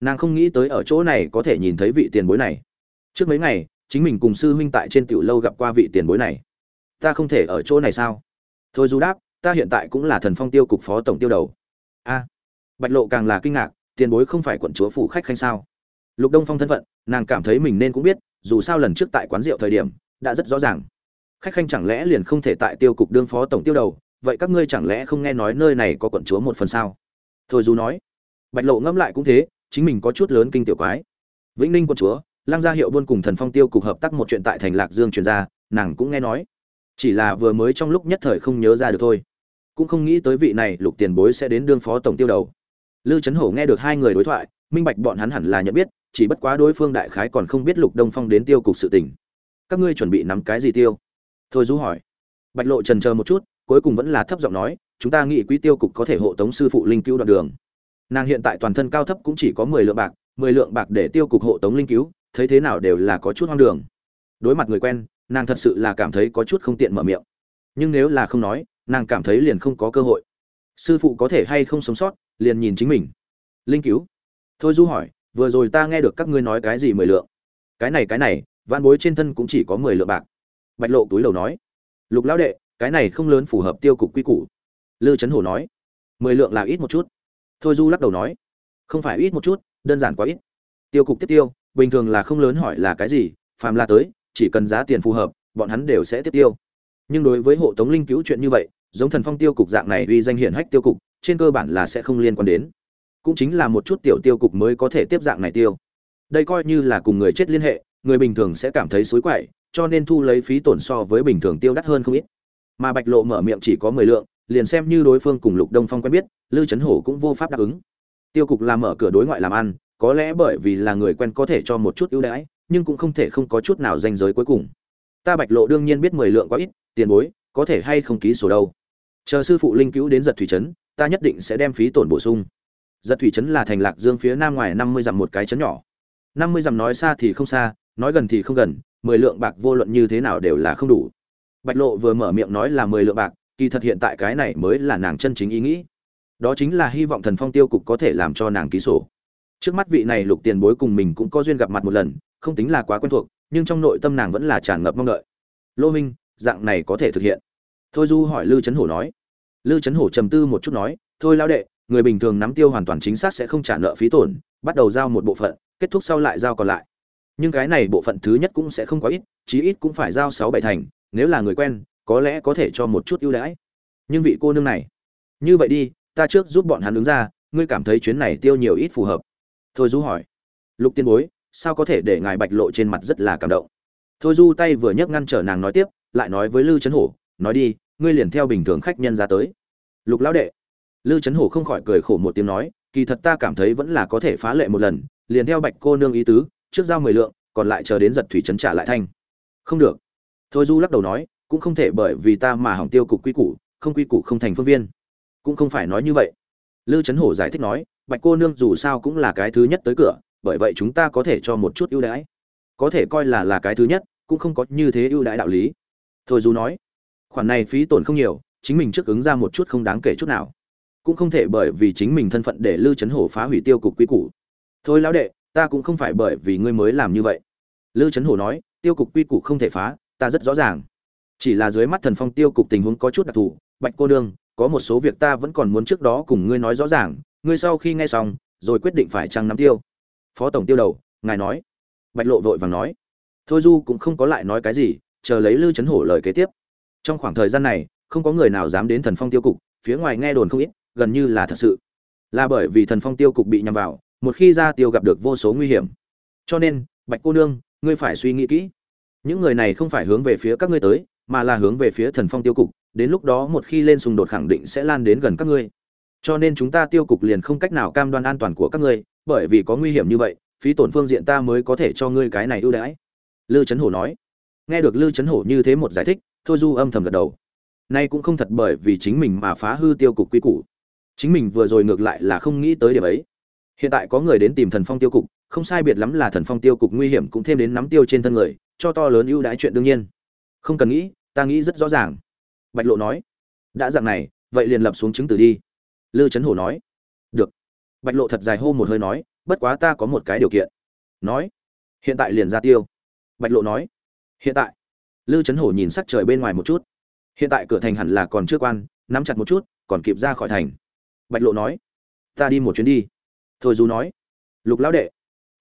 nàng không nghĩ tới ở chỗ này có thể nhìn thấy vị tiền bối này. Trước mấy ngày, chính mình cùng sư huynh tại trên tiểu lâu gặp qua vị tiền bối này. Ta không thể ở chỗ này sao? Thôi du đáp, ta hiện tại cũng là thần phong tiêu cục phó tổng tiêu đầu. A. Bạch lộ càng là kinh ngạc, tiền bối không phải quận chúa phủ khách khanh sao? Lục đông phong thân phận, nàng cảm thấy mình nên cũng biết, dù sao lần trước tại quán rượu thời điểm, đã rất rõ ràng. Khách khanh chẳng lẽ liền không thể tại tiêu cục đương phó tổng tiêu đầu, vậy các ngươi chẳng lẽ không nghe nói nơi này có quận chúa một phần sao? Thôi dù nói. Bạch lộ ngẫm lại cũng thế chính mình có chút lớn kinh tiểu quái. Vĩnh ninh quận chúa lang gia hiệu buôn cùng thần phong tiêu cục hợp tác một chuyện tại thành lạc dương truyền ra, nàng cũng nghe nói. Chỉ là vừa mới trong lúc nhất thời không nhớ ra được thôi. Cũng không nghĩ tới vị này lục tiền bối sẽ đến đương phó tổng tiêu đầu. Lư trấn hổ nghe được hai người đối thoại, minh bạch bọn hắn hẳn là nhận biết, chỉ bất quá đối phương đại khái còn không biết lục đông phong đến tiêu cục sự tình. Các ngươi chuẩn bị nắm cái gì tiêu? Thôi du hỏi. Bạch lộ trần chờ một chút, cuối cùng vẫn là thấp giọng nói, chúng ta nghĩ quý tiêu cục có thể hộ tống sư phụ linh cứu đoạn đường nàng hiện tại toàn thân cao thấp cũng chỉ có mười lượng bạc, mười lượng bạc để tiêu cục hộ tống linh cứu, thấy thế nào đều là có chút hoang đường. Đối mặt người quen, nàng thật sự là cảm thấy có chút không tiện mở miệng. Nhưng nếu là không nói, nàng cảm thấy liền không có cơ hội. Sư phụ có thể hay không sống sót, liền nhìn chính mình. Linh cứu. Thôi du hỏi, vừa rồi ta nghe được các ngươi nói cái gì mười lượng? Cái này cái này van bối trên thân cũng chỉ có mười lượng bạc. Bạch lộ túi đầu nói. Lục lão đệ, cái này không lớn phù hợp tiêu cục quy củ. Lư trấn hổ nói. Mười lượng là ít một chút thôi du lắc đầu nói, không phải ít một chút, đơn giản quá ít. Tiêu cục tiếp tiêu, bình thường là không lớn hỏi là cái gì, phàm là tới, chỉ cần giá tiền phù hợp, bọn hắn đều sẽ tiếp tiêu. Nhưng đối với hộ tống linh cứu chuyện như vậy, giống thần phong tiêu cục dạng này uy danh hiển hách tiêu cục, trên cơ bản là sẽ không liên quan đến. Cũng chính là một chút tiểu tiêu cục mới có thể tiếp dạng này tiêu. Đây coi như là cùng người chết liên hệ, người bình thường sẽ cảm thấy xối quậy, cho nên thu lấy phí tổn so với bình thường tiêu đắt hơn không ít. Mà bạch lộ mở miệng chỉ có mười lượng liền xem như đối phương cùng lục đông phong quen biết, lư trấn hổ cũng vô pháp đáp ứng. Tiêu cục làm mở cửa đối ngoại làm ăn, có lẽ bởi vì là người quen có thể cho một chút ưu đãi, nhưng cũng không thể không có chút nào danh giới cuối cùng. Ta bạch lộ đương nhiên biết mười lượng quá ít, tiền bối, có thể hay không ký sổ đâu. Chờ sư phụ linh cứu đến giật thủy trấn, ta nhất định sẽ đem phí tổn bổ sung. Giật thủy trấn là thành lạc dương phía nam ngoài năm mươi dặm một cái trấn nhỏ. năm mươi dặm nói xa thì không xa, nói gần thì không gần, mười lượng bạc vô luận như thế nào đều là không đủ. Bạch lộ vừa mở miệng nói là mười lượng bạc kỳ thật hiện tại cái này mới là nàng chân chính ý nghĩ. Đó chính là hy vọng thần phong tiêu cục có thể làm cho nàng ký sổ. Trước mắt vị này lục tiền bối cùng mình cũng có duyên gặp mặt một lần, không tính là quá quen thuộc, nhưng trong nội tâm nàng vẫn là tràn ngập mong đợi. Lô minh, dạng này có thể thực hiện. Thôi du hỏi lư trấn hổ nói. Lư trấn hổ trầm tư một chút nói, thôi lao đệ, người bình thường nắm tiêu hoàn toàn chính xác sẽ không trả nợ phí tổn, bắt đầu giao một bộ phận, kết thúc sau lại giao còn lại. Nhưng cái này bộ phận thứ nhất cũng sẽ không quá ít, chí ít cũng phải giao sáu bảy thành, nếu là người quen có lẽ có thể cho một chút ưu đãi. Nhưng vị cô nương này, như vậy đi, ta trước giúp bọn hắn đứng ra, ngươi cảm thấy chuyến này tiêu nhiều ít phù hợp. Thôi du hỏi. Lục tiên bối, sao có thể để ngài bạch lộ trên mặt rất là cảm động? Thôi du tay vừa nhấc ngăn trở nàng nói tiếp, lại nói với lư trấn hổ, nói đi, ngươi liền theo bình thường khách nhân ra tới. Lục lão đệ. Lư trấn hổ không khỏi cười khổ một tiếng nói, kỳ thật ta cảm thấy vẫn là có thể phá lệ một lần, liền theo bạch cô nương ý tứ, trước giao mười lượng, còn lại chờ đến giật thủy trấn trả lại thanh. Không được. Thôi du lắc đầu nói cũng không thể bởi vì ta mà hỏng tiêu cục quy củ, không quy củ không thành phương viên. Cũng không phải nói như vậy. Lư trấn hổ giải thích nói, bạch cô nương dù sao cũng là cái thứ nhất tới cửa, bởi vậy chúng ta có thể cho một chút ưu đãi. Có thể coi là là cái thứ nhất, cũng không có như thế ưu đãi đạo lý. Thôi dù nói, khoản này phí tổn không nhiều, chính mình trước ứng ra một chút không đáng kể chút nào. Cũng không thể bởi vì chính mình thân phận để lư trấn hổ phá hủy tiêu cục quy củ. Thôi lão đệ, ta cũng không phải bởi vì ngươi mới làm như vậy. Lư trấn hổ nói, tiêu cục quy củ không thể phá, ta rất rõ ràng chỉ là dưới mắt thần phong tiêu cục tình huống có chút đặc thù, bạch cô nương, có một số việc ta vẫn còn muốn trước đó cùng ngươi nói rõ ràng, ngươi sau khi nghe xong, rồi quyết định phải trăng nắm tiêu. Phó tổng tiêu đầu, ngài nói. Bạch lộ vội vàng nói. Thôi du cũng không có lại nói cái gì, chờ lấy lư chấn hổ lời kế tiếp. Trong khoảng thời gian này, không có người nào dám đến thần phong tiêu cục, phía ngoài nghe đồn không ít, gần như là thật sự. Là bởi vì thần phong tiêu cục bị nhằm vào, một khi ra tiêu gặp được vô số nguy hiểm. Cho nên, bạch cô nương, ngươi phải suy nghĩ kỹ. Những người này không phải hướng về phía các ngươi tới mà là hướng về phía thần phong tiêu cục, đến lúc đó một khi lên xung đột khẳng định sẽ lan đến gần các ngươi. Cho nên chúng ta tiêu cục liền không cách nào cam đoan an toàn của các ngươi, bởi vì có nguy hiểm như vậy, phí tổn phương diện ta mới có thể cho ngươi cái này ưu đãi. Lư trấn hổ nói. Nghe được lư trấn hổ như thế một giải thích, thôi du âm thầm gật đầu. Nay cũng không thật bởi vì chính mình mà phá hư tiêu cục quy củ. Chính mình vừa rồi ngược lại là không nghĩ tới điểm ấy. Hiện tại có người đến tìm thần phong tiêu cục, không sai biệt lắm là thần phong tiêu cục nguy hiểm cũng thêm đến nắm tiêu trên thân người, cho to lớn ưu đãi chuyện đương nhiên. Không cần nghĩ ta nghĩ rất rõ ràng. Bạch lộ nói. Đã dạng này, vậy liền lập xuống chứng từ đi. Lư trấn hổ nói. Được. Bạch lộ thật dài hô một hơi nói, bất quá ta có một cái điều kiện. Nói. Hiện tại liền ra tiêu. Bạch lộ nói. Hiện tại. Lư trấn hổ nhìn sắc trời bên ngoài một chút. Hiện tại cửa thành hẳn là còn chưa quan, nắm chặt một chút, còn kịp ra khỏi thành. Bạch lộ nói. Ta đi một chuyến đi. Thôi dù nói. Lục lão đệ.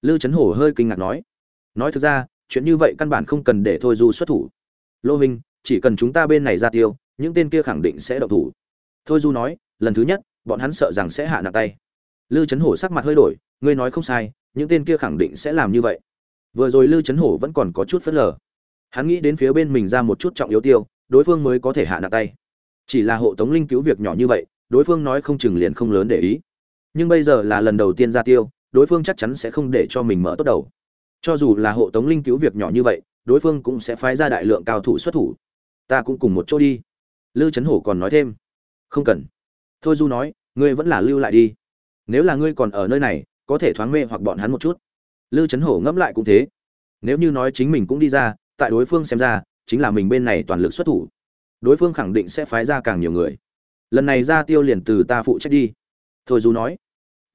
Lư trấn hổ hơi kinh ngạc nói. Nói thực ra, chuyện như vậy căn bản không cần để thôi du xuất thủ. Lô minh chỉ cần chúng ta bên này ra tiêu, những tên kia khẳng định sẽ độc thủ. Thôi du nói, lần thứ nhất, bọn hắn sợ rằng sẽ hạ nặng tay. Lư trấn hổ sắc mặt hơi đổi, ngươi nói không sai, những tên kia khẳng định sẽ làm như vậy. Vừa rồi lư trấn hổ vẫn còn có chút phớt lờ. Hắn nghĩ đến phía bên mình ra một chút trọng yếu tiêu, đối phương mới có thể hạ nặng tay. Chỉ là hộ tống linh cứu việc nhỏ như vậy, đối phương nói không chừng liền không lớn để ý. Nhưng bây giờ là lần đầu tiên ra tiêu, đối phương chắc chắn sẽ không để cho mình mở tốt đầu. Cho dù là hộ tống linh cứu việc nhỏ như vậy, đối phương cũng sẽ phái ra đại lượng cao thủ xuất thủ ta cũng cùng một chỗ đi. Lư trấn hổ còn nói thêm. Không cần. Thôi du nói, ngươi vẫn là lưu lại đi. Nếu là ngươi còn ở nơi này, có thể thoáng mê hoặc bọn hắn một chút. Lư trấn hổ ngẫm lại cũng thế. Nếu như nói chính mình cũng đi ra, tại đối phương xem ra, chính là mình bên này toàn lực xuất thủ. Đối phương khẳng định sẽ phái ra càng nhiều người. Lần này ra tiêu liền từ ta phụ trách đi. Thôi du nói.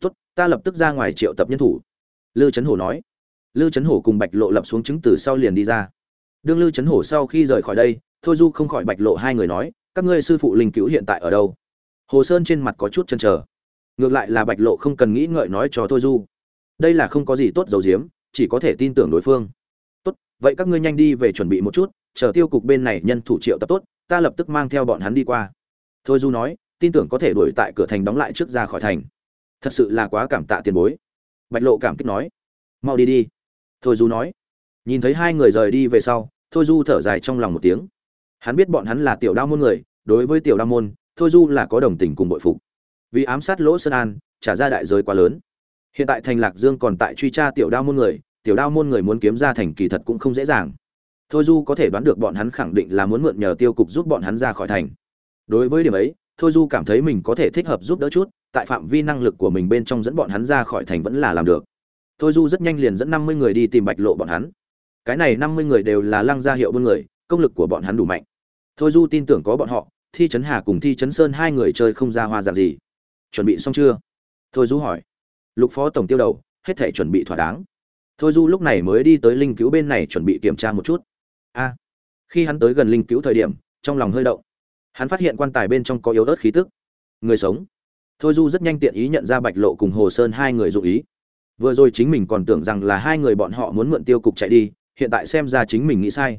Tốt, ta lập tức ra ngoài triệu tập nhân thủ. Lư trấn hổ nói. Lư trấn hổ cùng bạch lộ lập xuống chứng từ sau liền đi ra. Đương lư trấn hổ sau khi rời khỏi đây thôi du không khỏi bạch lộ hai người nói, các ngươi sư phụ linh cứu hiện tại ở đâu? Hồ sơn trên mặt có chút chân trở ngược lại là bạch lộ không cần nghĩ ngợi nói cho thôi du. Đây là không có gì tốt dầu diếm chỉ có thể tin tưởng đối phương. Tốt, vậy các ngươi nhanh đi về chuẩn bị một chút, chờ tiêu cục bên này nhân thủ triệu tập tốt, ta lập tức mang theo bọn hắn đi qua. Thôi du nói, tin tưởng có thể đuổi tại cửa thành đóng lại trước ra khỏi thành. Thật sự là quá cảm tạ tiền bối. Bạch lộ cảm kích nói. Mau đi đi. Thôi du nói. Nhìn thấy hai người rời đi về sau, thôi du thở dài trong lòng một tiếng hắn biết bọn hắn là tiểu đao môn người, đối với tiểu đao môn, thôi du là có đồng tình cùng bội phục. Vì ám sát lỗ sơn an, trả ra đại giới quá lớn. Hiện tại thành lạc dương còn tại truy tra tiểu đao môn người, tiểu đao môn người muốn kiếm ra thành kỳ thật cũng không dễ dàng. Thôi du có thể đoán được bọn hắn khẳng định là muốn mượn nhờ tiêu cục giúp bọn hắn ra khỏi thành. Đối với điểm ấy, thôi du cảm thấy mình có thể thích hợp giúp đỡ chút, tại phạm vi năng lực của mình bên trong dẫn bọn hắn ra khỏi thành vẫn là làm được. Thôi du rất nhanh liền dẫn năm mươi người đi tìm bạch lộ bọn hắn. Cái này năm mươi người đều là lăng gia hiệu buôn người, công lực của bọn hắn đủ mạnh thôi du tin tưởng có bọn họ, thi trấn hà cùng thi trấn sơn hai người chơi không ra hoa dạng gì. Chuẩn bị xong chưa? Thôi du hỏi. Lục phó tổng tiêu đầu, hết thể chuẩn bị thỏa đáng. Thôi du lúc này mới đi tới linh cứu bên này chuẩn bị kiểm tra một chút. A, khi hắn tới gần linh cứu thời điểm, trong lòng hơi động. Hắn phát hiện quan tài bên trong có yếu ớt khí tức. Người sống. Thôi du rất nhanh tiện ý nhận ra bạch lộ cùng hồ sơn hai người dụ ý. Vừa rồi chính mình còn tưởng rằng là hai người bọn họ muốn mượn tiêu cục chạy đi, hiện tại xem ra chính mình nghĩ sai.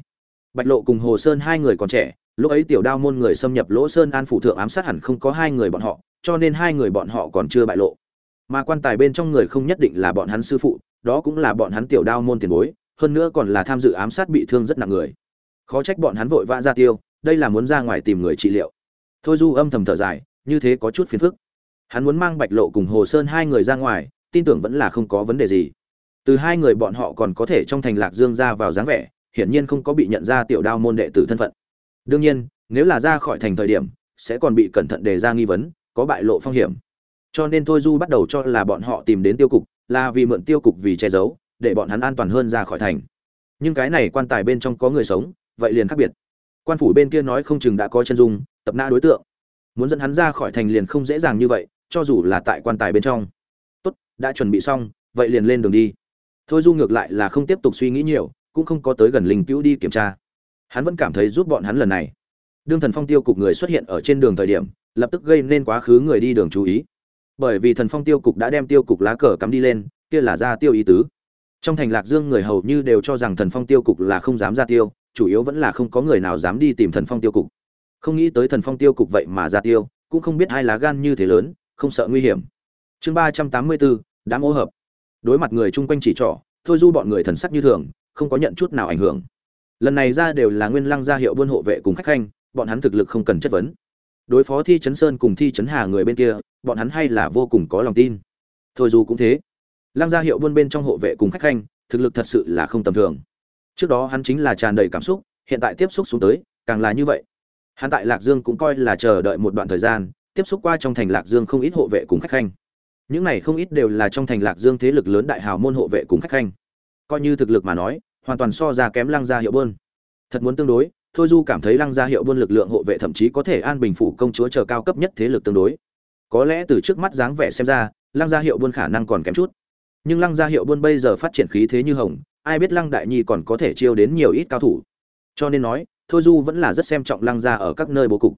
Bạch lộ cùng hồ sơn hai người còn trẻ lúc ấy tiểu đao môn người xâm nhập lỗ sơn an phủ thượng ám sát hẳn không có hai người bọn họ, cho nên hai người bọn họ còn chưa bại lộ. Mà quan tài bên trong người không nhất định là bọn hắn sư phụ, đó cũng là bọn hắn tiểu đao môn tiền bối, hơn nữa còn là tham dự ám sát bị thương rất nặng người. Khó trách bọn hắn vội vã ra tiêu, đây là muốn ra ngoài tìm người trị liệu. Thôi du âm thầm thở dài, như thế có chút phiền phức. Hắn muốn mang bạch lộ cùng hồ sơn hai người ra ngoài, tin tưởng vẫn là không có vấn đề gì. Từ hai người bọn họ còn có thể trong thành lạc dương ra vào dáng vẻ, hiển nhiên không có bị nhận ra tiểu đao môn đệ tử thân phận đương nhiên, nếu là ra khỏi thành thời điểm, sẽ còn bị cẩn thận đề ra nghi vấn, có bại lộ phong hiểm. Cho nên thôi du bắt đầu cho là bọn họ tìm đến tiêu cục, là vì mượn tiêu cục vì che giấu, để bọn hắn an toàn hơn ra khỏi thành. Nhưng cái này quan tài bên trong có người sống, vậy liền khác biệt. Quan phủ bên kia nói không chừng đã có chân dung, tập nã đối tượng. Muốn dẫn hắn ra khỏi thành liền không dễ dàng như vậy, cho dù là tại quan tài bên trong. Tốt, đã chuẩn bị xong, vậy liền lên đường đi. Thôi du ngược lại là không tiếp tục suy nghĩ nhiều, cũng không có tới gần linh cứu đi kiểm tra hắn vẫn cảm thấy giúp bọn hắn lần này. Đương thần phong tiêu cục người xuất hiện ở trên đường thời điểm, lập tức gây nên quá khứ người đi đường chú ý. Bởi vì thần phong tiêu cục đã đem tiêu cục lá cờ cắm đi lên, kia là ra tiêu ý tứ. Trong thành lạc dương người hầu như đều cho rằng thần phong tiêu cục là không dám ra tiêu, chủ yếu vẫn là không có người nào dám đi tìm thần phong tiêu cục. Không nghĩ tới thần phong tiêu cục vậy mà ra tiêu, cũng không biết hai lá gan như thế lớn, không sợ nguy hiểm. Chương ba trăm tám mươi bốn đã mỗ hợp. Đối mặt người chung quanh chỉ trỏ, thôi du bọn người thần sắc như thường, không có nhận chút nào ảnh hưởng lần này ra đều là nguyên lăng gia hiệu buôn hộ vệ cùng khách khanh, bọn hắn thực lực không cần chất vấn. Đối phó thi chấn sơn cùng thi chấn hà người bên kia, bọn hắn hay là vô cùng có lòng tin. Thôi dù cũng thế. Lăng gia hiệu buôn bên trong hộ vệ cùng khách khanh, thực lực thật sự là không tầm thường. Trước đó hắn chính là tràn đầy cảm xúc, hiện tại tiếp xúc xuống tới, càng là như vậy. Hắn tại lạc dương cũng coi là chờ đợi một đoạn thời gian, tiếp xúc qua trong thành lạc dương không ít hộ vệ cùng khách khanh. Những này không ít đều là trong thành lạc dương thế lực lớn đại hào môn hộ vệ cùng khách khanh. Coi như thực lực mà nói hoàn toàn so ra kém lăng gia hiệu bơn. Thật muốn tương đối, thôi du cảm thấy lăng gia hiệu buôn lực lượng hộ vệ thậm chí có thể an bình phủ công chúa chờ cao cấp nhất thế lực tương đối. Có lẽ từ trước mắt dáng vẻ xem ra, lăng gia hiệu buôn khả năng còn kém chút. Nhưng lăng gia hiệu buôn bây giờ phát triển khí thế như hồng, ai biết lăng đại nhi còn có thể chiêu đến nhiều ít cao thủ. Cho nên nói, thôi du vẫn là rất xem trọng lăng gia ở các nơi bố cục.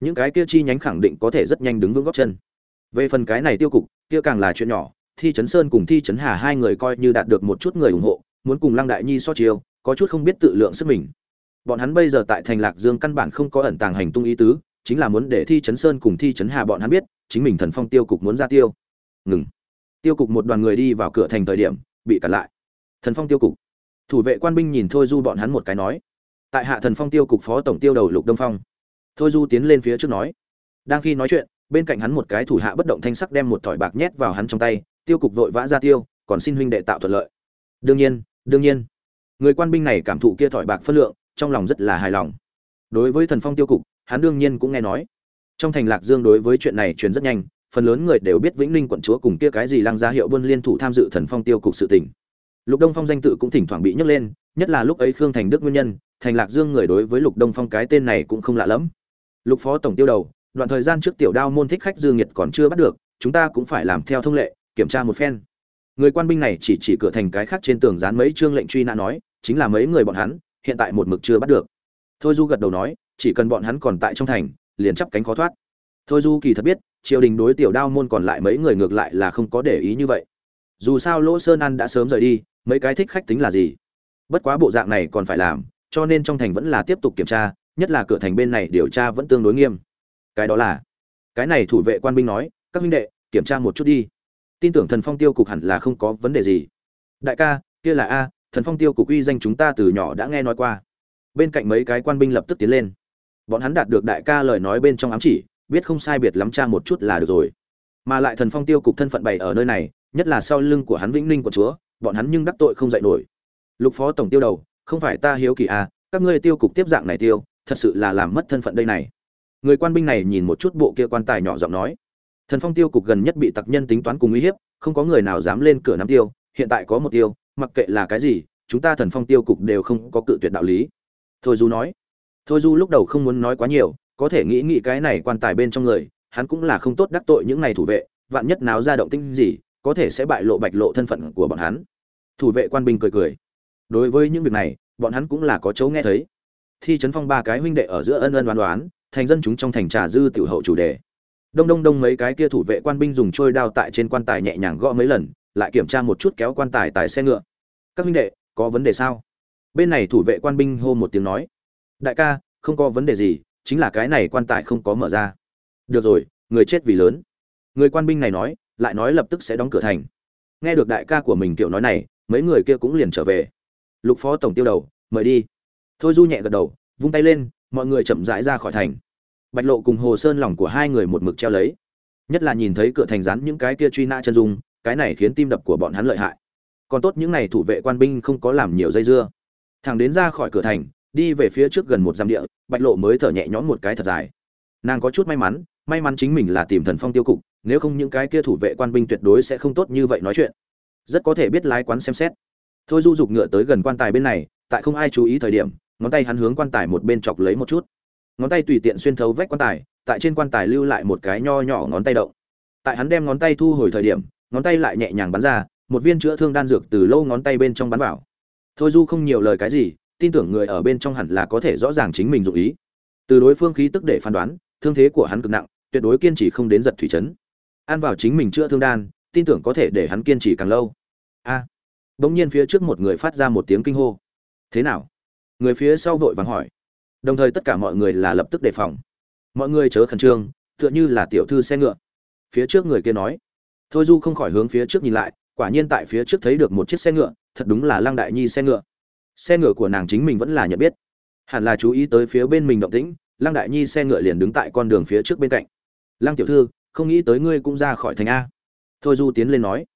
Những cái kia chi nhánh khẳng định có thể rất nhanh đứng vững góc chân. Về phần cái này tiêu cục, kia càng là chuyện nhỏ, thi trấn sơn cùng thi trấn hà hai người coi như đạt được một chút người ủng hộ muốn cùng lăng đại nhi so chiêu, có chút không biết tự lượng sức mình. Bọn hắn bây giờ tại thành lạc dương căn bản không có ẩn tàng hành tung ý tứ, chính là muốn để thi trấn sơn cùng thi trấn hà bọn hắn biết, chính mình thần phong tiêu cục muốn ra tiêu. Ngừng. Tiêu cục một đoàn người đi vào cửa thành thời điểm, bị cản lại. Thần phong tiêu cục. Thủ vệ quan binh nhìn thôi du bọn hắn một cái nói. Tại hạ thần phong tiêu cục phó tổng tiêu đầu lục đông phong. Thôi du tiến lên phía trước nói. Đang khi nói chuyện, bên cạnh hắn một cái thủ hạ bất động thanh sắc đem một thỏi bạc nhét vào hắn trong tay, tiêu cục vội vã ra tiêu, còn xin huynh đệ tạo thuận lợi đương nhiên đương nhiên. Người quan binh này cảm thụ kia thỏi bạc phân lượng, trong lòng rất là hài lòng. Đối với thần phong tiêu cục, hắn đương nhiên cũng nghe nói. Trong thành lạc dương đối với chuyện này truyền rất nhanh, phần lớn người đều biết vĩnh ninh quận chúa cùng kia cái gì lăng gia hiệu buôn liên thủ tham dự thần phong tiêu cục sự tình. Lục đông phong danh tự cũng thỉnh thoảng bị nhấc lên, nhất là lúc ấy khương thành đức nguyên nhân, thành lạc dương người đối với lục đông phong cái tên này cũng không lạ lẫm. Lục phó tổng tiêu đầu, đoạn thời gian trước tiểu đao môn thích khách dư nghiệt còn chưa bắt được, chúng ta cũng phải làm theo thông lệ, kiểm tra một phen người quan binh này chỉ chỉ cửa thành cái khác trên tường dán mấy chương lệnh truy nã nói, chính là mấy người bọn hắn, hiện tại một mực chưa bắt được. Thôi du gật đầu nói, chỉ cần bọn hắn còn tại trong thành, liền chắp cánh khó thoát. Thôi du kỳ thật biết, triều đình đối tiểu đao môn còn lại mấy người ngược lại là không có để ý như vậy. Dù sao lỗ sơn ăn đã sớm rời đi, mấy cái thích khách tính là gì? Bất quá bộ dạng này còn phải làm, cho nên trong thành vẫn là tiếp tục kiểm tra, nhất là cửa thành bên này điều tra vẫn tương đối nghiêm. Cái đó là, cái này thủ vệ quan binh nói, các huynh đệ, kiểm tra một chút đi tin tưởng thần phong tiêu cục hẳn là không có vấn đề gì. Đại ca, kia là a, thần phong tiêu cục uy danh chúng ta từ nhỏ đã nghe nói qua. Bên cạnh mấy cái quan binh lập tức tiến lên. Bọn hắn đạt được đại ca lời nói bên trong ám chỉ, biết không sai biệt lắm cha một chút là được rồi. Mà lại thần phong tiêu cục thân phận bày ở nơi này, nhất là sau lưng của hắn vĩnh ninh của chúa, bọn hắn nhưng đắc tội không dạy nổi. Lục phó tổng tiêu đầu, không phải ta hiếu kỳ à các ngươi tiêu cục tiếp dạng này tiêu, thật sự là làm mất thân phận đây này. Người quan binh này nhìn một chút bộ kia quan tài nhỏ giọng nói thần phong tiêu cục gần nhất bị tặc nhân tính toán cùng uy hiếp, không có người nào dám lên cửa nắm tiêu, hiện tại có một tiêu, mặc kệ là cái gì, chúng ta thần phong tiêu cục đều không có cự tuyệt đạo lý. Thôi du nói, thôi du lúc đầu không muốn nói quá nhiều, có thể nghĩ nghĩ cái này quan tài bên trong người, hắn cũng là không tốt đắc tội những này thủ vệ, vạn nhất náo ra động tinh gì, có thể sẽ bại lộ bạch lộ thân phận của bọn hắn. Thủ vệ quan binh cười cười. Đối với những việc này, bọn hắn cũng là có chỗ nghe thấy. Thi trấn phong ba cái huynh đệ ở giữa ân ân đoán đoán, thành dân chúng trong thành trà dư tiểu hậu chủ đề đông đông đông mấy cái kia thủ vệ quan binh dùng trôi đao tại trên quan tài nhẹ nhàng gõ mấy lần, lại kiểm tra một chút kéo quan tài tại xe ngựa. Các huynh đệ, có vấn đề sao? Bên này thủ vệ quan binh hô một tiếng nói. Đại ca, không có vấn đề gì, chính là cái này quan tài không có mở ra. Được rồi, người chết vì lớn. Người quan binh này nói, lại nói lập tức sẽ đóng cửa thành. Nghe được đại ca của mình kiểu nói này, mấy người kia cũng liền trở về. Lục phó tổng tiêu đầu, mời đi. Thôi du nhẹ gật đầu, vung tay lên, mọi người chậm rãi ra khỏi thành bạch lộ cùng hồ sơn lòng của hai người một mực treo lấy. Nhất là nhìn thấy cửa thành rắn những cái kia truy nã chân dung, cái này khiến tim đập của bọn hắn lợi hại. Còn tốt những n à y thủ vệ quan binh không có làm nhiều dây dưa. Thằng đến ra khỏi cửa thành, đi về phía trước gần một dặm địa, bạch lộ mới thở nhẹ nhõm một cái thật dài. Nàng có chút may mắn may mắn chính mình là tìm thần phong tiêu cục, nếu không những cái kia thủ vệ quan binh tuyệt đối sẽ không tốt như vậy nói chuyện. Rất có thể biết lái quán xem xét. Thôi du dục ngựa tới gần quan tài bên này, tại không ai chú ý thời điểm, ngón tay hắn hướng quan tài một bên chọc lấy một chút ngón tay tùy tiện xuyên thấu vách quan tài tại trên quan tài lưu lại một cái nho nhỏ ngón tay động. Tại hắn đem ngón tay thu hồi thời điểm ngón tay lại nhẹ nhàng bắn ra một viên chữa thương đan dược từ lâu ngón tay bên trong bắn vào. Thôi du không nhiều lời cái gì tin tưởng người ở bên trong hẳn là có thể rõ ràng chính mình dụng ý. Từ đối phương khí tức để phán đoán thương thế của hắn cực nặng tuyệt đối kiên trì không đến giật thủy chấn. Ăn vào chính mình chữa thương đan tin tưởng có thể để hắn kiên trì càng lâu. A. À, bỗng nhiên phía trước một người phát ra một tiếng kinh hô. Thế nào? Người phía sau vội vàng hỏi đồng thời tất cả mọi người là lập tức đề phòng. Mọi người chớ khẩn trương, tựa như là tiểu thư xe ngựa. Phía trước người kia nói. Thôi du không khỏi hướng phía trước nhìn lại, quả nhiên tại phía trước thấy được một chiếc xe ngựa, thật đúng là lăng đại nhi xe ngựa. Xe ngựa của nàng chính mình vẫn là nhận biết. Hẳn là chú ý tới phía bên mình động tĩnh, lăng đại nhi xe ngựa liền đứng tại con đường phía trước bên cạnh. Lăng tiểu thư, không nghĩ tới ngươi cũng ra khỏi thành a. Thôi du tiến lên nói.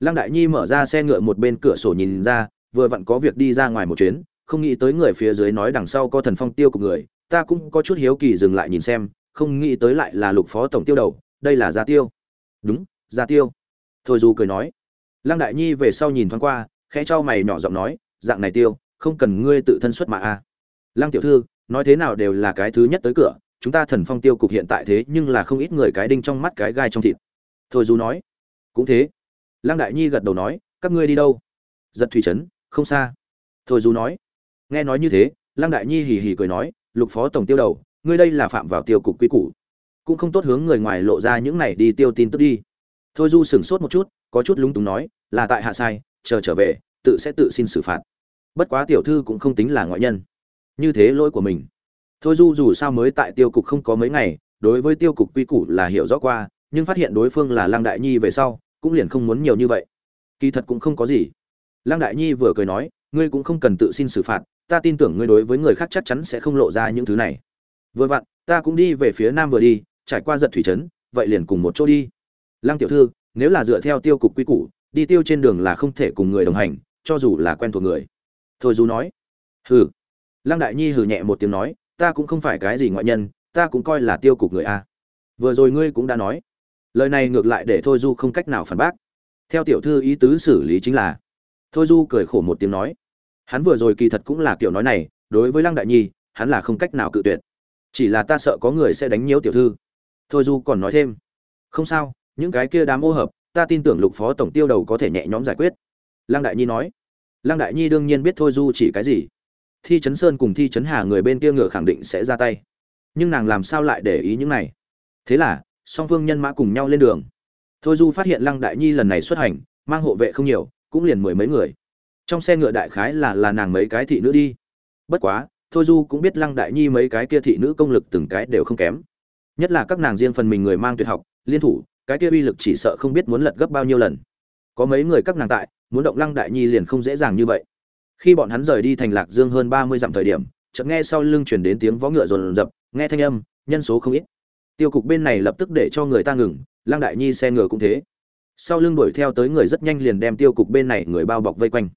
Lăng đại nhi mở ra xe ngựa một bên cửa sổ nhìn ra, vừa vặn có việc đi ra ngoài một chuyến không nghĩ tới người phía dưới nói đằng sau có thần phong tiêu của người, ta cũng có chút hiếu kỳ dừng lại nhìn xem, không nghĩ tới lại là lục phó tổng tiêu đầu, đây là gia tiêu. Đúng, gia tiêu. Thôi du cười nói. Lăng đại nhi về sau nhìn thoáng qua, khẽ cho mày nhỏ giọng nói, dạng này tiêu, không cần ngươi tự thân xuất mà a lăng tiểu thư, nói thế nào đều là cái thứ nhất tới cửa, chúng ta thần phong tiêu cục hiện tại thế nhưng là không ít người cái đinh trong mắt cái gai trong thịt. Thôi du nói. Cũng thế. Lăng đại nhi gật đầu nói, các ngươi đi đâu? Giật thủy trấn không xa. Thôi du nói nghe nói như thế, lăng đại nhi hì hì cười nói, lục phó tổng tiêu đầu, ngươi đây là phạm vào tiêu cục quy củ. Cũng không tốt hướng người ngoài lộ ra những này đi tiêu tin tức đi. Thôi du sửng sốt một chút, có chút lúng túng nói, là tại hạ sai, chờ trở về, tự sẽ tự xin xử phạt. Bất quá tiểu thư cũng không tính là ngoại nhân. Như thế lỗi của mình. Thôi du dù sao mới tại tiêu cục không có mấy ngày, đối với tiêu cục quy củ là hiểu rõ qua, nhưng phát hiện đối phương là lăng đại nhi về sau, cũng liền không muốn nhiều như vậy. Kỳ thật cũng không có gì. Lăng đại nhi vừa cười nói, ngươi cũng không cần tự xin xử phạt ta tin tưởng ngươi đối với người khác chắc chắn sẽ không lộ ra những thứ này. Vừa vặn, ta cũng đi về phía nam vừa đi, trải qua giật thủy trấn, vậy liền cùng một chỗ đi. Lăng tiểu thư, nếu là dựa theo tiêu cục quy củ, đi tiêu trên đường là không thể cùng người đồng hành, cho dù là quen thuộc người. Thôi du nói. Hừ. Lăng đại nhi hừ nhẹ một tiếng nói, ta cũng không phải cái gì ngoại nhân, ta cũng coi là tiêu cục người a. Vừa rồi ngươi cũng đã nói. Lời này ngược lại để thôi du không cách nào phản bác. Theo tiểu thư ý tứ xử lý chính là. Thôi du cười khổ một tiếng nói hắn vừa rồi kỳ thật cũng là kiểu nói này, đối với lăng đại nhi, hắn là không cách nào cự tuyệt. Chỉ là ta sợ có người sẽ đánh nhiễu tiểu thư. Thôi du còn nói thêm. Không sao, những cái kia đám ô hợp, ta tin tưởng lục phó tổng tiêu đầu có thể nhẹ nhõm giải quyết. Lăng đại nhi nói. Lăng đại nhi đương nhiên biết thôi du chỉ cái gì. Thi trấn sơn cùng thi trấn hà người bên kia ngựa khẳng định sẽ ra tay. Nhưng nàng làm sao lại để ý những này? Thế là, song phương nhân mã cùng nhau lên đường. Thôi du phát hiện lăng đại nhi lần này xuất hành, mang hộ vệ không nhiều, cũng liền mười mấy người trong xe ngựa đại khái là là nàng mấy cái thị nữ đi. Bất quá, thôi du cũng biết lăng đại nhi mấy cái kia thị nữ công lực từng cái đều không kém. Nhất là các nàng riêng phần mình người mang tuyệt học, liên thủ, cái kia uy lực chỉ sợ không biết muốn lật gấp bao nhiêu lần. Có mấy người các nàng tại, muốn động lăng đại nhi liền không dễ dàng như vậy. Khi bọn hắn rời đi thành lạc dương hơn ba mươi dặm thời điểm, chợt nghe sau lưng chuyển đến tiếng vó ngựa rồn rập, nghe thanh âm, nhân số không ít. Tiêu cục bên này lập tức để cho người ta ngừng, lăng đại nhi xe ngựa cũng thế. Sau lưng đuổi theo tới người rất nhanh liền đem tiêu cục bên này người bao bọc vây quanh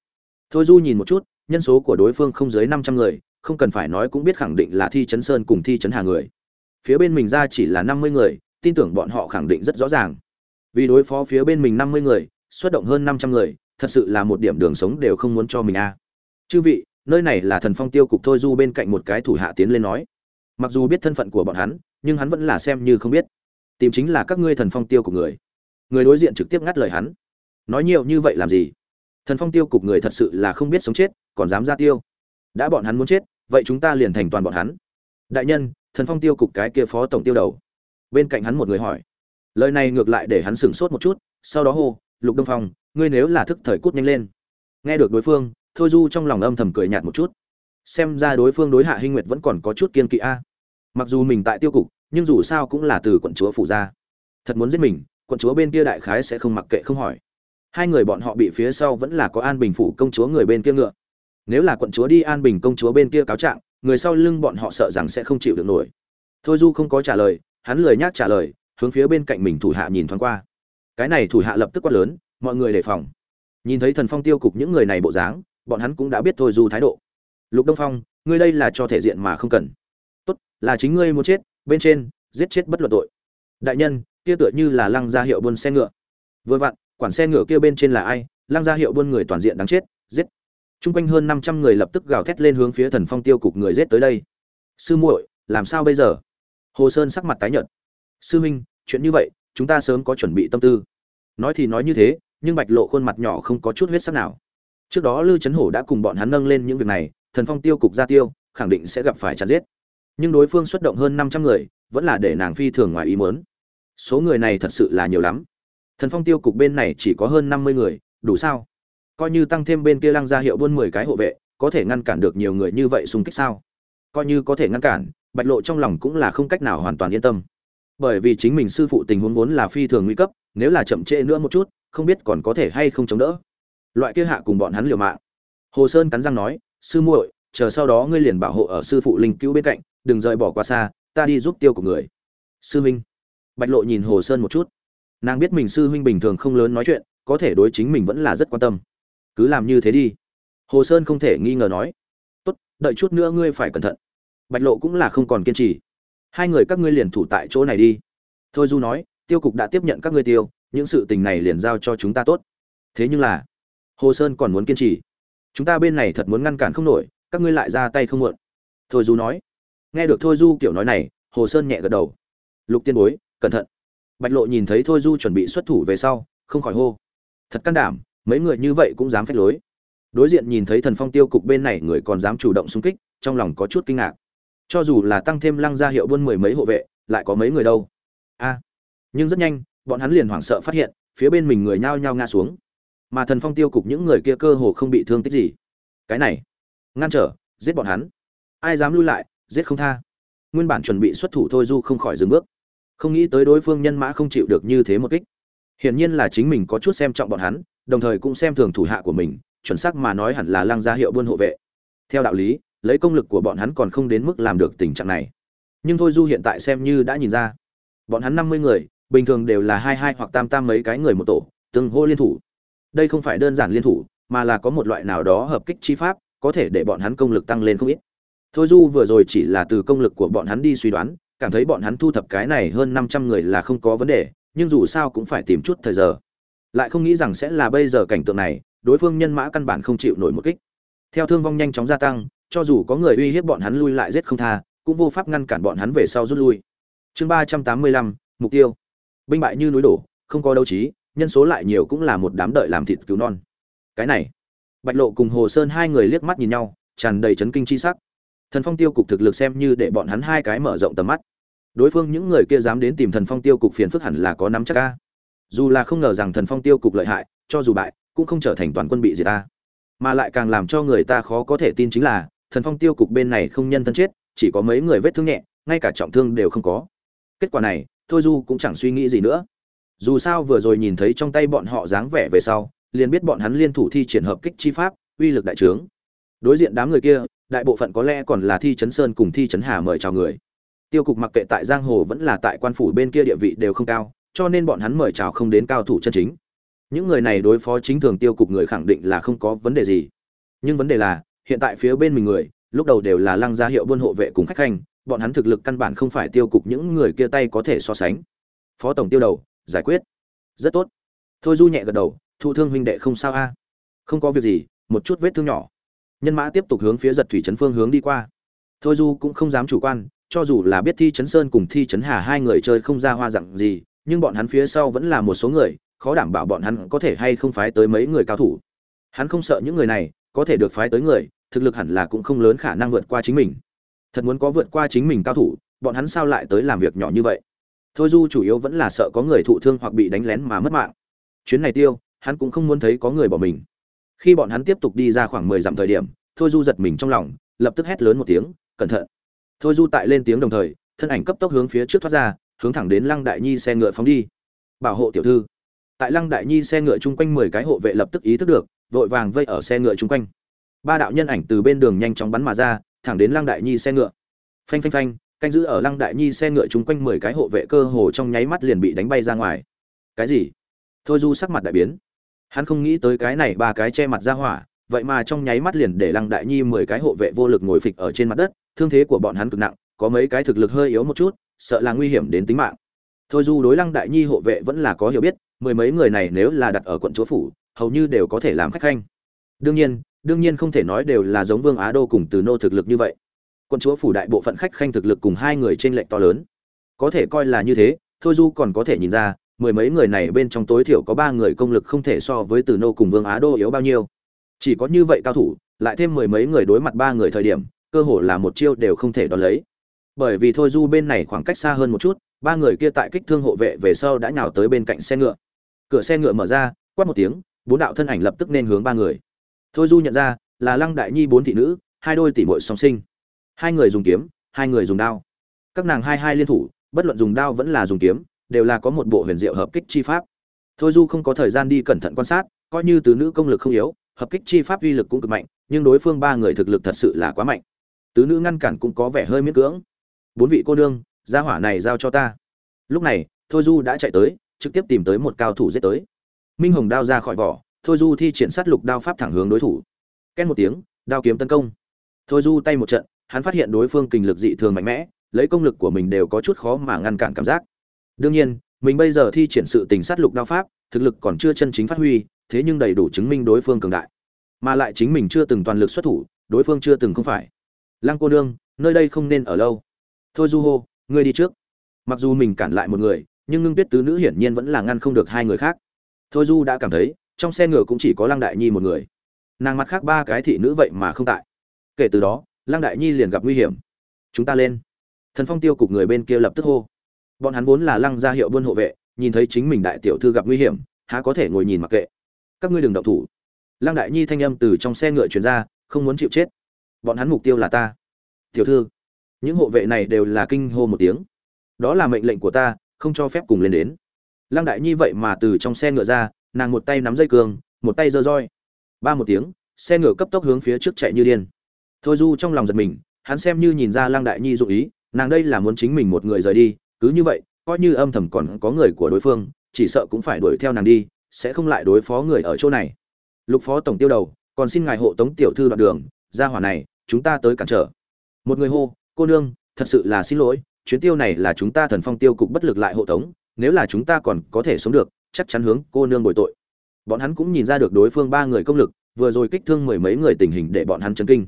thôi du nhìn một chút, nhân số của đối phương không dưới năm trăm người, không cần phải nói cũng biết khẳng định là thi chấn sơn cùng thi chấn hà người. Phía bên mình ra chỉ là năm mươi người, tin tưởng bọn họ khẳng định rất rõ ràng. Vì đối phó phía bên mình năm mươi người, xuất động hơn năm trăm người, thật sự là một điểm đường sống đều không muốn cho mình a. Chư vị, nơi này là thần phong tiêu cục thôi du bên cạnh một cái thủ hạ tiến lên nói. Mặc dù biết thân phận của bọn hắn, nhưng hắn vẫn là xem như không biết. Tìm chính là các ngươi thần phong tiêu của người. Người đối diện trực tiếp ngắt lời hắn. Nói nhiều như vậy làm gì? Thần phong tiêu cục người thật sự là không biết sống chết, còn dám ra tiêu. Đã bọn hắn muốn chết, vậy chúng ta liền thành toàn bọn hắn. Đại nhân, thần phong tiêu cục cái kia phó tổng tiêu đầu. Bên cạnh hắn một người hỏi. Lời này ngược lại để hắn sửng sốt một chút, sau đó hô, lục đông phong, ngươi nếu là thức thời cút nhanh lên. Nghe được đối phương, thôi du trong lòng âm thầm cười nhạt một chút. Xem ra đối phương đối hạ hinh nguyệt vẫn còn có chút kiên kỵ a. Mặc dù mình tại tiêu cục, nhưng dù sao cũng là từ quận chúa phủ ra. Thật muốn giết mình, quận chúa bên kia đại khái sẽ không mặc kệ không hỏi hai người bọn họ bị phía sau vẫn là có an bình phủ công chúa người bên kia ngựa. Nếu là quận chúa đi an bình công chúa bên kia cáo trạng, người sau lưng bọn họ sợ rằng sẽ không chịu được nổi. Thôi du không có trả lời, hắn lười nhác trả lời, hướng phía bên cạnh mình thủ hạ nhìn thoáng qua. Cái này thủ hạ lập tức quát lớn, mọi người đề phòng. Nhìn thấy thần phong tiêu cục những người này bộ dáng, bọn hắn cũng đã biết thôi du thái độ. Lục đông phong, ngươi đây là cho thể diện mà không cần. Tốt, là chính ngươi muốn chết, bên trên, giết chết bất luận tội. Đại nhân, kia tựa như là lăng ra hiệu buôn xe ngựa. Vừa vặn quản xe ngựa kia bên trên là ai lăng ra hiệu buôn người toàn diện đáng chết giết Chung quanh hơn năm trăm người lập tức gào thét lên hướng phía Thần Phong Tiêu cục người giết tới đây. Sư muội, làm sao bây giờ? Hồ Sơn sắc mặt tái nhợt. Sư huynh, chuyện như vậy, chúng ta sớm có chuẩn bị tâm tư. Nói thì nói như thế, nhưng Bạch Lộ khuôn mặt nhỏ không có chút huyết sắc nào. Trước đó Lư Trấn Hổ đã cùng bọn hắn nâng lên những việc này, Thần Phong Tiêu cục ra tiêu, khẳng định sẽ gặp phải chặt giết. Nhưng đối phương xuất động hơn năm trăm người, vẫn là để nàng phi thường ngoài ý muốn. Số người này thật sự là nhiều lắm. Thần Phong Tiêu cục bên này chỉ có hơn năm mươi người, đủ sao? coi như tăng thêm bên kia lăng ra hiệu buôn mười cái hộ vệ có thể ngăn cản được nhiều người như vậy xung kích sao? Coi như có thể ngăn cản bạch lộ trong lòng cũng là không cách nào hoàn toàn yên tâm. Bởi vì chính mình sư phụ tình huống vốn là phi thường nguy cấp nếu là chậm trễ nữa một chút không biết còn có thể hay không chống đỡ. Loại kia hạ cùng bọn hắn liều mạng. Hồ sơn cắn răng nói sư muội chờ sau đó ngươi liền bảo hộ ở sư phụ linh cứu bên cạnh đừng rời bỏ qua xa ta đi giúp tiêu của người. Sư Minh, bạch lộ nhìn hồ sơn một chút nàng biết mình sư huynh bình thường không lớn nói chuyện, có thể đối chính mình vẫn là rất quan tâm. Cứ làm như thế đi. Hồ sơn không thể nghi ngờ nói. Tốt, đợi chút nữa ngươi phải cẩn thận. Bạch lộ cũng là không còn kiên trì. Hai người các ngươi liền thủ tại chỗ này đi. Thôi du nói, tiêu cục đã tiếp nhận các ngươi tiêu, những sự tình này liền giao cho chúng ta tốt. Thế nhưng là, hồ sơn còn muốn kiên trì. Chúng ta bên này thật muốn ngăn cản không nổi, các ngươi lại ra tay không muộn. Thôi du nói. Nghe được thôi du kiểu nói này, hồ sơn nhẹ gật đầu. Lục tiên bối, cẩn thận bạch lộ nhìn thấy thôi du chuẩn bị xuất thủ về sau, không khỏi hô. Thật can đảm, mấy người như vậy cũng dám phách lối. Đối diện nhìn thấy thần phong tiêu cục bên này người còn dám chủ động xung kích, trong lòng có chút kinh ngạc. Cho dù là tăng thêm lăng gia hiệu buôn mười mấy hộ vệ, lại có mấy người đâu? A. Nhưng rất nhanh, bọn hắn liền hoảng sợ phát hiện, phía bên mình người nhao nhao ngã xuống. Mà thần phong tiêu cục những người kia cơ hồ không bị thương tích gì. Cái này, ngăn trở, giết bọn hắn. Ai dám lui lại, giết không tha. Nguyên bản chuẩn bị xuất thủ thôi du không khỏi dừng bước không nghĩ tới đối phương nhân mã không chịu được như thế một kích. Hiển nhiên là chính mình có chút xem trọng bọn hắn, đồng thời cũng xem thường thủ hạ của mình, chuẩn xác mà nói hẳn là lăng gia hiệu buôn hộ vệ. Theo đạo lý, lấy công lực của bọn hắn còn không đến mức làm được tình trạng này. Nhưng thôi du hiện tại xem như đã nhìn ra. Bọn hắn năm mươi người, bình thường đều là hai hai hoặc tam tam mấy cái người một tổ, từng hô liên thủ. Đây không phải đơn giản liên thủ, mà là có một loại nào đó hợp kích chi pháp, có thể để bọn hắn công lực tăng lên không ít. Thôi du vừa rồi chỉ là từ công lực của bọn hắn đi suy đoán cảm thấy bọn hắn thu thập cái này hơn năm trăm người là không có vấn đề, nhưng dù sao cũng phải tìm chút thời giờ. Lại không nghĩ rằng sẽ là bây giờ cảnh tượng này, đối phương nhân mã căn bản không chịu nổi một kích. Theo thương vong nhanh chóng gia tăng, cho dù có người uy hiếp bọn hắn lui lại giết không tha, cũng vô pháp ngăn cản bọn hắn về sau rút lui. Chương ba trăm tám mươi lăm, mục tiêu. Binh bại như núi đổ, không có đấu trí, nhân số lại nhiều cũng là một đám đợi làm thịt cứu non. Cái này, bạch lộ cùng hồ sơn hai người liếc mắt nhìn nhau, tràn đầy chấn kinh chi sắc thần phong tiêu cục thực lực xem như để bọn hắn hai cái mở rộng tầm mắt. Đối phương những người kia dám đến tìm thần phong tiêu cục phiền phức hẳn là có nắm chắc ca dù là không ngờ rằng thần phong tiêu cục lợi hại, cho dù bại, cũng không trở thành toàn quân bị diệt ta mà lại càng làm cho người ta khó có thể tin chính là, thần phong tiêu cục bên này không nhân thân chết, chỉ có mấy người vết thương nhẹ, ngay cả trọng thương đều không có. Kết quả này, thôi du cũng chẳng suy nghĩ gì nữa. Dù sao vừa rồi nhìn thấy trong tay bọn họ dáng vẻ về sau, liền biết bọn hắn liên thủ thi triển hợp kích chi pháp, uy lực đại trướng. Đối diện đám người kia đại bộ phận có lẽ còn là thi chấn sơn cùng thi chấn hà mời chào người. Tiêu cục mặc kệ tại giang hồ vẫn là tại quan phủ bên kia địa vị đều không cao, cho nên bọn hắn mời chào không đến cao thủ chân chính. Những người này đối phó chính thường tiêu cục người khẳng định là không có vấn đề gì. Nhưng vấn đề là, hiện tại phía bên mình người, lúc đầu đều là lăng gia hiệu buôn hộ vệ cùng khách khanh, bọn hắn thực lực căn bản không phải tiêu cục những người kia tay có thể so sánh. Phó tổng tiêu đầu, giải quyết. Rất tốt. Thôi du nhẹ gật đầu thụ thương huynh đệ không sao a. Không có việc gì, một chút vết thương nhỏ nhân mã tiếp tục hướng phía giật thủy trấn phương hướng đi qua. Thôi du cũng không dám chủ quan, cho dù là biết thi trấn sơn cùng thi trấn hà hai người chơi không ra hoa dặn gì, nhưng bọn hắn phía sau vẫn là một số người, khó đảm bảo bọn hắn có thể hay không phái tới mấy người cao thủ. Hắn không sợ những người này, có thể được phái tới người, thực lực hẳn là cũng không lớn khả năng vượt qua chính mình. Thật muốn có vượt qua chính mình cao thủ, bọn hắn sao lại tới làm việc nhỏ như vậy? Thôi du chủ yếu vẫn là sợ có người thụ thương hoặc bị đánh lén mà mất mạng. Chuyến này tiêu, hắn cũng không muốn thấy có người bỏ mình khi bọn hắn tiếp tục đi ra khoảng mười dặm thời điểm, thôi du giật mình trong lòng, lập tức hét lớn một tiếng, cẩn thận! Thôi du tại lên tiếng đồng thời, thân ảnh cấp tốc hướng phía trước thoát ra, hướng thẳng đến lăng đại nhi xe ngựa phóng đi. Bảo hộ tiểu thư. Tại lăng đại nhi xe ngựa chung quanh mười cái hộ vệ lập tức ý thức được, vội vàng vây ở xe ngựa chung quanh. Ba đạo nhân ảnh từ bên đường nhanh chóng bắn mà ra, thẳng đến lăng đại nhi xe ngựa. Phanh phanh phanh, canh giữ ở lăng đại nhi xe ngựa chung quanh mười cái hộ vệ cơ hồ trong nháy mắt liền bị đánh bay ra ngoài. Cái gì? Thôi du sắc mặt đại biến hắn không nghĩ tới cái này ba cái che mặt ra hỏa, vậy mà trong nháy mắt liền để lăng đại nhi mười cái hộ vệ vô lực ngồi phịch ở trên mặt đất, thương thế của bọn hắn cực nặng, có mấy cái thực lực hơi yếu một chút, sợ là nguy hiểm đến tính mạng. Thôi du đối lăng đại nhi hộ vệ vẫn là có hiểu biết, mười mấy người này nếu là đặt ở quận chúa phủ, hầu như đều có thể làm khách khanh. Đương nhiên đương nhiên không thể nói đều là giống vương á đô cùng từ nô thực lực như vậy. Quận chúa phủ đại bộ phận khách khanh thực lực cùng hai người trên lệnh to lớn. Có thể coi là như thế, thôi du còn có thể nhìn ra mười mấy người này bên trong tối thiểu có ba người công lực không thể so với từ nô cùng vương á đô yếu bao nhiêu. Chỉ có như vậy cao thủ, lại thêm mười mấy người đối mặt ba người thời điểm, cơ hồ là một chiêu đều không thể đón lấy. Bởi vì thôi du bên này khoảng cách xa hơn một chút, ba người kia tại kích thương hộ vệ về sau đã nhào tới bên cạnh xe ngựa. Cửa xe ngựa mở ra, quát một tiếng, bốn đạo thân ảnh lập tức nên hướng ba người. Thôi du nhận ra, là lăng đại nhi bốn thị nữ, hai đôi tỷ muội song sinh. Hai người dùng kiếm, hai người dùng đao. Các nàng hai hai liên thủ, bất luận dùng đao vẫn là dùng kiếm đều là có một bộ huyền diệu hợp kích chi pháp. Thôi du không có thời gian đi cẩn thận quan sát, coi như tứ nữ công lực không yếu, hợp kích chi pháp uy lực cũng cực mạnh, nhưng đối phương ba người thực lực thật sự là quá mạnh. Tứ nữ ngăn cản cũng có vẻ hơi miễn cưỡng. Bốn vị cô nương, gia hỏa này giao cho ta. Lúc này, thôi du đã chạy tới, trực tiếp tìm tới một cao thủ giết tới. Minh hồng đao ra khỏi vỏ, thôi du thi triển sát lục đao pháp thẳng hướng đối thủ. Ken một tiếng, đao kiếm tấn công. Thôi du tay một trận, hắn phát hiện đối phương kình lực dị thường mạnh mẽ, lấy công lực của mình đều có chút khó mà ngăn cản cảm giác đương nhiên, mình bây giờ thi triển sự tình sát lục đao pháp, thực lực còn chưa chân chính phát huy, thế nhưng đầy đủ chứng minh đối phương cường đại. Mà lại chính mình chưa từng toàn lực xuất thủ, đối phương chưa từng không phải. Lăng cô nương, nơi đây không nên ở lâu. Thôi du hô, ngươi đi trước. Mặc dù mình cản lại một người, nhưng ngưng tuyết tứ nữ hiển nhiên vẫn là ngăn không được hai người khác. Thôi du đã cảm thấy, trong xe ngựa cũng chỉ có lăng đại nhi một người. Nàng mặt khác ba cái thị nữ vậy mà không tại. Kể từ đó, lăng đại nhi liền gặp nguy hiểm. Chúng ta lên. Thần phong tiêu cục người bên kia lập tức hô bọn hắn vốn là lăng gia hiệu buôn hộ vệ, nhìn thấy chính mình đại tiểu thư gặp nguy hiểm, há có thể ngồi nhìn mặc kệ. Các ngươi đừng động thủ. Lăng đại nhi thanh âm từ trong xe ngựa chuyển ra, không muốn chịu chết. Bọn hắn mục tiêu là ta. Tiểu thư, những hộ vệ này đều là kinh hô một tiếng. Đó là mệnh lệnh của ta, không cho phép cùng lên đến. Lăng đại nhi vậy mà từ trong xe ngựa ra, nàng một tay nắm dây cương một tay giơ roi. Ba một tiếng, xe ngựa cấp tốc hướng phía trước chạy như điên. Thôi du trong lòng giật mình, hắn xem như nhìn ra lăng đại nhi dụ ý, nàng đây là muốn chính mình một người rời đi cứ như vậy, coi như âm thầm còn có người của đối phương, chỉ sợ cũng phải đuổi theo nàng đi, sẽ không lại đối phó người ở chỗ này. Lục phó tổng tiêu đầu, còn xin ngài hộ tống tiểu thư đoạn đường ra hỏa này, chúng ta tới cản trở. Một người hô, cô nương, thật sự là xin lỗi, chuyến tiêu này là chúng ta thần phong tiêu cục bất lực lại hộ tống, nếu là chúng ta còn có thể sống được, chắc chắn hướng cô nương bồi tội. Bọn hắn cũng nhìn ra được đối phương ba người công lực, vừa rồi kích thương mười mấy người tình hình để bọn hắn chấn kinh.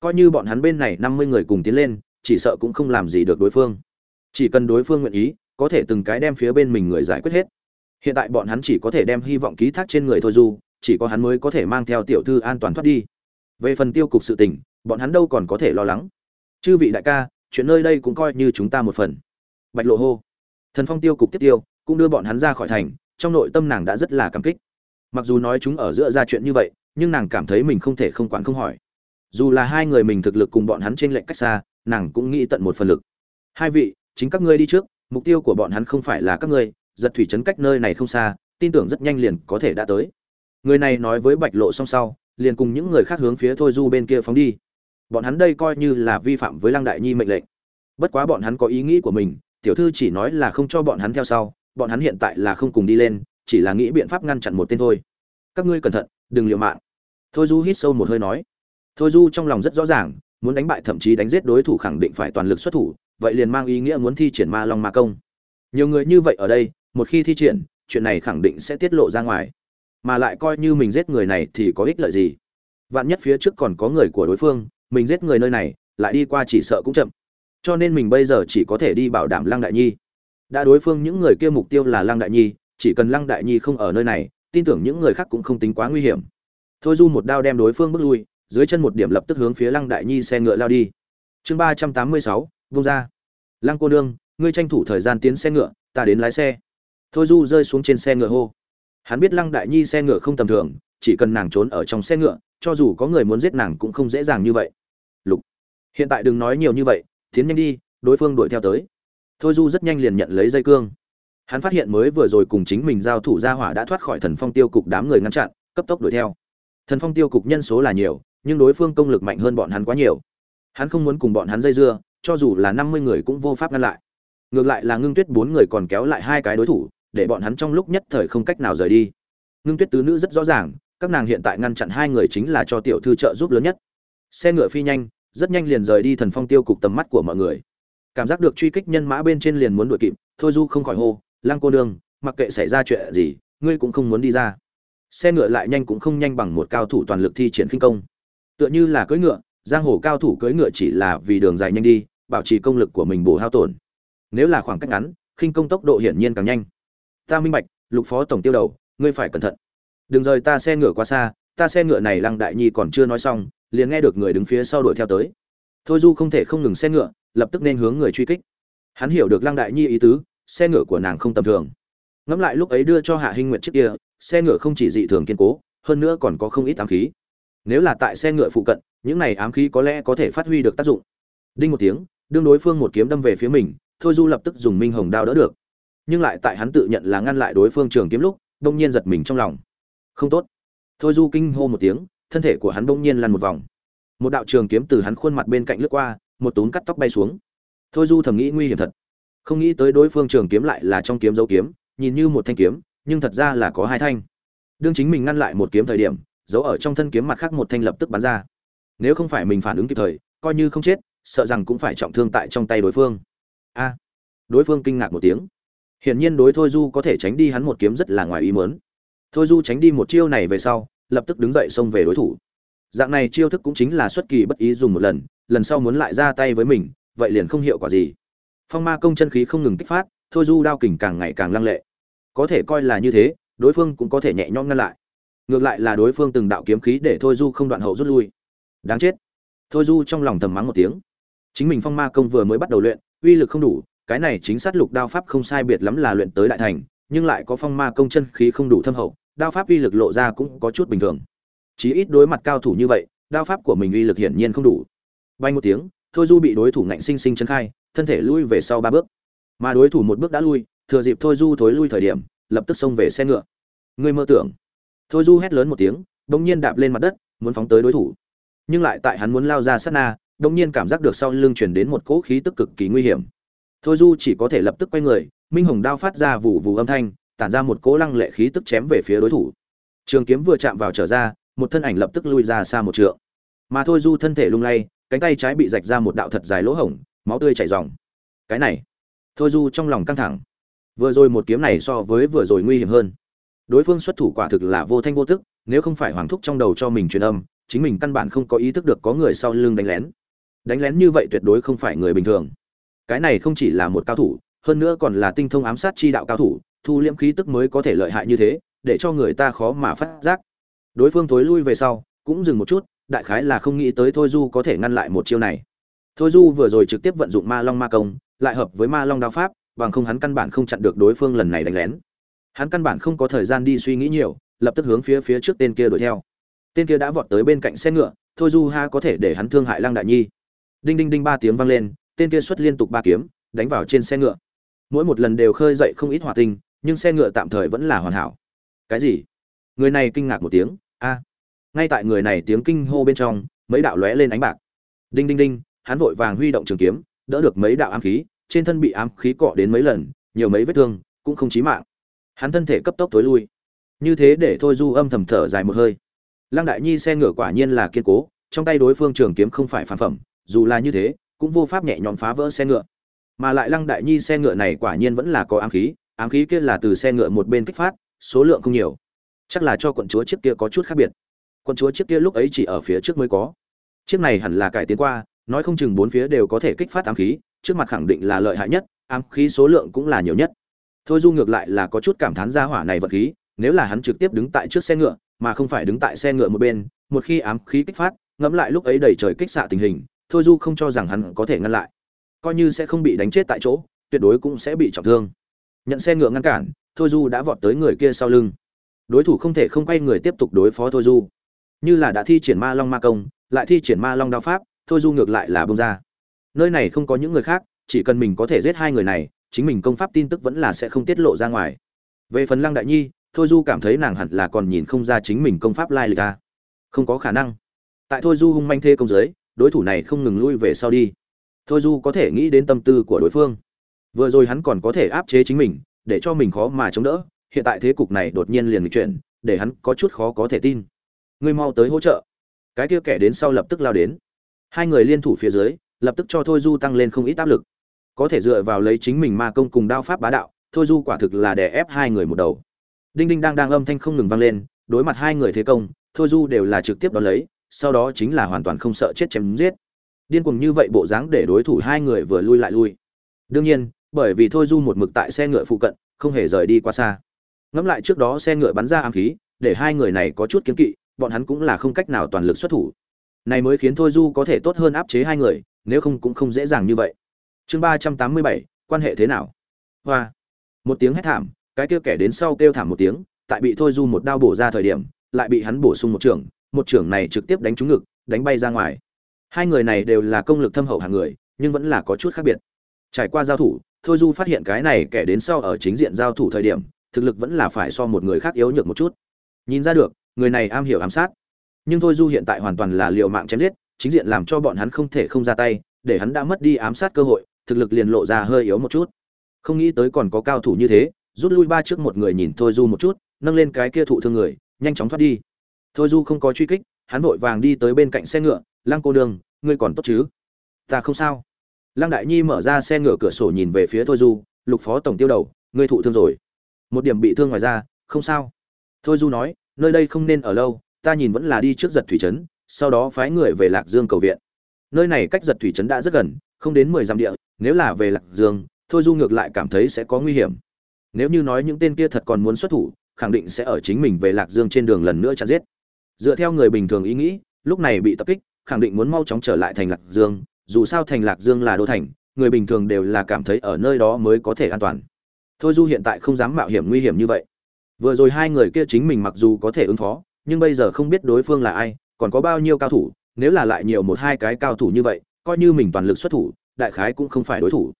Coi như bọn hắn bên này năm mươi người cùng tiến lên, chỉ sợ cũng không làm gì được đối phương chỉ cần đối phương nguyện ý, có thể từng cái đem phía bên mình người giải quyết hết. Hiện tại bọn hắn chỉ có thể đem hy vọng ký thác trên người thôi du chỉ có hắn mới có thể mang theo tiểu thư an toàn thoát đi. Về phần tiêu cục sự tình, bọn hắn đâu còn có thể lo lắng. Chư vị đại ca, chuyện nơi đây cũng coi như chúng ta một phần. Bạch lộ hô. Thần phong tiêu cục tiếp tiêu, cũng đưa bọn hắn ra khỏi thành, trong nội tâm nàng đã rất là cảm kích. Mặc dù nói chúng ở giữa ra chuyện như vậy, nhưng nàng cảm thấy mình không thể không quản không hỏi. Dù là hai người mình thực lực cùng bọn hắn trên lệnh cách xa, nàng cũng nghĩ tận một phần lực. Hai vị chính các ngươi đi trước, mục tiêu của bọn hắn không phải là các ngươi, giật thủy trấn cách nơi này không xa, tin tưởng rất nhanh liền có thể đã tới. Người này nói với bạch lộ song sau, liền cùng những người khác hướng phía thôi du bên kia phóng đi. Bọn hắn đây coi như là vi phạm với lăng đại nhi mệnh lệnh. Bất quá bọn hắn có ý nghĩ của mình, tiểu thư chỉ nói là không cho bọn hắn theo sau, bọn hắn hiện tại là không cùng đi lên, chỉ là nghĩ biện pháp ngăn chặn một tên thôi. Các ngươi cẩn thận, đừng liều mạng. Thôi du hít sâu một hơi nói. Thôi du trong lòng rất rõ ràng, muốn đánh bại thậm chí đánh giết đối thủ khẳng định phải toàn lực xuất thủ vậy liền mang ý nghĩa muốn thi triển ma long ma công. Nhiều người như vậy ở đây, một khi thi triển, chuyện này khẳng định sẽ tiết lộ ra ngoài. Mà lại coi như mình giết người này thì có ích lợi gì? Vạn nhất phía trước còn có người của đối phương, mình giết người nơi này, lại đi qua chỉ sợ cũng chậm. Cho nên mình bây giờ chỉ có thể đi bảo đảm lăng đại nhi. Đã đối phương những người kia mục tiêu là lăng đại nhi, chỉ cần lăng đại nhi không ở nơi này, tin tưởng những người khác cũng không tính quá nguy hiểm. Thôi du một đao đem đối phương bước lui, dưới chân một điểm lập tức hướng phía lăng đại nhi xe ngựa lao đi. Chương ba trăm tám mươi sáu, vung ra lăng cô nương, ngươi tranh thủ thời gian tiến xe ngựa, ta đến lái xe. Thôi du rơi xuống trên xe ngựa hô. Hắn biết lăng đại nhi xe ngựa không tầm thường, chỉ cần nàng trốn ở trong xe ngựa, cho dù có người muốn giết nàng cũng không dễ dàng như vậy. Lục. Hiện tại đừng nói nhiều như vậy, tiến nhanh đi, đối phương đuổi theo tới. Thôi du rất nhanh liền nhận lấy dây cương. Hắn phát hiện mới vừa rồi cùng chính mình giao thủ gia hỏa đã thoát khỏi thần phong tiêu cục đám người ngăn chặn, cấp tốc đuổi theo. Thần phong tiêu cục nhân số là nhiều, nhưng đối phương công lực mạnh hơn bọn hắn quá nhiều. Hắn không muốn cùng bọn hắn dây dưa cho dù là năm mươi người cũng vô pháp ngăn lại. Ngược lại là ngưng tuyết bốn người còn kéo lại hai cái đối thủ, để bọn hắn trong lúc nhất thời không cách nào rời đi. Ngưng tuyết tứ nữ rất rõ ràng, các nàng hiện tại ngăn chặn hai người chính là cho tiểu thư trợ giúp lớn nhất. Xe ngựa phi nhanh, rất nhanh liền rời đi thần phong tiêu cục tầm mắt của mọi người. Cảm giác được truy kích nhân mã bên trên liền muốn đuổi kịp, thôi du không khỏi hô, lăng cô nương, mặc kệ xảy ra chuyện gì, ngươi cũng không muốn đi ra. Xe ngựa lại nhanh cũng không nhanh bằng một cao thủ toàn lực thi triển khinh công. Tựa như là cưỡi ngựa, giang hồ cao thủ cưỡi ngựa chỉ là vì đường dài nhanh đi bảo trì công lực của mình bổ hao tổn. Nếu là khoảng cách ngắn, khinh công tốc độ hiển nhiên càng nhanh. Ta minh bạch, lục phó tổng tiêu đầu, ngươi phải cẩn thận. Đừng rời ta xe ngựa quá xa, ta xe ngựa này lăng đại nhi còn chưa nói xong, liền nghe được người đứng phía sau đuổi theo tới. Thôi du không thể không ngừng xe ngựa, lập tức nên hướng người truy kích. Hắn hiểu được lăng đại nhi ý tứ, xe ngựa của nàng không tầm thường. Ngẫm lại lúc ấy đưa cho hạ hinh nguyện trước kia, xe ngựa không chỉ dị thường kiên cố, hơn nữa còn có không ít ám khí. Nếu là tại xe ngựa phụ cận, những này ám khí có lẽ có thể phát huy được tác dụng đinh một tiếng, đương đối phương một kiếm đâm về phía mình, thôi du lập tức dùng minh hồng đao đỡ được. Nhưng lại tại hắn tự nhận là ngăn lại đối phương trường kiếm lúc đông nhiên giật mình trong lòng. Không tốt. Thôi du kinh hô một tiếng, thân thể của hắn đông nhiên lăn một vòng. Một đạo trường kiếm từ hắn khuôn mặt bên cạnh lướt qua, một túm cắt tóc bay xuống. Thôi du thầm nghĩ nguy hiểm thật. Không nghĩ tới đối phương trường kiếm lại là trong kiếm dấu kiếm, nhìn như một thanh kiếm, nhưng thật ra là có hai thanh. Đương chính mình ngăn lại một kiếm thời điểm giấu ở trong thân kiếm mặt khác một thanh lập tức bắn ra. Nếu không phải mình phản ứng kịp thời, coi như không chết sợ rằng cũng phải trọng thương tại trong tay đối phương. A, đối phương kinh ngạc một tiếng. Hiển nhiên đối thôi du có thể tránh đi hắn một kiếm rất là ngoài ý mớn thôi du tránh đi một chiêu này về sau, lập tức đứng dậy xông về đối thủ. Dạng này chiêu thức cũng chính là xuất kỳ bất ý dùng một lần lần sau muốn lại ra tay với mình, vậy liền không hiệu quả gì. Phong ma công chân khí không ngừng kích phát, thôi du đao kình càng ngày càng lăng lệ. Có thể coi là như thế, đối phương cũng có thể nhẹ nhõm ngăn lại. Ngược lại là đối phương từng đạo kiếm khí để thôi du không đoạn hậu rút lui. Đáng chết. Thôi du trong lòng thầm mắng một tiếng chính mình phong ma công vừa mới bắt đầu luyện, uy lực không đủ, cái này chính sát lục đao pháp không sai biệt lắm là luyện tới đại thành, nhưng lại có phong ma công chân khí không đủ thâm hậu, đao pháp uy lực lộ ra cũng có chút bình thường. Chí ít đối mặt cao thủ như vậy, đao pháp của mình uy lực hiển nhiên không đủ. Bay một tiếng, thôi du bị đối thủ ngạnh sinh sinh chân khai, thân thể lui về sau ba bước. Mà đối thủ một bước đã lui, thừa dịp thôi du thối lui thời điểm, lập tức xông về xe ngựa. Ngươi mơ tưởng. Thôi du hét lớn một tiếng, bỗng nhiên đạp lên mặt đất, muốn phóng tới đối thủ. Nhưng lại tại hắn muốn lao ra sát na đông nhiên cảm giác được sau lưng chuyển đến một cỗ khí tức cực kỳ nguy hiểm. Thôi du chỉ có thể lập tức quay người, minh hồng đao phát ra vụ vụ âm thanh, tản ra một cỗ lăng lệ khí tức chém về phía đối thủ. Trường kiếm vừa chạm vào trở ra, một thân ảnh lập tức lui ra xa một trượng. Mà thôi du thân thể lung lay, cánh tay trái bị rạch ra một đạo thật dài lỗ hổng, máu tươi chảy ròng. Cái này, thôi du trong lòng căng thẳng. Vừa rồi một kiếm này so với vừa rồi nguy hiểm hơn. Đối phương xuất thủ quả thực là vô thanh vô tức, nếu không phải hoàng thúc trong đầu cho mình truyền âm, chính mình căn bản không có ý thức được có người sau lưng đánh lén đánh lén như vậy tuyệt đối không phải người bình thường. Cái này không chỉ là một cao thủ, hơn nữa còn là tinh thông ám sát chi đạo cao thủ, thu liễm khí tức mới có thể lợi hại như thế, để cho người ta khó mà phát giác. Đối phương thối lui về sau, cũng dừng một chút, đại khái là không nghĩ tới thôi du có thể ngăn lại một chiêu này. Thôi du vừa rồi trực tiếp vận dụng ma long ma công, lại hợp với ma long đao pháp, bằng không hắn căn bản không chặn được đối phương lần này đánh lén. Hắn căn bản không có thời gian đi suy nghĩ nhiều, lập tức hướng phía phía trước tên kia đuổi theo. Tên kia đã vọt tới bên cạnh xe ngựa, thôi du ha có thể để hắn thương hại lăng đại nhi đinh đinh đinh ba tiếng vang lên, tên kia xuất liên tục ba kiếm, đánh vào trên xe ngựa. Mỗi một lần đều khơi dậy không ít hỏa tinh, nhưng xe ngựa tạm thời vẫn là hoàn hảo. Cái gì? Người này kinh ngạc một tiếng, a. Ngay tại người này tiếng kinh hô bên trong, mấy đạo lóe lên ánh bạc. Đinh đinh đinh, hắn vội vàng huy động trường kiếm, đỡ được mấy đạo ám khí, trên thân bị ám khí cọ đến mấy lần, nhiều mấy vết thương, cũng không chí mạng. Hắn thân thể cấp tốc tối lui. Như thế để thôi du âm thầm thở dài một hơi. Lăng đại nhi xe ngựa quả nhiên là kiên cố, trong tay đối phương trường kiếm không phải phản phẩm dù là như thế, cũng vô pháp nhẹ nhõm phá vỡ xe ngựa. Mà lại lăng đại nhi xe ngựa này quả nhiên vẫn là có ám khí ám khí kia là từ xe ngựa một bên kích phát, số lượng không nhiều. Chắc là cho quận chúa chiếc kia có chút khác biệt. Quận chúa chiếc kia lúc ấy chỉ ở phía trước mới có. Chiếc này hẳn là cải tiến qua, nói không chừng bốn phía đều có thể kích phát ám khí, trước mặt khẳng định là lợi hại nhất, ám khí số lượng cũng là nhiều nhất. Thôi du ngược lại là có chút cảm thán ra hỏa này vật khí, nếu là hắn trực tiếp đứng tại trước xe ngựa, mà không phải đứng tại xe ngựa một bên, một khi ám khí kích phát, ngẫm lại lúc ấy đầy trời kích xạ tình hình thôi du không cho rằng hắn có thể ngăn lại. Coi như sẽ không bị đánh chết tại chỗ, tuyệt đối cũng sẽ bị trọng thương. Nhận xe ngựa ngăn cản, thôi du đã vọt tới người kia sau lưng. Đối thủ không thể không quay người tiếp tục đối phó thôi du. Như là đã thi triển ma long ma công, lại thi triển ma long đao pháp, thôi du ngược lại là bông ra. Nơi này không có những người khác, chỉ cần mình có thể giết hai người này, chính mình công pháp tin tức vẫn là sẽ không tiết lộ ra ngoài. Về phần lăng đại nhi, thôi du cảm thấy nàng hẳn là còn nhìn không ra chính mình công pháp lai lịch ta không có khả năng. Tại thôi du hung manh thê công giới đối thủ này không ngừng lui về sau đi. Thôi du có thể nghĩ đến tâm tư của đối phương. Vừa rồi hắn còn có thể áp chế chính mình, để cho mình khó mà chống đỡ, hiện tại thế cục này đột nhiên liền chuyển, để hắn có chút khó có thể tin. Ngươi mau tới hỗ trợ. Cái kia kẻ đến sau lập tức lao đến. Hai người liên thủ phía dưới, lập tức cho thôi du tăng lên không ít áp lực. Có thể dựa vào lấy chính mình ma công cùng đao pháp bá đạo, thôi du quả thực là đè ép hai người một đầu. Đinh đinh đang đang âm thanh không ngừng vang lên, đối mặt hai người thế công, thôi du đều là trực tiếp đón lấy sau đó chính là hoàn toàn không sợ chết chém giết. Điên cuồng như vậy bộ dáng để đối thủ hai người vừa lui lại lui. Đương nhiên, bởi vì thôi du một mực tại xe ngựa phụ cận, không hề rời đi quá xa. Ngẫm lại trước đó xe ngựa bắn ra ám khí, để hai người này có chút kiến kỵ, bọn hắn cũng là không cách nào toàn lực xuất thủ. Này mới khiến thôi du có thể tốt hơn áp chế hai người, nếu không cũng không dễ dàng như vậy. Chương ba trăm tám mươi bảy, quan hệ thế nào? Hoa. Một tiếng hét thảm, cái kia kẻ đến sau kêu thảm một tiếng, tại bị thôi du một đao bổ ra thời điểm, lại bị hắn bổ sung một trường một trưởng này trực tiếp đánh trúng ngực, đánh bay ra ngoài. Hai người này đều là công lực thâm hậu hàng người, nhưng vẫn là có chút khác biệt. Trải qua giao thủ, thôi du phát hiện cái này kẻ đến sau ở chính diện giao thủ thời điểm, thực lực vẫn là phải so một người khác yếu nhược một chút. Nhìn ra được, người này am hiểu ám sát. Nhưng thôi du hiện tại hoàn toàn là liều mạng chém giết, chính diện làm cho bọn hắn không thể không ra tay, để hắn đã mất đi ám sát cơ hội, thực lực liền lộ ra hơi yếu một chút. Không nghĩ tới còn có cao thủ như thế, rút lui ba trước một người nhìn thôi du một chút, nâng lên cái kia thụ thương người, nhanh chóng thoát đi thôi du không có truy kích, hắn vội vàng đi tới bên cạnh xe ngựa, lăng cô đường ngươi còn tốt chứ? Ta không sao. Lăng đại nhi mở ra xe ngựa cửa sổ nhìn về phía thôi du, lục phó tổng tiêu đầu, ngươi thụ thương rồi. Một điểm bị thương ngoài ra không sao. Thôi du nói, nơi đây không nên ở lâu, ta nhìn vẫn là đi trước giật thủy trấn, sau đó phái người về lạc dương cầu viện. Nơi này cách giật thủy trấn đã rất gần, không đến mười dặm địa, nếu là về lạc dương, thôi du ngược lại cảm thấy sẽ có nguy hiểm. Nếu như nói những tên kia thật còn muốn xuất thủ, khẳng định sẽ ở chính mình về lạc dương trên đường lần nữa chặt giết dựa theo người bình thường ý nghĩ, lúc này bị tập kích, khẳng định muốn mau chóng trở lại thành lạc dương, dù sao thành lạc dương là đô thành, người bình thường đều là cảm thấy ở nơi đó mới có thể an toàn. Thôi du hiện tại không dám mạo hiểm nguy hiểm như vậy. Vừa rồi hai người kia chính mình mặc dù có thể ứng phó, nhưng bây giờ không biết đối phương là ai, còn có bao nhiêu cao thủ, nếu là lại nhiều một hai cái cao thủ như vậy, coi như mình toàn lực xuất thủ, đại khái cũng không phải đối thủ.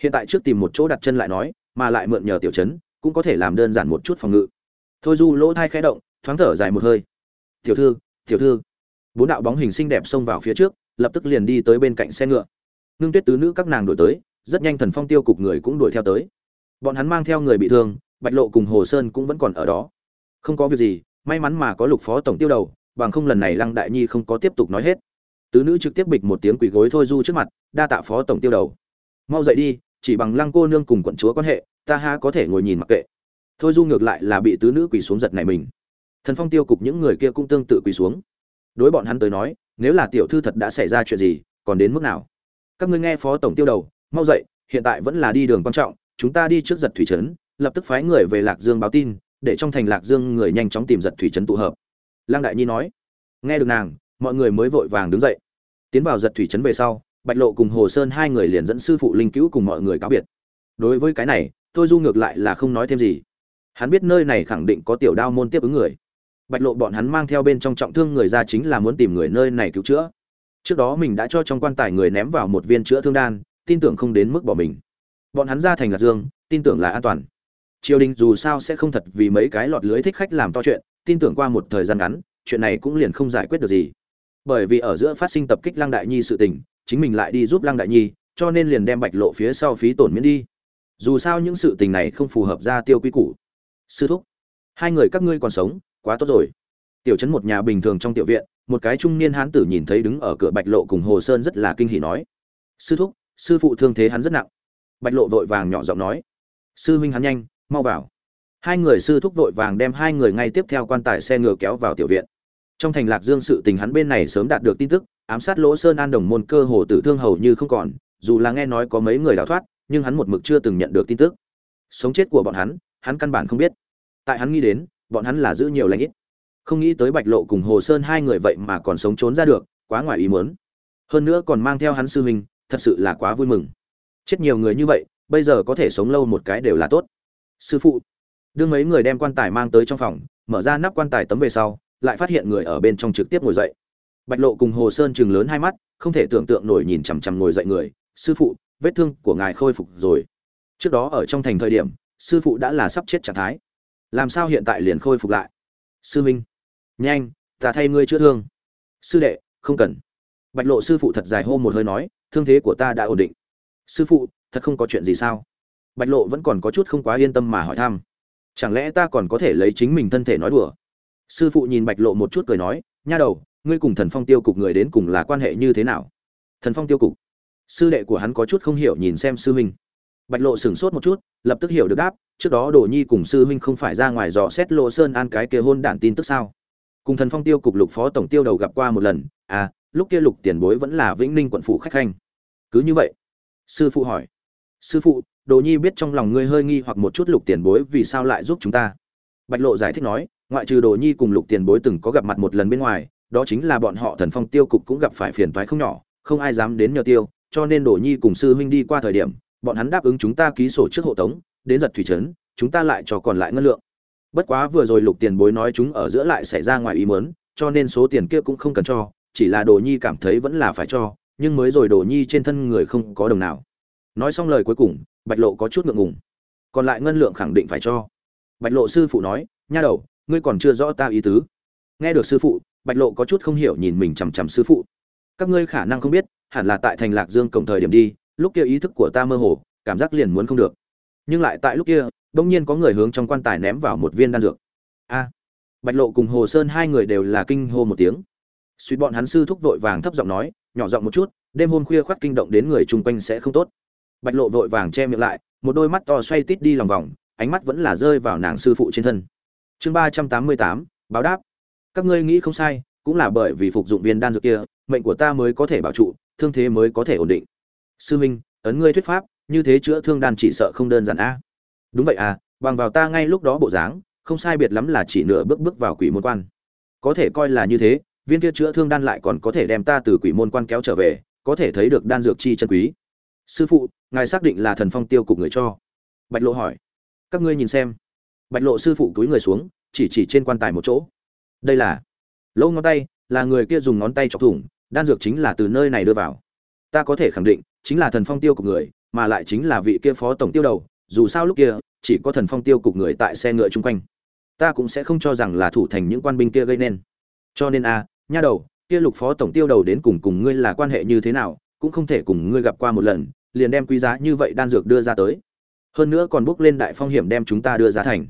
Hiện tại trước tìm một chỗ đặt chân lại nói, mà lại mượn nhờ tiểu chấn, cũng có thể làm đơn giản một chút phòng ngự. Thôi du lỗ thai khẽ động, thoáng thở dài một hơi tiểu thư tiểu thư. Bốn đạo bóng hình xinh đẹp xông vào phía trước, lập tức liền đi tới bên cạnh xe ngựa. Ngưng tuyết tứ nữ các nàng đuổi tới, rất nhanh thần phong tiêu cục người cũng đuổi theo tới. Bọn hắn mang theo người bị thương, bạch lộ cùng hồ sơn cũng vẫn còn ở đó. Không có việc gì, may mắn mà có lục phó tổng tiêu đầu, bằng không lần này lăng đại nhi không có tiếp tục nói hết. Tứ nữ trực tiếp bịch một tiếng quỳ gối thôi du trước mặt, đa tạ phó tổng tiêu đầu. Mau dậy đi, chỉ bằng lăng cô nương cùng quận chúa quan hệ, ta ha có thể ngồi nhìn mặc kệ. Thôi du ngược lại là bị tứ nữ quỳ xuống giật này mình thần phong tiêu cục những người kia cũng tương tự quỳ xuống. Đối bọn hắn tới nói, nếu là tiểu thư thật đã xảy ra chuyện gì, còn đến mức nào? Các ngươi nghe phó tổng tiêu đầu, mau dậy, hiện tại vẫn là đi đường quan trọng, chúng ta đi trước giật thủy trấn, lập tức phái người về lạc dương báo tin, để trong thành lạc dương người nhanh chóng tìm giật thủy trấn tụ hợp. Lăng đại nhi nói, nghe được nàng, mọi người mới vội vàng đứng dậy. Tiến vào giật thủy trấn về sau, bạch lộ cùng hồ sơn hai người liền dẫn sư phụ linh cứu cùng mọi người cáo biệt. Đối với cái này tôi du ngược lại là không nói thêm gì. Hắn biết nơi này khẳng định có tiểu đao môn tiếp ứng người bạch lộ bọn hắn mang theo bên trong trọng thương người ra chính là muốn tìm người nơi này cứu chữa. Trước đó mình đã cho trong quan tài người ném vào một viên chữa thương đan, tin tưởng không đến mức bỏ mình. Bọn hắn ra thành lạc dương, tin tưởng là an toàn. Triều đình dù sao sẽ không thật vì mấy cái lọt lưới thích khách làm to chuyện, tin tưởng qua một thời gian ngắn, chuyện này cũng liền không giải quyết được gì. Bởi vì ở giữa phát sinh tập kích lăng đại nhi sự tình, chính mình lại đi giúp lăng đại nhi, cho nên liền đem bạch lộ phía sau phí tổn miễn đi. Dù sao những sự tình này không phù hợp ra tiêu quy củ. Sư thúc, hai người các ngươi còn sống quá tốt rồi. Tiểu trấn một nhà bình thường trong tiểu viện, một cái trung niên hán tử nhìn thấy đứng ở cửa bạch lộ cùng hồ sơn rất là kinh hỉ nói, sư thúc, sư phụ thương thế hắn rất nặng. Bạch lộ vội vàng nhỏ giọng nói, sư huynh hắn nhanh, mau vào. Hai người sư thúc vội vàng đem hai người ngay tiếp theo quan tài xe ngựa kéo vào tiểu viện. Trong thành lạc dương sự tình hắn bên này sớm đạt được tin tức, ám sát lỗ sơn an đồng môn cơ hồ tử thương hầu như không còn, dù là nghe nói có mấy người đào thoát, nhưng hắn một mực chưa từng nhận được tin tức. Sống chết của bọn hắn hắn căn bản không biết. Tại hắn nghĩ đến bọn hắn là giữ nhiều lãnh ít. Không nghĩ tới bạch lộ cùng hồ sơn hai người vậy mà còn sống trốn ra được, quá ngoài ý muốn. Hơn nữa còn mang theo hắn sư huynh, thật sự là quá vui mừng. Chết nhiều người như vậy, bây giờ có thể sống lâu một cái đều là tốt. Sư phụ. Đưa mấy người đem quan tài mang tới trong phòng, mở ra nắp quan tài tấm về sau, lại phát hiện người ở bên trong trực tiếp ngồi dậy. Bạch lộ cùng hồ sơn chừng lớn hai mắt, không thể tưởng tượng nổi nhìn chằm chằm ngồi dậy người. Sư phụ, vết thương của ngài khôi phục rồi. Trước đó ở trong thành thời điểm, sư phụ đã là sắp chết trạng thái làm sao hiện tại liền khôi phục lại? Sư minh, nhanh, ta thay ngươi chữa thương. Sư đệ, không cần. Bạch lộ sư phụ thật dài hô một hơi nói, thương thế của ta đã ổn định. Sư phụ, thật không có chuyện gì sao? Bạch lộ vẫn còn có chút không quá yên tâm mà hỏi thăm. Chẳng lẽ ta còn có thể lấy chính mình thân thể nói đùa? Sư phụ nhìn bạch lộ một chút cười nói, nha đầu, ngươi cùng thần phong tiêu cục người đến cùng là quan hệ như thế nào? Thần phong tiêu cục. Sư đệ của hắn có chút không hiểu nhìn xem sư huynh bạch lộ sửng sốt một chút, lập tức hiểu được đáp, trước đó đồ nhi cùng sư huynh không phải ra ngoài dò xét lộ sơn an cái kia hôn đản tin tức sao? Cùng thần phong tiêu cục lục phó tổng tiêu đầu gặp qua một lần à lúc kia lục tiền bối vẫn là vĩnh ninh quận phủ khách khanh. Cứ như vậy, sư phụ hỏi, sư phụ, đồ nhi biết trong lòng ngươi hơi nghi hoặc một chút lục tiền bối vì sao lại giúp chúng ta? Bạch lộ giải thích nói, ngoại trừ đồ nhi cùng lục tiền bối từng có gặp mặt một lần bên ngoài, đó chính là bọn họ thần phong tiêu cục cũng gặp phải phiền toái không nhỏ, không ai dám đến nhờ tiêu, cho nên đồ nhi cùng sư huynh đi qua thời điểm bọn hắn đáp ứng chúng ta ký sổ trước hộ tống, đến giật thủy trấn, chúng ta lại cho còn lại ngân lượng. Bất quá vừa rồi lục tiền bối nói chúng ở giữa lại xảy ra ngoài ý muốn, cho nên số tiền kia cũng không cần cho, chỉ là đồ nhi cảm thấy vẫn là phải cho, nhưng mới rồi đồ nhi trên thân người không có đồng nào. Nói xong lời cuối cùng, bạch lộ có chút ngượng ngùng. Còn lại ngân lượng khẳng định phải cho. Bạch lộ sư phụ nói, nha đầu, ngươi còn chưa rõ ta ý tứ. Nghe được sư phụ, bạch lộ có chút không hiểu nhìn mình chằm chằm sư phụ. Các ngươi khả năng không biết, hẳn là tại thành lạc dương cổng thời điểm đi lúc kia ý thức của ta mơ hồ, cảm giác liền muốn không được. Nhưng lại tại lúc kia, bỗng nhiên có người hướng trong quan tài ném vào một viên đan dược. A! Bạch lộ cùng hồ sơn hai người đều là kinh hô một tiếng. Suýt bọn hắn sư thúc vội vàng thấp giọng nói, nhỏ giọng một chút, đêm hôm khuya khoác kinh động đến người chung quanh sẽ không tốt. Bạch lộ vội vàng che miệng lại, một đôi mắt to xoay tít đi lòng vòng, ánh mắt vẫn là rơi vào nàng sư phụ trên thân. Chương ba trăm tám mươi tám, báo đáp. Các ngươi nghĩ không sai, cũng là bởi vì phục dụng viên đan dược kia, mệnh của ta mới có thể bảo trụ, thương thế mới có thể ổn định sư minh, ấn ngươi thuyết pháp, như thế chữa thương đan chỉ sợ không đơn giản a. Đúng vậy à bằng vào ta ngay lúc đó bộ dáng, không sai biệt lắm là chỉ nửa bước bước vào quỷ môn quan. Có thể coi là như thế, viên kia chữa thương đan lại còn có thể đem ta từ quỷ môn quan kéo trở về, có thể thấy được đan dược chi chân quý. Sư phụ, ngài xác định là thần phong tiêu cục người cho. Bạch lộ hỏi. Các ngươi nhìn xem. Bạch lộ sư phụ túi người xuống, chỉ chỉ trên quan tài một chỗ. Đây là lỗ ngón tay, là người kia dùng ngón tay chọc thủng, đan dược chính là từ nơi này đưa vào. Ta có thể khẳng định chính là thần phong tiêu cục người, mà lại chính là vị kia phó tổng tiêu đầu, dù sao lúc kia, chỉ có thần phong tiêu cục người tại xe ngựa chung quanh. Ta cũng sẽ không cho rằng là thủ thành những quan binh kia gây nên. Cho nên a, nha đầu, kia lục phó tổng tiêu đầu đến cùng cùng ngươi là quan hệ như thế nào, cũng không thể cùng ngươi gặp qua một lần, liền đem quý giá như vậy đan dược đưa ra tới. Hơn nữa còn bước lên đại phong hiểm đem chúng ta đưa ra thành.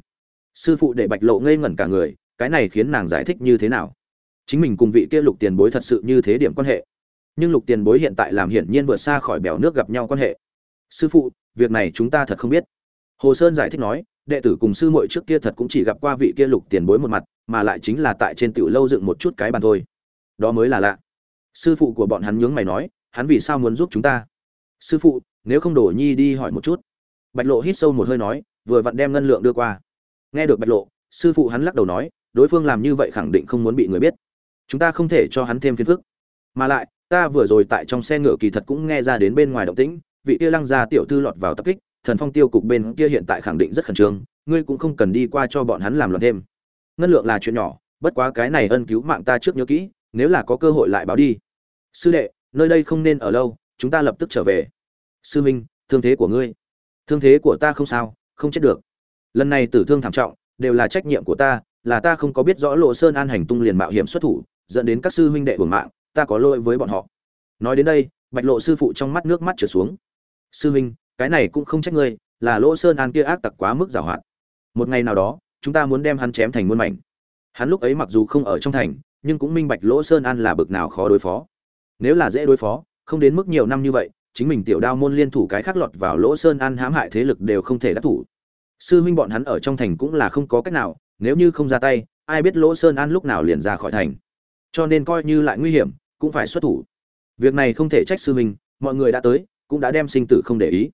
Sư phụ để bạch lộ ngây ngẩn cả người, cái này khiến nàng giải thích như thế nào? Chính mình cùng vị kia lục tiền bối thật sự như thế điểm quan hệ nhưng lục tiền bối hiện tại làm hiển nhiên vượt xa khỏi bèo nước gặp nhau quan hệ. Sư phụ, việc này chúng ta thật không biết. Hồ sơn giải thích nói, đệ tử cùng sư muội trước kia thật cũng chỉ gặp qua vị kia lục tiền bối một mặt, mà lại chính là tại trên tiểu lâu dựng một chút cái bàn thôi. Đó mới là lạ. Sư phụ của bọn hắn nhướng mày nói, hắn vì sao muốn giúp chúng ta? Sư phụ, nếu không đổ nhi đi hỏi một chút. Bạch lộ hít sâu một hơi nói, vừa vặn đem ngân lượng đưa qua. Nghe được bạch lộ, sư phụ hắn lắc đầu nói, đối phương làm như vậy khẳng định không muốn bị người biết. Chúng ta không thể cho hắn thêm phiền phức. Mà lại ta vừa rồi tại trong xe ngựa kỳ thật cũng nghe ra đến bên ngoài động tĩnh, vị kia lăng gia tiểu thư lọt vào tập kích, thần phong tiêu cục bên kia hiện tại khẳng định rất khẩn trương, ngươi cũng không cần đi qua cho bọn hắn làm loạn thêm. Ngân lượng là chuyện nhỏ, bất quá cái này ân cứu mạng ta trước nhớ kỹ, nếu là có cơ hội lại báo đi. Sư đệ, nơi đây không nên ở lâu, chúng ta lập tức trở về. Sư minh, thương thế của ngươi. Thương thế của ta không sao, không chết được. Lần này tử thương thảm trọng, đều là trách nhiệm của ta, là ta không có biết rõ lộ sơn an hành tung liền mạo hiểm xuất thủ, dẫn đến các sư huynh đệ hưởng mạng ta có lỗi với bọn họ. Nói đến đây, bạch lộ sư phụ trong mắt nước mắt trở xuống. Sư huynh cái này cũng không trách ngươi, là lỗ sơn an kia ác tặc quá mức giảo hoạt. Một ngày nào đó, chúng ta muốn đem hắn chém thành muôn mảnh. Hắn lúc ấy mặc dù không ở trong thành, nhưng cũng minh bạch lỗ sơn an là bực nào khó đối phó. Nếu là dễ đối phó, không đến mức nhiều năm như vậy, chính mình tiểu đao môn liên thủ cái khác lọt vào lỗ sơn an hãm hại thế lực đều không thể đắc thủ. Sư huynh bọn hắn ở trong thành cũng là không có cách nào, nếu như không ra tay, ai biết lỗ sơn an lúc nào liền ra khỏi thành. Cho nên coi như lại nguy hiểm cũng phải xuất thủ. Việc này không thể trách sư huynh, mọi người đã tới, cũng đã đem sinh tử không để ý.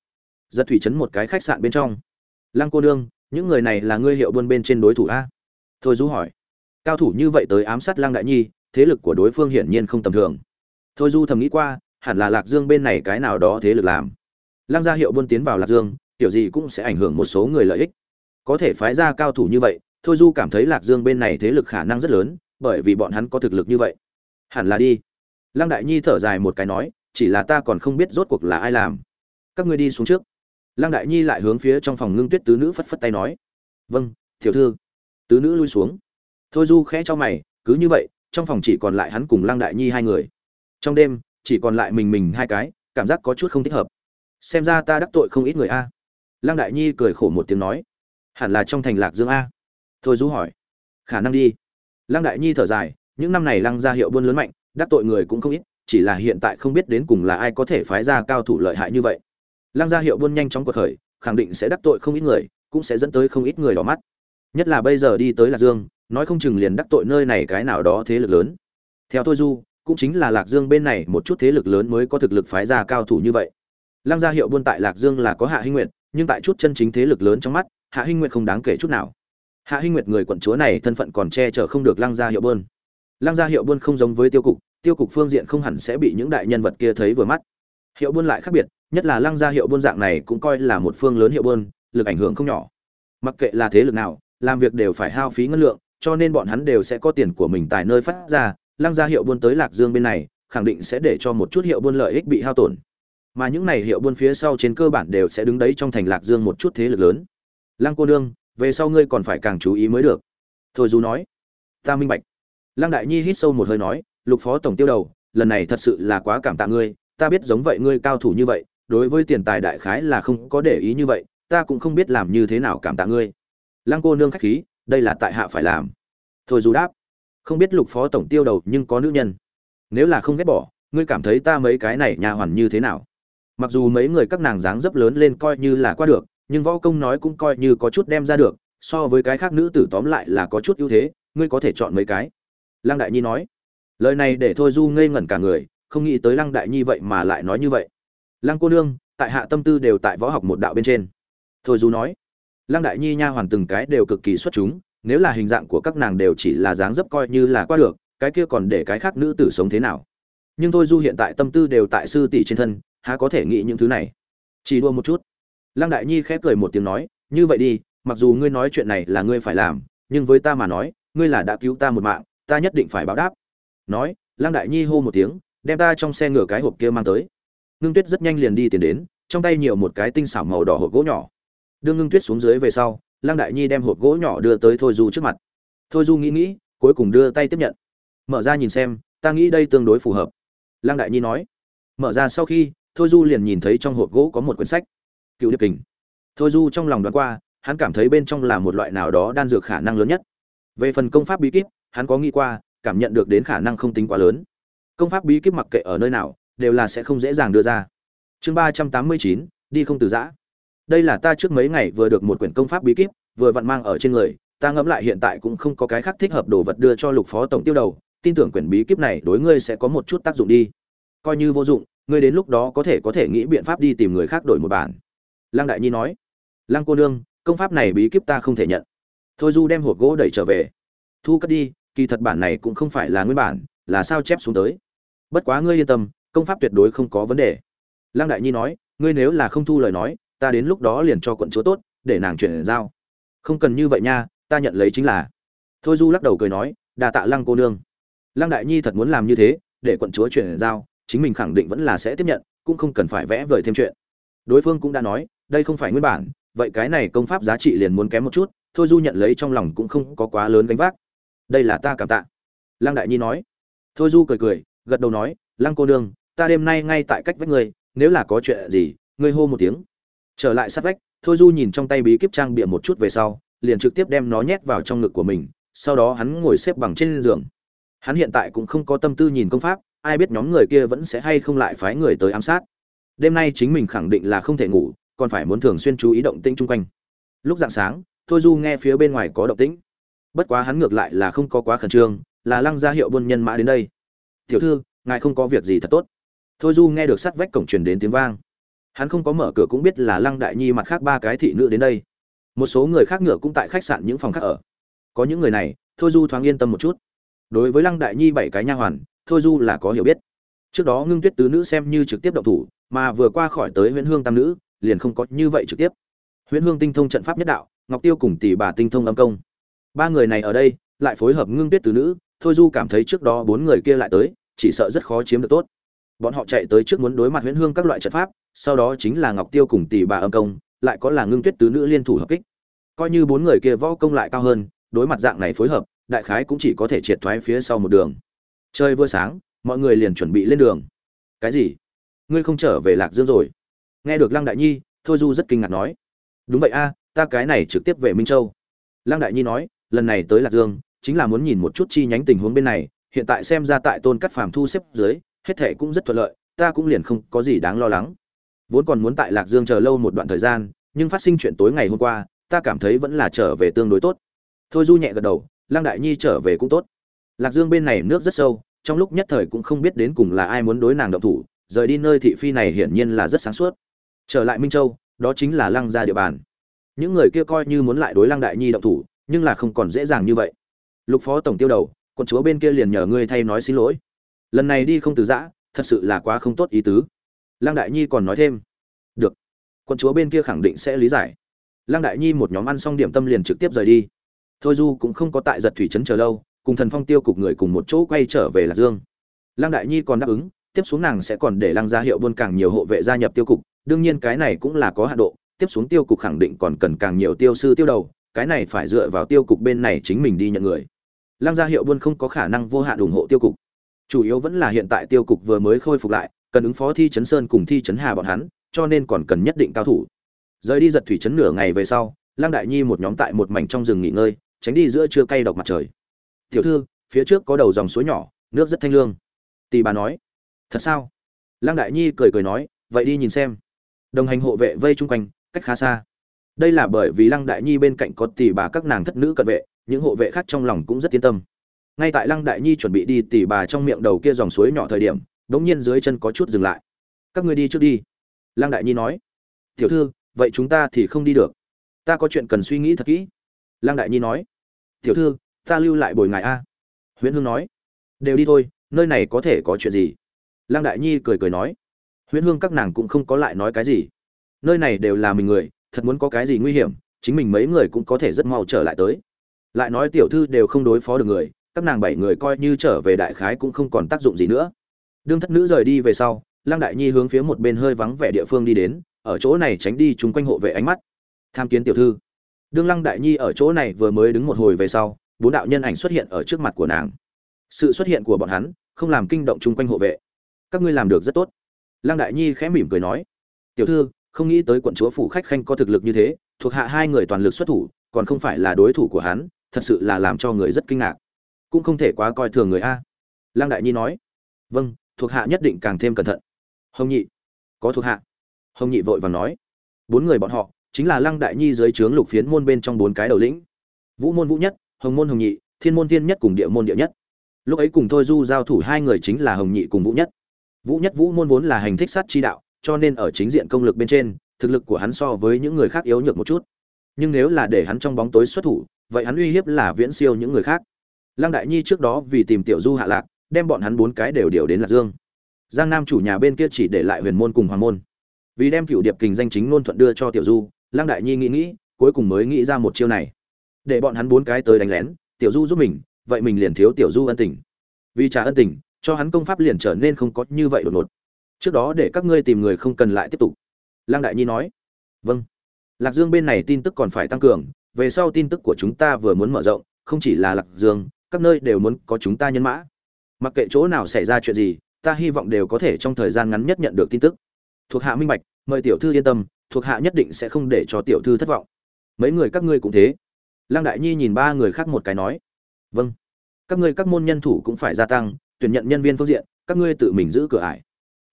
Giật thủy chấn một cái khách sạn bên trong. Lăng cô nương, những người này là ngươi hiệu buôn bên trên đối thủ a? Thôi du hỏi. Cao thủ như vậy tới ám sát lăng đại nhi, thế lực của đối phương hiển nhiên không tầm thường. Thôi du thầm nghĩ qua, hẳn là lạc dương bên này cái nào đó thế lực làm. Lăng gia hiệu buôn tiến vào lạc dương, kiểu gì cũng sẽ ảnh hưởng một số người lợi ích. Có thể phái ra cao thủ như vậy, thôi du cảm thấy lạc dương bên này thế lực khả năng rất lớn, bởi vì bọn hắn có thực lực như vậy. Hẳn là đi lăng đại nhi thở dài một cái nói, chỉ là ta còn không biết rốt cuộc là ai làm. Các ngươi đi xuống trước. Lăng đại nhi lại hướng phía trong phòng ngưng tuyết tứ nữ phất phất tay nói. Vâng tiểu thư. Tứ nữ lui xuống. Thôi du khẽ cho mày, cứ như vậy, trong phòng chỉ còn lại hắn cùng lăng đại nhi hai người. Trong đêm, chỉ còn lại mình mình hai cái, cảm giác có chút không thích hợp. Xem ra ta đắc tội không ít người a. Lăng đại nhi cười khổ một tiếng nói. Hẳn là trong thành lạc dương a. Thôi du hỏi. Khả năng đi. Lăng đại nhi thở dài, những năm này lăng gia hiệu buôn lớn mạnh đắc tội người cũng không ít, chỉ là hiện tại không biết đến cùng là ai có thể phái ra cao thủ lợi hại như vậy. Lăng gia hiệu buôn nhanh chóng cuộc khởi, khẳng định sẽ đắc tội không ít người, cũng sẽ dẫn tới không ít người đỏ mắt. Nhất là bây giờ đi tới lạc dương, nói không chừng liền đắc tội nơi này cái nào đó thế lực lớn. Theo tôi du, cũng chính là lạc dương bên này một chút thế lực lớn mới có thực lực phái ra cao thủ như vậy. Lăng gia hiệu buôn tại lạc dương là có hạ hinh nguyệt, nhưng tại chút chân chính thế lực lớn trong mắt, hạ hinh nguyệt không đáng kể chút nào. Hạ hinh nguyệt người quận chúa này thân phận còn che chở không được lăng gia hiệu buôn lăng gia hiệu buôn không giống với tiêu cục tiêu cục phương diện không hẳn sẽ bị những đại nhân vật kia thấy vừa mắt. Hiệu buôn lại khác biệt, nhất là lăng gia hiệu buôn dạng này cũng coi là một phương lớn hiệu buôn, lực ảnh hưởng không nhỏ. Mặc kệ là thế lực nào, làm việc đều phải hao phí ngân lượng, cho nên bọn hắn đều sẽ có tiền của mình tại nơi phát ra, lăng gia hiệu buôn tới lạc dương bên này, khẳng định sẽ để cho một chút hiệu buôn lợi ích bị hao tổn. Mà những này hiệu buôn phía sau trên cơ bản đều sẽ đứng đấy trong thành lạc dương một chút thế lực lớn. Lăng cô nương, về sau ngươi còn phải càng chú ý mới được. Thôi dù nói. Ta minh bạch lăng đại nhi hít sâu một hơi nói, lục phó tổng tiêu đầu, lần này thật sự là quá cảm tạ ngươi, ta biết giống vậy ngươi cao thủ như vậy, đối với tiền tài đại khái là không có để ý như vậy, ta cũng không biết làm như thế nào cảm tạ ngươi. Lăng cô nương khách khí, đây là tại hạ phải làm. Thôi dù đáp, không biết lục phó tổng tiêu đầu nhưng có nữ nhân. Nếu là không ghét bỏ, ngươi cảm thấy ta mấy cái này nhà hoàn như thế nào? Mặc dù mấy người các nàng dáng dấp lớn lên coi như là qua được, nhưng võ công nói cũng coi như có chút đem ra được, so với cái khác nữ tử tóm lại là có chút ưu thế, ngươi có thể chọn mấy cái? Lăng đại nhi nói. Lời này để thôi du ngây ngẩn cả người, không nghĩ tới lăng đại nhi vậy mà lại nói như vậy. Lăng cô nương, tại hạ tâm tư đều tại võ học một đạo bên trên. Thôi du nói. Lăng đại nhi nha hoàn từng cái đều cực kỳ xuất chúng, nếu là hình dạng của các nàng đều chỉ là dáng dấp coi như là qua được, cái kia còn để cái khác nữ tử sống thế nào? Nhưng thôi du hiện tại tâm tư đều tại sư tỷ trên thân, há có thể nghĩ những thứ này? Chỉ đua một chút. Lăng đại nhi khép cười một tiếng nói, như vậy đi, mặc dù ngươi nói chuyện này là ngươi phải làm, nhưng với ta mà nói, ngươi là đã cứu ta một mạng ta nhất định phải báo đáp. Nói, lăng đại nhi hô một tiếng, đem ta trong xe ngửa cái hộp kia mang tới. Ngưng tuyết rất nhanh liền đi tiến đến, trong tay nhiều một cái tinh xảo màu đỏ hộp gỗ nhỏ. Đương ngưng tuyết xuống dưới về sau, lăng đại nhi đem hộp gỗ nhỏ đưa tới thôi du trước mặt. Thôi du nghĩ nghĩ, cuối cùng đưa tay tiếp nhận. Mở ra nhìn xem, ta nghĩ đây tương đối phù hợp. Lăng đại nhi nói. Mở ra sau khi, thôi du liền nhìn thấy trong hộp gỗ có một quyển sách. Cựu điệp kình. Thôi du trong lòng đoán qua, hắn cảm thấy bên trong là một loại nào đó đan dược khả năng lớn nhất. Về phần công pháp bí kíp hắn có nghĩ qua, cảm nhận được đến khả năng không tính quá lớn. Công pháp bí kíp mặc kệ ở nơi nào, đều là sẽ không dễ dàng đưa ra. Chương ba trăm tám mươi chín, đi không từ giã. Đây là ta trước mấy ngày vừa được một quyển công pháp bí kíp, vừa vặn mang ở trên người, ta ngẫm lại hiện tại cũng không có cái khác thích hợp đồ vật đưa cho lục phó tổng tiêu đầu, tin tưởng quyển bí kíp này đối ngươi sẽ có một chút tác dụng đi. Coi như vô dụng, ngươi đến lúc đó có thể có thể nghĩ biện pháp đi tìm người khác đổi một bản. Lăng đại nhi nói. Lăng cô nương, công pháp này bí kíp ta không thể nhận. Thôi du đem hộp gỗ đẩy trở về. Thu cất đi kỳ thật bản này cũng không phải là nguyên bản, là sao chép xuống tới. Bất quá ngươi yên tâm, công pháp tuyệt đối không có vấn đề. Lăng đại nhi nói, ngươi nếu là không thu lời nói, ta đến lúc đó liền cho quận chúa tốt, để nàng chuyển giao. Không cần như vậy nha, ta nhận lấy chính là. Thôi du lắc đầu cười nói đà tạ lăng cô nương. Lăng đại nhi thật muốn làm như thế, để quận chúa chuyển giao, chính mình khẳng định vẫn là sẽ tiếp nhận, cũng không cần phải vẽ vời thêm chuyện. Đối phương cũng đã nói, đây không phải nguyên bản, vậy cái này công pháp giá trị liền muốn kém một chút, thôi du nhận lấy trong lòng cũng không có quá lớn gánh vác đây là ta cảm tạ. Lăng đại nhi nói. Thôi du cười cười, gật đầu nói, lăng cô nương, ta đêm nay ngay tại cách vách ngươi, nếu là có chuyện gì, ngươi hô một tiếng. Trở lại sát vách, thôi du nhìn trong tay bí kíp trang bịa một chút về sau, liền trực tiếp đem nó nhét vào trong ngực của mình, sau đó hắn ngồi xếp bằng trên giường. Hắn hiện tại cũng không có tâm tư nhìn công pháp, ai biết nhóm người kia vẫn sẽ hay không lại phái người tới ám sát. Đêm nay chính mình khẳng định là không thể ngủ, còn phải muốn thường xuyên chú ý động tĩnh chung quanh. Lúc dạng sáng, thôi du nghe phía bên ngoài có động tĩnh bất quá hắn ngược lại là không có quá khẩn trương, là lăng ra hiệu buôn nhân mã đến đây. Tiểu thư, ngài không có việc gì thật tốt. Thôi du nghe được sắt vách cổng truyền đến tiếng vang. Hắn không có mở cửa cũng biết là lăng đại nhi mặt khác ba cái thị nữ đến đây. Một số người khác ngựa cũng tại khách sạn những phòng khác ở. Có những người này, thôi du thoáng yên tâm một chút. Đối với lăng đại nhi bảy cái nha hoàn, thôi du là có hiểu biết. Trước đó ngưng tuyết tứ nữ xem như trực tiếp động thủ, mà vừa qua khỏi tới huyện hương tam nữ, liền không có như vậy trực tiếp. Huyện hương tinh thông trận pháp nhất đạo, ngọc tiêu cùng tỷ bà tinh thông âm công ba người này ở đây, lại phối hợp ngưng tuyết tứ nữ, thôi du cảm thấy trước đó bốn người kia lại tới, chỉ sợ rất khó chiếm được tốt. Bọn họ chạy tới trước muốn đối mặt huyễn hương các loại trận pháp, sau đó chính là ngọc tiêu cùng tỷ bà âm công, lại có là ngưng tuyết tứ nữ liên thủ hợp kích. Coi như bốn người kia võ công lại cao hơn, đối mặt dạng này phối hợp, đại khái cũng chỉ có thể triệt thoái phía sau một đường. Chơi vừa sáng, mọi người liền chuẩn bị lên đường. Cái gì? Ngươi không trở về lạc dương rồi? Nghe được lăng đại nhi, thôi du rất kinh ngạc nói. Đúng vậy a, ta cái này trực tiếp về minh châu. Lăng đại nhi nói lần này tới lạc dương, chính là muốn nhìn một chút chi nhánh tình huống bên này, hiện tại xem ra tại tôn cắt phàm thu xếp dưới, hết thệ cũng rất thuận lợi, ta cũng liền không có gì đáng lo lắng. Vốn còn muốn tại lạc dương chờ lâu một đoạn thời gian, nhưng phát sinh chuyện tối ngày hôm qua, ta cảm thấy vẫn là trở về tương đối tốt. Thôi du nhẹ gật đầu, lăng đại nhi trở về cũng tốt. Lạc dương bên này nước rất sâu, trong lúc nhất thời cũng không biết đến cùng là ai muốn đối nàng động thủ, rời đi nơi thị phi này hiển nhiên là rất sáng suốt. Trở lại minh châu, đó chính là lăng gia địa bàn. Những người kia coi như muốn lại đối lăng đại nhi động thủ nhưng là không còn dễ dàng như vậy. Lục phó tổng tiêu đầu, quận chúa bên kia liền nhờ ngươi thay nói xin lỗi. Lần này đi không từ giã, thật sự là quá không tốt ý tứ. Lăng đại nhi còn nói thêm. Được. Quận chúa bên kia khẳng định sẽ lý giải. Lăng đại nhi một nhóm ăn xong điểm tâm liền trực tiếp rời đi. Thôi du cũng không có tại giật thủy trấn chờ lâu, cùng thần phong tiêu cục người cùng một chỗ quay trở về lạc dương. Lăng đại nhi còn đáp ứng, tiếp xuống nàng sẽ còn để lăng gia hiệu buôn càng nhiều hộ vệ gia nhập tiêu cục, đương nhiên cái này cũng là có hạ độ, tiếp xuống tiêu cục khẳng định còn cần càng nhiều tiêu sư tiêu đầu cái này phải dựa vào tiêu cục bên này chính mình đi nhận người. Lăng gia hiệu buôn không có khả năng vô hạn ủng hộ tiêu cục. Chủ yếu vẫn là hiện tại tiêu cục vừa mới khôi phục lại, cần ứng phó thi chấn sơn cùng thi chấn hà bọn hắn, cho nên còn cần nhất định cao thủ. Rời đi giật thủy chấn nửa ngày về sau, lăng đại nhi một nhóm tại một mảnh trong rừng nghỉ ngơi, tránh đi giữa trưa cay độc mặt trời. Tiểu thư, phía trước có đầu dòng suối nhỏ, nước rất thanh lương. Tỷ bà nói. Thật sao? Lăng đại nhi cười cười nói, vậy đi nhìn xem. Đồng hành hộ vệ vây chung quanh, cách khá xa đây là bởi vì lăng đại nhi bên cạnh có tỷ bà các nàng thất nữ cận vệ, những hộ vệ khác trong lòng cũng rất yên tâm. Ngay tại lăng đại nhi chuẩn bị đi, tỷ bà trong miệng đầu kia dòng suối nhỏ thời điểm đ ỗ n g nhiên dưới chân có chút dừng lại. Các người đi trước đi. Lăng đại nhi nói. Tiểu thư, vậy chúng ta thì không đi được. Ta có chuyện cần suy nghĩ thật kỹ. Lăng đại nhi nói. Tiểu thư, ta lưu lại bồi ngài a. Huyễn hương nói. Đều đi thôi, nơi này có thể có chuyện gì? Lăng đại nhi cười cười nói. Huyễn hương các nàng cũng không có lại nói cái gì. Nơi này đều là mình người thật muốn có cái gì nguy hiểm, chính mình mấy người cũng có thể rất mau trở lại tới. Lại nói tiểu thư đều không đối phó được người, các nàng bảy người coi như trở về đại khái cũng không còn tác dụng gì nữa. Đương thất nữ rời đi về sau, lăng đại nhi hướng phía một bên hơi vắng vẻ địa phương đi đến, ở chỗ này tránh đi chung quanh hộ vệ ánh mắt. Tham kiến tiểu thư. Đương lăng đại nhi ở chỗ này vừa mới đứng một hồi về sau, bốn đạo nhân ảnh xuất hiện ở trước mặt của nàng. Sự xuất hiện của bọn hắn không làm kinh động chung quanh hộ vệ. Các ngươi làm được rất tốt. Lăng đại nhi khẽ mỉm cười nói. Tiểu thư không nghĩ tới quận chúa phủ khách khanh có thực lực như thế, thuộc hạ hai người toàn lực xuất thủ, còn không phải là đối thủ của hắn, thật sự là làm cho người rất kinh ngạc. Cũng không thể quá coi thường người a. Lăng đại nhi nói vâng thuộc hạ nhất định càng thêm cẩn thận. Hồng nhị, có thuộc hạ. Hồng nhị vội vàng nói, bốn người bọn họ, chính là lăng đại nhi dưới trướng lục phiến môn bên trong bốn cái đầu lĩnh. Vũ môn vũ nhất, hồng môn hồng nhị, thiên môn thiên nhất cùng địa môn địa nhất. Lúc ấy cùng thôi du giao thủ hai người chính là hồng nhị cùng vũ nhất. Vũ nhất vũ môn vốn là hành thích sát chi đạo cho nên ở chính diện công lực bên trên, thực lực của hắn so với những người khác yếu nhược một chút. Nhưng nếu là để hắn trong bóng tối xuất thủ, vậy hắn uy hiếp là viễn siêu những người khác. Lăng đại nhi trước đó vì tìm tiểu du hạ lạc, đem bọn hắn bốn cái đều điều đến lạc dương. Giang nam chủ nhà bên kia chỉ để lại huyền môn cùng hoàng môn. Vì đem cựu điệp kình danh chính ngôn thuận đưa cho tiểu du, lăng đại nhi nghĩ nghĩ, cuối cùng mới nghĩ ra một chiêu này. Để bọn hắn bốn cái tới đánh lén, tiểu du giúp mình, vậy mình liền thiếu tiểu du ân tình. Vì trả ân tình, cho hắn công pháp liền trở nên không có như vậy đột ngột trước đó để các ngươi tìm người không cần lại tiếp tục. Lăng đại nhi nói vâng. Lạc dương bên này tin tức còn phải tăng cường, về sau tin tức của chúng ta vừa muốn mở rộng, không chỉ là lạc dương, các nơi đều muốn có chúng ta nhân mã. Mặc kệ chỗ nào xảy ra chuyện gì, ta hy vọng đều có thể trong thời gian ngắn nhất nhận được tin tức. Thuộc hạ minh bạch, mời tiểu thư yên tâm, thuộc hạ nhất định sẽ không để cho tiểu thư thất vọng. Mấy người các ngươi cũng thế. Lăng đại nhi nhìn ba người khác một cái nói vâng. Các ngươi các môn nhân thủ cũng phải gia tăng, tuyển nhận nhân viên phương diện, các ngươi tự mình giữ cửa ải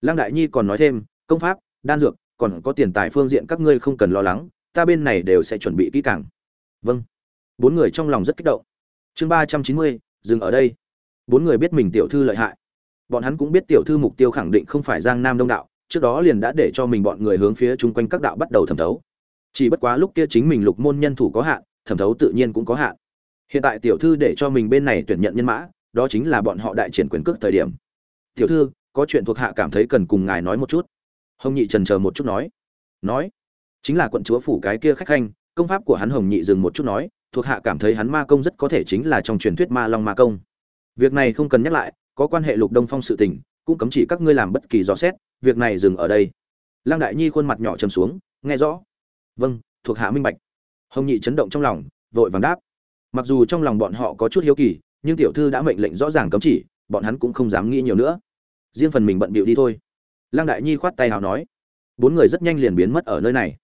lăng đại nhi còn nói thêm, công pháp, đan dược, còn có tiền tài phương diện các ngươi không cần lo lắng, ta bên này đều sẽ chuẩn bị kỹ càng. Vâng. Bốn người trong lòng rất kích động. Chương ba trăm chín mươi, dừng ở đây. Bốn người biết mình tiểu thư lợi hại. Bọn hắn cũng biết tiểu thư mục tiêu khẳng định không phải giang nam đông đạo, trước đó liền đã để cho mình bọn người hướng phía chung quanh các đạo bắt đầu thẩm thấu. Chỉ bất quá lúc kia chính mình lục môn nhân thủ có hạn, thẩm thấu tự nhiên cũng có hạn. Hiện tại tiểu thư để cho mình bên này tuyển nhận nhân mã, đó chính là bọn họ đại triển quyền cước thời điểm. Tiểu thư có chuyện thuộc hạ cảm thấy cần cùng ngài nói một chút. Hồng nhị trần chờ một chút nói. Nói. Chính là quận chúa phủ cái kia khách khanh, công pháp của hắn hồng nhị dừng một chút nói, thuộc hạ cảm thấy hắn ma công rất có thể chính là trong truyền thuyết ma long ma công. Việc này không cần nhắc lại, có quan hệ lục đông phong sự tình, cũng cấm chỉ các ngươi làm bất kỳ dò xét, việc này dừng ở đây. Lăng đại nhi khuôn mặt nhỏ trầm xuống, nghe rõ. Vâng thuộc hạ minh bạch. Hồng nhị chấn động trong lòng, vội vàng đáp. Mặc dù trong lòng bọn họ có chút hiếu kỳ, nhưng tiểu thư đã mệnh lệnh rõ ràng cấm chỉ, bọn hắn cũng không dám nghĩ nhiều nữa riêng phần mình bận bịu đi thôi. Lăng đại nhi khoát tay nào nói, bốn người rất nhanh liền biến mất ở nơi này.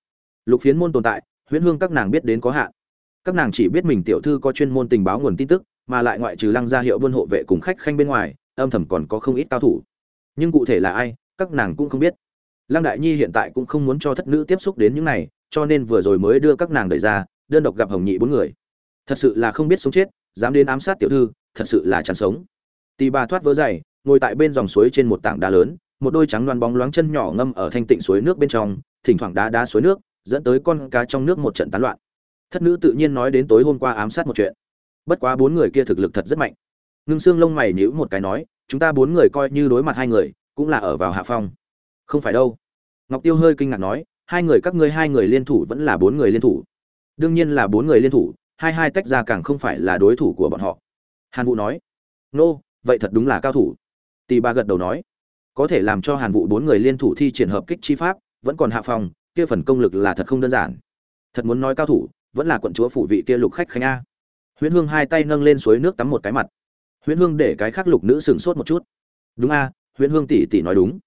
Lục phiến môn tồn tại, huyễn hương các nàng biết đến có hạn. Các nàng chỉ biết mình tiểu thư có chuyên môn tình báo nguồn tin tức, mà lại ngoại trừ lăng gia hiệu buôn hộ vệ cùng khách khanh bên ngoài, âm thầm còn có không ít cao thủ. Nhưng cụ thể là ai, các nàng cũng không biết. Lăng đại nhi hiện tại cũng không muốn cho thất nữ tiếp xúc đến những này, cho nên vừa rồi mới đưa các nàng đẩy ra, đơn độc gặp hồng nhị bốn người. Thật sự là không biết sống chết, dám đến ám sát tiểu thư, thật sự là chẳng sống. Tì bà thoát vỡ dày ngồi tại bên dòng suối trên một tảng đá lớn một đôi trắng loan bóng loáng chân nhỏ ngâm ở thanh tịnh suối nước bên trong thỉnh thoảng đá đá suối nước dẫn tới con cá trong nước một trận tán loạn. Thất nữ tự nhiên nói đến tối hôm qua ám sát một chuyện. Bất quá bốn người kia thực lực thật rất mạnh. Ngưng xương lông mày nhíu một cái nói chúng ta bốn người coi như đối mặt hai người cũng là ở vào hạ phong. Không phải đâu. Ngọc tiêu hơi kinh ngạc nói hai người các ngươi hai người liên thủ vẫn là bốn người liên thủ. Đương nhiên là bốn người liên thủ hai hai tách ra càng không phải là đối thủ của bọn họ. Hàn vũ nói nô、no, vậy thật đúng là cao thủ tì ba gật đầu nói, có thể làm cho hàn vũ bốn người liên thủ thi triển hợp kích chi pháp, vẫn còn hạ phòng, kia phần công lực là thật không đơn giản. Thật muốn nói cao thủ, vẫn là quận chúa phủ vị kia lục khách khánh a. Huyễn hương hai tay nâng lên suối nước tắm một cái mặt. Huyễn hương để cái khác lục nữ sửng sốt một chút. Đúng a, huyễn hương tỷ tỷ nói đúng.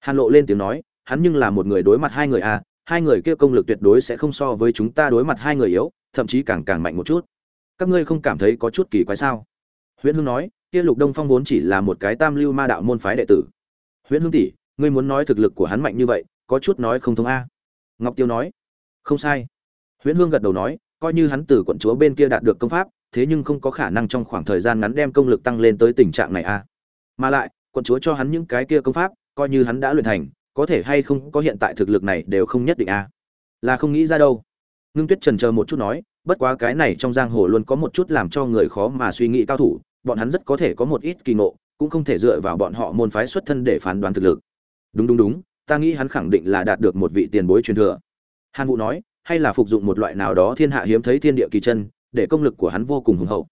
Hàn lộ lên tiếng nói, hắn nhưng là một người đối mặt hai người a, hai người kia công lực tuyệt đối sẽ không so với chúng ta đối mặt hai người yếu, thậm chí càng càng mạnh một chút. Các ngươi không cảm thấy có chút kỳ quái sao? Huyễn hương nói kia lục đông phong vốn chỉ là một cái tam lưu ma đạo môn phái đệ tử. Huyễn hương tỷ, ngươi muốn nói thực lực của hắn mạnh như vậy, có chút nói không thông a. Ngọc tiêu nói, không sai. Huyễn hương gật đầu nói, coi như hắn từ quận chúa bên kia đạt được công pháp, thế nhưng không có khả năng trong khoảng thời gian ngắn đem công lực tăng lên tới tình trạng này a. Mà lại, quận chúa cho hắn những cái kia công pháp, coi như hắn đã luyện thành, có thể hay không có hiện tại thực lực này đều không nhất định a. Là không nghĩ ra đâu. Ngưng tuyết trần chờ một chút nói, bất quá cái này trong giang hồ luôn có một chút làm cho người khó mà suy nghĩ cao thủ bọn hắn rất có thể có một ít kỳ ngộ, cũng không thể dựa vào bọn họ môn phái xuất thân để phán đoán thực lực. Đúng đúng đúng, ta nghĩ hắn khẳng định là đạt được một vị tiền bối truyền thừa. Hàn vũ nói, hay là phục dụng một loại nào đó thiên hạ hiếm thấy thiên địa kỳ chân, để công lực của hắn vô cùng hùng hậu.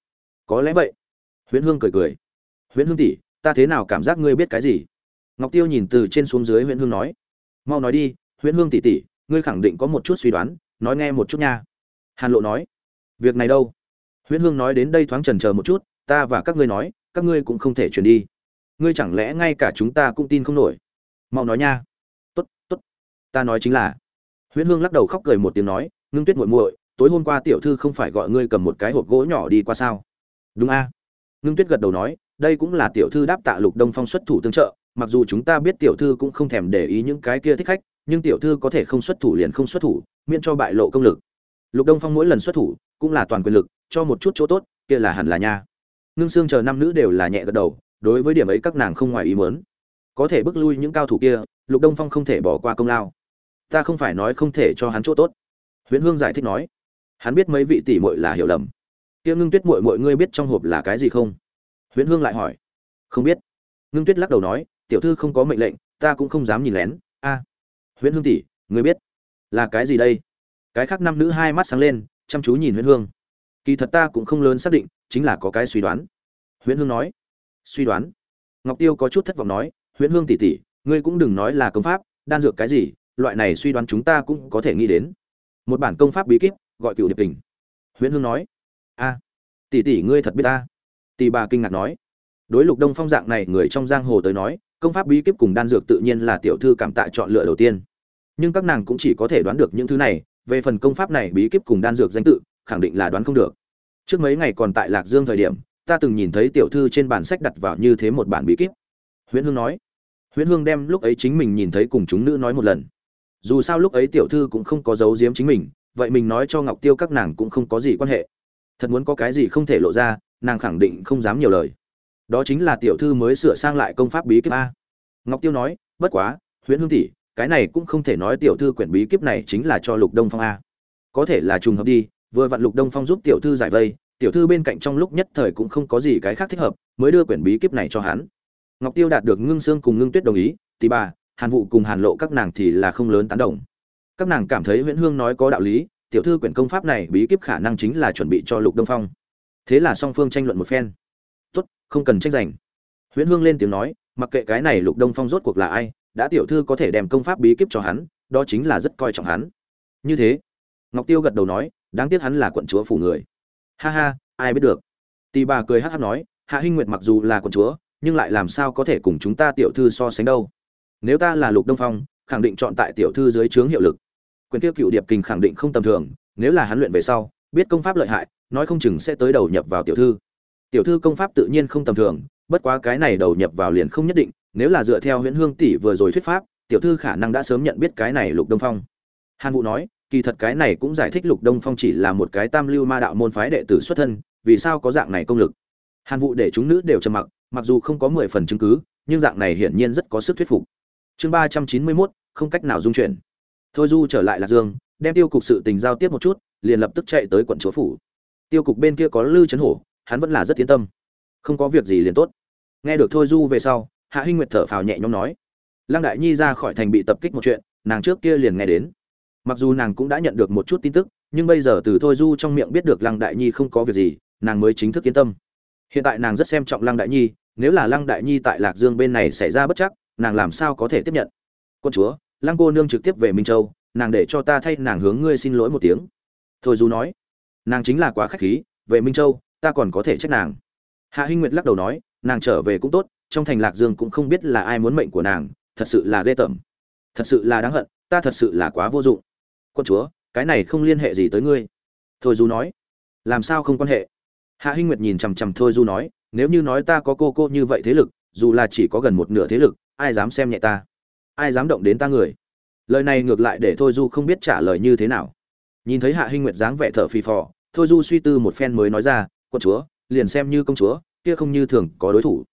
Có lẽ vậy. Huyễn hương cười cười. Huyễn hương tỷ, ta thế nào cảm giác ngươi biết cái gì? Ngọc tiêu nhìn từ trên xuống dưới huyễn hương nói. Mau nói đi, huyễn hương tỷ tỷ, ngươi khẳng định có một chút suy đoán, nói nghe một chút nha. Hàn lộ nói. Việc này đâu? Huyễn hương nói đến đây thoáng chần chờ một chút ta và các ngươi nói, các ngươi cũng không thể chuyển đi. Ngươi chẳng lẽ ngay cả chúng ta cũng tin không nổi? Mau nói nha. Tốt tốt. Ta nói chính là. Huyễn hương lắc đầu khóc cười một tiếng nói, ngưng tuyết muội muội, tối hôm qua tiểu thư không phải gọi ngươi cầm một cái hộp gỗ nhỏ đi qua sao? Đúng a. Ngưng tuyết gật đầu nói, đây cũng là tiểu thư đáp tạ lục đông phong xuất thủ tương trợ, mặc dù chúng ta biết tiểu thư cũng không thèm để ý những cái kia thích khách, nhưng tiểu thư có thể không xuất thủ liền không xuất thủ, miễn cho bại lộ công lực. Lục đông phong mỗi lần xuất thủ cũng là toàn quyền lực, cho một chút chỗ tốt, kia là hẳn là nha ngưng xương chờ năm nữ đều là nhẹ gật đầu, đối với điểm ấy các nàng không ngoài ý muốn. Có thể bước lui những cao thủ kia, lục đông phong không thể bỏ qua công lao. Ta không phải nói không thể cho hắn chỗ tốt. Huyễn hương giải thích nói. Hắn biết mấy vị tỷ muội là hiểu lầm. Kia ngưng tuyết muội muội ngươi biết trong hộp là cái gì không? Huyễn hương lại hỏi. Không biết. Ngưng tuyết lắc đầu nói, tiểu thư không có mệnh lệnh, ta cũng không dám nhìn lén. A. Huyễn hương tỷ, ngươi biết là cái gì đây? Cái khác năm nữ hai mắt sáng lên, chăm chú nhìn huyễn hương kỳ thật ta cũng không lớn xác định, chính là có cái suy đoán. Huyễn hương nói. Suy đoán? Ngọc tiêu có chút thất vọng nói, huyễn hương tỷ tỷ, ngươi cũng đừng nói là công pháp, đan dược cái gì, loại này suy đoán chúng ta cũng có thể nghĩ đến. Một bản công pháp bí kíp, gọi cựu điệp tình huyễn hương nói. A, tỷ tỷ ngươi thật biết ta? Tỷ bà kinh ngạc nói. Đối lục đông phong dạng này người trong giang hồ tới nói, công pháp bí kíp cùng đan dược tự nhiên là tiểu thư cảm tạ chọn lựa đầu tiên. Nhưng các nàng cũng chỉ có thể đoán được những thứ này, về phần công pháp này bí kíp cùng đan dược danh tự khẳng định là đoán không được. Trước mấy ngày còn tại lạc dương thời điểm, ta từng nhìn thấy tiểu thư trên bản sách đặt vào như thế một bản bí kíp. Huyễn hương nói. Huyễn hương đem lúc ấy chính mình nhìn thấy cùng chúng nữ nói một lần. Dù sao lúc ấy tiểu thư cũng không có giấu giếm chính mình, vậy mình nói cho ngọc tiêu các nàng cũng không có gì quan hệ. Thật muốn có cái gì không thể lộ ra, nàng khẳng định không dám nhiều lời. Đó chính là tiểu thư mới sửa sang lại công pháp bí kíp a. Ngọc tiêu nói, bất quá, huyễn hương tỷ, cái này cũng không thể nói tiểu thư quyển bí kíp này chính là cho lục đông phong a. Có thể là trùng hợp đi vừa vặn lục đông phong giúp tiểu thư giải vây, tiểu thư bên cạnh trong lúc nhất thời cũng không có gì cái khác thích hợp, mới đưa quyển bí kíp này cho hắn. Ngọc tiêu đạt được ngưng sương cùng ngưng tuyết đồng ý tì bà, hàn vụ cùng hàn lộ các nàng thì là không lớn tán đồng. Các nàng cảm thấy nguyễn hương nói có đạo lý, tiểu thư quyển công pháp này bí kíp khả năng chính là chuẩn bị cho lục đông phong. Thế là song phương tranh luận một phen. Tốt, không cần tranh giành. Nguyễn hương lên tiếng nói, mặc kệ cái này lục đông phong rốt cuộc là ai, đã tiểu thư có thể đem công pháp bí kíp cho hắn, đó chính là rất coi trọng hắn. Như thế, ngọc tiêu gật đầu nói đáng tiếc hắn là quận chúa phủ người. Ha ha, ai biết được. Tì bà cười hát hát nói, hạ hinh nguyệt mặc dù là quận chúa, nhưng lại làm sao có thể cùng chúng ta tiểu thư so sánh đâu. Nếu ta là lục đông phong, khẳng định chọn tại tiểu thư dưới trướng hiệu lực. Quyền tiêu cựu điệp kình khẳng định không tầm thường, nếu là hắn luyện về sau, biết công pháp lợi hại, nói không chừng sẽ tới đầu nhập vào tiểu thư. Tiểu thư công pháp tự nhiên không tầm thường, bất quá cái này đầu nhập vào liền không nhất định, nếu là dựa theo huyễn hương tỷ vừa rồi thuyết pháp, tiểu thư khả năng đã sớm nhận biết cái này lục đông phong. Hàn vũ nói kỳ thật cái này cũng giải thích lục đông phong chỉ là một cái tam lưu ma đạo môn phái đệ tử xuất thân, vì sao có dạng này công lực? Hàn vụ để chúng nữ đều trầm mặc mặc dù không có mười phần chứng cứ, nhưng dạng này hiển nhiên rất có sức thuyết phục. Chương ba trăm chín mươi mốt, không cách nào dung chuyển. Thôi du trở lại lạc dương, đem tiêu cục sự tình giao tiếp một chút, liền lập tức chạy tới quận chúa phủ. Tiêu cục bên kia có lư chấn hổ, hắn vẫn là rất yên tâm. Không có việc gì liền tốt. Nghe được thôi du về sau, hạ hinh nguyệt thở phào nhẹ nhõm nói. Lăng đại nhi ra khỏi thành bị tập kích một chuyện, nàng trước kia liền nghe đến mặc dù nàng cũng đã nhận được một chút tin tức, nhưng bây giờ từ thôi du trong miệng biết được lăng đại nhi không có việc gì, nàng mới chính thức yên tâm. Hiện tại nàng rất xem trọng lăng đại nhi, nếu là lăng đại nhi tại lạc dương bên này xảy ra bất chắc, nàng làm sao có thể tiếp nhận? Quân chúa, lăng cô nương trực tiếp về minh châu, nàng để cho ta thay nàng hướng ngươi xin lỗi một tiếng. Thôi du nói. Nàng chính là quá khách khí, về minh châu, ta còn có thể trách nàng. Hạ hinh nguyệt lắc đầu nói, nàng trở về cũng tốt, trong thành lạc dương cũng không biết là ai muốn mệnh của nàng, thật sự là ghê tởm. Thật sự là đáng hận, ta thật sự là quá vô dụng quân chúa, cái này không liên hệ gì tới ngươi. Thôi du nói, làm sao không quan hệ? Hạ hinh nguyệt nhìn chằm chằm thôi du nói, nếu như nói ta có cô cô như vậy thế lực, dù là chỉ có gần một nửa thế lực, ai dám xem nhẹ ta? Ai dám động đến ta người? Lời này ngược lại để thôi du không biết trả lời như thế nào. Nhìn thấy hạ hinh nguyệt dáng vẻ thở phì phò, thôi du suy tư một phen mới nói ra, quân chúa, liền xem như công chúa, kia không như thường có đối thủ.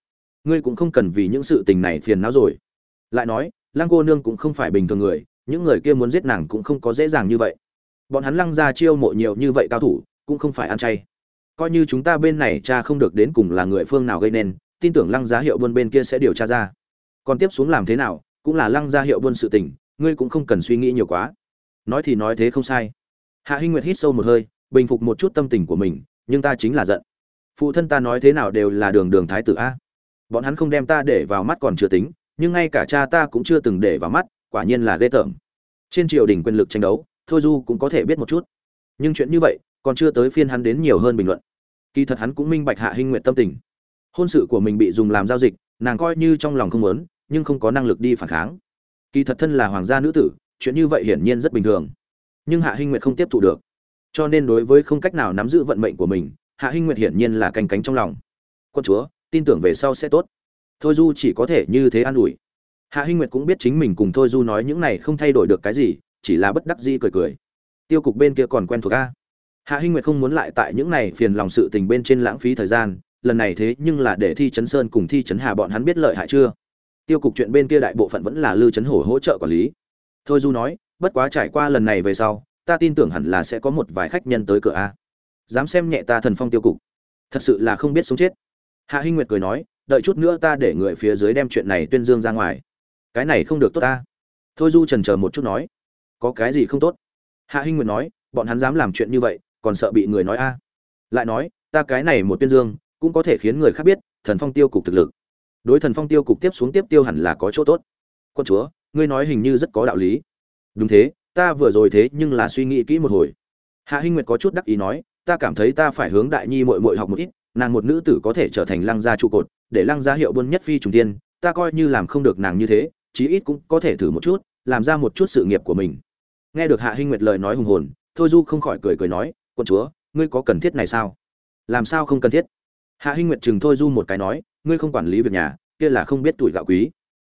Ngươi cũng không cần vì những sự tình này phiền não rồi. Lại nói lang cô nương cũng không phải bình thường người những người kia muốn giết nàng cũng không có dễ dàng như vậy. Bọn hắn lăng ra chiêu mộ nhiều như vậy cao thủ, cũng không phải ăn chay. Coi như chúng ta bên này cha không được đến cùng là người phương nào gây nên, tin tưởng lăng giá hiệu buôn bên kia sẽ điều tra ra. Còn tiếp xuống làm thế nào, cũng là lăng gia hiệu buôn sự tình, ngươi cũng không cần suy nghĩ nhiều quá. Nói thì nói thế không sai. Hạ hinh nguyệt hít sâu một hơi, bình phục một chút tâm tình của mình, nhưng ta chính là giận. Phụ thân ta nói thế nào đều là đường đường thái tử a. Bọn hắn không đem ta để vào mắt còn chưa tính, nhưng ngay cả cha ta cũng chưa từng để vào mắt quả nhiên là ghê tởm. Trên triều đình quyền lực tranh đấu, thôi du cũng có thể biết một chút. Nhưng chuyện như vậy, còn chưa tới phiên hắn đến nhiều hơn bình luận. Kỳ thật hắn cũng minh bạch hạ hinh nguyện tâm tình. Hôn sự của mình bị dùng làm giao dịch, nàng coi như trong lòng không muốn, nhưng không có năng lực đi phản kháng. Kỳ thật thân là hoàng gia nữ tử, chuyện như vậy hiển nhiên rất bình thường. Nhưng hạ hinh nguyện không tiếp thu được. Cho nên đối với không cách nào nắm giữ vận mệnh của mình, hạ hinh nguyện hiển nhiên là canh cánh trong lòng. Quân chúa, tin tưởng về sau sẽ tốt. Thôi du chỉ có thể như thế an ủi hạ hinh nguyệt cũng biết chính mình cùng thôi du nói những này không thay đổi được cái gì, chỉ là bất đắc dĩ cười cười. Tiêu cục bên kia còn quen thuộc a. Hạ hinh nguyệt không muốn lại tại những này phiền lòng sự tình bên trên lãng phí thời gian, lần này thế nhưng là để thi chấn sơn cùng thi chấn hà bọn hắn biết lợi hại chưa? Tiêu cục chuyện bên kia đại bộ phận vẫn là lư chấn hổ hỗ trợ quản lý. Thôi du nói, bất quá trải qua lần này về sau, ta tin tưởng hẳn là sẽ có một vài khách nhân tới cửa a. Dám xem nhẹ ta thần phong tiêu cục. Thật sự là không biết sống chết. Hạ hinh nguyệt cười nói, đợi chút nữa ta để người phía dưới đem chuyện này tuyên dương ra ngoài cái này không được tốt ta. Thôi du trần chờ một chút nói, có cái gì không tốt? Hạ hinh nguyệt nói, bọn hắn dám làm chuyện như vậy, còn sợ bị người nói a. Lại nói, ta cái này một tuyên dương, cũng có thể khiến người khác biết, thần phong tiêu cục thực lực. Đối thần phong tiêu cục tiếp xuống tiếp tiêu hẳn là có chỗ tốt. Quân chúa, ngươi nói hình như rất có đạo lý. Đúng thế, ta vừa rồi thế nhưng là suy nghĩ kỹ một hồi. Hạ hinh nguyệt có chút đắc ý nói, ta cảm thấy ta phải hướng đại nhi mội mội học một ít, nàng một nữ tử có thể trở thành lăng gia trụ cột, để lăng gia hiệu buôn nhất phi trùng tiên, ta coi như làm không được nàng như thế chí ít cũng có thể thử một chút, làm ra một chút sự nghiệp của mình. Nghe được hạ hinh nguyệt lời nói hùng hồn, thôi du không khỏi cười cười nói, quân chúa, ngươi có cần thiết này sao? Làm sao không cần thiết? Hạ hinh nguyệt chừng thôi du một cái nói, ngươi không quản lý việc nhà, kia là không biết tuổi gạo quý.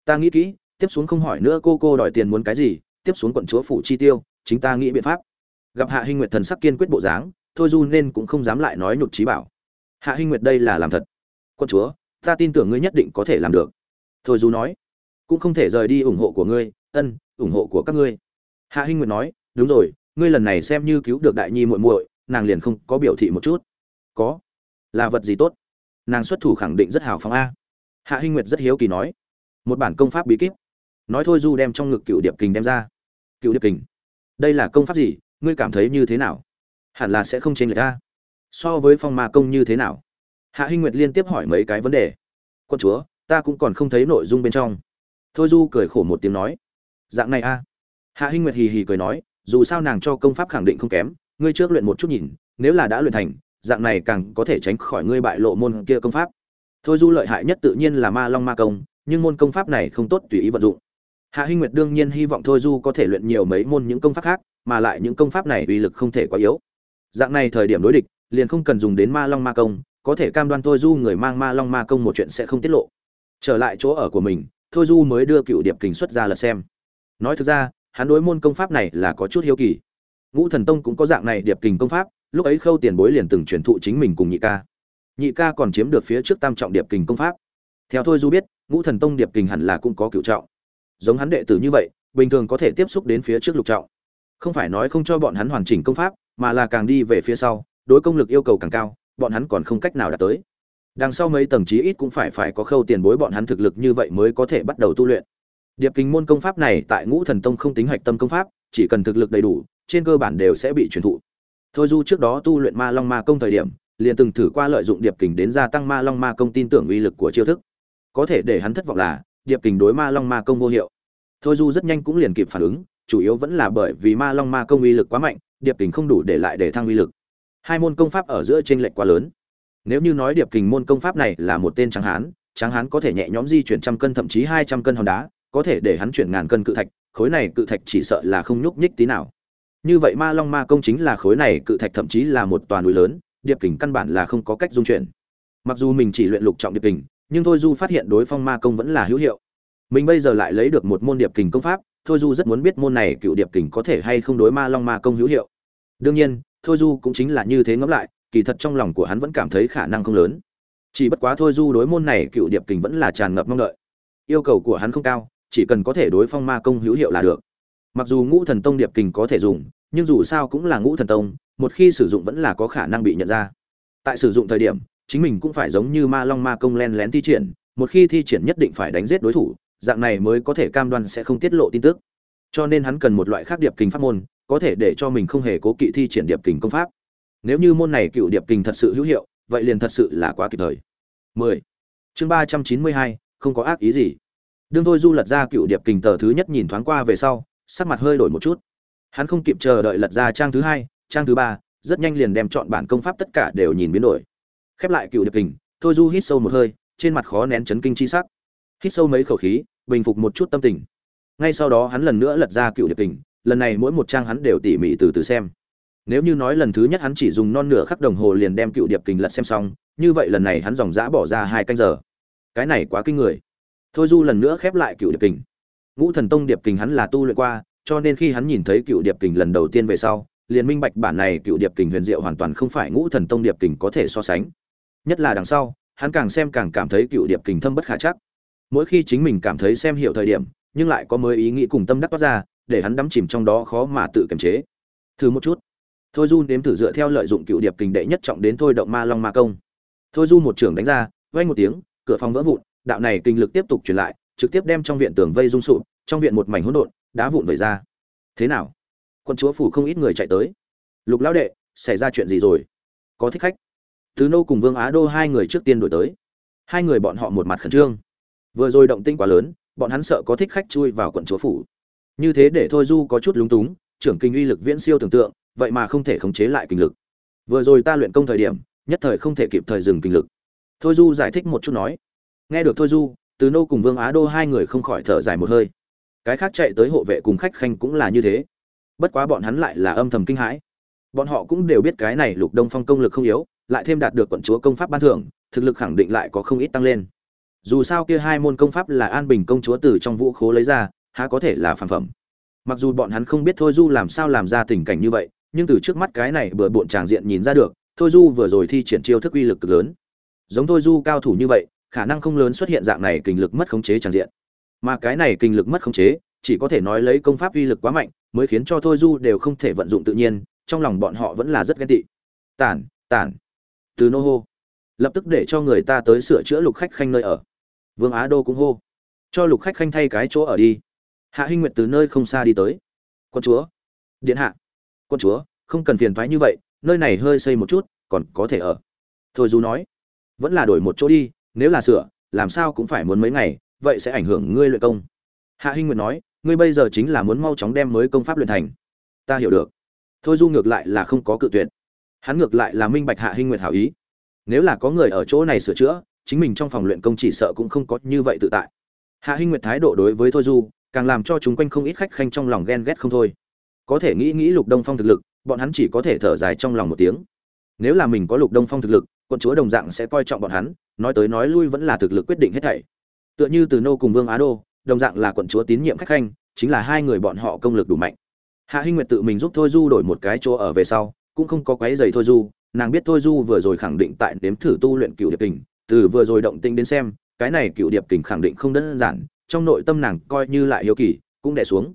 Ta nghĩ kỹ, tiếp xuống không hỏi nữa cô cô đòi tiền muốn cái gì, tiếp xuống quận chúa phụ chi tiêu, chính ta nghĩ biện pháp. Gặp hạ hinh nguyệt thần sắc kiên quyết bộ dáng, thôi du nên cũng không dám lại nói nhục trí bảo. Hạ hinh nguyệt đây là làm thật. Quân chúa, ta tin tưởng ngươi nhất định có thể làm được. Thôi du nói cũng không thể rời đi ủng hộ của ngươi, ân, ủng hộ của các ngươi. Hạ hinh nguyệt nói, đúng rồi, ngươi lần này xem như cứu được đại nhi muội muội, nàng liền không có biểu thị một chút. Có. Là vật gì tốt? Nàng xuất thủ khẳng định rất hào phóng a. Hạ hinh nguyệt rất hiếu kỳ nói, một bản công pháp bí kíp. Nói thôi du đem trong ngực cựu điệp kình đem ra. Cựu điệp kình? Đây là công pháp gì? Ngươi cảm thấy như thế nào? Hẳn là sẽ không chênh lệch a. So với phong ma công như thế nào? Hạ hinh nguyệt liên tiếp hỏi mấy cái vấn đề. Quân chúa, ta cũng còn không thấy nội dung bên trong thôi du cười khổ một tiếng nói, dạng này a. Hạ hinh nguyệt hì hì cười nói, dù sao nàng cho công pháp khẳng định không kém, ngươi trước luyện một chút nhìn, nếu là đã luyện thành, dạng này càng có thể tránh khỏi ngươi bại lộ môn kia công pháp. Thôi du lợi hại nhất tự nhiên là ma long ma công, nhưng môn công pháp này không tốt tùy ý vận dụng. Hạ hinh nguyệt đương nhiên hy vọng thôi du có thể luyện nhiều mấy môn những công pháp khác, mà lại những công pháp này uy lực không thể quá yếu. Dạng này thời điểm đối địch, liền không cần dùng đến ma long ma công, có thể cam đoan thôi du người mang ma long ma công một chuyện sẽ không tiết lộ. Trở lại chỗ ở của mình thôi du mới đưa cựu điệp kình xuất ra lật xem. Nói thực ra, hắn đối môn công pháp này là có chút hiếu kỳ. Ngũ thần tông cũng có dạng này điệp kình công pháp, lúc ấy khâu tiền bối liền từng truyền thụ chính mình cùng nhị ca. Nhị ca còn chiếm được phía trước tam trọng điệp kình công pháp. Theo thôi du biết, ngũ thần tông điệp kình hẳn là cũng có cựu trọng. Giống hắn đệ tử như vậy, bình thường có thể tiếp xúc đến phía trước lục trọng. Không phải nói không cho bọn hắn hoàn chỉnh công pháp, mà là càng đi về phía sau, đối công lực yêu cầu càng cao, bọn hắn còn không cách nào đạt tới đằng sau mấy tầng chí ít cũng phải phải có khâu tiền bối bọn hắn thực lực như vậy mới có thể bắt đầu tu luyện. Điệp kình môn công pháp này tại ngũ thần tông không tính hạch tâm công pháp, chỉ cần thực lực đầy đủ, trên cơ bản đều sẽ bị truyền thụ. Thôi du trước đó tu luyện ma long ma công thời điểm, liền từng thử qua lợi dụng điệp kình đến gia tăng ma long ma công tin tưởng uy lực của chiêu thức. Có thể để hắn thất vọng là, điệp kình đối ma long ma công vô hiệu. Thôi du rất nhanh cũng liền kịp phản ứng, chủ yếu vẫn là bởi vì ma long ma công uy lực quá mạnh, điệp kình không đủ để lại để thăng uy lực. Hai môn công pháp ở giữa t r ê n lệch quá lớn nếu như nói điệp kình môn công pháp này là một tên tráng hán tráng hán có thể nhẹ nhõm di chuyển trăm cân thậm chí hai trăm cân hòn đá, có thể để hắn chuyển ngàn cân cự thạch, khối này cự thạch chỉ sợ là không nhúc nhích tí nào. Như vậy ma long ma công chính là khối này cự thạch thậm chí là một toàn núi lớn, điệp kình căn bản là không có cách dung chuyển. Mặc dù mình chỉ luyện lục trọng điệp kình, nhưng thôi du phát hiện đối phong ma công vẫn là hữu hiệu. Mình bây giờ lại lấy được một môn điệp kình công pháp, thôi du rất muốn biết môn này cựu điệp kình có thể hay không đối ma long ma công hữu hiệu. Đương nhiên, thôi du cũng chính là như thế ngẫm lại kỳ thật trong lòng của hắn vẫn cảm thấy khả năng không lớn. Chỉ bất quá thôi du đối môn này cựu điệp kình vẫn là tràn ngập mong đợi. Yêu cầu của hắn không cao, chỉ cần có thể đối phong ma công hữu hiệu là được. Mặc dù ngũ thần tông điệp kình có thể dùng, nhưng dù sao cũng là ngũ thần tông, một khi sử dụng vẫn là có khả năng bị nhận ra. Tại sử dụng thời điểm, chính mình cũng phải giống như ma long ma công len lén thi triển, một khi thi triển nhất định phải đánh giết đối thủ, dạng này mới có thể cam đoan sẽ không tiết lộ tin tức. Cho nên hắn cần một loại khác điệp kình pháp môn, có thể để cho mình không hề cố kỵ thi triển điệp kình công pháp nếu như môn này cựu điệp kình thật sự hữu hiệu vậy liền thật sự là quá kịp thời. 10. chương 392, không có ác ý gì. Đương thôi du lật ra cựu điệp kình tờ thứ nhất nhìn thoáng qua về sau sắc mặt hơi đổi một chút. Hắn không kịp chờ đợi lật ra trang thứ hai trang thứ ba rất nhanh liền đem chọn bản công pháp tất cả đều nhìn biến đổi. Khép lại cựu điệp kình thôi du hít sâu một hơi trên mặt khó nén chấn kinh chi sắc. Hít sâu mấy khẩu khí bình phục một chút tâm tình. Ngay sau đó hắn lần nữa lật ra cựu điệp kình lần này mỗi một trang hắn đều tỉ mỉ từ từ xem nếu như nói lần thứ nhất hắn chỉ dùng non nửa khắc đồng hồ liền đem cựu điệp kình lật xem xong, như vậy lần này hắn dòng dã bỏ ra hai canh giờ. Cái này quá kinh người. Thôi du lần nữa khép lại cựu điệp kình. Ngũ thần tông điệp kình hắn là tu luyện qua, cho nên khi hắn nhìn thấy cựu điệp kình lần đầu tiên về sau, liền minh bạch bản này cựu điệp kình huyền diệu hoàn toàn không phải ngũ thần tông điệp kình có thể so sánh. Nhất là đằng sau, hắn càng xem càng cảm thấy cựu điệp kình thâm bất khả chắc. Mỗi khi chính mình cảm thấy xem hiểu thời điểm, nhưng lại có mới ý nghĩ cùng tâm đắc toát ra, để hắn đắm chìm trong đó khó mà tự kiềm chế. Thử một chút thôi du nếm thử dựa theo lợi dụng cựu điệp kình đệ nhất trọng đến thôi động ma long ma công. Thôi du một trưởng đánh ra vay một tiếng, cửa phòng vỡ vụn, đạo này kinh lực tiếp tục truyền lại, trực tiếp đem trong viện tường vây rung sụp, trong viện một mảnh hỗn độn, đá vụn vẩy ra. Thế nào? Quân chúa phủ không ít người chạy tới. Lục lão đệ, xảy ra chuyện gì rồi? Có thích khách. Tứ nô cùng vương á đô hai người trước tiên đổi tới. Hai người bọn họ một mặt khẩn trương. Vừa rồi động tinh quá lớn, bọn hắn sợ có thích khách chui vào quận chúa phủ. Như thế để thôi du có chút lúng túng, trưởng kinh uy lực viễn siêu tưởng tượng vậy mà không thể khống chế lại kinh lực. Vừa rồi ta luyện công thời điểm, nhất thời không thể kịp thời dừng kinh lực. Thôi du giải thích một chút nói. Nghe được thôi du, từ nô cùng vương á đô hai người không khỏi thở dài một hơi. Cái khác chạy tới hộ vệ cùng khách khanh cũng là như thế. Bất quá bọn hắn lại là âm thầm kinh hãi. Bọn họ cũng đều biết cái này lục đông phong công lực không yếu, lại thêm đạt được quận chúa công pháp ban thưởng, thực lực khẳng định lại có không ít tăng lên. Dù sao kia hai môn công pháp là an bình công chúa từ trong vũ khố lấy ra, há có thể là phản phẩm. Mặc dù bọn hắn không biết thôi du làm sao làm ra tình cảnh như vậy nhưng từ trước mắt cái này bừa bộn tràng diện nhìn ra được, thôi du vừa rồi thi triển chiêu thức uy lực cực lớn. Giống thôi du cao thủ như vậy, khả năng không lớn xuất hiện dạng này kinh lực mất khống chế tràng diện. Mà cái này kinh lực mất khống chế, chỉ có thể nói lấy công pháp uy lực quá mạnh, mới khiến cho thôi du đều không thể vận dụng tự nhiên, trong lòng bọn họ vẫn là rất ghen tị. Tản tản. Từ nô hô. Lập tức để cho người ta tới sửa chữa lục khách khanh nơi ở. Vương á đô cũng hô. Cho lục khách khanh thay cái chỗ ở đi. Hạ hinh nguyệt từ nơi không xa đi tới. Con chúa. Điện hạ quân chúa, không cần phiền thoái như vậy, nơi này hơi xây một chút, còn có thể ở. Thôi du nói, vẫn là đổi một chỗ đi, nếu là sửa, làm sao cũng phải muốn mấy ngày, vậy sẽ ảnh hưởng ngươi luyện công. Hạ hinh nguyệt nói, ngươi bây giờ chính là muốn mau chóng đem mới công pháp luyện thành. Ta hiểu được. Thôi du ngược lại là không có cự tuyệt. Hắn ngược lại là minh bạch hạ hinh nguyệt hảo ý. Nếu là có người ở chỗ này sửa chữa, chính mình trong phòng luyện công chỉ sợ cũng không có như vậy tự tại. Hạ hinh nguyệt thái độ đối với thôi du, càng làm cho chúng quanh không ít khách khanh trong lòng ghen ghét không thôi có thể nghĩ nghĩ lục đông phong thực lực, bọn hắn chỉ có thể thở dài trong lòng một tiếng. Nếu là mình có lục đông phong thực lực, quận chúa đồng dạng sẽ coi trọng bọn hắn, nói tới nói lui vẫn là thực lực quyết định hết thảy. Tựa như từ nô cùng vương á đô, đồng dạng là quận chúa tín nhiệm khách khanh, chính là hai người bọn họ công lực đủ mạnh. Hạ hinh nguyệt tự mình giúp thôi du đổi một cái chỗ ở về sau, cũng không có quái giày thôi du, nàng biết thôi du vừa rồi khẳng định tại nếm thử tu luyện cựu điệp kình, từ vừa rồi động tinh đến xem, cái này cựu điệp kình khẳng định không đơn giản, trong nội tâm nàng coi như lại hiếu kỳ, cũng đẻ xuống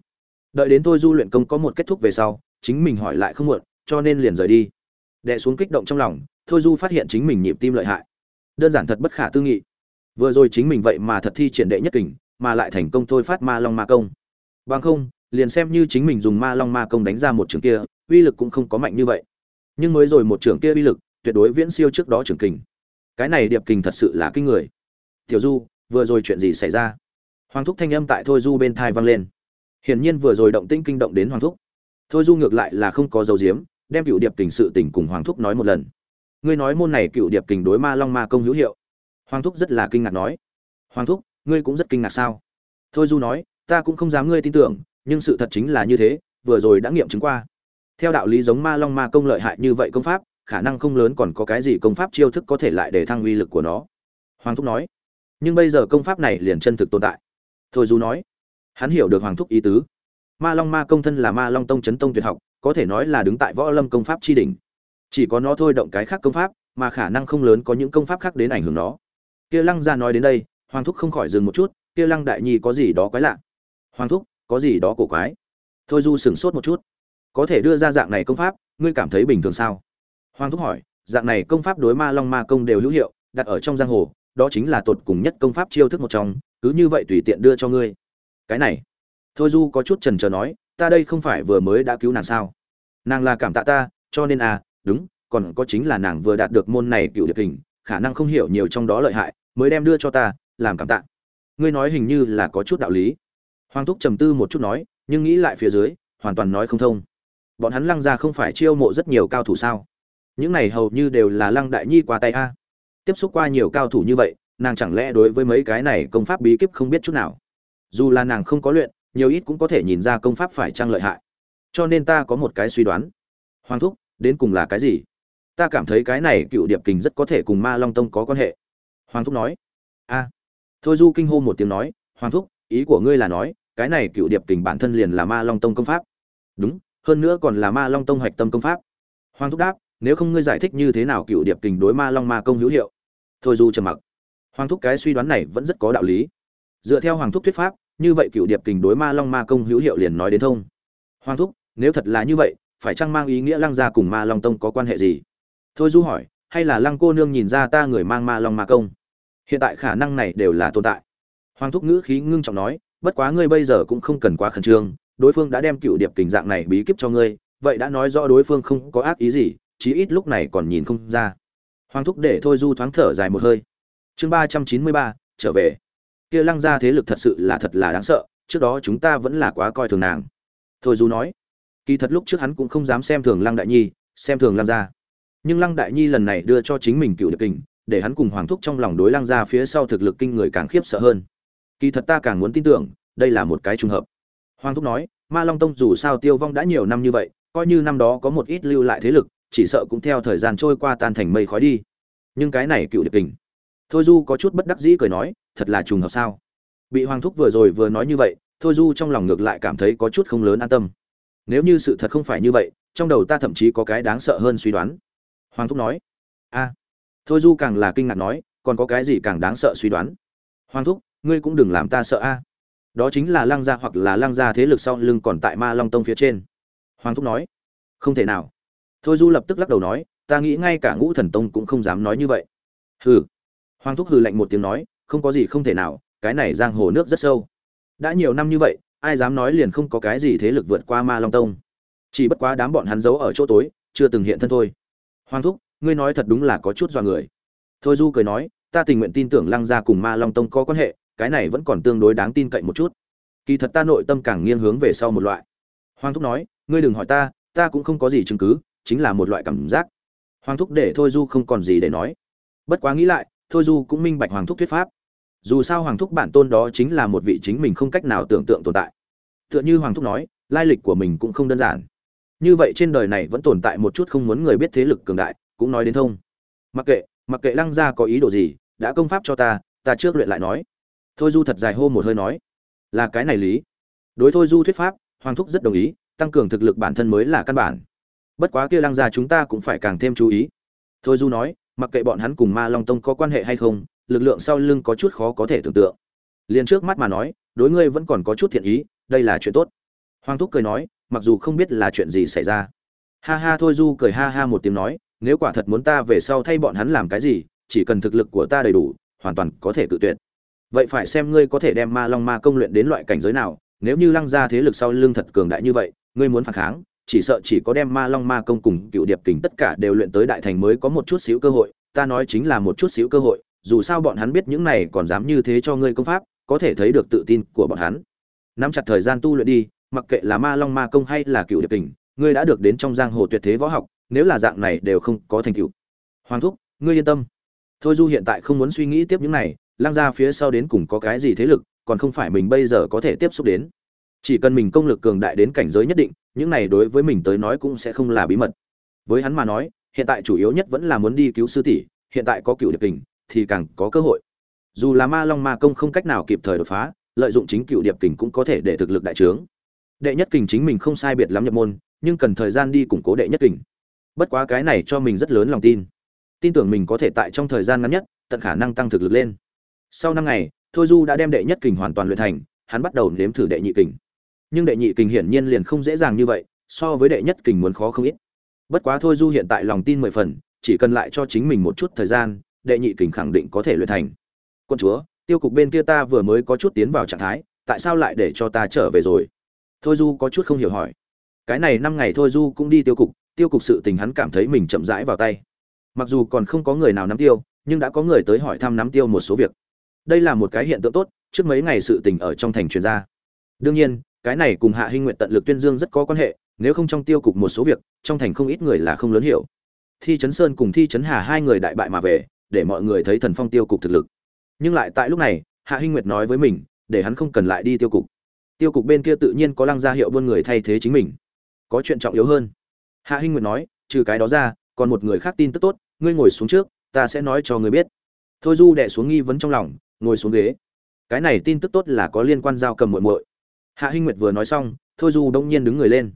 đợi đến thôi du luyện công có một kết thúc về sau, chính mình hỏi lại không muộn, cho nên liền rời đi. Đẻ xuống kích động trong lòng, thôi du phát hiện chính mình nhịp tim lợi hại. Đơn giản thật bất khả tư nghị. Vừa rồi chính mình vậy mà thật thi triển đệ nhất kình, mà lại thành công thôi phát ma long ma công. Bằng không, liền xem như chính mình dùng ma long ma công đánh ra một trường kia, uy lực cũng không có mạnh như vậy. Nhưng mới rồi một trường kia uy lực, tuyệt đối viễn siêu trước đó trường kình. Cái này điệp kình thật sự là kinh người. Tiểu du, vừa rồi chuyện gì xảy ra? Hoàng thúc thanh âm tại thôi du bên thai vang lên hiển nhiên vừa rồi động tĩnh kinh động đến hoàng thúc. Thôi du ngược lại là không có dấu diếm đem cựu điệp kình sự tình cùng hoàng thúc nói một lần. Ngươi nói môn này cựu điệp kình đối ma long ma công hữu hiệu. Hoàng thúc rất là kinh ngạc nói. Hoàng thúc, ngươi cũng rất kinh ngạc sao? Thôi du nói, ta cũng không dám ngươi tin tưởng, nhưng sự thật chính là như thế, vừa rồi đã nghiệm chứng qua. Theo đạo lý giống ma long ma công lợi hại như vậy công pháp, khả năng không lớn còn có cái gì công pháp chiêu thức có thể lại để thăng uy lực của nó. Hoàng thúc nói. Nhưng bây giờ công pháp này liền chân thực tồn tại. Thôi du nói hắn hiểu được hoàng thúc ý tứ. Ma long ma công thân là ma long tông chấn tông tuyệt học, có thể nói là đứng tại võ lâm công pháp tri đỉnh. Chỉ có nó thôi động cái khác công pháp, mà khả năng không lớn có những công pháp khác đến ảnh hưởng nó. Kia lăng ra nói đến đây, hoàng thúc không khỏi dừng một chút, kia lăng đại nhi có gì đó quái lạ? Hoàng thúc, có gì đó cổ quái? Thôi du sửng sốt một chút. Có thể đưa ra dạng này công pháp, ngươi cảm thấy bình thường sao? Hoàng thúc hỏi, dạng này công pháp đối ma long ma công đều hữu hiệu, đặt ở trong giang hồ, đó chính là tột cùng nhất công pháp chiêu thức một trong, cứ như vậy tùy tiện đưa cho ngươi cái này. Thôi du có chút trần trờ nói, ta đây không phải vừa mới đã cứu nàng sao? Nàng là cảm tạ ta, cho nên à đúng, còn có chính là nàng vừa đạt được môn này cựu điệp hình, khả năng không hiểu nhiều trong đó lợi hại, mới đem đưa cho ta, làm cảm tạ. Ngươi nói hình như là có chút đạo lý. Hoàng thúc trầm tư một chút nói, nhưng nghĩ lại phía dưới, hoàn toàn nói không thông. Bọn hắn lăng ra không phải chiêu mộ rất nhiều cao thủ sao? Những này hầu như đều là lăng đại nhi qua tay a. Tiếp xúc qua nhiều cao thủ như vậy, nàng chẳng lẽ đối với mấy cái này công pháp bí kíp không biết chút nào? Dù là nàng không có luyện, nhiều ít cũng có thể nhìn ra công pháp phải trăng lợi hại. Cho nên ta có một cái suy đoán. Hoàng thúc, đến cùng là cái gì? Ta cảm thấy cái này cựu điệp kình rất có thể cùng ma long tông có quan hệ. Hoàng thúc nói. A. Thôi du kinh hô một tiếng nói, hoàng thúc, ý của ngươi là nói, cái này cựu điệp kình bản thân liền là ma long tông công pháp. Đúng, hơn nữa còn là ma long tông hạch tâm công pháp. Hoàng thúc đáp, nếu không ngươi giải thích như thế nào cựu điệp kình đối ma long ma công hữu hiệu? Thôi du trầm mặc. Hoàng thúc cái suy đoán này vẫn rất có đạo lý. Dựa theo hoàng thúc thuyết pháp như vậy cựu điệp kình đối ma long ma công hữu hiệu liền nói đến thông. Hoàng thúc, nếu thật là như vậy, phải chăng mang ý nghĩa lăng gia cùng ma long tông có quan hệ gì? Thôi du hỏi, hay là lăng cô nương nhìn ra ta người mang ma long ma công? Hiện tại khả năng này đều là tồn tại. Hoàng thúc ngữ khí ngưng trọng nói, bất quá ngươi bây giờ cũng không cần quá khẩn trương, đối phương đã đem cựu điệp kình dạng này bí kíp cho ngươi, vậy đã nói rõ đối phương không có ác ý gì, chí ít lúc này còn nhìn không ra. Hoàng thúc để thôi du thoáng thở dài một hơi. Chương ba trăm chín mươi ba, trở về kia lăng gia thế lực thật sự là thật là đáng sợ, trước đó chúng ta vẫn là quá coi thường nàng. Thôi du nói, kỳ thật lúc trước hắn cũng không dám xem thường lăng đại nhi, xem thường lăng gia. Nhưng lăng đại nhi lần này đưa cho chính mình cựu điệp kình, để hắn cùng hoàng thúc trong lòng đối lăng gia phía sau thực lực kinh người càng khiếp sợ hơn. Kỳ thật ta càng muốn tin tưởng, đây là một cái trùng hợp. Hoàng thúc nói, ma long tông dù sao tiêu vong đã nhiều năm như vậy, coi như năm đó có một ít lưu lại thế lực, chỉ sợ cũng theo thời gian trôi qua tan thành mây khói đi. Nhưng cái này cựu điệp kình. Thôi du có chút bất đắc dĩ cười nói thật là trùng hợp sao? Bị hoàng thúc vừa rồi vừa nói như vậy, thôi du trong lòng ngược lại cảm thấy có chút không lớn an tâm. Nếu như sự thật không phải như vậy, trong đầu ta thậm chí có cái đáng sợ hơn suy đoán. Hoàng thúc nói. A. Thôi du càng là kinh ngạc nói, còn có cái gì càng đáng sợ suy đoán? Hoàng thúc, ngươi cũng đừng làm ta sợ a. Đó chính là lăng gia hoặc là lăng gia thế lực sau lưng còn tại ma long tông phía trên. Hoàng thúc nói. Không thể nào. Thôi du lập tức lắc đầu nói, ta nghĩ ngay cả ngũ thần tông cũng không dám nói như vậy. Hừ. Hoàng thúc hừ lạnh một tiếng nói không có gì không thể nào, cái này giang hồ nước rất sâu. Đã nhiều năm như vậy, ai dám nói liền không có cái gì thế lực vượt qua ma long tông. Chỉ bất quá đám bọn hắn giấu ở chỗ tối, chưa từng hiện thân thôi. Hoàng thúc, ngươi nói thật đúng là có chút dọa người. Thôi du cười nói, ta tình nguyện tin tưởng lăng gia cùng ma long tông có quan hệ, cái này vẫn còn tương đối đáng tin cậy một chút. Kỳ thật ta nội tâm càng nghiêng hướng về sau một loại. Hoàng thúc nói, ngươi đừng hỏi ta ta cũng không có gì chứng cứ, chính là một loại cảm giác. Hoàng thúc để thôi du không còn gì để nói. Bất quá nghĩ lại, thôi du cũng minh bạch hoàng thúc thuyết pháp dù sao hoàng thúc bản tôn đó chính là một vị chính mình không cách nào tưởng tượng tồn tại. Tựa như hoàng thúc nói, lai lịch của mình cũng không đơn giản. Như vậy trên đời này vẫn tồn tại một chút không muốn người biết thế lực cường đại, cũng nói đến thông. Mặc kệ mặc kệ lăng gia có ý đồ gì, đã công pháp cho ta ta trước luyện lại nói. Thôi du thật dài hô một hơi nói, là cái này lý. Đối thôi du thuyết pháp, hoàng thúc rất đồng ý, tăng cường thực lực bản thân mới là căn bản. Bất quá kia lăng gia chúng ta cũng phải càng thêm chú ý. Thôi du nói, mặc kệ bọn hắn cùng ma long tông có quan hệ hay không lực lượng sau lưng có chút khó có thể tưởng tượng. Liền trước mắt mà nói, đối ngươi vẫn còn có chút thiện ý, đây là chuyện tốt. Hoàng thúc cười nói, mặc dù không biết là chuyện gì xảy ra. Ha ha thôi du cười ha ha một tiếng nói, nếu quả thật muốn ta về sau thay bọn hắn làm cái gì, chỉ cần thực lực của ta đầy đủ, hoàn toàn có thể cự tuyệt. Vậy phải xem ngươi có thể đem ma long ma công luyện đến loại cảnh giới nào, nếu như lăng ra thế lực sau lưng thật cường đại như vậy, ngươi muốn phản kháng, chỉ sợ chỉ có đem ma long ma công cùng cựu điệp kình tất cả đều luyện tới đại thành mới có một chút xíu cơ hội, ta nói chính là một chút xíu cơ hội dù sao bọn hắn biết những này còn dám như thế cho ngươi công pháp, có thể thấy được tự tin của bọn hắn. Nắm chặt thời gian tu luyện đi, mặc kệ là ma long ma công hay là cựu điệp kình, ngươi đã được đến trong giang hồ tuyệt thế võ học, nếu là dạng này đều không có thành tựu. Hoàng thúc, ngươi yên tâm. Thôi du hiện tại không muốn suy nghĩ tiếp những này lang ra phía sau đến cùng có cái gì thế lực, còn không phải mình bây giờ có thể tiếp xúc đến. Chỉ cần mình công lực cường đại đến cảnh giới nhất định, những này đối với mình tới nói cũng sẽ không là bí mật. Với hắn mà nói, hiện tại chủ yếu nhất vẫn là muốn đi cứu sư tỷ, hiện tại có cựu điệp kình thì càng có cơ hội. Dù là ma long ma công không cách nào kịp thời đột phá, lợi dụng chính cựu điệp kình cũng có thể để thực lực đại trướng. Đệ nhất kình chính mình không sai biệt lắm nhập môn, nhưng cần thời gian đi củng cố đệ nhất kình. Bất quá cái này cho mình rất lớn lòng tin. Tin tưởng mình có thể tại trong thời gian ngắn nhất, tận khả năng tăng thực lực lên. Sau năm ngày, thôi du đã đem đệ nhất kình hoàn toàn luyện thành, hắn bắt đầu nếm thử đệ nhị kình. Nhưng đệ nhị kình hiển nhiên liền không dễ dàng như vậy, so với đệ nhất kình muốn khó không ít. Bất quá thôi du hiện tại lòng tin mười phần, chỉ cần lại cho chính mình một chút thời gian đệ nhị kình khẳng định có thể luyện thành. Quân chúa, tiêu cục bên kia ta vừa mới có chút tiến vào trạng thái, tại sao lại để cho ta trở về rồi? Thôi du có chút không hiểu hỏi. Cái này năm ngày thôi du cũng đi tiêu cục tiêu cục sự tình hắn cảm thấy mình chậm rãi vào tay. Mặc dù còn không có người nào nắm tiêu, nhưng đã có người tới hỏi thăm nắm tiêu một số việc. Đây là một cái hiện tượng tốt, trước mấy ngày sự tình ở trong thành truyền ra. Đương nhiên, cái này cùng hạ hinh nguyện tận lực tuyên dương rất có quan hệ, nếu không trong tiêu cục một số việc, trong thành không ít người là không lớn hiểu. Thi trấn sơn cùng thi trấn hà hai người đại bại mà về để mọi người thấy thần phong tiêu cục thực lực. Nhưng lại tại lúc này, hạ hinh nguyệt nói với mình, để hắn không cần lại đi tiêu cục. Tiêu cục bên kia tự nhiên có lăng gia hiệu buôn người thay thế chính mình. Có chuyện trọng yếu hơn. Hạ hinh nguyệt nói, trừ cái đó ra, còn một người khác tin tức tốt, ngươi ngồi xuống trước, ta sẽ nói cho ngươi biết. Thôi du đẻ xuống nghi vấn trong lòng, ngồi xuống ghế. Cái này tin tức tốt là có liên quan giao cầm muội muội. Hạ hinh nguyệt vừa nói xong, thôi du đông nhiên đứng người lên.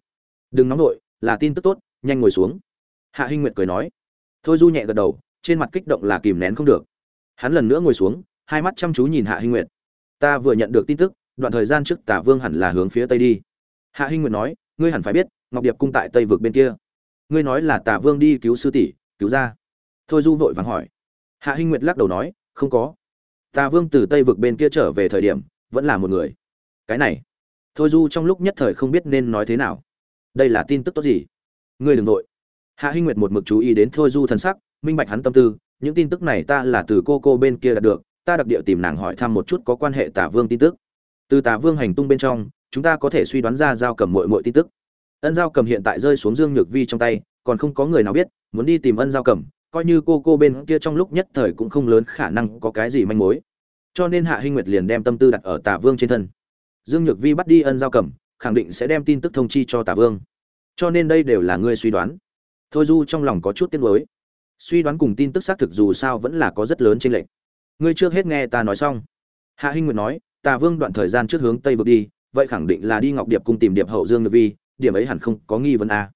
Đừng nóng nổi là tin tức tốt, nhanh ngồi xuống. Hạ hinh nguyệt cười nói. Thôi du nhẹ gật đầu trên mặt kích động là kìm nén không được. Hắn lần nữa ngồi xuống, hai mắt chăm chú nhìn hạ hinh nguyệt. Ta vừa nhận được tin tức, đoạn thời gian trước tả vương hẳn là hướng phía tây đi. Hạ hinh nguyệt nói, ngươi hẳn phải biết, ngọc điệp cung tại tây vực bên kia. Ngươi nói là tả vương đi cứu sư tỷ, cứu ra. Thôi du vội vàng hỏi. Hạ hinh nguyệt lắc đầu nói, không có. Tà vương từ tây vực bên kia trở về thời điểm, vẫn là một người. Cái này. Thôi du trong lúc nhất thời không biết nên nói thế nào. Đây là tin tức tốt gì? Ngươi đừng nội hạ hinh nguyệt một mực chú ý đến thôi du thân sắc minh bạch hắn tâm tư, những tin tức này ta là từ cô cô bên kia đạt được, ta đặc địa tìm nàng hỏi thăm một chút có quan hệ tả vương tin tức. Từ tả vương hành tung bên trong, chúng ta có thể suy đoán ra giao cầm mội mội tin tức. Ân giao cầm hiện tại rơi xuống dương nhược vi trong tay, còn không có người nào biết, muốn đi tìm ân giao cầm, coi như cô cô bên kia trong lúc nhất thời cũng không lớn khả năng có cái gì manh mối. Cho nên hạ hinh nguyệt liền đem tâm tư đặt ở tả vương trên thân. Dương nhược vi bắt đi ân giao cầm, khẳng định sẽ đem tin tức thông chi cho tả vương. Cho nên đây đều là ngươi suy đoán. Thôi du trong lòng có chút tiếc nuối suy đoán cùng tin tức xác thực dù sao vẫn là có rất lớn trên lệnh ngươi trước hết nghe ta nói xong. Hạ hinh nguyệt nói, tà vương đoạn thời gian trước hướng tây vực đi, vậy khẳng định là đi ngọc điệp cùng tìm điệp hậu dương nhược vi, điểm ấy hẳn không có nghi vấn a à.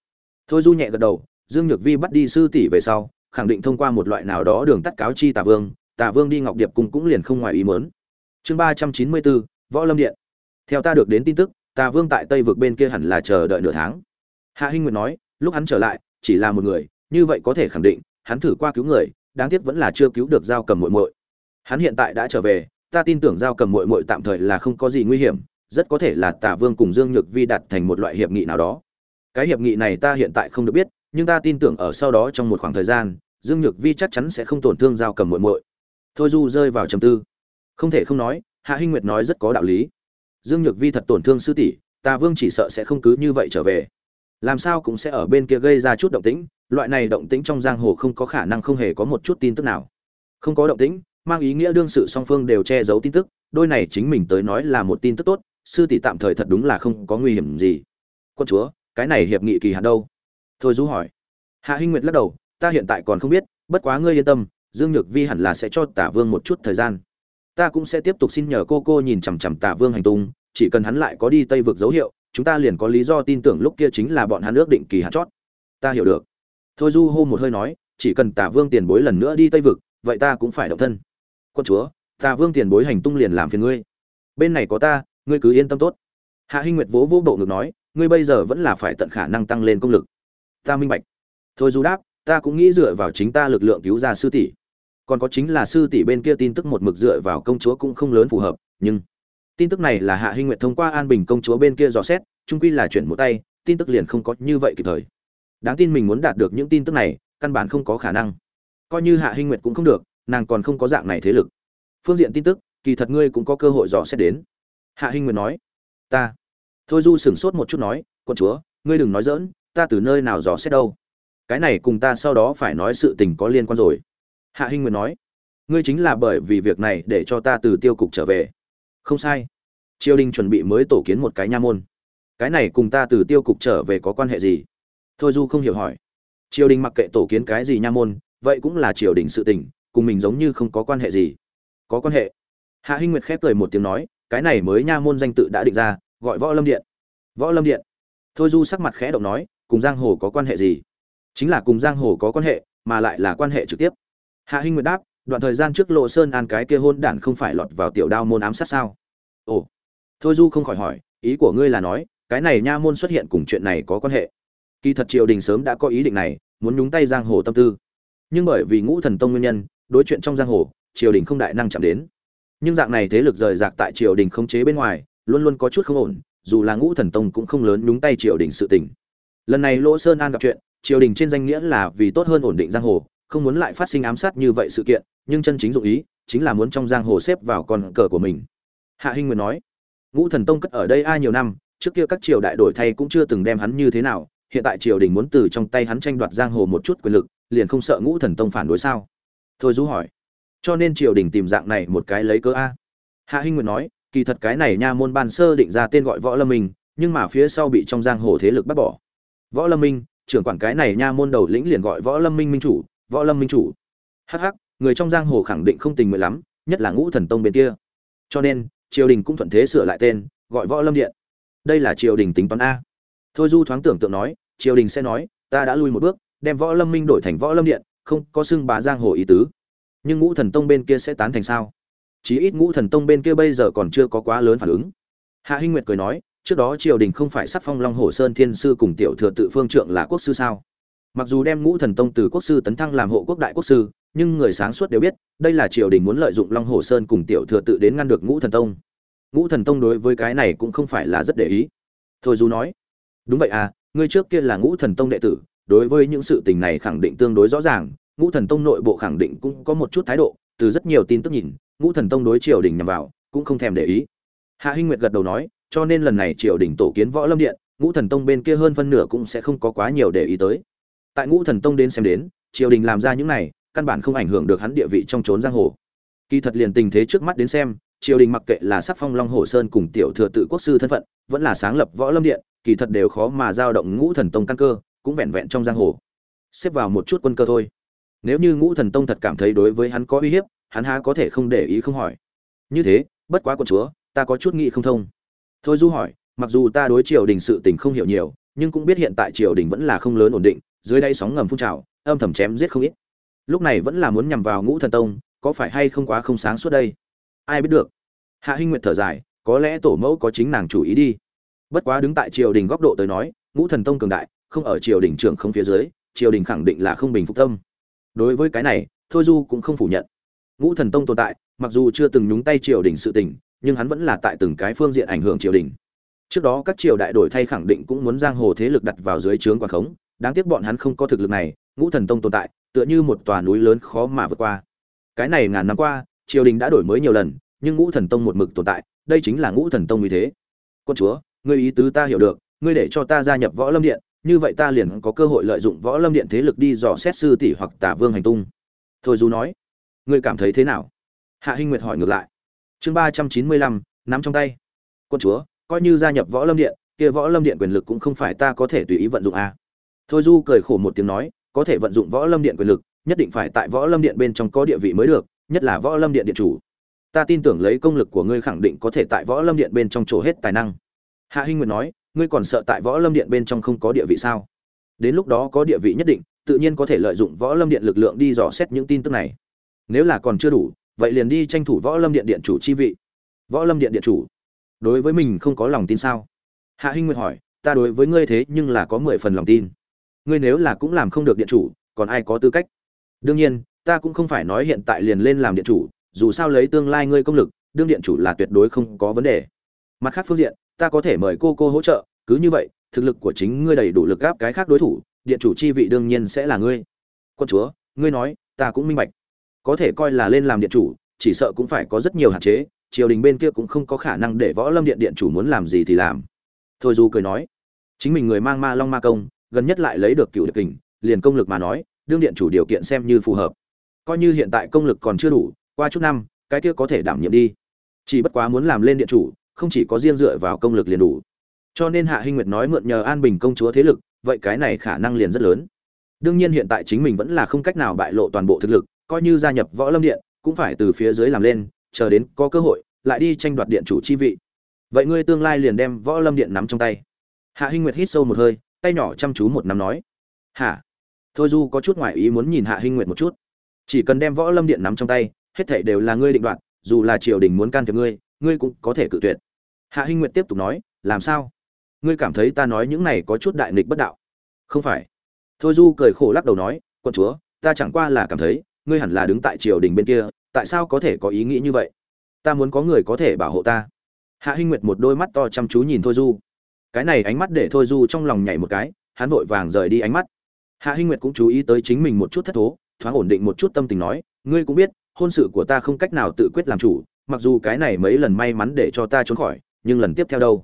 thôi du nhẹ gật đầu, dương nhược vi bắt đi sư tỷ về sau, khẳng định thông qua một loại nào đó đường tắt cáo chi tà vương tà vương đi ngọc điệp cùng cũng liền không ngoài ý mớn chương ba trăm chín mươi bốn, võ lâm điện. Theo ta được đến tin tức, tà vương tại tây vực bên kia hẳn là chờ đợi nửa tháng. Hạ hinh nguyệt nói, lúc hắn trở lại, chỉ là một người, như vậy có thể khẳng định hắn thử qua cứu người, đáng tiếc vẫn là chưa cứu được giao cầm muội muội. Hắn hiện tại đã trở về, ta tin tưởng giao cầm muội muội tạm thời là không có gì nguy hiểm, rất có thể là tả vương cùng dương nhược vi đạt thành một loại hiệp nghị nào đó. Cái hiệp nghị này ta hiện tại không được biết, nhưng ta tin tưởng ở sau đó trong một khoảng thời gian, dương nhược vi chắc chắn sẽ không tổn thương giao cầm muội muội. Thôi du rơi vào trầm tư. Không thể không nói, hạ hinh nguyệt nói rất có đạo lý. Dương nhược vi thật tổn thương sư tỷ ta vương chỉ sợ sẽ không cứ như vậy trở về làm sao cũng sẽ ở bên kia gây ra chút động tĩnh, loại này động tĩnh trong giang hồ không có khả năng không hề có một chút tin tức nào. Không có động tĩnh, mang ý nghĩa đương sự song phương đều che giấu tin tức, đôi này chính mình tới nói là một tin tức tốt, sư tỷ tạm thời thật đúng là không có nguy hiểm gì. Quân chúa, cái này hiệp nghị kỳ hạn đâu? Thôi du hỏi. Hạ hinh nguyệt lắc đầu, ta hiện tại còn không biết, bất quá ngươi yên tâm, dương nhược vi hẳn là sẽ cho tả vương một chút thời gian. Ta cũng sẽ tiếp tục xin nhờ cô cô nhìn chằm chằm tả vương hành tung, chỉ cần hắn lại có đi tây vực dấu hiệu chúng ta liền có lý do tin tưởng lúc kia chính là bọn hắn ước định kỳ hạn chót. Ta hiểu được. Thôi du hô một hơi nói, chỉ cần tả vương tiền bối lần nữa đi tây vực, vậy ta cũng phải động thân. Quân chúa, tả vương tiền bối hành tung liền làm phiền ngươi. Bên này có ta, ngươi cứ yên tâm tốt. Hạ hinh nguyệt vỗ vỗ bộ ngực nói, ngươi bây giờ vẫn là phải tận khả năng tăng lên công lực. Ta minh bạch. Thôi du đáp, ta cũng nghĩ dựa vào chính ta lực lượng cứu ra sư tỷ. Còn có chính là sư tỷ bên kia tin tức một mực dựa vào công chúa cũng không lớn phù hợp, nhưng tin tức này là hạ hinh nguyệt thông qua an bình công chúa bên kia dò xét, trung quy là chuyển một tay, tin tức liền không có như vậy kịp thời. Đáng tin mình muốn đạt được những tin tức này, căn bản không có khả năng. Coi như hạ hinh nguyệt cũng không được, nàng còn không có dạng này thế lực. Phương diện tin tức, kỳ thật ngươi cũng có cơ hội dò xét đến. Hạ hinh nguyệt nói, ta. Thôi du sửng sốt một chút nói, con chúa, ngươi đừng nói dỡn ta từ nơi nào dò xét đâu. Cái này cùng ta sau đó phải nói sự tình có liên quan rồi. Hạ hinh nguyệt nói, ngươi chính là bởi vì việc này để cho ta từ tiêu cục trở về không sai. Triều đình chuẩn bị mới tổ kiến một cái nha môn. Cái này cùng ta từ tiêu cục trở về có quan hệ gì? Thôi du không hiểu hỏi. Triều đình mặc kệ tổ kiến cái gì nha môn, vậy cũng là triều đình sự tình, cùng mình giống như không có quan hệ gì. Có quan hệ. Hạ hinh nguyệt khép cười một tiếng nói, cái này mới nha môn danh tự đã định ra, gọi võ lâm điện. Võ lâm điện. Thôi du sắc mặt khẽ động nói, cùng giang hồ có quan hệ gì? Chính là cùng giang hồ có quan hệ, mà lại là quan hệ trực tiếp. Hạ hinh nguyệt đáp đoạn thời gian trước lộ sơn an cái kia hôn đản không phải lọt vào tiểu đao môn ám sát sao? Ồ. Thôi du không khỏi hỏi, ý của ngươi là nói, cái này nha môn xuất hiện cùng chuyện này có quan hệ? Kỳ thật triều đình sớm đã có ý định này, muốn nhúng tay giang hồ tâm tư. Nhưng bởi vì ngũ thần tông nguyên nhân, đối chuyện trong giang hồ, triều đình không đại năng chạm đến. Nhưng dạng này thế lực rời rạc tại triều đình không chế bên ngoài, luôn luôn có chút không ổn, dù là ngũ thần tông cũng không lớn nhúng tay triều đình sự tình. Lần này lỗ sơn an gặp chuyện, triều đình trên danh nghĩa là vì tốt hơn ổn định giang hồ không muốn lại phát sinh ám sát như vậy sự kiện, nhưng chân chính dụng ý chính là muốn trong giang hồ xếp vào con cờ của mình. Hạ hinh nguyệt nói. Ngũ thần tông cất ở đây ai nhiều năm, trước kia các triều đại đổi thay cũng chưa từng đem hắn như thế nào, hiện tại triều đình muốn từ trong tay hắn tranh đoạt giang hồ một chút quyền lực, liền không sợ ngũ thần tông phản đối sao? Thôi du hỏi. Cho nên triều đình tìm dạng này một cái lấy cớ a? Hạ hinh nguyệt nói. Kỳ thật cái này nha môn ban sơ định ra tên gọi võ lâm minh, nhưng mà phía sau bị trong giang hồ thế lực bắt bỏ. Võ lâm minh, trưởng quản cái này nha môn đầu lĩnh liền gọi võ lâm minh minh chủ võ lâm minh chủ. Hh người trong giang hồ khẳng định không tình nguyện lắm, nhất là ngũ thần tông bên kia. Cho nên, triều đình cũng thuận thế sửa lại tên, gọi võ lâm điện. Đây là triều đình tính toán a. Thôi du thoáng tưởng tượng nói, triều đình sẽ nói, ta đã lui một bước, đem võ lâm minh đổi thành võ lâm điện, không có xưng bá giang hồ ý tứ. Nhưng ngũ thần tông bên kia sẽ tán thành sao? Chí ít ngũ thần tông bên kia bây giờ còn chưa có quá lớn phản ứng. Hạ hinh nguyệt cười nói, trước đó triều đình không phải sắc phong long hồ sơn thiên sư cùng tiểu thừa tự phương trượng là quốc sư sao? Mặc dù đem ngũ thần tông từ quốc sư tấn thăng làm hộ quốc đại quốc sư, nhưng người sáng suốt đều biết, đây là triều đình muốn lợi dụng long hồ sơn cùng tiểu thừa tự đến ngăn được ngũ thần tông. Ngũ thần tông đối với cái này cũng không phải là rất để ý. Thôi dù nói, đúng vậy à ngươi trước kia là ngũ thần tông đệ tử, đối với những sự tình này khẳng định tương đối rõ ràng, ngũ thần tông nội bộ khẳng định cũng có một chút thái độ, từ rất nhiều tin tức nhìn, ngũ thần tông đối triều đình nhằm vào, cũng không thèm để ý. Hạ hinh nguyệt gật đầu nói, cho nên lần này triều đình tổ kiến võ lâm điện, ngũ thần tông bên kia hơn phân nửa cũng sẽ không có quá nhiều để ý tới tại ngũ thần tông đến xem đến, triều đình làm ra những này, căn bản không ảnh hưởng được hắn địa vị trong trốn giang hồ. Kỳ thật liền tình thế trước mắt đến xem, triều đình mặc kệ là sắc phong long hồ sơn cùng tiểu thừa tự quốc sư thân phận, vẫn là sáng lập võ lâm điện, kỳ thật đều khó mà giao động ngũ thần tông căn cơ, cũng vẹn vẹn trong giang hồ. Xếp vào một chút quân cơ thôi. Nếu như ngũ thần tông thật cảm thấy đối với hắn có uy hiếp, hắn há có thể không để ý không hỏi. Như thế, bất quá quân chúa, ta có chút nghĩ không thông. Thôi du hỏi, mặc dù ta đối triều đình sự tình không hiểu nhiều, nhưng cũng biết hiện tại triều đình vẫn là không lớn ổn định dưới đây sóng ngầm phun trào, âm thầm chém giết không ít. Lúc này vẫn là muốn nhằm vào ngũ thần tông, có phải hay không quá không sáng suốt đây? Ai biết được. Hạ hinh nguyệt thở dài, có lẽ tổ mẫu có chính nàng chủ ý đi. Bất quá đứng tại triều đình góc độ tới nói, ngũ thần tông cường đại, không ở triều đình trưởng không phía dưới, triều đình khẳng định là không bình phục tâm. Đối với cái này, thôi du cũng không phủ nhận. Ngũ thần tông tồn tại, mặc dù chưa từng nhúng tay triều đình sự tình, nhưng hắn vẫn là tại từng cái phương diện ảnh hưởng triều đình. Trước đó các triều đại đổi thay khẳng định cũng muốn giang hồ thế lực đặt vào dưới trướng quản khống đáng tiếc bọn hắn không có thực lực này, ngũ thần tông tồn tại, tựa như một tòa núi lớn khó mà vượt qua. Cái này ngàn năm qua, triều đình đã đổi mới nhiều lần, nhưng ngũ thần tông một mực tồn tại, đây chính là ngũ thần tông như thế. Quân chúa, ngươi ý tứ ta hiểu được, ngươi để cho ta gia nhập võ lâm điện, như vậy ta liền có cơ hội lợi dụng võ lâm điện thế lực đi dò xét sư tỷ hoặc tả vương hành tung. Thôi dù nói, ngươi cảm thấy thế nào? Hạ hinh nguyệt hỏi ngược lại. Chương ba trăm chín mươi lăm, nắm trong tay. Quân chúa, coi như gia nhập võ lâm điện, kia võ lâm điện quyền lực cũng không phải ta có thể tùy ý vận dụng à thôi du cười khổ một tiếng nói, có thể vận dụng võ lâm điện quyền lực, nhất định phải tại võ lâm điện bên trong có địa vị mới được, nhất là võ lâm điện điện chủ. Ta tin tưởng lấy công lực của ngươi khẳng định có thể tại võ lâm điện bên trong trổ hết tài năng. Hạ hinh nguyệt nói, ngươi còn sợ tại võ lâm điện bên trong không có địa vị sao? Đến lúc đó có địa vị nhất định, tự nhiên có thể lợi dụng võ lâm điện lực lượng đi dò xét những tin tức này. Nếu là còn chưa đủ, vậy liền đi tranh thủ võ lâm điện điện chủ chi vị. Võ lâm điện điện chủ, đối với mình không có lòng tin sao? Hạ hinh nguyệt hỏi, ta đối với ngươi thế nhưng là có mười phần lòng tin ngươi nếu là cũng làm không được điện chủ, còn ai có tư cách? Đương nhiên, ta cũng không phải nói hiện tại liền lên làm điện chủ, dù sao lấy tương lai ngươi công lực, đương điện chủ là tuyệt đối không có vấn đề. Mặt khác phương diện, ta có thể mời cô cô hỗ trợ, cứ như vậy, thực lực của chính ngươi đầy đủ lực gáp cái khác đối thủ, điện chủ chi vị đương nhiên sẽ là ngươi. Quân chúa, ngươi nói, ta cũng minh bạch. Có thể coi là lên làm điện chủ, chỉ sợ cũng phải có rất nhiều hạn chế, triều đình bên kia cũng không có khả năng để võ lâm điện điện chủ muốn làm gì thì làm. Thôi du cười nói, chính mình người mang ma long ma công gần nhất lại lấy được cựu điệp kình, liền công lực mà nói, đương điện chủ điều kiện xem như phù hợp. Coi như hiện tại công lực còn chưa đủ, qua chút năm, cái kia có thể đảm nhiệm đi. Chỉ bất quá muốn làm lên điện chủ, không chỉ có riêng dựa vào công lực liền đủ. Cho nên hạ hinh nguyệt nói mượn nhờ an bình công chúa thế lực, vậy cái này khả năng liền rất lớn. Đương nhiên hiện tại chính mình vẫn là không cách nào bại lộ toàn bộ thực lực, coi như gia nhập võ lâm điện, cũng phải từ phía dưới làm lên, chờ đến có cơ hội, lại đi tranh đoạt điện chủ chi vị. Vậy ngươi tương lai liền đem võ lâm điện nắm trong tay. Hạ hinh nguyệt hít sâu một hơi tay nhỏ chăm chú một năm nói. Hả? Thôi du có chút ngoại ý muốn nhìn hạ hinh nguyệt một chút. Chỉ cần đem võ lâm điện nắm trong tay, hết thảy đều là ngươi định đoạt, dù là triều đình muốn can thiệp ngươi ngươi cũng có thể cự tuyệt. Hạ hinh nguyệt tiếp tục nói, làm sao? Ngươi cảm thấy ta nói những này có chút đại nghịch bất đạo? Không phải. Thôi du cười khổ lắc đầu nói quân chúa, ta chẳng qua là cảm thấy, ngươi hẳn là đứng tại triều đình bên kia, tại sao có thể có ý nghĩ như vậy? Ta muốn có người có thể bảo hộ ta. Hạ hinh nguyệt một đôi mắt to chăm chú nhìn thôi du cái này ánh mắt để thôi du trong lòng nhảy một cái, hắn vội vàng rời đi ánh mắt. Hạ hinh nguyệt cũng chú ý tới chính mình một chút thất thố, thoáng ổn định một chút tâm tình nói, ngươi cũng biết, hôn sự của ta không cách nào tự quyết làm chủ, mặc dù cái này mấy lần may mắn để cho ta trốn khỏi, nhưng lần tiếp theo đâu?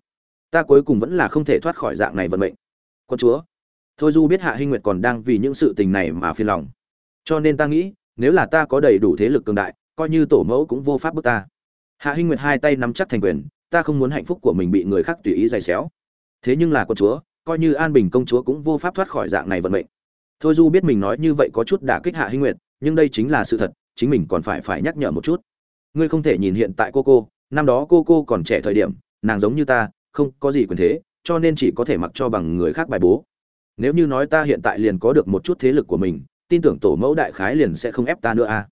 Ta cuối cùng vẫn là không thể thoát khỏi dạng này vận mệnh. Quân chúa. Thôi du biết hạ hinh nguyệt còn đang vì những sự tình này mà phiền lòng. Cho nên ta nghĩ, nếu là ta có đầy đủ thế lực cường đại, coi như tổ mẫu cũng vô pháp bức ta. Hạ hinh nguyệt hai tay nắm chắc thành quyền, ta không muốn hạnh phúc của mình bị người khác tùy ý giày xéo thế nhưng là con chúa, coi như an bình công chúa cũng vô pháp thoát khỏi dạng này vận mệnh. Thôi du biết mình nói như vậy có chút đả kích hạ hinh nguyệt, nhưng đây chính là sự thật, chính mình còn phải phải nhắc nhở một chút. Ngươi không thể nhìn hiện tại cô cô, năm đó cô cô còn trẻ thời điểm, nàng giống như ta, không có gì quyền thế, cho nên chỉ có thể mặc cho bằng người khác bài bố. Nếu như nói ta hiện tại liền có được một chút thế lực của mình, tin tưởng tổ mẫu đại khái liền sẽ không ép ta nữa à?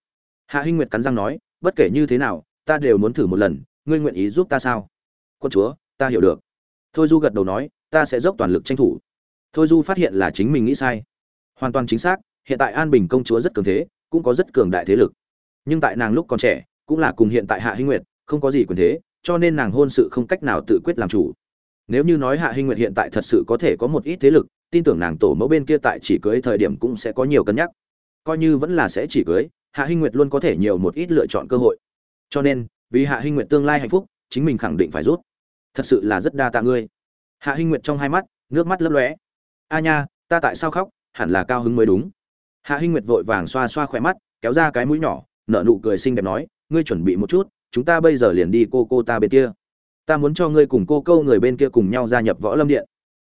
Hạ hinh nguyệt cắn răng nói, bất kể như thế nào, ta đều muốn thử một lần, ngươi nguyện ý giúp ta sao? Quân chúa, ta hiểu được thôi du gật đầu nói, ta sẽ dốc toàn lực tranh thủ. Thôi du phát hiện là chính mình nghĩ sai. Hoàn toàn chính xác, hiện tại an bình công chúa rất cường thế, cũng có rất cường đại thế lực. Nhưng tại nàng lúc còn trẻ, cũng là cùng hiện tại hạ hinh nguyệt, không có gì quyền thế, cho nên nàng hôn sự không cách nào tự quyết làm chủ. Nếu như nói hạ hinh nguyệt hiện tại thật sự có thể có một ít thế lực, tin tưởng nàng tổ mẫu bên kia tại chỉ cưới thời điểm cũng sẽ có nhiều cân nhắc. Coi như vẫn là sẽ chỉ cưới, hạ hinh nguyệt luôn có thể nhiều một ít lựa chọn cơ hội. Cho nên, vì hạ hinh nguyệt tương lai hạnh phúc, chính mình khẳng định phải rút thật sự là rất đa tạ ngươi. Hạ hinh nguyệt trong hai mắt, nước mắt lấp lóe. A nha, ta tại sao khóc? Hẳn là cao hứng mới đúng. Hạ hinh nguyệt vội vàng xoa xoa khỏe mắt, kéo ra cái mũi nhỏ, nở nụ cười xinh đẹp nói, ngươi chuẩn bị một chút, chúng ta bây giờ liền đi cô cô ta bên kia. Ta muốn cho ngươi cùng cô câu người bên kia cùng nhau gia nhập võ lâm điện.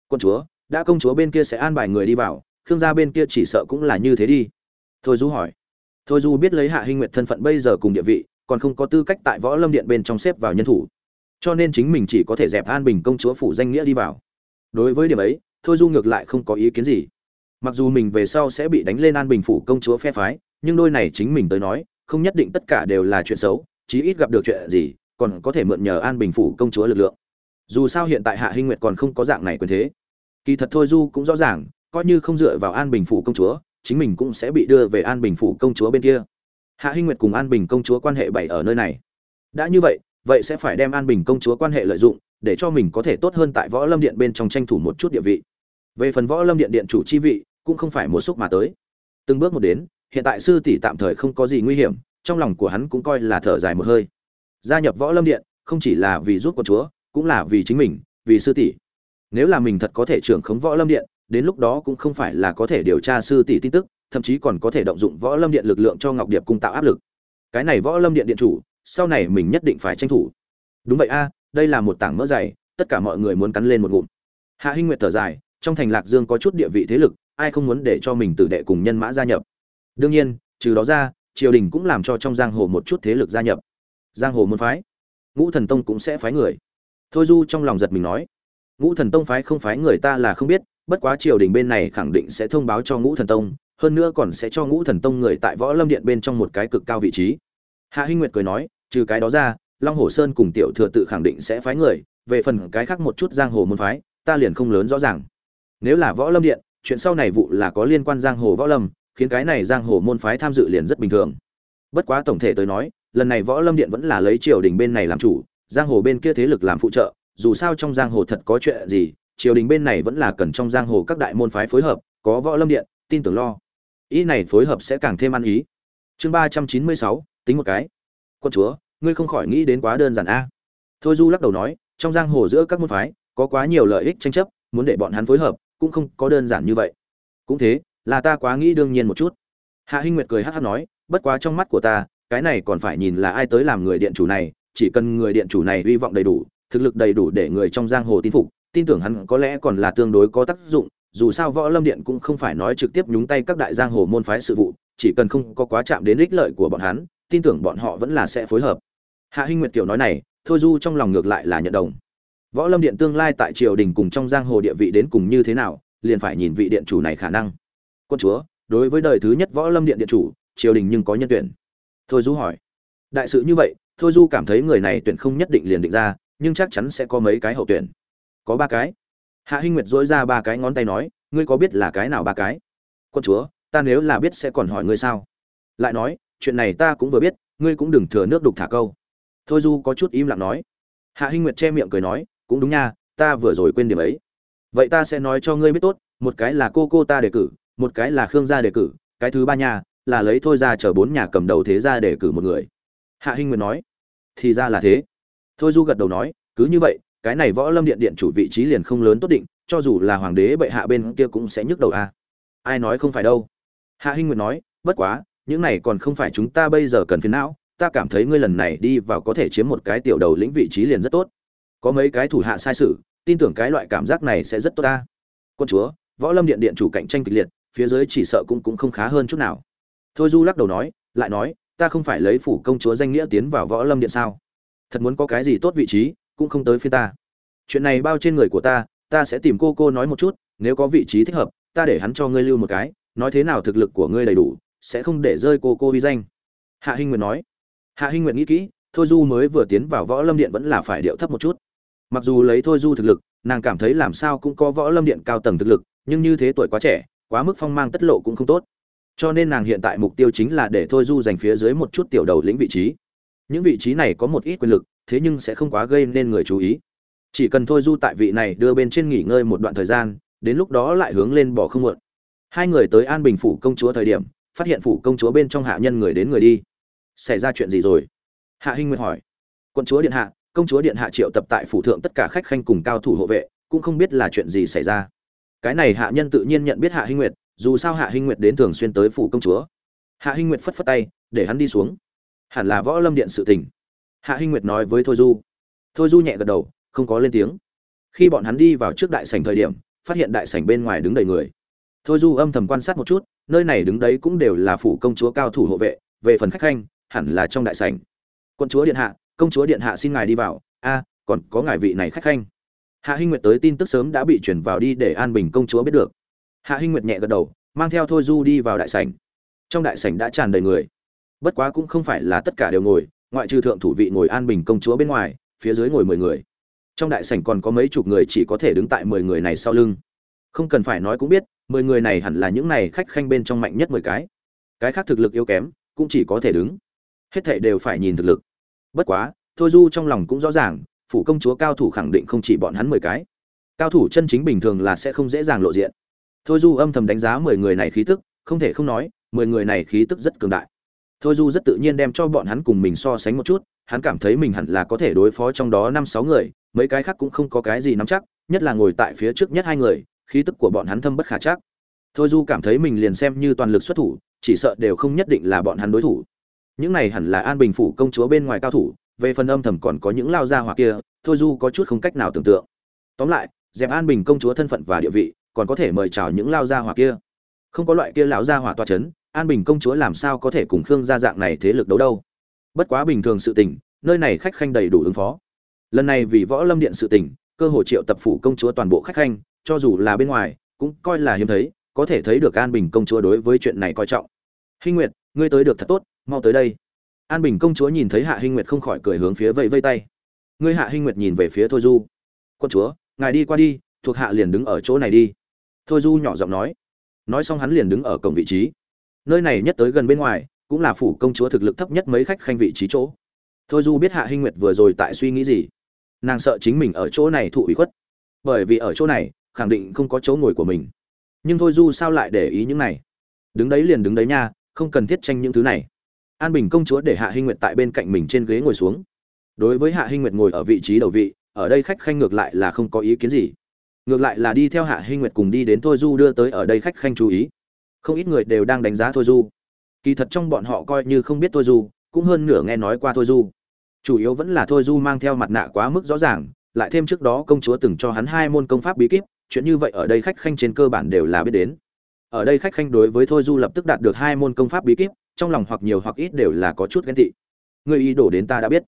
Quân chúa, đã công chúa bên kia sẽ an bài người đi vào, khương gia bên kia chỉ sợ cũng là như thế đi. Thôi du hỏi. Thôi du biết lấy hạ hinh nguyệt thân phận bây giờ cùng địa vị, còn không có tư cách tại võ lâm điện bên trong xếp vào nhân thủ cho nên chính mình chỉ có thể dẹp an bình công chúa phủ danh nghĩa đi vào. Đối với điểm ấy, thôi du ngược lại không có ý kiến gì. Mặc dù mình về sau sẽ bị đánh lên an bình phủ công chúa phe phái, nhưng đôi này chính mình tới nói, không nhất định tất cả đều là chuyện xấu, chí ít gặp được chuyện gì, còn có thể mượn nhờ an bình phủ công chúa lực lượng. Dù sao hiện tại hạ hinh nguyệt còn không có dạng này quyền thế. Kỳ thật thôi du cũng rõ ràng, coi như không dựa vào an bình phủ công chúa, chính mình cũng sẽ bị đưa về an bình phủ công chúa bên kia. Hạ hinh nguyệt cùng an bình công chúa quan hệ bảy ở nơi này. Đã như vậy vậy sẽ phải đem an bình công chúa quan hệ lợi dụng, để cho mình có thể tốt hơn tại võ lâm điện bên trong tranh thủ một chút địa vị. Về phần võ lâm điện điện chủ chi vị, cũng không phải một xúc mà tới. Từng bước một đến, hiện tại sư tỷ tạm thời không có gì nguy hiểm, trong lòng của hắn cũng coi là thở dài một hơi. Gia nhập võ lâm điện, không chỉ là vì giúp con chúa, cũng là vì chính mình, vì sư tỷ. Nếu là mình thật có thể trưởng khống võ lâm điện, đến lúc đó cũng không phải là có thể điều tra sư tỷ tin tức, thậm chí còn có thể động dụng võ lâm điện lực lượng cho ngọc điệp cung tạo áp lực. Cái này võ lâm điện điện chủ sau này mình nhất định phải tranh thủ. Đúng vậy a, đây là một tảng mỡ dày, tất cả mọi người muốn cắn lên một ngụm. Hạ hinh nguyệt thở dài, trong thành lạc dương có chút địa vị thế lực, ai không muốn để cho mình tử đệ cùng nhân mã gia nhập? Đương nhiên, trừ đó ra, triều đình cũng làm cho trong giang hồ một chút thế lực gia nhập. Giang hồ muốn phái. Ngũ thần tông cũng sẽ phái người. Thôi du trong lòng giật mình nói, ngũ thần tông phái không phái người ta là không biết, bất quá triều đình bên này khẳng định sẽ thông báo cho ngũ thần tông, hơn nữa còn sẽ cho ngũ thần tông người tại võ lâm điện bên trong một cái cực cao vị trí. Hạ hinh nguyệt cười nói trừ cái đó ra, long hồ sơn cùng tiểu thừa tự khẳng định sẽ phái người, về phần cái khác một chút giang hồ môn phái, ta liền không lớn rõ ràng. Nếu là võ lâm điện, chuyện sau này vụ là có liên quan giang hồ võ lâm, khiến cái này giang hồ môn phái tham dự liền rất bình thường. Bất quá tổng thể tới nói, lần này võ lâm điện vẫn là lấy triều đình bên này làm chủ, giang hồ bên kia thế lực làm phụ trợ, dù sao trong giang hồ thật có chuyện gì, triều đình bên này vẫn là cần trong giang hồ các đại môn phái phối hợp, có võ lâm điện, tin tưởng lo. Ý này phối hợp sẽ càng thêm ăn ý. Chương ba trăm chín mươi sáu, tính một cái quân chúa, ngươi không khỏi nghĩ đến quá đơn giản a. Thôi du lắc đầu nói, trong giang hồ giữa các môn phái, có quá nhiều lợi ích tranh chấp, muốn để bọn hắn phối hợp, cũng không có đơn giản như vậy. Cũng thế, là ta quá nghĩ đương nhiên một chút. Hạ hinh nguyệt cười hát hát nói, bất quá trong mắt của ta, cái này còn phải nhìn là ai tới làm người điện chủ này, chỉ cần người điện chủ này hy vọng đầy đủ, thực lực đầy đủ để người trong giang hồ tin phục, tin tưởng hắn có lẽ còn là tương đối có tác dụng, dù sao võ lâm điện cũng không phải nói trực tiếp nhúng tay các đại giang hồ môn phái sự vụ, chỉ cần không có quá chạm đến ích lợi của bọn hắn tin tưởng bọn họ vẫn là sẽ phối hợp. Hạ hinh nguyệt kiểu nói này, thôi du trong lòng ngược lại là nhận đồng. Võ lâm điện tương lai tại triều đình cùng trong giang hồ địa vị đến cùng như thế nào, liền phải nhìn vị điện chủ này khả năng. Quân chúa, đối với đời thứ nhất võ lâm điện điện chủ, triều đình nhưng có nhân tuyển. Thôi du hỏi. Đại sự như vậy, thôi du cảm thấy người này tuyển không nhất định liền định ra, nhưng chắc chắn sẽ có mấy cái hậu tuyển. Có ba cái. Hạ hinh nguyệt dỗi ra ba cái ngón tay nói, ngươi có biết là cái nào ba cái? Quân chúa, ta nếu là biết sẽ còn hỏi ngươi sao? Lại nói chuyện này ta cũng vừa biết, ngươi cũng đừng thừa nước đục thả câu. Thôi du có chút im lặng nói. Hạ hinh nguyệt che miệng cười nói, cũng đúng nha, ta vừa rồi quên điểm ấy. Vậy ta sẽ nói cho ngươi biết tốt, một cái là cô cô ta đề cử, một cái là khương gia đề cử, cái thứ ba nhà là lấy thôi ra chờ bốn nhà cầm đầu thế ra đề cử một người. Hạ hinh nguyệt nói. Thì ra là thế. Thôi du gật đầu nói, cứ như vậy, cái này võ lâm điện điện chủ vị trí liền không lớn tốt định, cho dù là hoàng đế bệ hạ bên kia cũng sẽ nhức đầu à. ai nói không phải đâu. Hạ hinh nguyệt nói, bất quá những này còn không phải chúng ta bây giờ cần phiền não, ta cảm thấy ngươi lần này đi vào có thể chiếm một cái tiểu đầu lĩnh vị trí liền rất tốt. Có mấy cái thủ hạ sai sự, tin tưởng cái loại cảm giác này sẽ rất tốt ta. Quân chúa, võ lâm điện điện chủ cạnh tranh kịch liệt, phía dưới chỉ sợ cũng cũng không khá hơn chút nào. Thôi du lắc đầu nói, lại nói, ta không phải lấy phủ công chúa danh nghĩa tiến vào võ lâm điện sao? Thật muốn có cái gì tốt vị trí, cũng không tới phía ta. Chuyện này bao trên người của ta ta sẽ tìm cô cô nói một chút, nếu có vị trí thích hợp, ta để hắn cho ngươi lưu một cái, nói thế nào thực lực của ngươi đầy đủ sẽ không để rơi cô cô vi danh. Hạ hinh nguyệt nói. Hạ hinh nguyệt nghĩ kỹ, thôi du mới vừa tiến vào võ lâm điện vẫn là phải điệu thấp một chút. Mặc dù lấy thôi du thực lực, nàng cảm thấy làm sao cũng có võ lâm điện cao tầng thực lực, nhưng như thế tuổi quá trẻ, quá mức phong mang tất lộ cũng không tốt. Cho nên nàng hiện tại mục tiêu chính là để thôi du giành phía dưới một chút tiểu đầu lĩnh vị trí. Những vị trí này có một ít quyền lực, thế nhưng sẽ không quá gây nên người chú ý. Chỉ cần thôi du tại vị này đưa bên trên nghỉ ngơi một đoạn thời gian, đến lúc đó lại hướng lên bỏ không muộn. Hai người tới an bình phủ công chúa thời điểm phát hiện phủ công chúa bên trong hạ nhân người đến người đi. Xảy ra chuyện gì rồi? Hạ hinh nguyệt hỏi. Quân chúa điện hạ, công chúa điện hạ triệu tập tại phủ thượng tất cả khách khanh cùng cao thủ hộ vệ, cũng không biết là chuyện gì xảy ra. Cái này hạ nhân tự nhiên nhận biết hạ hinh nguyệt, dù sao hạ hinh nguyệt đến thường xuyên tới phủ công chúa. Hạ hinh nguyệt phất phất tay, để hắn đi xuống. Hẳn là võ lâm điện sự tình. Hạ hinh nguyệt nói với thôi du. Thôi du nhẹ gật đầu, không có lên tiếng. Khi bọn hắn đi vào trước đại sảnh thời điểm, phát hiện đại sảnh bên ngoài đứng đầy người. Thôi du âm thầm quan sát một chút nơi này đứng đấy cũng đều là phủ công chúa cao thủ hộ vệ, về phần khách khanh, hẳn là trong đại sảnh. Quân chúa điện hạ, công chúa điện hạ xin ngài đi vào. A, còn có ngài vị này khách khanh. Hạ hinh nguyệt tới tin tức sớm đã bị chuyển vào đi để an bình công chúa biết được. Hạ hinh nguyệt nhẹ gật đầu, mang theo thôi du đi vào đại sảnh. Trong đại sảnh đã tràn đầy người. Bất quá cũng không phải là tất cả đều ngồi, ngoại trừ thượng thủ vị ngồi an bình công chúa bên ngoài, phía dưới ngồi mười người. Trong đại sảnh còn có mấy chục người chỉ có thể đứng tại mười người này sau lưng. Không cần phải nói cũng biết mười người này hẳn là những này khách khanh bên trong mạnh nhất mười cái. Cái khác thực lực yếu kém, cũng chỉ có thể đứng. Hết thệ đều phải nhìn thực lực. Bất quá, thôi du trong lòng cũng rõ ràng, phủ công chúa cao thủ khẳng định không chỉ bọn hắn mười cái. Cao thủ chân chính bình thường là sẽ không dễ dàng lộ diện. Thôi du âm thầm đánh giá mười người này khí tức, không thể không nói, mười người này khí tức rất cường đại. Thôi du rất tự nhiên đem cho bọn hắn cùng mình so sánh một chút, hắn cảm thấy mình hẳn là có thể đối phó trong đó năm sáu người, mấy cái khác cũng không có cái gì nắm chắc, nhất là ngồi tại phía trước nhất hai người khí tức của bọn hắn thâm bất khả chắc. Thôi du cảm thấy mình liền xem như toàn lực xuất thủ chỉ sợ đều không nhất định là bọn hắn đối thủ. Những này hẳn là an bình phủ công chúa bên ngoài cao thủ về phần âm thầm còn có những lao gia hỏa kia thôi du có chút không cách nào tưởng tượng. Tóm lại dẹp an bình công chúa thân phận và địa vị còn có thể mời chào những lao gia hỏa kia. Không có loại kia lão gia hỏa toa chấn, an bình công chúa làm sao có thể cùng khương gia dạng này thế lực đấu đâu? Bất quá bình thường sự tình nơi này khách khanh đầy đủ ứng phó. Lần này vì võ lâm điện sự tình cơ hội triệu tập phủ công chúa toàn bộ khách khanh cho dù là bên ngoài, cũng coi là hiếm thấy, có thể thấy được an bình công chúa đối với chuyện này coi trọng. Hinh nguyệt, ngươi tới được thật tốt, mau tới đây. An bình công chúa nhìn thấy hạ hinh nguyệt không khỏi cười hướng phía vẫy vây tay. Ngươi hạ hinh nguyệt nhìn về phía thôi du. Quân chúa, ngài đi qua đi, thuộc hạ liền đứng ở chỗ này đi. Thôi du nhỏ giọng nói. Nói xong hắn liền đứng ở cổng vị trí. Nơi này nhất tới gần bên ngoài, cũng là phủ công chúa thực lực thấp nhất mấy khách khanh vị trí chỗ. Thôi du biết hạ hinh nguyệt vừa rồi tại suy nghĩ gì. Nàng sợ chính mình ở chỗ này thụ ủy khuất. Bởi vì ở chỗ này khẳng định không có chỗ ngồi của mình. Nhưng thôi du sao lại để ý những này. Đứng đấy liền đứng đấy nha, không cần thiết tranh những thứ này. An bình công chúa để hạ hinh nguyệt tại bên cạnh mình trên ghế ngồi xuống. Đối với hạ hinh nguyệt ngồi ở vị trí đầu vị, ở đây khách khanh ngược lại là không có ý kiến gì. Ngược lại là đi theo hạ hinh nguyệt cùng đi đến thôi du đưa tới ở đây khách khanh chú ý. Không ít người đều đang đánh giá thôi du. Kỳ thật trong bọn họ coi như không biết thôi du, cũng hơn nửa nghe nói qua thôi du. Chủ yếu vẫn là thôi du mang theo mặt nạ quá mức rõ ràng, lại thêm trước đó công chúa từng cho hắn hai môn công pháp bí kíp chuyện như vậy ở đây khách khanh trên cơ bản đều là biết đến. Ở đây khách khanh đối với thôi du lập tức đạt được hai môn công pháp bí kíp, trong lòng hoặc nhiều hoặc ít đều là có chút ghen tị. Ngươi ý đồ đến ta đã biết.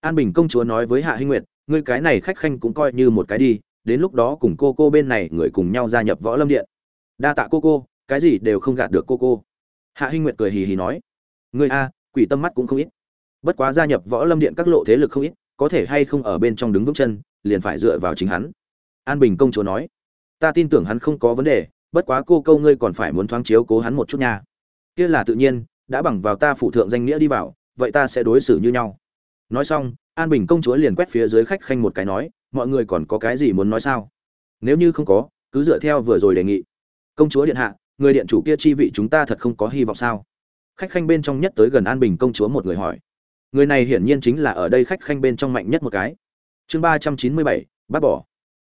An bình công chúa nói với hạ hinh nguyệt, ngươi cái này khách khanh cũng coi như một cái đi, đến lúc đó cùng cô cô bên này người cùng nhau gia nhập võ lâm điện. Đa tạ cô cô, cái gì đều không gạt được cô cô. Hạ hinh nguyệt cười hì hì nói, ngươi a, quỷ tâm mắt cũng không ít. Bất quá gia nhập võ lâm điện các lộ thế lực không ít, có thể hay không ở bên trong đứng vững chân, liền phải dựa vào chính hắn. An bình công chúa nói ta tin tưởng hắn không có vấn đề, bất quá cô câu ngươi còn phải muốn thoáng chiếu cố hắn một chút nha. Kia là tự nhiên, đã bằng vào ta phụ thượng danh nghĩa đi vào, vậy ta sẽ đối xử như nhau. Nói xong, an bình công chúa liền quét phía dưới khách khanh một cái nói, mọi người còn có cái gì muốn nói sao? Nếu như không có, cứ dựa theo vừa rồi đề nghị. Công chúa điện hạ, người điện chủ kia chi vị chúng ta thật không có hy vọng sao? Khách khanh bên trong nhất tới gần an bình công chúa một người hỏi. Người này hiển nhiên chính là ở đây khách khanh bên trong mạnh nhất một cái. Chương ba trăm chín mươi bảy, bác bỏ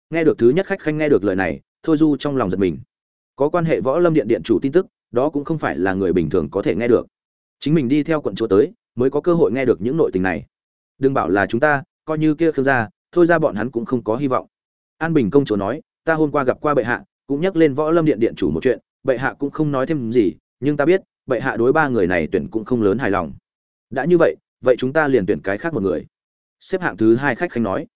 nghe được thứ nhất khách khanh nghe được lời này, thôi du trong lòng giật mình. Có quan hệ võ lâm điện điện chủ tin tức, đó cũng không phải là người bình thường có thể nghe được. Chính mình đi theo quận chúa tới, mới có cơ hội nghe được những nội tình này. Đừng bảo là chúng ta, coi như kia khương gia, thôi ra bọn hắn cũng không có hy vọng. An bình công chúa nói, ta hôm qua gặp qua bệ hạ, cũng nhắc lên võ lâm điện điện chủ một chuyện, bệ hạ cũng không nói thêm gì, nhưng ta biết, bệ hạ đối ba người này tuyển cũng không lớn hài lòng. Đã như vậy vậy chúng ta liền tuyển cái khác một người. Xếp hạng thứ hai khách khanh nói.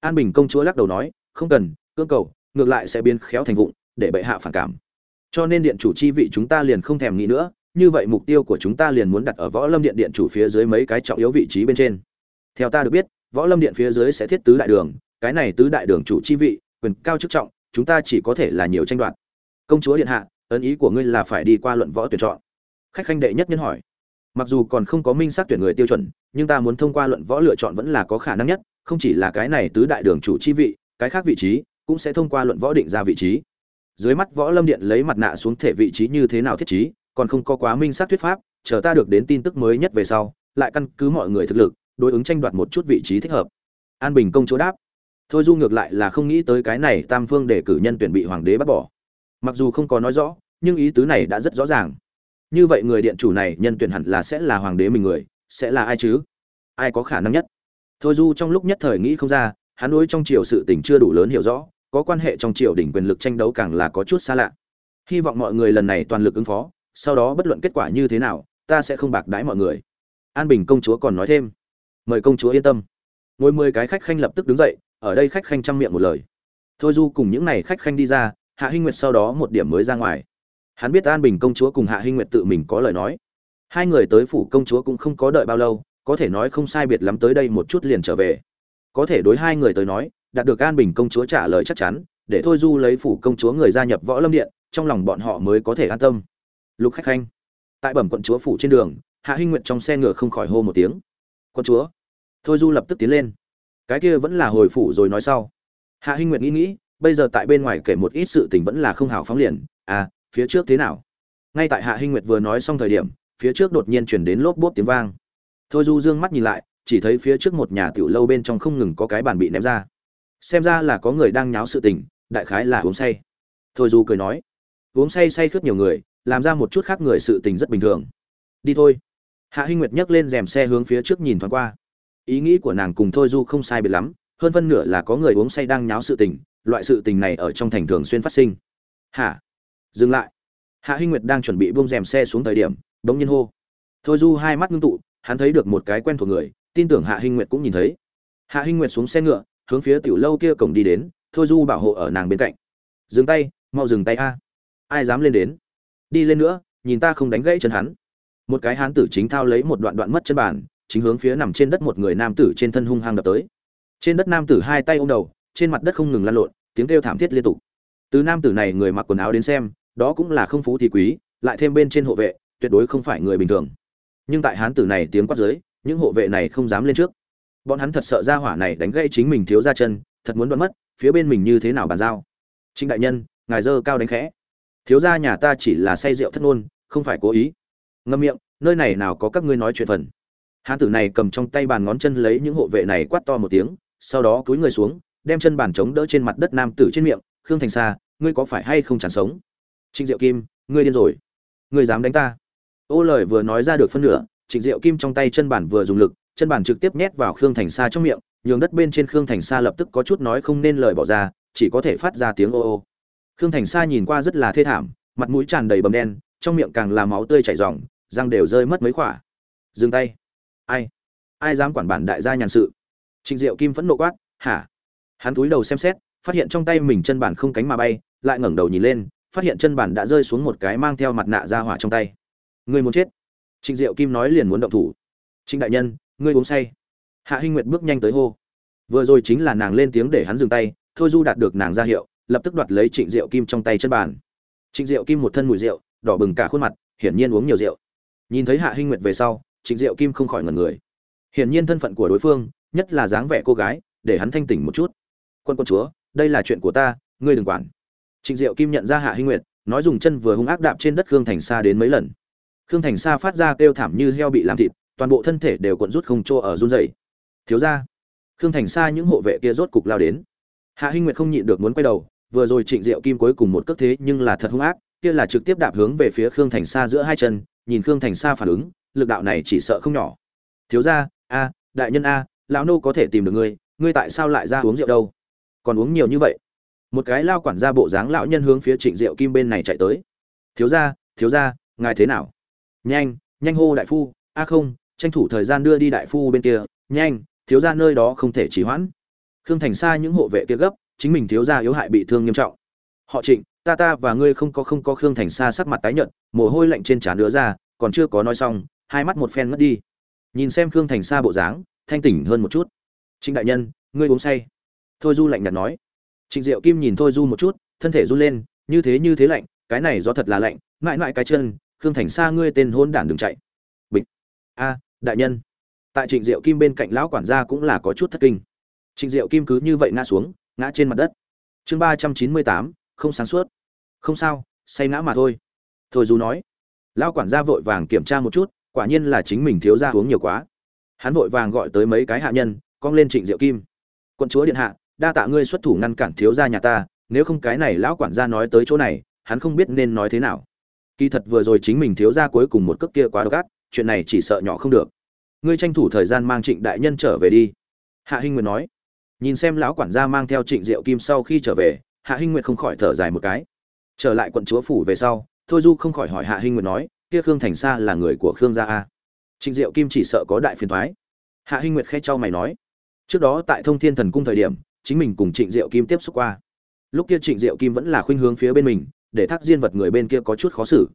An bình công chúa lắc đầu nói không cần, cưỡng cầu, ngược lại sẽ biến khéo thành vụng, để bệ hạ phản cảm. Cho nên điện chủ chi vị chúng ta liền không thèm nghĩ nữa, như vậy mục tiêu của chúng ta liền muốn đặt ở võ lâm điện điện chủ phía dưới mấy cái trọng yếu vị trí bên trên. Theo ta được biết, võ lâm điện phía dưới sẽ thiết tứ đại đường, cái này tứ đại đường chủ chi vị, quyền cao chức trọng, chúng ta chỉ có thể là nhiều tranh đoạt. Công chúa điện hạ, ấn ý của ngươi là phải đi qua luận võ tuyển chọn. Khách khanh đệ nhất nhân hỏi. Mặc dù còn không có minh xác tuyển người tiêu chuẩn, nhưng ta muốn thông qua luận võ lựa chọn vẫn là có khả năng nhất, không chỉ là cái này tứ đại đường chủ chi vị cái khác vị trí cũng sẽ thông qua luận võ định ra vị trí. Dưới mắt võ lâm điện lấy mặt nạ xuống thể vị trí như thế nào thiết trí, còn không có quá minh xác thuyết pháp, chờ ta được đến tin tức mới nhất về sau, lại căn cứ mọi người thực lực, đối ứng tranh đoạt một chút vị trí thích hợp. An bình công chỗ đáp. Thôi du ngược lại là không nghĩ tới cái này tam phương để cử nhân tuyển bị hoàng đế bắt bỏ. Mặc dù không có nói rõ, nhưng ý tứ này đã rất rõ ràng. Như vậy người điện chủ này nhân tuyển hẳn là sẽ là hoàng đế mình người, sẽ là ai chứ? Ai có khả năng nhất? Thôi du trong lúc nhất thời nghĩ không ra hắn đối trong triều sự tình chưa đủ lớn hiểu rõ, có quan hệ trong triều đỉnh quyền lực tranh đấu càng là có chút xa lạ. Hy vọng mọi người lần này toàn lực ứng phó, sau đó bất luận kết quả như thế nào, ta sẽ không bạc đãi mọi người. An bình công chúa còn nói thêm. Mời công chúa yên tâm. Ngồi mười cái khách khanh lập tức đứng dậy, ở đây khách khanh trăm miệng một lời. Thôi du cùng những này khách khanh đi ra, hạ hinh nguyệt sau đó một điểm mới ra ngoài. Hắn biết an bình công chúa cùng hạ hinh nguyệt tự mình có lời nói. Hai người tới phủ công chúa cũng không có đợi bao lâu, có thể nói không sai biệt lắm tới đây một chút liền trở về có thể đối hai người tới nói, đạt được an bình công chúa trả lời chắc chắn, để thôi du lấy phủ công chúa người gia nhập võ lâm điện, trong lòng bọn họ mới có thể an tâm. Lục khách khanh, tại bẩm quận chúa phủ trên đường, hạ hinh nguyệt trong xe ngựa không khỏi hô một tiếng. Quận chúa. Thôi du lập tức tiến lên. Cái kia vẫn là hồi phủ rồi nói sau. Hạ hinh nguyệt nghĩ nghĩ, bây giờ tại bên ngoài kể một ít sự tình vẫn là không hào phóng liền. À phía trước thế nào? Ngay tại hạ hinh nguyệt vừa nói xong thời điểm, phía trước đột nhiên chuyển đến lốp bốp tiếng vang. Thôi du dương mắt nhìn lại chỉ thấy phía trước một nhà tiểu lâu bên trong không ngừng có cái bàn bị ném ra. Xem ra là có người đang nháo sự tình, đại khái là uống say. Thôi du cười nói, uống say say khướt nhiều người, làm ra một chút khác người sự tình rất bình thường. Đi thôi. Hạ hinh nguyệt nhấc lên rèm xe hướng phía trước nhìn thoáng qua. Ý nghĩ của nàng cùng thôi du không sai biệt lắm, hơn phân nửa là có người uống say đang nháo sự tình, loại sự tình này ở trong thành thường xuyên phát sinh. Hả? Dừng lại. Hạ hinh nguyệt đang chuẩn bị buông rèm xe xuống thời điểm, bỗng nhiên hô. Thôi du hai mắt ngưng tụ, hắn thấy được một cái quen thuộc người tin tưởng hạ hinh nguyệt cũng nhìn thấy. Hạ hinh nguyệt xuống xe ngựa, hướng phía tiểu lâu kia cổng đi đến, thôi du bảo hộ ở nàng bên cạnh. Dừng tay, mau dừng tay a. Ai dám lên đến? Đi lên nữa, nhìn ta không đánh gãy chân hắn. Một cái hán tử chính thao lấy một đoạn đoạn mất chân bàn, chính hướng phía nằm trên đất một người nam tử trên thân hung hăng đập tới. Trên đất nam tử hai tay ôm đầu, trên mặt đất không ngừng lăn lộn, tiếng kêu thảm thiết liên tục. Từ nam tử này người mặc quần áo đến xem, đó cũng là không phú thì quý, lại thêm bên trên hộ vệ, tuyệt đối không phải người bình thường. Nhưng tại hán tử này tiếng quát dưới những hộ vệ này không dám lên trước. Bọn hắn thật sợ ra hỏa này đánh gây chính mình thiếu ra chân, thật muốn đoán mất, phía bên mình như thế nào bàn giao? Trịnh đại nhân, ngài dơ cao đánh khẽ. Thiếu gia nhà ta chỉ là say rượu thất ngôn, không phải cố ý. Ngâm miệng, nơi này nào có các ngươi nói chuyện phần. Hán tử này cầm trong tay bàn ngón chân lấy những hộ vệ này quát to một tiếng, sau đó cúi người xuống, đem chân bàn chống đỡ trên mặt đất nam tử trên miệng, khương thành sa, ngươi có phải hay không chẳng sống? Trịnh diệu kim, ngươi điên rồi. Ngươi dám đánh ta. Ô lời vừa nói ra được phân nửa trịnh diệu kim trong tay chân bản vừa dùng lực, chân bản trực tiếp nhét vào khương thành sa trong miệng, nhường đất bên trên khương thành sa lập tức có chút nói không nên lời bỏ ra, chỉ có thể phát ra tiếng ô ô. Khương thành sa nhìn qua rất là thê thảm, mặt mũi tràn đầy bầm đen, trong miệng càng là máu tươi chảy ròng, răng đều rơi mất mấy khỏa. Dừng tay. Ai? Ai dám quản bản đại gia nhàn sự? Trịnh diệu kim phẫn nộ quát, hả? Hắn túi đầu xem xét, phát hiện trong tay mình chân bản không cánh mà bay, lại ngẩng đầu nhìn lên, phát hiện chân bản đã rơi xuống một cái mang theo mặt nạ ra hỏa trong tay. Người muốn chết? Trịnh diệu kim nói liền muốn động thủ. Trịnh đại nhân, ngươi uống say. Hạ hinh nguyệt bước nhanh tới hô. Vừa rồi chính là nàng lên tiếng để hắn dừng tay, thôi du đạt được nàng ra hiệu, lập tức đoạt lấy trịnh diệu kim trong tay chân bàn. Trịnh diệu kim một thân mùi rượu, đỏ bừng cả khuôn mặt, hiển nhiên uống nhiều rượu. Nhìn thấy hạ hinh nguyệt về sau, trịnh diệu kim không khỏi ngẩn người. Hiển nhiên thân phận của đối phương, nhất là dáng vẻ cô gái, để hắn thanh tỉnh một chút. Quân quân chúa, đây là chuyện của ta, ngươi đừng quản. Trịnh diệu kim nhận ra hạ hinh nguyệt, nói dùng chân vừa hung ác đạp trên đất gương thành xa đến mấy lần khương thành sa phát ra kêu thảm như heo bị làm thịt, toàn bộ thân thể đều cuộn rút không chỗ ở run rẩy. Thiếu ra khương thành sa những hộ vệ kia rốt cục lao đến. Hạ hinh nguyệt không nhịn được muốn quay đầu, vừa rồi trịnh diệu kim cuối cùng một cước thế nhưng là thật hung ác, kia là trực tiếp đạp hướng về phía khương thành sa giữa hai chân, nhìn khương thành sa phản ứng, lực đạo này chỉ sợ không nhỏ. Thiếu ra a, đại nhân a, lão nô có thể tìm được ngươi ngươi tại sao lại ra uống rượu đâu? Còn uống nhiều như vậy? Một cái lao quản gia bộ dáng lão nhân hướng phía trịnh diệu kim bên này chạy tới. Thiếu ra thiếu ra ngài thế nào? Nhanh nhanh hô đại phu. A không, tranh thủ thời gian đưa đi đại phu bên kia. Nhanh, thiếu ra nơi đó không thể trì hoãn. Khương thành xa những hộ vệ kia gấp, chính mình thiếu ra yếu hại bị thương nghiêm trọng. Họ trịnh, ta ta và ngươi không có không có khương thành xa sắc mặt tái nhợt, mồ hôi lạnh trên trán đứa ra, còn chưa có nói xong, hai mắt một phen ngất đi. Nhìn xem khương thành xa bộ dáng, thanh tỉnh hơn một chút. Trịnh đại nhân, ngươi uống say. Thôi du lạnh nhạt nói. Trịnh diệu kim nhìn thôi du một chút, thân thể run lên, như thế như thế lạnh, cái này do thật là lạnh, mãi mãi cái chân khương thành xa ngươi tên hôn đản đừng chạy. Bịch. A, đại nhân. Tại trịnh diệu kim bên cạnh lão quản gia cũng là có chút thất kinh. Trịnh diệu kim cứ như vậy ngã xuống, ngã trên mặt đất. Chương ba trăm chín mươi tám, không sáng suốt. Không sao, say ngã mà thôi. Thôi dù nói. Lão quản gia vội vàng kiểm tra một chút, quả nhiên là chính mình thiếu ra uống nhiều quá. Hắn vội vàng gọi tới mấy cái hạ nhân, cong lên trịnh diệu kim. Quân chúa điện hạ, đa tạ ngươi xuất thủ ngăn cản thiếu gia nhà ta, nếu không cái này lão quản gia nói tới chỗ này, hắn không biết nên nói thế nào kỳ thật vừa rồi chính mình thiếu gia cuối cùng một cước kia quá độc ác, chuyện này chỉ sợ nhỏ không được. Ngươi tranh thủ thời gian mang trịnh đại nhân trở về đi. Hạ hinh nguyệt nói. Nhìn xem lão quản gia mang theo trịnh diệu kim sau khi trở về, hạ hinh nguyệt không khỏi thở dài một cái. Trở lại quận chúa phủ về sau, thôi du không khỏi hỏi hạ hinh nguyệt nói, kia khương thành sa là người của khương gia a? Trịnh diệu kim chỉ sợ có đại phiền thoái hạ hinh nguyệt khẽ trao mày nói, trước đó tại thông thiên thần cung thời điểm, chính mình cùng trịnh diệu kim tiếp xúc qua. Lúc kia trịnh diệu kim vẫn là khuynh hướng phía bên mình để thác diên vật người bên kia có chút khó xử.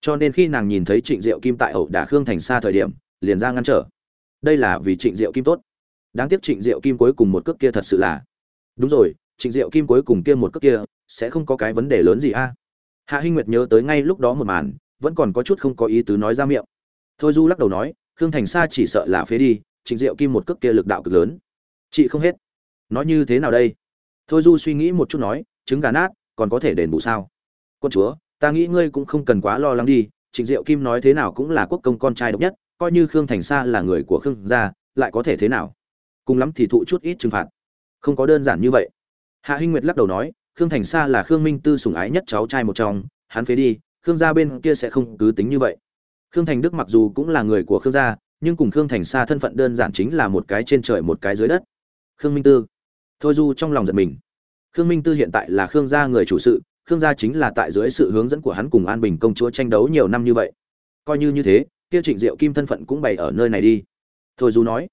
Cho nên khi nàng nhìn thấy trịnh diệu kim tại ẩu đả khương thành xa thời điểm, liền ra ngăn trở. Đây là vì trịnh diệu kim tốt. Đáng tiếc trịnh diệu kim cuối cùng một cước kia thật sự là. Đúng rồi, trịnh diệu kim cuối cùng kia một cước kia, sẽ không có cái vấn đề lớn gì a? Hạ hinh nguyệt nhớ tới ngay lúc đó một màn, vẫn còn có chút không có ý tứ nói ra miệng. Thôi du lắc đầu nói, khương thành sa chỉ sợ là phế đi, trịnh diệu kim một cước kia lực đạo cực lớn. Chị không hết. Nói như thế nào đây? Thôi du suy nghĩ một chút nói, trứng gà nát, còn có thể đền bù sao? Quân chúa, ta nghĩ ngươi cũng không cần quá lo lắng đi, trịnh diệu kim nói thế nào cũng là quốc công con trai độc nhất, coi như khương thành sa là người của khương gia, lại có thể thế nào? Cùng lắm thì thụ chút ít trừng phạt. Không có đơn giản như vậy. Hạ hinh nguyệt lắc đầu nói, khương thành sa là khương minh tư sủng ái nhất cháu trai một trong, hắn phế đi, khương gia bên kia sẽ không cứ tính như vậy. Khương thành đức mặc dù cũng là người của khương gia, nhưng cùng khương thành sa thân phận đơn giản chính là một cái trên trời một cái dưới đất. Khương minh tư. Thôi du trong lòng giật mình. Khương minh tư hiện tại là khương gia người chủ sự khương gia chính là tại dưới sự hướng dẫn của hắn cùng an bình công chúa tranh đấu nhiều năm như vậy. Coi như như thế, kia trịnh diệu kim thân phận cũng bày ở nơi này đi. Thôi du nói,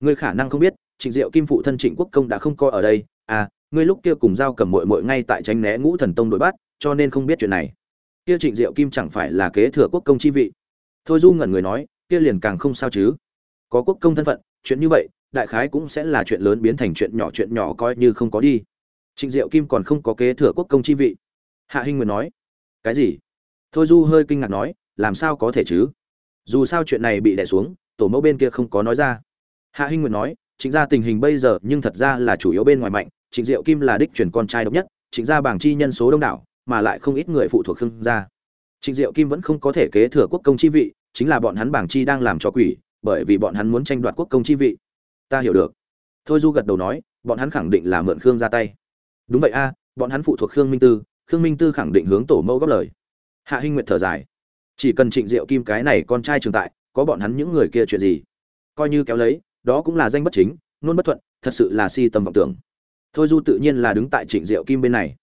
ngươi khả năng không biết, trịnh diệu kim phụ thân trịnh quốc công đã không coi ở đây. À ngươi lúc kia cùng giao cầm mội mội ngay tại tránh né ngũ thần tông đội bắt, cho nên không biết chuyện này. Kia trịnh diệu kim chẳng phải là kế thừa quốc công chi vị. Thôi du ngẩn người nói, kia liền càng không sao chứ. Có quốc công thân phận, chuyện như vậy, đại khái cũng sẽ là chuyện lớn biến thành chuyện nhỏ chuyện nhỏ coi như không có đi. Trịnh diệu kim còn không có kế thừa quốc công chi vị hạ hinh nguyệt nói, cái gì? Thôi du hơi kinh ngạc nói, làm sao có thể chứ? Dù sao chuyện này bị đẻ xuống, tổ mẫu bên kia không có nói ra. Hạ hinh nguyệt nói chính ra tình hình bây giờ nhưng thật ra là chủ yếu bên ngoài mạnh, trịnh diệu kim là đích truyền con trai độc nhất, trịnh gia bảng chi nhân số đông đảo, mà lại không ít người phụ thuộc khương gia. Trịnh diệu kim vẫn không có thể kế thừa quốc công chi vị, chính là bọn hắn bảng chi đang làm cho quỷ, bởi vì bọn hắn muốn tranh đoạt quốc công chi vị. Ta hiểu được. Thôi du gật đầu nói, bọn hắn khẳng định là mượn khương ra tay. Đúng vậy a, bọn hắn phụ thuộc khương minh tư khương minh tư khẳng định hướng tổ mẫu góp lời. Hạ hinh nguyệt thở dài. Chỉ cần trịnh diệu kim cái này con trai trường tại, có bọn hắn những người kia chuyện gì? Coi như kéo lấy, đó cũng là danh bất chính, nôn bất thuận, thật sự là si tâm vọng tưởng. Thôi du tự nhiên là đứng tại trịnh diệu kim bên này.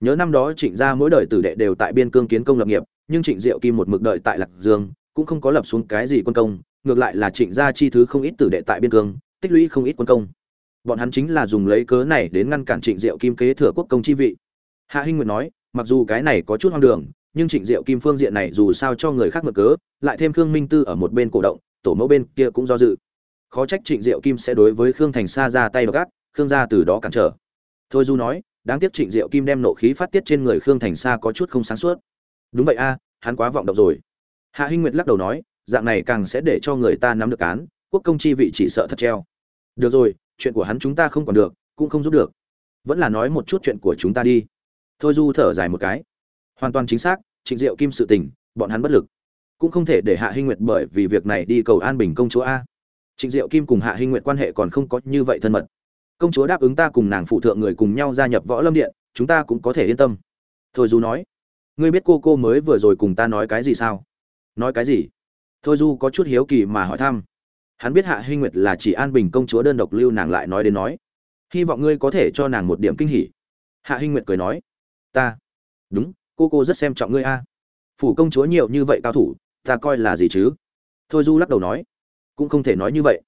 Nhớ năm đó trịnh gia mỗi đời tử đệ đều tại biên cương kiến công lập nghiệp, nhưng trịnh diệu kim một mực đợi tại lạc dương, cũng không có lập xuống cái gì quân công, ngược lại là trịnh gia chi thứ không ít tử đệ tại biên cương, tích lũy không ít quân công. Bọn hắn chính là dùng lấy cớ này đến ngăn cản trịnh diệu kim kế thừa quốc công chi vị hạ hinh nguyệt nói, mặc dù cái này có chút hoang đường, nhưng trịnh diệu kim phương diện này dù sao cho người khác mở cớ, lại thêm khương minh tư ở một bên cổ động, tổ mẫu bên kia cũng do dự. Khó trách trịnh diệu kim sẽ đối với khương thành sa ra tay gắt. khương gia từ đó cản trở. Thôi du nói, đáng tiếc trịnh diệu kim đem nộ khí phát tiết trên người khương thành sa có chút không sáng suốt. Đúng vậy a, hắn quá vọng động rồi. Hạ hinh nguyệt lắc đầu nói, dạng này càng sẽ để cho người ta nắm được cán quốc công chi vị chỉ sợ thật treo. Được rồi, chuyện của hắn chúng ta không còn được, cũng không giúp được. Vẫn là nói một chút chuyện của chúng ta đi thôi du thở dài một cái. Hoàn toàn chính xác, trịnh diệu kim sự tình, bọn hắn bất lực. Cũng không thể để hạ hinh nguyệt bởi vì việc này đi cầu an bình công chúa a. Trịnh diệu kim cùng hạ hinh nguyệt quan hệ còn không có như vậy thân mật. Công chúa đáp ứng ta cùng nàng phụ thượng người cùng nhau gia nhập võ lâm điện, chúng ta cũng có thể yên tâm. Thôi du nói. Ngươi biết cô cô mới vừa rồi cùng ta nói cái gì sao? Nói cái gì? Thôi du có chút hiếu kỳ mà hỏi thăm. Hắn biết hạ hinh nguyệt là chỉ an bình công chúa đơn độc lưu nàng lại nói đến nói. Hy vọng ngươi có thể cho nàng một điểm kinh hỉ. Hạ hinh nguyệt cười nói ta. Đúng, cô cô rất xem trọng ngươi a. Phủ công chúa nhiều như vậy cao thủ, ta coi là gì chứ? Thôi du lắc đầu nói. Cũng không thể nói như vậy.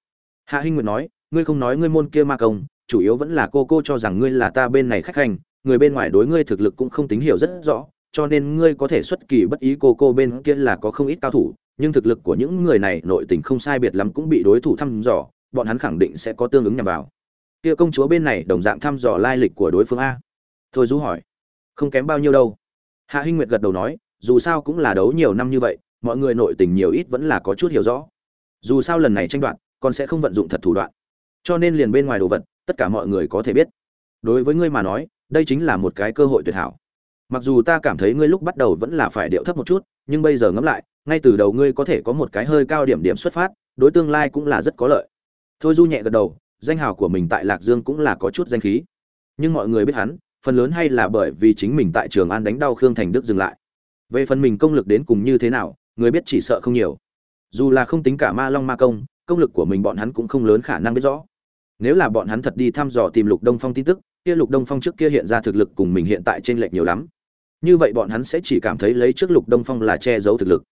Hạ hinh nguyệt nói, ngươi không nói ngươi môn kia ma công, chủ yếu vẫn là cô cô cho rằng ngươi là ta bên này khách hành, người bên ngoài đối ngươi thực lực cũng không tính hiểu rất rõ, cho nên ngươi có thể xuất kỳ bất ý cô cô bên kia là có không ít cao thủ, nhưng thực lực của những người này nội tình không sai biệt lắm cũng bị đối thủ thăm dò, bọn hắn khẳng định sẽ có tương ứng nhằm vào. Kia công chúa bên này đồng dạng thăm dò lai lịch của đối phương a. Thôi du hỏi không kém bao nhiêu đâu. Hạ hinh nguyệt gật đầu nói, dù sao cũng là đấu nhiều năm như vậy, mọi người nội tình nhiều ít vẫn là có chút hiểu rõ. Dù sao lần này tranh đoạt, còn sẽ không vận dụng thật thủ đoạn. Cho nên liền bên ngoài đồ vật, tất cả mọi người có thể biết. Đối với ngươi mà nói, đây chính là một cái cơ hội tuyệt hảo. Mặc dù ta cảm thấy ngươi lúc bắt đầu vẫn là phải điệu thấp một chút, nhưng bây giờ ngẫm lại, ngay từ đầu ngươi có thể có một cái hơi cao điểm điểm xuất phát, đối tương lai cũng là rất có lợi. Thôi du nhẹ gật đầu, danh hào của mình tại lạc dương cũng là có chút danh khí. Nhưng mọi người biết hắn phần lớn hay là bởi vì chính mình tại trường an đánh đau khương thành đức dừng lại. Về phần mình công lực đến cùng như thế nào, người biết chỉ sợ không nhiều. Dù là không tính cả ma long ma công công lực của mình bọn hắn cũng không lớn khả năng biết rõ. Nếu là bọn hắn thật đi thăm dò tìm lục đông phong tin tức, kia lục đông phong trước kia hiện ra thực lực cùng mình hiện tại trên lệch nhiều lắm. Như vậy bọn hắn sẽ chỉ cảm thấy lấy trước lục đông phong là che giấu thực lực.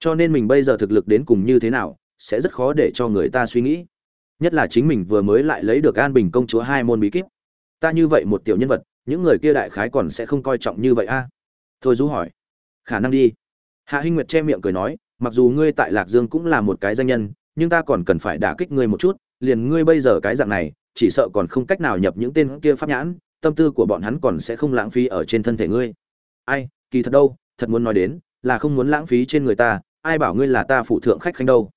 Cho nên mình bây giờ thực lực đến cùng như thế nào, sẽ rất khó để cho người ta suy nghĩ. Nhất là chính mình vừa mới lại lấy được an bình công chúa hai môn bí kíp. Ta như vậy một tiểu nhân vật những người kia đại khái còn sẽ không coi trọng như vậy a. Thôi du hỏi. Khả năng đi. Hạ hinh nguyệt che miệng cười nói, mặc dù ngươi tại lạc dương cũng là một cái danh nhân, nhưng ta còn cần phải đả kích ngươi một chút, liền ngươi bây giờ cái dạng này, chỉ sợ còn không cách nào nhập những tên kia pháp nhãn, tâm tư của bọn hắn còn sẽ không lãng phí ở trên thân thể ngươi. Ai, kỳ thật đâu, thật muốn nói đến, là không muốn lãng phí trên người ta, ai bảo ngươi là ta phụ thượng khách khanh đâu.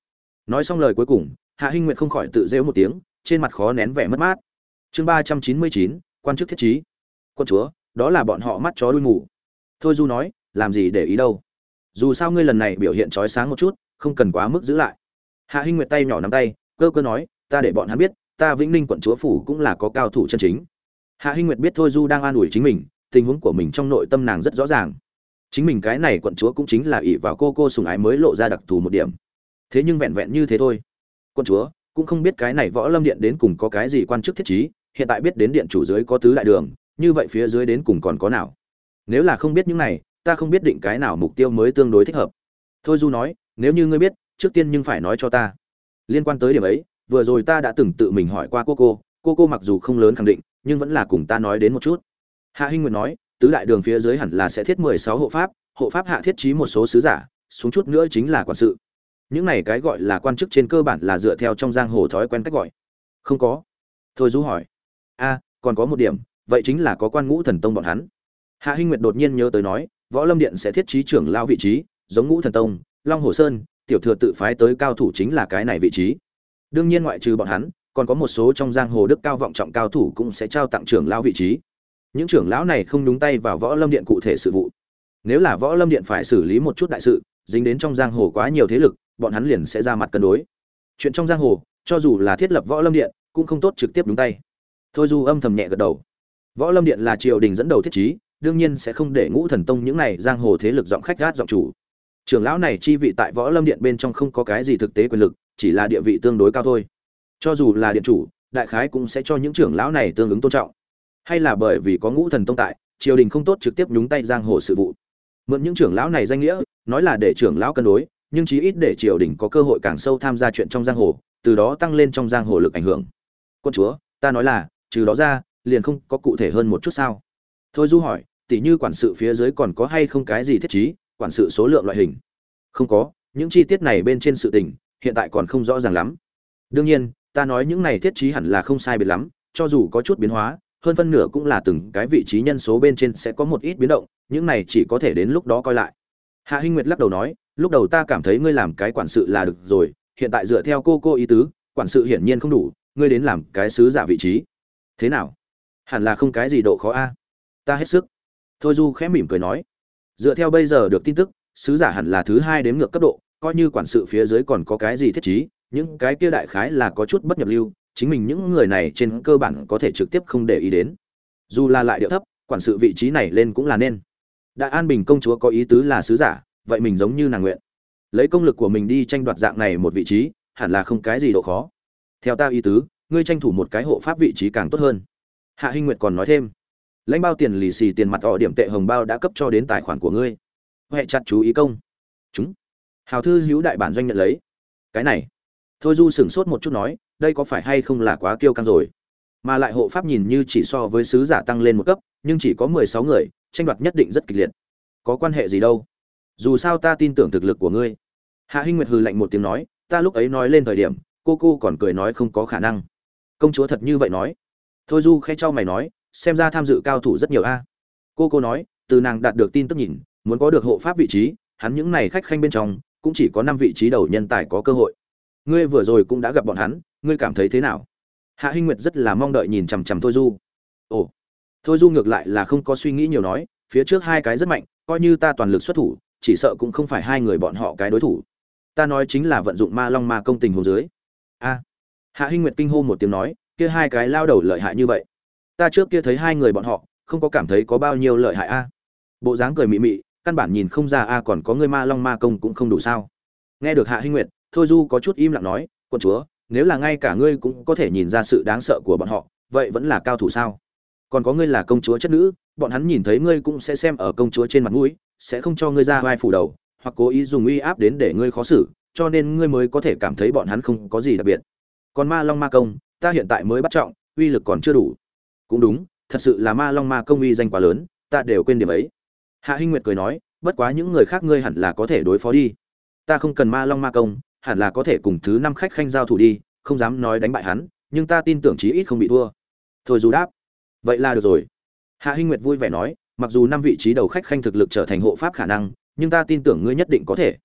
Nói xong lời cuối cùng, hạ hinh nguyệt không khỏi tự rêu một tiếng, trên mặt khó nén vẻ mất mát. Chương ba trăm chín mươi chín, quan chức thiết trí quân chúa, đó là bọn họ mắt chó đuôi mù. Thôi du nói, làm gì để ý đâu? Dù sao ngươi lần này biểu hiện trói sáng một chút, không cần quá mức giữ lại. Hạ hinh nguyệt tay nhỏ nắm tay, cơ cơ nói, ta để bọn hắn biết, ta vĩnh ninh quận chúa phủ cũng là có cao thủ chân chính. Hạ hinh nguyệt biết thôi du đang an ủi chính mình, tình huống của mình trong nội tâm nàng rất rõ ràng. Chính mình cái này quận chúa cũng chính là ỷ vào cô cô sùng ái mới lộ ra đặc thù một điểm. Thế nhưng vẹn vẹn như thế thôi. Quận chúa, cũng không biết cái này võ lâm điện đến cùng có cái gì quan chức thiết trí, hiện tại biết đến điện chủ dưới có tứ đại đường như vậy phía dưới đến cùng còn có nào? Nếu là không biết những này, ta không biết định cái nào mục tiêu mới tương đối thích hợp. Thôi du nói, nếu như ngươi biết, trước tiên nhưng phải nói cho ta. Liên quan tới điểm ấy, vừa rồi ta đã từng tự mình hỏi qua cô cô cô cô mặc dù không lớn khẳng định, nhưng vẫn là cùng ta nói đến một chút. Hạ hinh nguyệt nói, tứ đại đường phía dưới hẳn là sẽ thiết mười sáu hộ pháp hộ pháp hạ thiết trí một số sứ giả, xuống chút nữa chính là quản sự. Những này cái gọi là quan chức trên cơ bản là dựa theo trong giang hồ thói quen cách gọi. Không có. Thôi du hỏi, a, còn có một điểm vậy chính là có quan ngũ thần tông bọn hắn. Hạ hinh nguyệt đột nhiên nhớ tới nói, võ lâm điện sẽ thiết trí trưởng lao vị trí, giống ngũ thần tông, long hồ sơn, tiểu thừa tự phái tới cao thủ chính là cái này vị trí. Đương nhiên ngoại trừ bọn hắn, còn có một số trong giang hồ đức cao vọng trọng cao thủ cũng sẽ trao tặng trưởng lão vị trí. Những trưởng lão này không đúng tay vào võ lâm điện cụ thể sự vụ. Nếu là võ lâm điện phải xử lý một chút đại sự, dính đến trong giang hồ quá nhiều thế lực, bọn hắn liền sẽ ra mặt cân đối. Chuyện trong giang hồ, cho dù là thiết lập võ lâm điện, cũng không tốt trực tiếp đúng tay. Thôi du âm thầm nhẹ gật đầu võ lâm điện là triều đình dẫn đầu thiết trí, đương nhiên sẽ không để ngũ thần tông những này giang hồ thế lực giọng khách gát giọng chủ. Trưởng lão này chi vị tại võ lâm điện bên trong không có cái gì thực tế quyền lực, chỉ là địa vị tương đối cao thôi. Cho dù là điện chủ, đại khái cũng sẽ cho những trưởng lão này tương ứng tôn trọng. Hay là bởi vì có ngũ thần tông tại, triều đình không tốt trực tiếp nhúng tay giang hồ sự vụ. Mượn những trưởng lão này danh nghĩa, nói là để trưởng lão cân đối, nhưng chí ít để triều đình có cơ hội càng sâu tham gia chuyện trong giang hồ, từ đó tăng lên trong giang hồ lực ảnh hưởng. Quân chúa, ta nói là, trừ đó ra liền không có cụ thể hơn một chút sao? Thôi du hỏi, tỉ như quản sự phía dưới còn có hay không cái gì thiết trí, quản sự số lượng loại hình? Không có, những chi tiết này bên trên sự tình, hiện tại còn không rõ ràng lắm. Đương nhiên, ta nói những này thiết trí hẳn là không sai biệt lắm, cho dù có chút biến hóa, hơn phân nửa cũng là từng cái vị trí nhân số bên trên sẽ có một ít biến động, những này chỉ có thể đến lúc đó coi lại. Hạ hinh nguyệt lắc đầu nói, lúc đầu ta cảm thấy ngươi làm cái quản sự là được rồi, hiện tại dựa theo cô cô ý tứ, quản sự hiển nhiên không đủ, ngươi đến làm cái sứ giả vị trí. Thế nào? Hẳn là không cái gì độ khó a. Ta hết sức. Thôi du khẽ mỉm cười nói. Dựa theo bây giờ được tin tức, sứ giả hẳn là thứ hai đến ngược cấp độ, coi như quản sự phía dưới còn có cái gì thiết trí, những cái kia đại khái là có chút bất nhập lưu, chính mình những người này trên cơ bản có thể trực tiếp không để ý đến. Dù là lại điệu thấp, quản sự vị trí này lên cũng là nên. Đại an bình công chúa có ý tứ là sứ giả, vậy mình giống như nàng nguyện. Lấy công lực của mình đi tranh đoạt dạng này một vị trí, hẳn là không cái gì độ khó. Theo ta ý tứ, ngươi tranh thủ một cái hộ pháp vị trí càng tốt hơn hạ hinh nguyệt còn nói thêm, lãnh bao tiền lì xì tiền mặt họ điểm tệ hồng bao đã cấp cho đến tài khoản của ngươi. Huệ chặt chú ý công. Chúng. Hào thư hữu đại bản doanh nhận lấy. Cái này. Thôi du sửng sốt một chút nói, đây có phải hay không là quá kiêu căng rồi? Mà lại hộ pháp nhìn như chỉ so với sứ giả tăng lên một cấp, nhưng chỉ có mười sáu người, tranh đoạt nhất định rất kịch liệt. Có quan hệ gì đâu? Dù sao ta tin tưởng thực lực của ngươi. Hạ hinh nguyệt hừ lạnh một tiếng nói, ta lúc ấy nói lên thời điểm, cô cô còn cười nói không có khả năng. Công chúa thật như vậy nói thôi du khẽ cho mày nói, xem ra tham dự cao thủ rất nhiều a. Cô cô nói, từ nàng đạt được tin tức nhìn, muốn có được hộ pháp vị trí, hắn những này khách khanh bên trong, cũng chỉ có năm vị trí đầu nhân tài có cơ hội. Ngươi vừa rồi cũng đã gặp bọn hắn, ngươi cảm thấy thế nào? Hạ hinh nguyệt rất là mong đợi nhìn chằm chằm thôi du. Ồ. Thôi du ngược lại là không có suy nghĩ nhiều nói, phía trước hai cái rất mạnh, coi như ta toàn lực xuất thủ, chỉ sợ cũng không phải hai người bọn họ cái đối thủ. Ta nói chính là vận dụng ma long ma công tình hồ dưới. A. Hạ hinh nguyệt kinh hô một tiếng nói kia hai cái lao đầu lợi hại như vậy. Ta trước kia thấy hai người bọn họ, không có cảm thấy có bao nhiêu lợi hại a. Bộ dáng cười mị mị, căn bản nhìn không ra a còn có người ma long ma công cũng không đủ sao. Nghe được hạ hinh nguyệt, thôi du có chút im lặng nói quân chúa, nếu là ngay cả ngươi cũng có thể nhìn ra sự đáng sợ của bọn họ, vậy vẫn là cao thủ sao? Còn có ngươi là công chúa chất nữ, bọn hắn nhìn thấy ngươi cũng sẽ xem ở công chúa trên mặt mũi, sẽ không cho ngươi ra vai phủ đầu, hoặc cố ý dùng uy áp đến để ngươi khó xử, cho nên ngươi mới có thể cảm thấy bọn hắn không có gì đặc biệt. Còn ma long ma công ta hiện tại mới bắt trọng, uy lực còn chưa đủ. Cũng đúng, thật sự là ma long ma công uy danh quá lớn, ta đều quên điểm ấy. Hạ hinh nguyệt cười nói, bất quá những người khác ngươi hẳn là có thể đối phó đi. Ta không cần ma long ma công, hẳn là có thể cùng thứ năm khách khanh giao thủ đi, không dám nói đánh bại hắn, nhưng ta tin tưởng chí ít không bị thua. Thôi dù đáp. Vậy là được rồi. Hạ hinh nguyệt vui vẻ nói, mặc dù năm vị trí đầu khách khanh thực lực trở thành hộ pháp khả năng, nhưng ta tin tưởng ngươi nhất định có thể.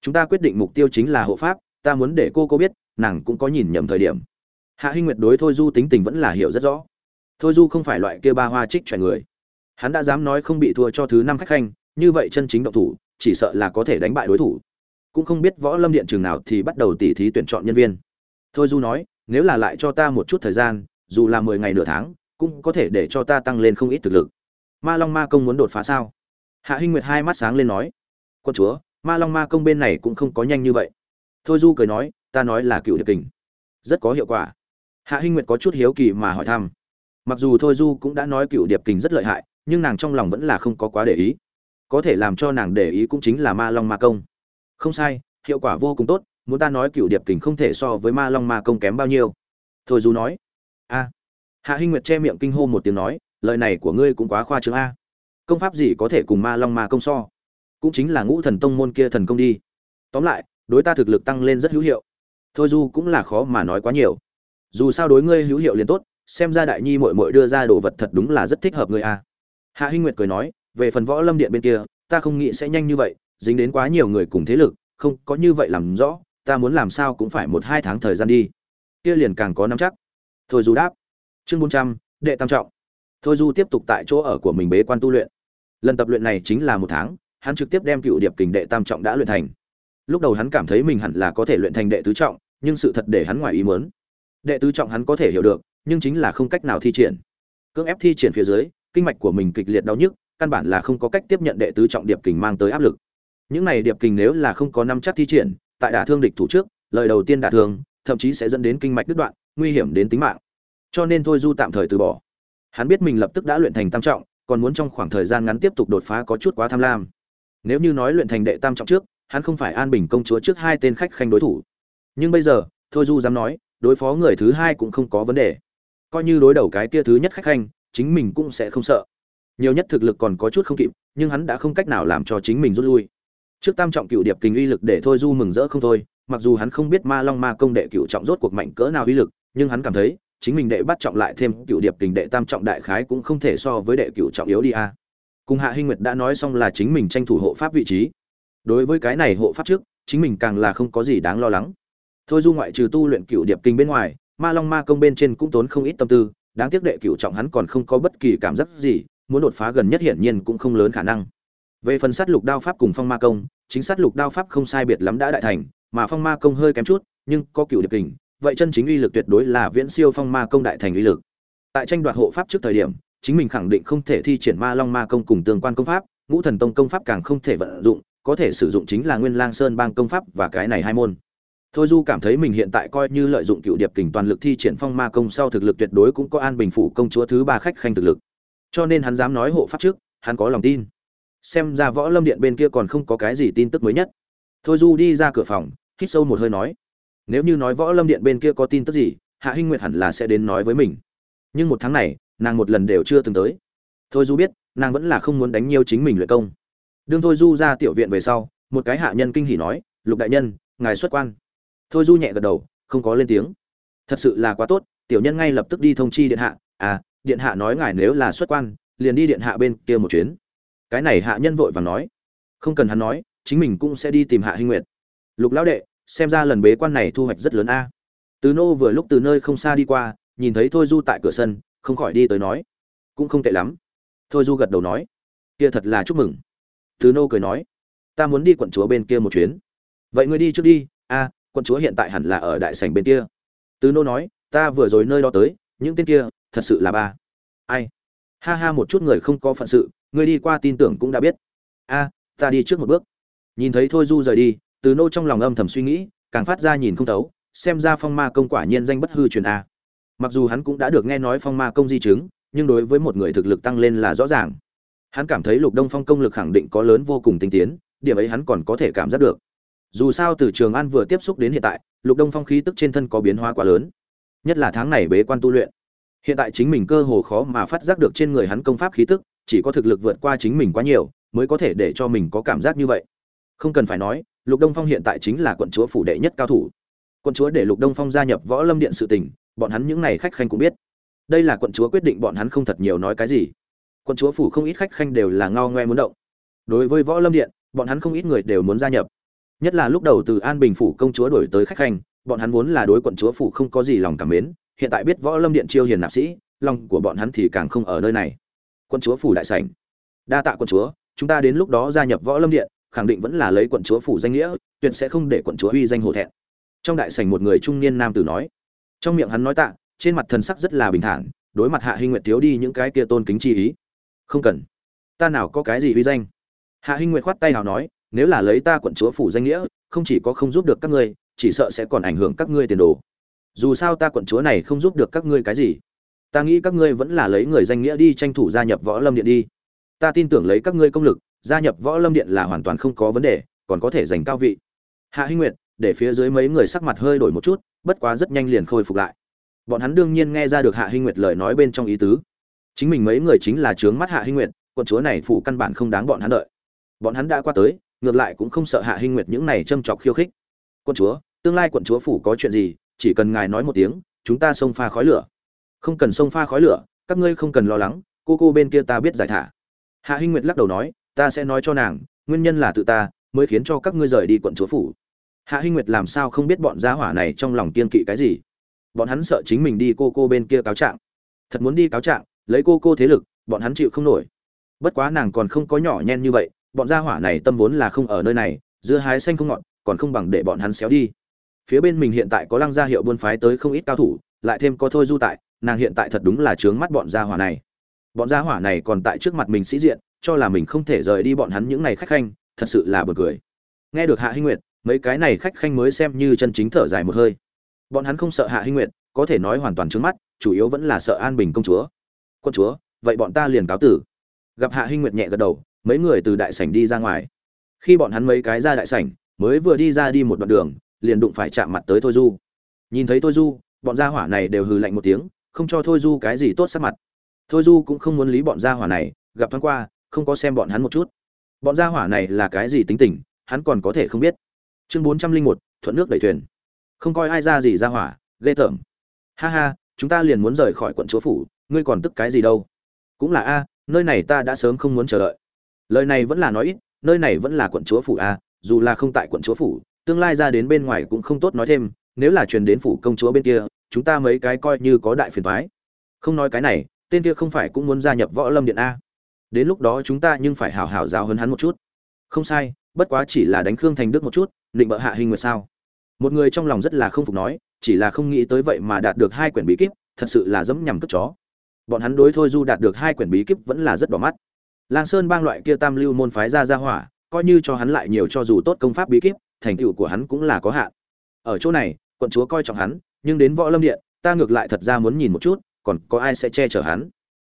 Chúng ta quyết định mục tiêu chính là hộ pháp, ta muốn để cô cô biết, nàng cũng có nhìn nhầm thời điểm hạ hinh nguyệt đối thôi du tính tình vẫn là hiểu rất rõ. Thôi du không phải loại kia ba hoa trích chọn người. Hắn đã dám nói không bị thua cho thứ năm khách khanh, như vậy chân chính động thủ, chỉ sợ là có thể đánh bại đối thủ. Cũng không biết võ lâm điện trường nào thì bắt đầu tỉ thí tuyển chọn nhân viên. Thôi du nói, nếu là lại cho ta một chút thời gian, dù là mười ngày nửa tháng, cũng có thể để cho ta tăng lên không ít thực lực. Ma long ma công muốn đột phá sao? Hạ hinh nguyệt hai mắt sáng lên nói, quân chúa, ma long ma công bên này cũng không có nhanh như vậy. Thôi du cười nói, ta nói là cựu điệp kình. Rất có hiệu quả hạ hinh nguyệt có chút hiếu kỳ mà hỏi thăm. Mặc dù thôi du cũng đã nói cựu điệp kình rất lợi hại, nhưng nàng trong lòng vẫn là không có quá để ý. Có thể làm cho nàng để ý cũng chính là ma long ma công. Không sai, hiệu quả vô cùng tốt, muốn ta nói cựu điệp kình không thể so với ma long ma công kém bao nhiêu? Thôi du nói. A. Hạ hinh nguyệt che miệng kinh hô một tiếng nói, lời này của ngươi cũng quá khoa trương a. Công pháp gì có thể cùng ma long ma công so? Cũng chính là ngũ thần tông môn kia thần công đi. Tóm lại, đối ta thực lực tăng lên rất hữu hiệu. Thôi du cũng là khó mà nói quá nhiều dù sao đối ngươi hữu hiệu liền tốt, xem ra đại nhi mội mội đưa ra đồ vật thật đúng là rất thích hợp ngươi a. Hạ hinh nguyệt cười nói, về phần võ lâm điện bên kia, ta không nghĩ sẽ nhanh như vậy, dính đến quá nhiều người cùng thế lực, không có như vậy làm rõ, ta muốn làm sao cũng phải một hai tháng thời gian đi. Kia liền càng có nắm chắc. Thôi du đáp. Chương bốn trăm, đệ tam trọng. Thôi du tiếp tục tại chỗ ở của mình bế quan tu luyện. Lần tập luyện này chính là một tháng, hắn trực tiếp đem cựu điệp kình đệ tam trọng đã luyện thành. Lúc đầu hắn cảm thấy mình hẳn là có thể luyện thành đệ tứ trọng, nhưng sự thật để hắn ngoài ý muốn đệ tứ trọng hắn có thể hiểu được, nhưng chính là không cách nào thi triển. Cưỡng ép thi triển phía dưới, kinh mạch của mình kịch liệt đau nhức, căn bản là không có cách tiếp nhận đệ tứ trọng điệp kình mang tới áp lực. Những này điệp kình nếu là không có năm chắc thi triển, tại đả thương địch thủ trước, lời đầu tiên đả thương, thậm chí sẽ dẫn đến kinh mạch đứt đoạn, nguy hiểm đến tính mạng. Cho nên thôi du tạm thời từ bỏ. Hắn biết mình lập tức đã luyện thành tam trọng, còn muốn trong khoảng thời gian ngắn tiếp tục đột phá có chút quá tham lam. Nếu như nói luyện thành đệ tam trọng trước, hắn không phải an bình công chúa trước hai tên khách khanh đối thủ. Nhưng bây giờ, thôi du dám nói đối phó người thứ hai cũng không có vấn đề. Coi như đối đầu cái kia thứ nhất khách khanh, chính mình cũng sẽ không sợ. Nhiều nhất thực lực còn có chút không kịp, nhưng hắn đã không cách nào làm cho chính mình rút lui. Trước tam trọng cựu điệp kình uy lực để thôi du mừng rỡ không thôi, mặc dù hắn không biết ma long ma công đệ cựu trọng rốt cuộc mạnh cỡ nào uy lực, nhưng hắn cảm thấy, chính mình đệ bắt trọng lại thêm cựu điệp kình đệ tam trọng đại khái cũng không thể so với đệ cựu trọng yếu đi a. Cùng hạ hinh nguyệt đã nói xong là chính mình tranh thủ hộ pháp vị trí. Đối với cái này hộ pháp trước, chính mình càng là không có gì đáng lo lắng thôi du ngoại trừ tu luyện cựu điệp kinh bên ngoài, ma long ma công bên trên cũng tốn không ít tâm tư, đáng tiếc đệ cựu trọng hắn còn không có bất kỳ cảm giác gì, muốn đột phá gần nhất hiển nhiên cũng không lớn khả năng. Về phần sát lục đao pháp cùng phong ma công, chính sát lục đao pháp không sai biệt lắm đã đại thành, mà phong ma công hơi kém chút, nhưng có cựu điệp kình vậy chân chính uy lực tuyệt đối là viễn siêu phong ma công đại thành uy lực. Tại tranh đoạt hộ pháp trước thời điểm, chính mình khẳng định không thể thi triển ma long ma công cùng tương quan công pháp, ngũ thần tông công pháp càng không thể vận dụng, có thể sử dụng chính là nguyên lang sơn bang công pháp và cái này hai môn thôi du cảm thấy mình hiện tại coi như lợi dụng cựu điệp kình toàn lực thi triển phong ma công sau thực lực tuyệt đối cũng có an bình phủ công chúa thứ ba khách khanh thực lực. Cho nên hắn dám nói hộ pháp trước, hắn có lòng tin. Xem ra võ lâm điện bên kia còn không có cái gì tin tức mới nhất. Thôi du đi ra cửa phòng, hít sâu một hơi nói, nếu như nói võ lâm điện bên kia có tin tức gì, hạ hinh nguyệt hẳn là sẽ đến nói với mình. Nhưng một tháng này, nàng một lần đều chưa từng tới. Thôi du biết, nàng vẫn là không muốn đánh nhiều chính mình luyện công. Đương thôi du ra tiểu viện về sau, một cái hạ nhân kinh hỉ nói, lục đại nhân, ngài xuất quan thôi du nhẹ gật đầu, không có lên tiếng. Thật sự là quá tốt, tiểu nhân ngay lập tức đi thông chi điện hạ. À điện hạ nói ngài nếu là xuất quan, liền đi điện hạ bên kia một chuyến. Cái này hạ nhân vội vàng nói. Không cần hắn nói, chính mình cũng sẽ đi tìm hạ hinh nguyệt. Lục lão đệ, xem ra lần bế quan này thu hoạch rất lớn a. Từ nô vừa lúc từ nơi không xa đi qua, nhìn thấy thôi du tại cửa sân, không khỏi đi tới nói. Cũng không tệ lắm. Thôi du gật đầu nói. Kia thật là chúc mừng. Từ nô cười nói. Ta muốn đi quận chúa bên kia một chuyến. Vậy ngươi đi trước đi. A quận chúa hiện tại hẳn là ở đại sảnh bên kia. Từ nô nói, ta vừa rồi nơi đó tới, những tên kia thật sự là ba. Ai? Ha ha, một chút người không có phận sự ngươi đi qua tin tưởng cũng đã biết. A, ta đi trước một bước. Nhìn thấy thôi du rời đi, từ nô trong lòng âm thầm suy nghĩ, càng phát ra nhìn không thấu, xem ra phong ma công quả nhiên danh bất hư truyền a. Mặc dù hắn cũng đã được nghe nói phong ma công di chứng, nhưng đối với một người thực lực tăng lên là rõ ràng. Hắn cảm thấy lục đông phong công lực khẳng định có lớn vô cùng tinh tiến, điểm ấy hắn còn có thể cảm giác được dù sao từ trường an vừa tiếp xúc đến hiện tại, lục đông phong khí tức trên thân có biến hóa quá lớn. Nhất là tháng này bế quan tu luyện. Hiện tại chính mình cơ hồ khó mà phát giác được trên người hắn công pháp khí tức, chỉ có thực lực vượt qua chính mình quá nhiều, mới có thể để cho mình có cảm giác như vậy. Không cần phải nói, lục đông phong hiện tại chính là quận chúa phủ đệ nhất cao thủ. Quận chúa để lục đông phong gia nhập võ lâm điện sự tình bọn hắn những n à y khách khanh cũng biết. Đây là quận chúa quyết định bọn hắn không thật nhiều nói cái gì. Quận chúa phủ không ít khách khanh đều là ngao ngoe muốn động. Đối với võ lâm điện, bọn hắn không ít người đều muốn gia nhập nhất là lúc đầu từ an bình phủ công chúa đổi tới khách khanh, bọn hắn vốn là đối quận chúa phủ không có gì lòng cảm mến, hiện tại biết võ lâm điện chiêu hiền nạp sĩ, lòng của bọn hắn thì càng không ở nơi này. Quận chúa phủ đại sảnh. Đa tạ quận chúa, chúng ta đến lúc đó gia nhập võ lâm điện, khẳng định vẫn là lấy quận chúa phủ danh nghĩa, tuyệt sẽ không để quận chúa uy danh hổ thẹn. Trong đại sảnh một người trung niên nam tử nói. Trong miệng hắn nói tạ, trên mặt thần sắc rất là bình thản, đối mặt hạ hinh nguyệt thiếu đi những cái kia tôn kính chi ý. Không cần. Ta nào có cái gì uy danh? Hạ hinh nguyệt khoát tay nào nói nếu là lấy ta quận chúa phủ danh nghĩa, không chỉ có không giúp được các ngươi, chỉ sợ sẽ còn ảnh hưởng các ngươi tiền đồ. Dù sao ta quận chúa này không giúp được các ngươi cái gì. Ta nghĩ các ngươi vẫn là lấy người danh nghĩa đi tranh thủ gia nhập võ lâm điện đi. Ta tin tưởng lấy các ngươi công lực, gia nhập võ lâm điện là hoàn toàn không có vấn đề, còn có thể giành cao vị. Hạ hinh nguyệt, để phía dưới mấy người sắc mặt hơi đổi một chút, bất quá rất nhanh liền khôi phục lại. Bọn hắn đương nhiên nghe ra được hạ hinh nguyệt lời nói bên trong ý tứ. Chính mình mấy người chính là trướng mắt hạ hinh nguyệt, quận chúa này phụ căn bản không đáng bọn hắn đợi. Bọn hắn đã qua tới ngược lại cũng không sợ hạ hinh nguyệt những này châm chọc khiêu khích. Quân chúa, tương lai quận chúa phủ có chuyện gì, chỉ cần ngài nói một tiếng, chúng ta xông pha khói lửa. Không cần xông pha khói lửa, các ngươi không cần lo lắng, cô cô bên kia ta biết giải thả. Hạ hinh nguyệt lắc đầu nói, ta sẽ nói cho nàng, nguyên nhân là tự ta, mới khiến cho các ngươi rời đi quận chúa phủ. Hạ hinh nguyệt làm sao không biết bọn gia hỏa này trong lòng kiên kỵ cái gì? Bọn hắn sợ chính mình đi cô cô bên kia cáo trạng. Thật muốn đi cáo trạng, lấy cô cô thế lực, bọn hắn chịu không nổi. Bất quá nàng còn không có nhỏ nhen như vậy bọn gia hỏa này tâm vốn là không ở nơi này dưa hái xanh không ngọn, còn không bằng để bọn hắn xéo đi. Phía bên mình hiện tại có lăng gia hiệu buôn phái tới không ít cao thủ lại thêm có thôi du tại nàng hiện tại thật đúng là trướng mắt bọn gia hỏa này. Bọn gia hỏa này còn tại trước mặt mình sĩ diện cho là mình không thể rời đi bọn hắn những này khách khanh thật sự là bực cười. Nghe được hạ hinh nguyệt mấy cái này khách khanh mới xem như chân chính thở dài một hơi. Bọn hắn không sợ hạ hinh nguyệt có thể nói hoàn toàn trướng mắt chủ yếu vẫn là sợ an bình công chúa. Quân chúa vậy bọn ta liền cáo tử. Gặp hạ hinh nguyệt nhẹ gật đầu mấy người từ đại sảnh đi ra ngoài. Khi bọn hắn mấy cái ra đại sảnh, mới vừa đi ra đi một đoạn đường, liền đụng phải chạm mặt tới thôi du. Nhìn thấy thôi du, bọn gia hỏa này đều hừ lạnh một tiếng, không cho thôi du cái gì tốt sắc mặt. Thôi du cũng không muốn lý bọn gia hỏa này, gặp thoáng qua, không có xem bọn hắn một chút. Bọn gia hỏa này là cái gì tính tình, hắn còn có thể không biết. Chương bốn trăm linh một, thuận nước đẩy thuyền. Không coi ai ra gì ra hỏa, ghê tởm. Ha ha, chúng ta liền muốn rời khỏi quận chúa phủ, ngươi còn tức cái gì đâu? Cũng là a, nơi này ta đã sớm không muốn chờ đợi lời này vẫn là nói ít, nơi này vẫn là quận chúa phủ a, dù là không tại quận chúa phủ, tương lai ra đến bên ngoài cũng không tốt nói thêm, nếu là truyền đến phủ công chúa bên kia, chúng ta mấy cái coi như có đại phiền thoái không nói cái này, tên kia không phải cũng muốn gia nhập võ lâm điện a. Đến lúc đó chúng ta nhưng phải hảo hảo giáo hấn hắn một chút. Không sai, bất quá chỉ là đánh khương thành đức một chút, định bợ hạ hình nguyệt sao? Một người trong lòng rất là không phục nói, chỉ là không nghĩ tới vậy mà đạt được hai quyển bí kíp, thật sự là dẫm nhằm cất chó. Bọn hắn đối thôi du đạt được hai quyển bí kíp vẫn là rất đỏ mắt lang sơn bang loại kia tam lưu môn phái ra ra hỏa, coi như cho hắn lại nhiều cho dù tốt công pháp bí kíp, thành tựu của hắn cũng là có hạn. Ở chỗ này, quận chúa coi trọng hắn, nhưng đến võ lâm điện, ta ngược lại thật ra muốn nhìn một chút, còn có ai sẽ che chở hắn?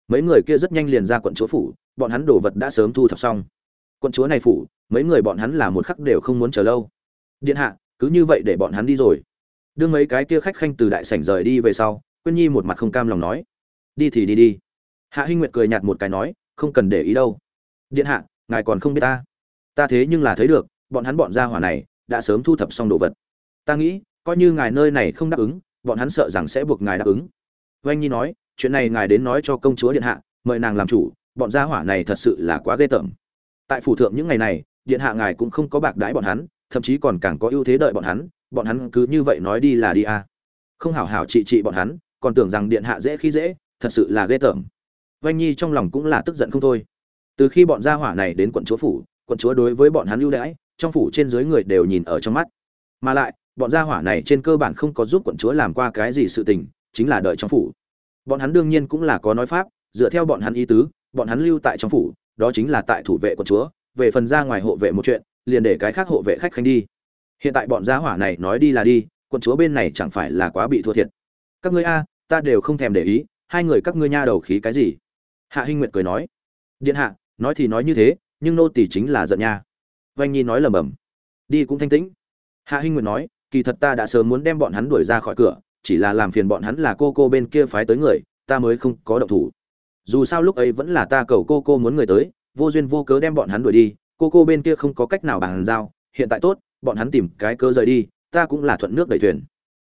Mấy người kia rất nhanh liền ra quận chúa phủ, bọn hắn đồ vật đã sớm thu thập xong. Quận chúa này phủ, mấy người bọn hắn là một khắc đều không muốn chờ lâu. Điện hạ, cứ như vậy để bọn hắn đi rồi. Đưa mấy cái kia khách khanh từ đại sảnh rời đi về sau, quyên nhi một mặt không cam lòng nói. Đi thì đi đi. Hạ hinh nguyệt cười nhạt một cái nói không cần để ý đâu. Điện hạ, ngài còn không biết ta. Ta thế nhưng là thấy được, bọn hắn bọn gia hỏa này, đã sớm thu thập xong đồ vật. Ta nghĩ, coi như ngài nơi này không đáp ứng, bọn hắn sợ rằng sẽ buộc ngài đáp ứng. Oanh nhi nói, chuyện này ngài đến nói cho công chúa điện hạ, mời nàng làm chủ, bọn gia hỏa này thật sự là quá ghê tởm. Tại phủ thượng những ngày này, điện hạ ngài cũng không có bạc đãi bọn hắn, thậm chí còn càng có ưu thế đợi bọn hắn bọn hắn cứ như vậy nói đi là đi à. không hảo hảo trị trị bọn hắn, còn tưởng rằng điện hạ dễ khi dễ, thật sự là ghê tởm vanh nhi trong lòng cũng là tức giận không thôi. Từ khi bọn gia hỏa này đến quận chúa phủ, quận chúa đối với bọn hắn ưu đãi, trong phủ trên dưới người đều nhìn ở trong mắt. Mà lại, bọn gia hỏa này trên cơ bản không có giúp quận chúa làm qua cái gì sự tình, chính là đợi trong phủ. Bọn hắn đương nhiên cũng là có nói pháp, dựa theo bọn hắn ý tứ, bọn hắn lưu tại trong phủ, đó chính là tại thủ vệ quận chúa, về phần ra ngoài hộ vệ một chuyện, liền để cái khác hộ vệ khách khanh đi. Hiện tại bọn gia hỏa này nói đi là đi, quận chúa bên này chẳng phải là quá bị thua thiệt. Các ngươi a, ta đều không thèm để ý, hai người các ngươi nha đầu khí cái gì? Hạ hinh nguyệt cười nói, điện hạ, nói thì nói như thế, nhưng nô tỷ chính là giận nha. Vanh nhi nói lầm bầm đi cũng thanh tĩnh. Hạ hinh nguyệt nói, kỳ thật ta đã sớm muốn đem bọn hắn đuổi ra khỏi cửa, chỉ là làm phiền bọn hắn là cô cô bên kia phái tới người, ta mới không có động thủ. Dù sao lúc ấy vẫn là ta cầu cô cô muốn người tới, vô duyên vô cớ đem bọn hắn đuổi đi, cô cô bên kia không có cách nào bàn giao, hiện tại tốt, bọn hắn tìm cái cơ rời đi, ta cũng là thuận nước đẩy thuyền.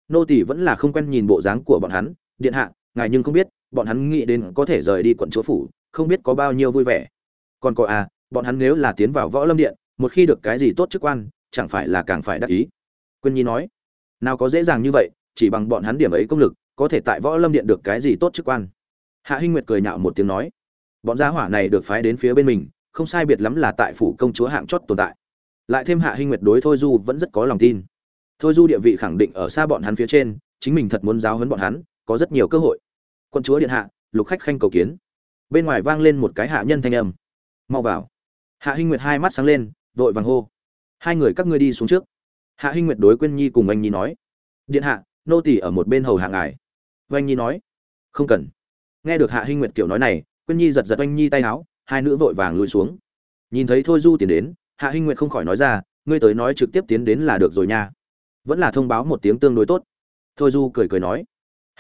Nô tỷ vẫn là không quen nhìn bộ dáng của bọn hắn, điện hạ, ngài nhưng không biết bọn hắn nghĩ đến có thể rời đi quận chúa phủ, không biết có bao nhiêu vui vẻ. Còn có à bọn hắn nếu là tiến vào võ lâm điện, một khi được cái gì tốt chức quan, chẳng phải là càng phải đắc ý. Quyên nhi nói, nào có dễ dàng như vậy, chỉ bằng bọn hắn điểm ấy công lực, có thể tại võ lâm điện được cái gì tốt chức quan. Hạ hinh nguyệt cười nhạo một tiếng nói, bọn gia hỏa này được phái đến phía bên mình, không sai biệt lắm là tại phủ công chúa hạng chót tồn tại. Lại thêm hạ hinh nguyệt đối thôi du vẫn rất có lòng tin. Thôi du địa vị khẳng định ở xa bọn hắn phía trên, chính mình thật muốn giáo huấn bọn hắn, có rất nhiều cơ hội quân chúa điện hạ, lục khách khanh cầu kiến. Bên ngoài vang lên một cái hạ nhân thanh âm. Mau vào. Hạ hinh nguyệt hai mắt sáng lên, vội vàng hô. Hai người các ngươi đi xuống trước. Hạ hinh nguyệt đối quên nhi cùng anh nhi nói. Điện hạ, nô tỳ ở một bên hầu hạ ngài. Oanh nhi nói. Không cần. Nghe được hạ hinh nguyệt kiểu nói này quên nhi giật giật oanh nhi tay áo, hai nữ vội vàng lùi xuống. Nhìn thấy thôi du tiến đến, hạ hinh nguyệt không khỏi nói ra, ngươi tới nói trực tiếp tiến đến là được rồi nha. Vẫn là thông báo một tiếng tương đối tốt. Thôi du cười cười nói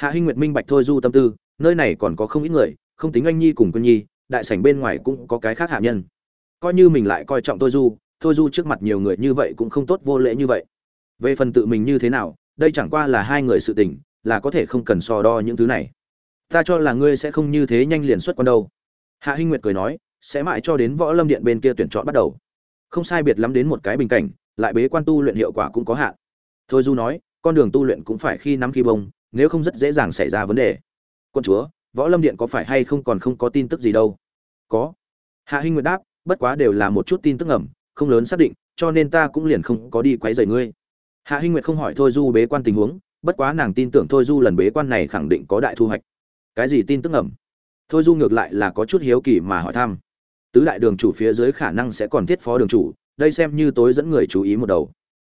hạ hinh nguyệt minh bạch thôi du tâm tư, nơi này còn có không ít người, không tính anh nhi cùng quân nhi, đại sảnh bên ngoài cũng có cái khác hạ nhân. Coi như mình lại coi trọng thôi du thôi du trước mặt nhiều người như vậy cũng không tốt vô lễ như vậy. Về phần tự mình như thế nào, đây chẳng qua là hai người sự tình, là có thể không cần so đo những thứ này. Ta cho là ngươi sẽ không như thế nhanh liền xuất con đâu. Hạ hinh nguyệt cười nói, sẽ mãi cho đến võ lâm điện bên kia tuyển chọn bắt đầu. Không sai biệt lắm đến một cái bình cảnh, lại bế quan tu luyện hiệu quả cũng có hạn. Thôi du nói, con đường tu luyện cũng phải khi nắm khi bông nếu không rất dễ dàng xảy ra vấn đề. Quân chúa, võ lâm điện có phải hay không còn không có tin tức gì đâu? Có. Hạ hinh nguyệt đáp, bất quá đều là một chút tin tức ẩm không lớn xác định, cho nên ta cũng liền không có đi quấy rầy ngươi. Hạ hinh nguyệt không hỏi thôi du bế quan tình huống, bất quá nàng tin tưởng thôi du lần bế quan này khẳng định có đại thu hoạch. Cái gì tin tức ẩm thôi du ngược lại là có chút hiếu kỳ mà hỏi thăm. Tứ đại đường chủ phía dưới khả năng sẽ còn thiết phó đường chủ, đây xem như tối dẫn người chú ý một đầu.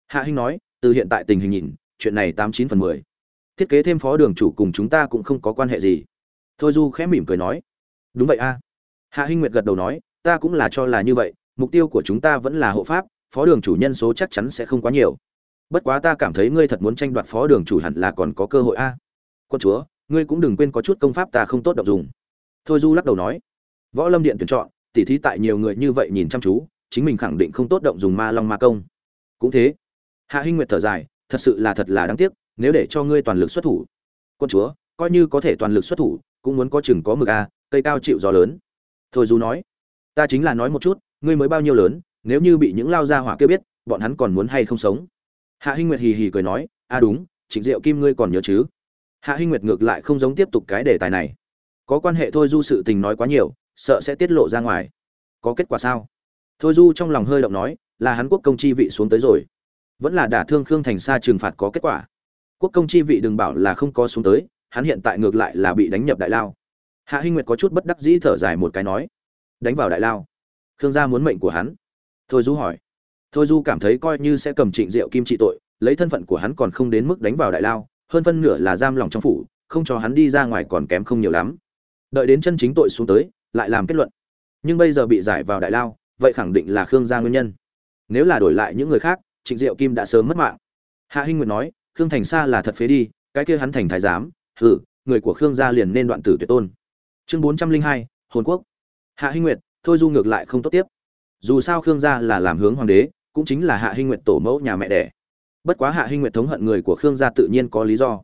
Hạ hinh nói, từ hiện tại tình hình nhìn, chuyện này tám chín phần mười thiết kế thêm phó đường chủ cùng chúng ta cũng không có quan hệ gì. Thôi du khẽ mỉm cười nói, đúng vậy a. Hạ hinh nguyệt gật đầu nói, ta cũng là cho là như vậy, mục tiêu của chúng ta vẫn là hộ pháp, phó đường chủ nhân số chắc chắn sẽ không quá nhiều. Bất quá ta cảm thấy ngươi thật muốn tranh đoạt phó đường chủ hẳn là còn có cơ hội a. Quân chúa, ngươi cũng đừng quên có chút công pháp ta không tốt đọc dùng. Thôi du lắc đầu nói, võ lâm điện tuyển chọn, tỉ thí tại nhiều người như vậy nhìn chăm chú, chính mình khẳng định không tốt động dùng ma long ma công. Cũng thế. Hạ hinh nguyệt thở dài, thật sự là thật là đáng tiếc nếu để cho ngươi toàn lực xuất thủ quân chúa, coi như có thể toàn lực xuất thủ, cũng muốn có chừng có mực a cây cao chịu gió lớn. Thôi dù nói, ta chính là nói một chút, ngươi mới bao nhiêu lớn, nếu như bị những lao gia hỏa kia biết, bọn hắn còn muốn hay không sống? Hạ hinh nguyệt hì hì cười nói a đúng, trịnh diệu kim ngươi còn nhớ chứ? Hạ hinh nguyệt ngược lại không giống tiếp tục cái đề tài này. Có quan hệ thôi du sự tình nói quá nhiều, sợ sẽ tiết lộ ra ngoài. Có kết quả sao? Thôi du trong lòng hơi động nói, là hắn quốc công chi vị xuống tới rồi. Vẫn là đả thương khương thành xa trừng phạt có kết quả quốc công chi vị đừng bảo là không có xuống tới, hắn hiện tại ngược lại là bị đánh nhập đại lao. Hạ hinh nguyệt có chút bất đắc dĩ thở dài một cái nói, đánh vào đại lao. Khương gia muốn mệnh của hắn. Thôi du hỏi. Thôi du cảm thấy coi như sẽ cầm trịnh diệu kim trị tội, lấy thân phận của hắn còn không đến mức đánh vào đại lao, hơn phân nửa là giam lòng trong phủ, không cho hắn đi ra ngoài còn kém không nhiều lắm. Đợi đến chân chính tội xuống tới, lại làm kết luận. Nhưng bây giờ bị giải vào đại lao, vậy khẳng định là khương gia nguyên nhân. Nếu là đổi lại những người khác, trịnh diệu kim đã sớm mất mạng. Hạ hinh nguyệt nói khương thành sa là thật phế đi, cái kia hắn thành thái giám hử người của khương gia liền nên đoạn tử tuyệt tôn. Chương bốn trăm linh hai, hồn quốc. Hạ hinh nguyệt, thôi du ngược lại không tốt tiếp. Dù sao khương gia là làm hướng hoàng đế, cũng chính là hạ hinh nguyệt tổ mẫu nhà mẹ đẻ. Bất quá hạ hinh nguyệt thống hận người của khương gia tự nhiên có lý do.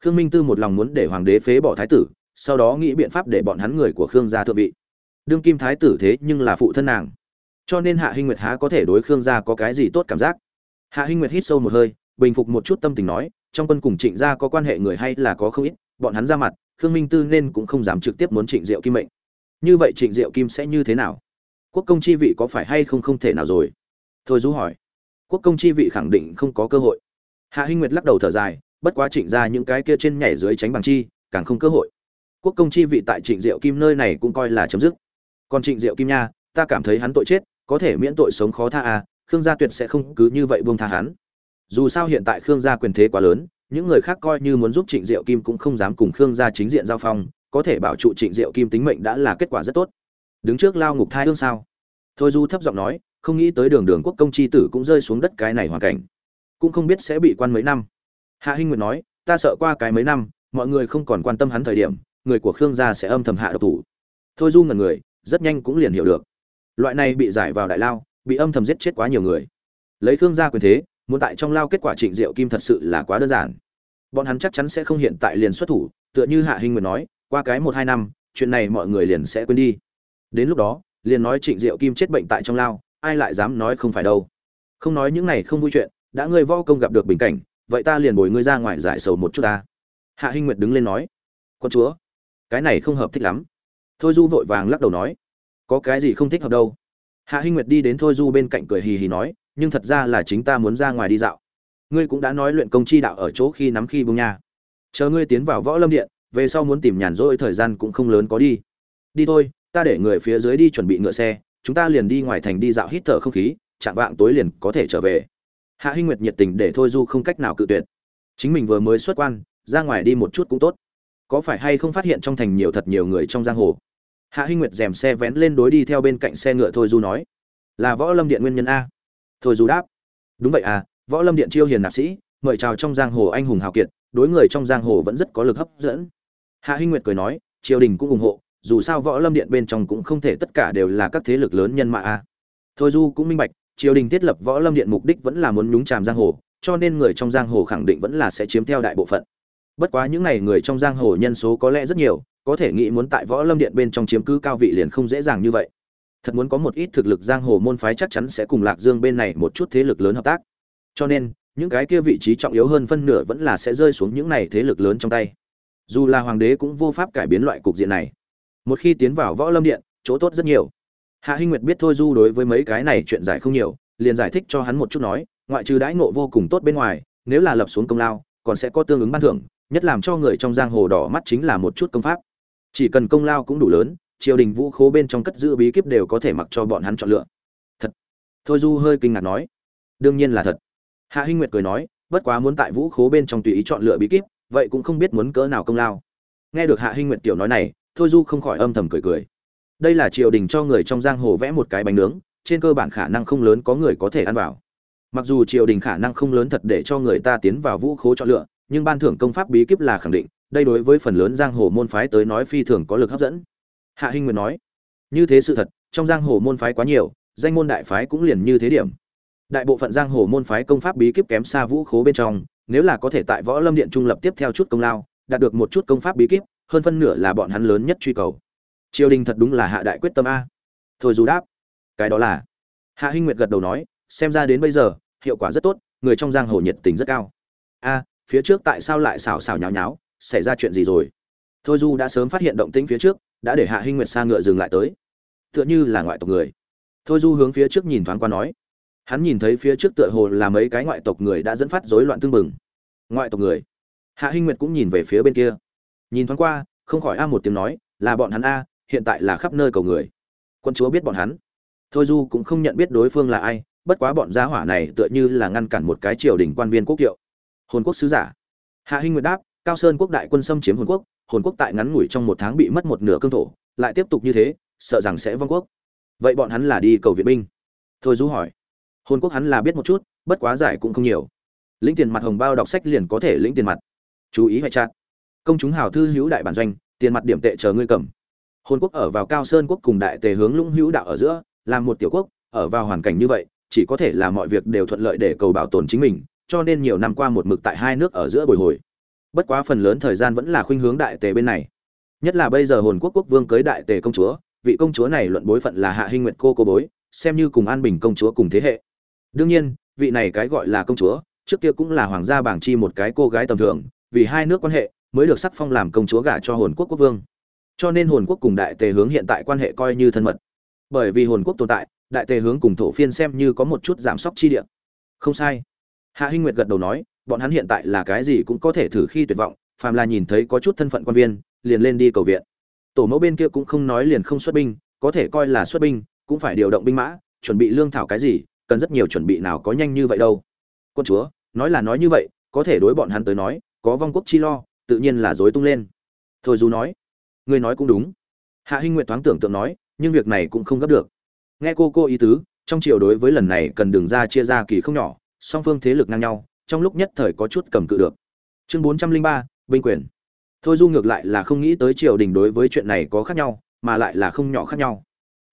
Khương minh tư một lòng muốn để hoàng đế phế bỏ thái tử, sau đó nghĩ biện pháp để bọn hắn người của khương gia thượng vị. Đương kim thái tử thế nhưng là phụ thân nàng. Cho nên hạ hinh nguyệt há có thể đối khương gia có cái gì tốt cảm giác. Hạ hinh nguyệt hít sâu một hơi bình phục một chút tâm tình nói, trong quân cùng trịnh gia có quan hệ người hay là có không ít, bọn hắn ra mặt, khương minh tư nên cũng không dám trực tiếp muốn trịnh diệu kim mệnh. Như vậy trịnh diệu kim sẽ như thế nào? Quốc công chi vị có phải hay không không thể nào rồi? Thôi du hỏi. Quốc công chi vị khẳng định không có cơ hội. Hạ hinh nguyệt lắc đầu thở dài, bất quá trịnh ra những cái kia trên nhảy dưới tránh bằng chi, càng không cơ hội. Quốc công chi vị tại trịnh diệu kim nơi này cũng coi là chấm dứt. Còn trịnh diệu kim nha, ta cảm thấy hắn tội chết, có thể miễn tội sống khó tha à khương gia tuyệt sẽ không cứ như vậy buông tha hắn dù sao hiện tại khương gia quyền thế quá lớn, những người khác coi như muốn giúp trịnh diệu kim cũng không dám cùng khương gia chính diện giao phong, có thể bảo trụ trịnh diệu kim tính mệnh đã là kết quả rất tốt. Đứng trước lao ngục thai hương sao? Thôi du thấp giọng nói, không nghĩ tới đường đường quốc công chi tử cũng rơi xuống đất cái này hoàn cảnh. Cũng không biết sẽ bị quan mấy năm. Hạ hinh nguyệt nói, ta sợ qua cái mấy năm, mọi người không còn quan tâm hắn thời điểm, người của khương gia sẽ âm thầm hạ độc thủ. Thôi du ngần người, rất nhanh cũng liền hiểu được. Loại này bị giải vào đại lao, bị âm thầm giết chết quá nhiều người. Lấy khương gia quyền thế muốn tại trong lao kết quả trịnh diệu kim thật sự là quá đơn giản. Bọn hắn chắc chắn sẽ không hiện tại liền xuất thủ, tựa như hạ hình nguyệt nói, qua cái một hai năm, chuyện này mọi người liền sẽ quên đi. Đến lúc đó, liền nói trịnh diệu kim chết bệnh tại trong lao, ai lại dám nói không phải đâu. Không nói những này không vui chuyện, đã ngươi võ công gặp được bình cảnh, vậy ta liền bồi ngươi ra ngoài giải sầu một chút ta. Hạ hinh nguyệt đứng lên nói, con chúa, cái này không hợp thích lắm. Thôi du vội vàng lắc đầu nói, có cái gì không thích hợp đâu? Hạ hinh nguyệt đi đến thôi du bên cạnh cười hì hì nói nhưng thật ra là chính ta muốn ra ngoài đi dạo. Ngươi cũng đã nói luyện công chi đạo ở chỗ khi nắm khi bông nha. Chờ ngươi tiến vào võ lâm điện, về sau muốn tìm nhàn rỗi thời gian cũng không lớn có đi. Đi thôi, ta để người phía dưới đi chuẩn bị ngựa xe, chúng ta liền đi ngoài thành đi dạo hít thở không khí, chạm vạng tối liền có thể trở về. Hạ hinh nguyệt nhiệt tình để thôi du không cách nào cự tuyệt. Chính mình vừa mới xuất quan, ra ngoài đi một chút cũng tốt. Có phải hay không phát hiện trong thành nhiều thật nhiều người trong giang hồ? Hạ hinh nguyệt dèm xe vén lên đối đi theo bên cạnh xe ngựa thôi du nói. Là võ lâm điện nguyên nhân a thôi du đáp. Đúng vậy à võ lâm điện chiêu hiền nạp sĩ, mời chào trong giang hồ anh hùng hào kiệt, đối người trong giang hồ vẫn rất có lực hấp dẫn. Hạ hinh nguyệt cười nói, triều đình cũng ủng hộ, dù sao võ lâm điện bên trong cũng không thể tất cả đều là các thế lực lớn nhân mã a. Thôi du cũng minh bạch, triều đình thiết lập võ lâm điện mục đích vẫn là muốn nhúng tràm giang hồ, cho nên người trong giang hồ khẳng định vẫn là sẽ chiếm theo đại bộ phận. Bất quá những n à y người trong giang hồ nhân số có lẽ rất nhiều, có thể nghĩ muốn tại võ lâm điện bên trong chiếm cứ cao vị liền không dễ dàng như vậy thật muốn có một ít thực lực giang hồ môn phái chắc chắn sẽ cùng lạc dương bên này một chút thế lực lớn hợp tác. Cho nên, những cái kia vị trí trọng yếu hơn phân nửa vẫn là sẽ rơi xuống những này thế lực lớn trong tay. Dù là hoàng đế cũng vô pháp cải biến loại cục diện này. Một khi tiến vào võ lâm điện, chỗ tốt rất nhiều. Hạ hinh nguyệt biết thôi du đối với mấy cái này chuyện giải không nhiều, liền giải thích cho hắn một chút nói, ngoại trừ đãi ngộ vô cùng tốt bên ngoài, nếu là lập xuống công lao, còn sẽ có tương ứng ban thưởng, nhất làm cho người trong giang hồ đỏ mắt chính là một chút công pháp. Chỉ cần công lao cũng đủ lớn triều đình vũ khố bên trong cất giữ bí kíp đều có thể mặc cho bọn hắn chọn lựa. Thật. Thôi du hơi kinh ngạc nói. Đương nhiên là thật. Hạ hinh nguyệt cười nói, bất quá muốn tại vũ khố bên trong tùy ý chọn lựa bí kíp, vậy cũng không biết muốn cỡ nào công lao. Nghe được hạ hinh nguyệt tiểu nói này, thôi du không khỏi âm thầm cười cười. Đây là triều đình cho người trong giang hồ vẽ một cái bánh nướng, trên cơ bản khả năng không lớn có người có thể ăn vào. Mặc dù triều đình khả năng không lớn thật để cho người ta tiến vào vũ khố chọn lựa, nhưng ban thưởng công pháp bí kíp là khẳng định, đây đối với phần lớn giang hồ môn phái tới nói phi thường có lực hấp dẫn hạ hinh nguyệt nói, như thế sự thật, trong giang hồ môn phái quá nhiều, danh môn đại phái cũng liền như thế điểm. Đại bộ phận giang hồ môn phái công pháp bí kíp kém xa vũ khố bên trong, nếu là có thể tại võ lâm điện trung lập tiếp theo chút công lao, đạt được một chút công pháp bí kíp, hơn phân nửa là bọn hắn lớn nhất truy cầu. Triều đình thật đúng là hạ đại quyết tâm a. Thôi dù đáp, cái đó là hạ hinh nguyệt gật đầu nói, xem ra đến bây giờ, hiệu quả rất tốt, người trong giang hồ nhiệt tình rất cao. A, phía trước tại sao lại xào xào nháo nháo, xảy ra chuyện gì rồi? Thôi du đã sớm phát hiện động tĩnh phía trước đã để hạ hinh nguyệt xa ngựa dừng lại tới. Tựa như là ngoại tộc người. Thôi du hướng phía trước nhìn thoáng qua nói. Hắn nhìn thấy phía trước tựa hồ là mấy cái ngoại tộc người đã dẫn phát rối loạn tương mừng ngoại tộc người. Hạ hinh nguyệt cũng nhìn về phía bên kia. Nhìn thoáng qua, không khỏi a một tiếng nói, là bọn hắn a, hiện tại là khắp nơi cầu người. Quân chúa biết bọn hắn. Thôi du cũng không nhận biết đối phương là ai, bất quá bọn gia hỏa này tựa như là ngăn cản một cái triều đình quan viên quốc kiệu. Hồn quốc sứ giả. Hạ hinh nguyệt đáp, cao sơn quốc đại quân xâm chiếm hồn quốc hồn quốc tại ngắn ngủi trong một tháng bị mất một nửa cương thổ, lại tiếp tục như thế, sợ rằng sẽ vong quốc. Vậy bọn hắn là đi cầu viện binh? Thôi du hỏi. Hồn quốc hắn là biết một chút, bất quá giải cũng không nhiều. Lĩnh tiền mặt hồng bao đọc sách liền có thể lĩnh tiền mặt. Chú ý hệ chặt công chúng hào thư hữu đại bản doanh, tiền mặt điểm tệ chờ ngươi cầm. Hồn quốc ở vào cao sơn quốc cùng đại tề hướng lũng hữu đạo ở giữa, làm một tiểu quốc, ở vào hoàn cảnh như vậy, chỉ có thể là mọi việc đều thuận lợi để cầu bảo tồn chính mình, cho nên nhiều năm qua một mực tại hai nước ở giữa bồi hồi bất quá phần lớn thời gian vẫn là khuynh hướng đại tề bên này. Nhất là bây giờ hồn quốc quốc vương cưới đại tề công chúa, vị công chúa này luận bối phận là hạ hinh nguyệt cô cô bối, xem như cùng an bình công chúa cùng thế hệ. Đương nhiên, vị này cái gọi là công chúa, trước kia cũng là hoàng gia bảng chi một cái cô gái tầm thường, vì hai nước quan hệ, mới được sắc phong làm công chúa gả cho hồn quốc quốc vương. Cho nên hồn quốc cùng đại tề hướng hiện tại quan hệ coi như thân mật. Bởi vì hồn quốc tồn tại, đại tề hướng cùng thổ phiên xem như có một chút giảm sóc chi địa. Không sai. Hạ hinh nguyệt gật đầu nói bọn hắn hiện tại là cái gì cũng có thể thử khi tuyệt vọng, phàm là nhìn thấy có chút thân phận quan viên, liền lên đi cầu viện. Tổ mẫu bên kia cũng không nói liền không xuất binh, có thể coi là xuất binh, cũng phải điều động binh mã, chuẩn bị lương thảo cái gì, cần rất nhiều chuẩn bị nào có nhanh như vậy đâu. Quân chúa, nói là nói như vậy, có thể đối bọn hắn tới nói, có vong quốc chi lo, tự nhiên là dối tung lên. Thôi dù nói ngươi nói cũng đúng. Hạ hinh nguyện thoáng tưởng tượng nói, nhưng việc này cũng không gấp được. Nghe cô cô ý tứ, trong triều đối với lần này cần đường ra chia ra kỳ không nhỏ, song phương thế lực ngang nhau trong lúc nhất thời có chút cầm cự được. Chương bốn trăm linh ba, binh quyền. Thôi du ngược lại là không nghĩ tới triều đình đối với chuyện này có khác nhau, mà lại là không nhỏ khác nhau.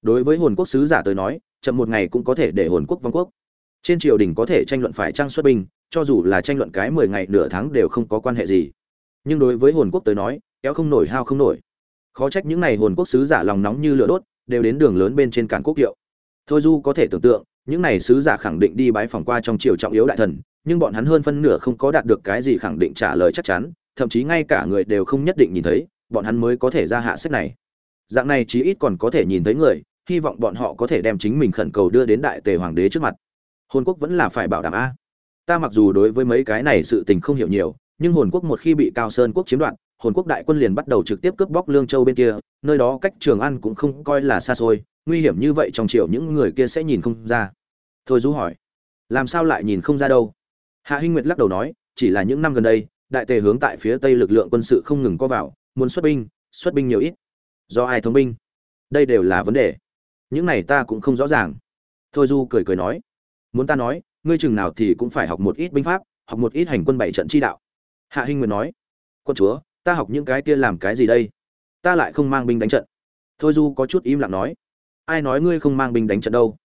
Đối với hồn quốc sứ giả tới nói, chậm một ngày cũng có thể để hồn quốc vong quốc. Trên triều đình có thể tranh luận phải trang xuất binh, cho dù là tranh luận cái mười ngày nửa tháng đều không có quan hệ gì. Nhưng đối với hồn quốc tới nói, kéo không nổi hao không nổi. Khó trách những n à y hồn quốc sứ giả lòng nóng như lửa đốt, đều đến đường lớn bên trên cản quốc kiệu. Thôi du có thể tưởng tượng, những n à y sứ giả khẳng định đi bái phòng qua trong triều trọng yếu đại thần nhưng bọn hắn hơn phân nửa không có đạt được cái gì khẳng định trả lời chắc chắn, thậm chí ngay cả người đều không nhất định nhìn thấy, bọn hắn mới có thể ra hạ sách này. Dạng này chí ít còn có thể nhìn thấy người, hy vọng bọn họ có thể đem chính mình khẩn cầu đưa đến đại tề hoàng đế trước mặt. Hồn quốc vẫn là phải bảo đảm a. Ta mặc dù đối với mấy cái này sự tình không hiểu nhiều, nhưng hồn quốc một khi bị cao sơn quốc chiếm đoạt, hồn quốc đại quân liền bắt đầu trực tiếp cướp bóc lương châu bên kia, nơi đó cách trường ăn cũng không coi là xa xôi, nguy hiểm như vậy trong triều những người kia sẽ nhìn không ra. Thôi du hỏi, làm sao lại nhìn không ra đâu? Hạ hinh nguyệt lắc đầu nói, chỉ là những năm gần đây, đại tề hướng tại phía tây lực lượng quân sự không ngừng có vào, muốn xuất binh xuất binh nhiều ít. Do ai thống binh? Đây đều là vấn đề. Những này ta cũng không rõ ràng. Thôi du cười cười nói, muốn ta nói, ngươi chừng nào thì cũng phải học một ít binh pháp, học một ít hành quân bảy trận chi đạo. Hạ hinh nguyệt nói, quân chúa, ta học những cái kia làm cái gì đây? Ta lại không mang binh đánh trận. Thôi du có chút im lặng nói, ai nói ngươi không mang binh đánh trận đâu?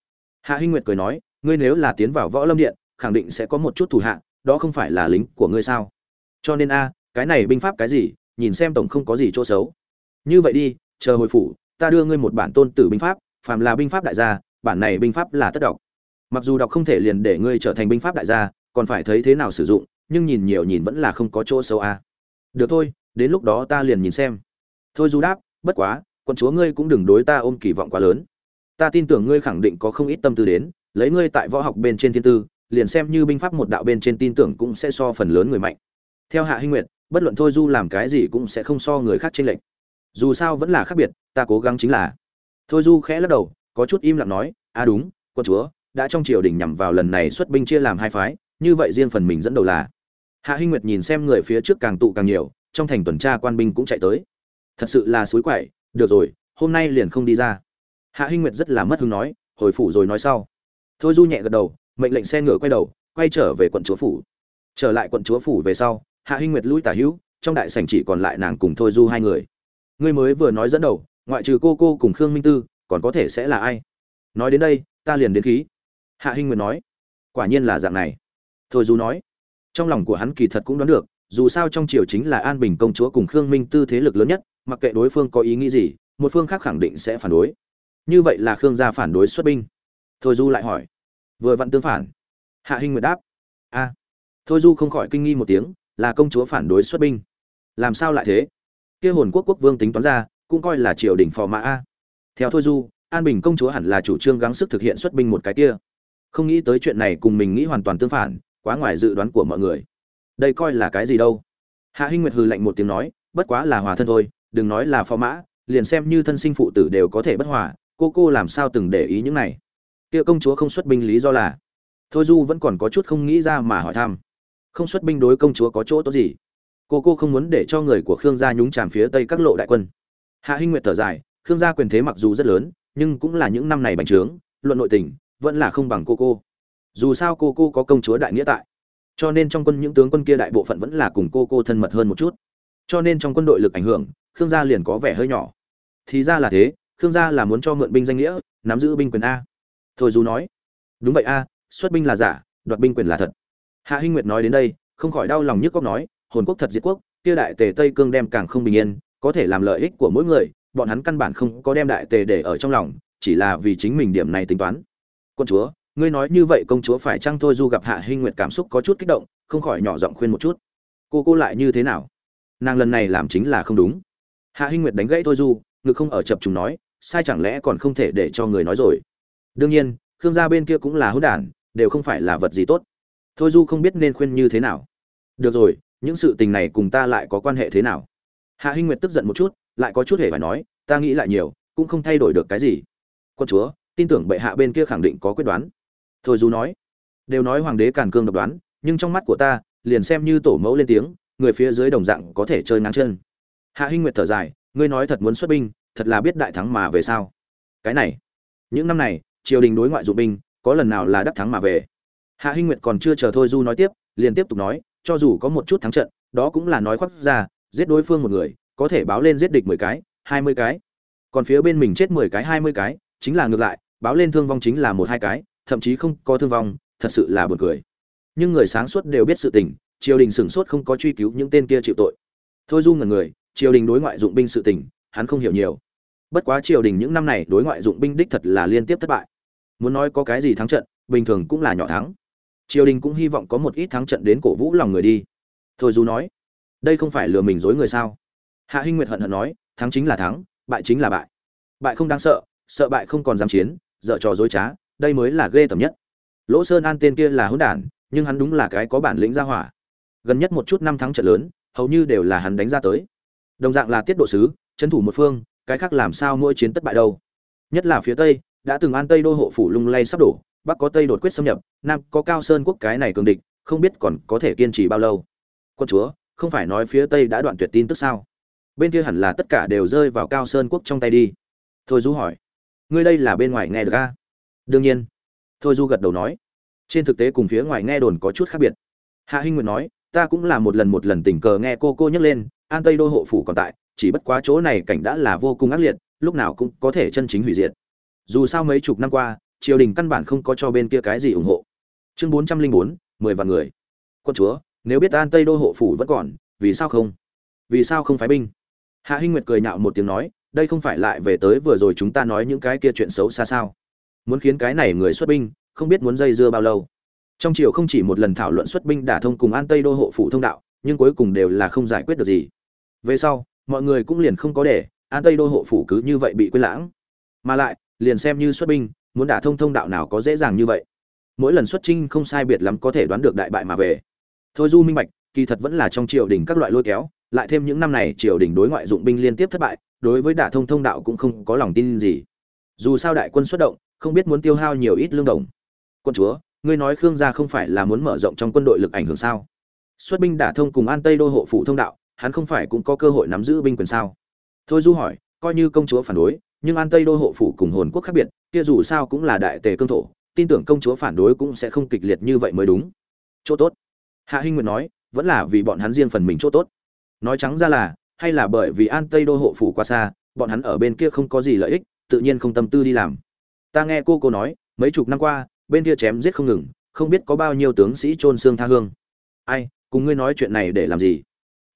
Hạ hinh nguyệt cười nói, ngươi nếu là tiến vào võ lâm điện khẳng định sẽ có một chút thủ hạ, đó không phải là lính của ngươi sao? Cho nên a, cái này binh pháp cái gì, nhìn xem tổng không có gì chỗ xấu. Như vậy đi, chờ hồi phủ, ta đưa ngươi một bản tôn tử binh pháp, phàm là binh pháp đại gia, bản này binh pháp là tất đọc mặc dù đọc không thể liền để ngươi trở thành binh pháp đại gia, còn phải thấy thế nào sử dụng, nhưng nhìn nhiều nhìn vẫn là không có chỗ xấu a. Được thôi, đến lúc đó ta liền nhìn xem. Thôi du đáp, bất quá, quân chúa ngươi cũng đừng đối ta ôm kỳ vọng quá lớn. Ta tin tưởng ngươi khẳng định có không ít tâm tư đến, lấy ngươi tại võ học bên trên thiên tư liền xem như binh pháp một đạo bên trên tin tưởng cũng sẽ so phần lớn người mạnh. Theo hạ hinh nguyệt, bất luận thôi du làm cái gì cũng sẽ không so người khác trên lệnh dù sao vẫn là khác biệt, ta cố gắng chính là. Thôi du khẽ lắc đầu, có chút im lặng nói à đúng, quân chúa, đã trong triều đình nhằm vào lần này xuất binh chia làm hai phái, như vậy riêng phần mình dẫn đầu là. Hạ hinh nguyệt nhìn xem người phía trước càng tụ càng nhiều, trong thành tuần tra quan binh cũng chạy tới. Thật sự là suối quậy, được rồi, hôm nay liền không đi ra. Hạ hinh nguyệt rất là mất hứng nói, hồi phủ rồi nói sau. Thôi du nhẹ gật đầu mệnh lệnh xe ngựa quay đầu, quay trở về quận chúa phủ. Trở lại quận chúa phủ về sau, hạ hinh nguyệt lui tả hữu, trong đại sảnh chỉ còn lại nàng cùng thôi du hai người. Ngươi mới vừa nói dẫn đầu, ngoại trừ cô cô cùng khương minh tư, còn có thể sẽ là ai? Nói đến đây, ta liền đến khí. Hạ hinh nguyệt nói. Quả nhiên là dạng này. Thôi du nói. Trong lòng của hắn kỳ thật cũng đoán được, dù sao trong triều chính là an bình công chúa cùng khương minh tư thế lực lớn nhất, mặc kệ đối phương có ý nghĩ gì, một phương khác khẳng định sẽ phản đối. Như vậy là khương gia phản đối xuất binh. Thôi du lại hỏi vừa vặn tương phản. Hạ hình nguyệt đáp, a, thôi du không khỏi kinh nghi một tiếng, là công chúa phản đối xuất binh. Làm sao lại thế? Kia hồn quốc quốc vương tính toán ra, cũng coi là triều đình phò mã a. Theo thôi du, an bình công chúa hẳn là chủ trương gắng sức thực hiện xuất binh một cái kia. Không nghĩ tới chuyện này cùng mình nghĩ hoàn toàn tương phản, quá ngoài dự đoán của mọi người. Đây coi là cái gì đâu? Hạ hinh nguyệt hừ lạnh một tiếng nói, bất quá là hòa thân thôi, đừng nói là phò mã, liền xem như thân sinh phụ tử đều có thể bất hòa, cô cô làm sao từng để ý những này? Kia công chúa không xuất binh lý do là, thôi du vẫn còn có chút không nghĩ ra mà hỏi thăm. Không xuất binh đối công chúa có chỗ tốt gì? Cô cô không muốn để cho người của khương gia nhúng chàm phía tây các lộ đại quân. Hạ hinh nguyệt thở dài, khương gia quyền thế mặc dù rất lớn, nhưng cũng là những năm này bành trướng, luận nội tình, vẫn là không bằng cô cô. Dù sao cô cô có công chúa đại nghĩa tại, cho nên trong quân những tướng quân kia đại bộ phận vẫn là cùng cô cô thân mật hơn một chút. Cho nên trong quân đội lực ảnh hưởng, khương gia liền có vẻ hơi nhỏ. Thì ra là thế, khương gia là muốn cho mượn binh danh nghĩa, nắm giữ binh quyền a thôi du nói. Đúng vậy a, xuất binh là giả, đoạt binh quyền là thật. Hạ hinh nguyệt nói đến đây, không khỏi đau lòng nhức cóc nói, hồn quốc thật diệt quốc, kia đại tề tây cương đem càng không bình yên, có thể làm lợi ích của mỗi người, bọn hắn căn bản không có đem đại tề để ở trong lòng, chỉ là vì chính mình điểm này tính toán. Quân chúa, ngươi nói như vậy công chúa phải chăng thôi du gặp hạ hinh nguyệt cảm xúc có chút kích động, không khỏi nhỏ giọng khuyên một chút. Cô cô lại như thế nào? Nàng lần này làm chính là không đúng. Hạ hinh nguyệt đánh gãy thôi du ngực không ở chập chúng nói, sai chẳng lẽ còn không thể để cho người nói rồi? Đương nhiên, khương gia bên kia cũng là hỗn đản, đều không phải là vật gì tốt. Thôi du không biết nên khuyên như thế nào. Được rồi, những sự tình này cùng ta lại có quan hệ thế nào? Hạ hinh nguyệt tức giận một chút, lại có chút hề phải nói, ta nghĩ lại nhiều, cũng không thay đổi được cái gì. Quân chúa, tin tưởng bệ hạ bên kia khẳng định có quyết đoán. Thôi du nói, đều nói hoàng đế càn cương độc đoán, nhưng trong mắt của ta, liền xem như tổ mẫu lên tiếng, người phía dưới đồng dạng có thể chơi ngang chân. Hạ hinh nguyệt thở dài, ngươi nói thật muốn xuất binh, thật là biết đại thắng mà về sao? Cái này, những năm này triều đình đối ngoại dụng binh, có lần nào là đắc thắng mà về. Hạ hinh nguyệt còn chưa chờ thôi du nói tiếp, liền tiếp tục nói, cho dù có một chút thắng trận, đó cũng là nói khoác ra, giết đối phương một người, có thể báo lên giết địch mười cái, hai mươi cái. Còn phía bên mình chết mười cái, hai mươi cái, chính là ngược lại, báo lên thương vong chính là một, hai cái, thậm chí không có thương vong, thật sự là buồn cười. Nhưng người sáng suốt đều biết sự tình, triều đình sửng sốt không có truy cứu những tên kia chịu tội. Thôi du ngần người, triều đình đối ngoại dụng binh sự tình, hắn không hiểu nhiều bất quá triều đình những năm này đối ngoại dụng binh đích thật là liên tiếp thất bại. Muốn nói có cái gì thắng trận, bình thường cũng là nhỏ thắng. Triều đình cũng hy vọng có một ít thắng trận đến cổ vũ lòng người đi. Thôi du nói, đây không phải lừa mình dối người sao? Hạ hinh nguyệt hận hận nói, thắng chính là thắng, bại chính là bại. Bại không đáng sợ sợ bại không còn dám chiến, dở trò dối trá, đây mới là ghê tởm nhất. Lỗ sơn an tên kia là hỗn đản, nhưng hắn đúng là cái có bản lĩnh ra hỏa. Gần nhất một chút năm thắng trận lớn, hầu như đều là hắn đánh ra tới. Đồng dạng là tiết độ sứ, trấn thủ một phương cái khác làm sao mỗi chiến tất bại đâu. Nhất là phía tây, đã từng an tây đô hộ phủ lung lay sắp đổ, bắc có tây đột quyết xâm nhập, nam có cao sơn quốc cái này cường địch, không biết còn có thể kiên trì bao lâu. Quân chúa, không phải nói phía tây đã đoạn tuyệt tin tức sao? Bên kia hẳn là tất cả đều rơi vào cao sơn quốc trong tay đi. Thôi du hỏi. Ngươi đây là bên ngoài nghe được a? Đương nhiên. Thôi du gật đầu nói. Trên thực tế cùng phía ngoài nghe đồn có chút khác biệt. Hạ hinh nguyệt nói, ta cũng là một lần một lần tình cờ nghe cô cô nhắc lên, an tây đô hộ phủ còn tại chỉ bất quá chỗ này cảnh đã là vô cùng ác liệt, lúc nào cũng có thể chân chính hủy diệt. Dù sao mấy chục năm qua, triều đình căn bản không có cho bên kia cái gì ủng hộ. Chương bốn trăm linh bốn, mười vạn người. Quân chúa, nếu biết an tây đô hộ phủ vẫn còn, vì sao không? Vì sao không phái binh? Hạ hinh nguyệt cười nhạo một tiếng nói, đây không phải lại về tới vừa rồi chúng ta nói những cái kia chuyện xấu xa sao? Muốn khiến cái này người xuất binh, không biết muốn dây dưa bao lâu. Trong triều không chỉ một lần thảo luận xuất binh đả thông cùng an tây đô hộ phủ thông đạo, nhưng cuối cùng đều là không giải quyết được gì. Về sau mọi người cũng liền không có để, an tây đô hộ phủ cứ như vậy bị quên lãng. Mà lại, liền xem như xuất binh, muốn đả thông thông đạo nào có dễ dàng như vậy. Mỗi lần xuất trinh không sai biệt lắm có thể đoán được đại bại mà về. Thôi du minh bạch, kỳ thật vẫn là trong triều đình các loại lôi kéo, lại thêm những năm này triều đình đối ngoại dụng binh liên tiếp thất bại, đối với đả thông thông đạo cũng không có lòng tin gì. Dù sao đại quân xuất động, không biết muốn tiêu hao nhiều ít lương đồng. Quân chúa, ngươi nói khương gia không phải là muốn mở rộng trong quân đội lực ảnh hưởng sao? Xuất binh đả thông cùng an tây đô hộ phủ thông đạo hắn không phải cũng có cơ hội nắm giữ binh quyền sao? Thôi du hỏi, coi như công chúa phản đối, nhưng an tây đô hộ phủ cùng hồn quốc khác biệt, kia dù sao cũng là đại tề cương thổ, tin tưởng công chúa phản đối cũng sẽ không kịch liệt như vậy mới đúng. Chỗ tốt. Hạ hinh nguyệt nói, vẫn là vì bọn hắn riêng phần mình chỗ tốt. Nói trắng ra là, hay là bởi vì an tây đô hộ phủ quá xa, bọn hắn ở bên kia không có gì lợi ích, tự nhiên không tâm tư đi làm. Ta nghe cô cô nói, mấy chục năm qua, bên kia chém giết không ngừng, không biết có bao nhiêu tướng sĩ trôn xương tha hương. Ai, cùng ngươi nói chuyện này để làm gì?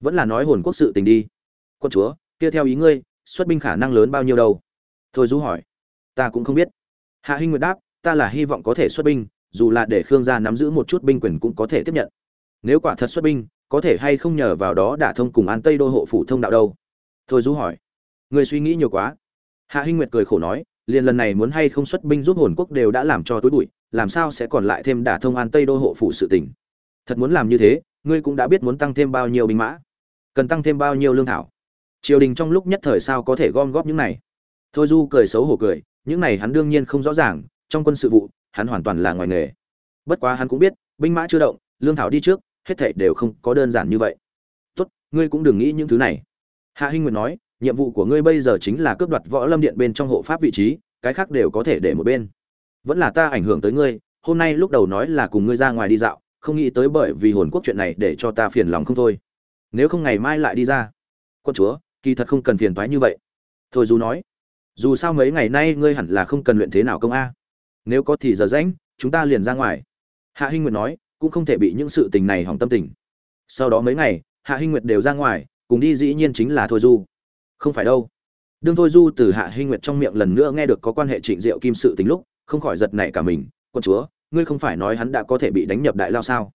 Vẫn là nói hồn quốc sự tình đi. Quân chúa, kia theo ý ngươi, xuất binh khả năng lớn bao nhiêu đâu? Thôi du hỏi. Ta cũng không biết. Hạ hinh nguyệt đáp, ta là hy vọng có thể xuất binh, dù là để khương gia nắm giữ một chút binh quyền cũng có thể tiếp nhận. Nếu quả thật xuất binh, có thể hay không nhờ vào đó đả thông cùng an tây đô hộ phủ thông đạo đâu? Thôi du hỏi. Người suy nghĩ nhiều quá. Hạ hinh nguyệt cười khổ nói, liền lần này muốn hay không xuất binh giúp hồn quốc đều đã làm cho tối bụi, làm sao sẽ còn lại thêm đả thông an tây đô hộ phủ sự tình? Thật muốn làm như thế, ngươi cũng đã biết muốn tăng thêm bao nhiêu binh mã cần tăng thêm bao nhiêu lương thảo? Triều đình trong lúc nhất thời sao có thể gom góp những này? Thôi du cười xấu hổ cười, những này hắn đương nhiên không rõ ràng, trong quân sự vụ, hắn hoàn toàn là ngoài nghề. Bất quá hắn cũng biết, binh mã chưa động, lương thảo đi trước, hết thảy đều không có đơn giản như vậy. Tốt, ngươi cũng đừng nghĩ những thứ này. Hạ hinh nguyệt nói, nhiệm vụ của ngươi bây giờ chính là cướp đoạt võ lâm điện bên trong hộ pháp vị trí, cái khác đều có thể để một bên. Vẫn là ta ảnh hưởng tới ngươi, hôm nay lúc đầu nói là cùng ngươi ra ngoài đi dạo, không nghĩ tới bởi vì hồn quốc chuyện này để cho ta phiền lòng không thôi nếu không ngày mai lại đi ra. Quân chúa, kỳ thật không cần phiền toái như vậy. Thôi dù nói, dù sao mấy ngày nay ngươi hẳn là không cần luyện thế nào công a. Nếu có thì giờ rãnh chúng ta liền ra ngoài. Hạ hinh nguyệt nói, cũng không thể bị những sự tình này hỏng tâm tình. Sau đó mấy ngày, hạ hinh nguyệt đều ra ngoài, cùng đi dĩ nhiên chính là thôi du. Không phải đâu. Đương thôi du từ hạ hinh nguyệt trong miệng lần nữa nghe được có quan hệ trịnh diệu kim sự tính lúc, không khỏi giật nảy cả mình quân chúa, ngươi không phải nói hắn đã có thể bị đánh nhập đại lao sao?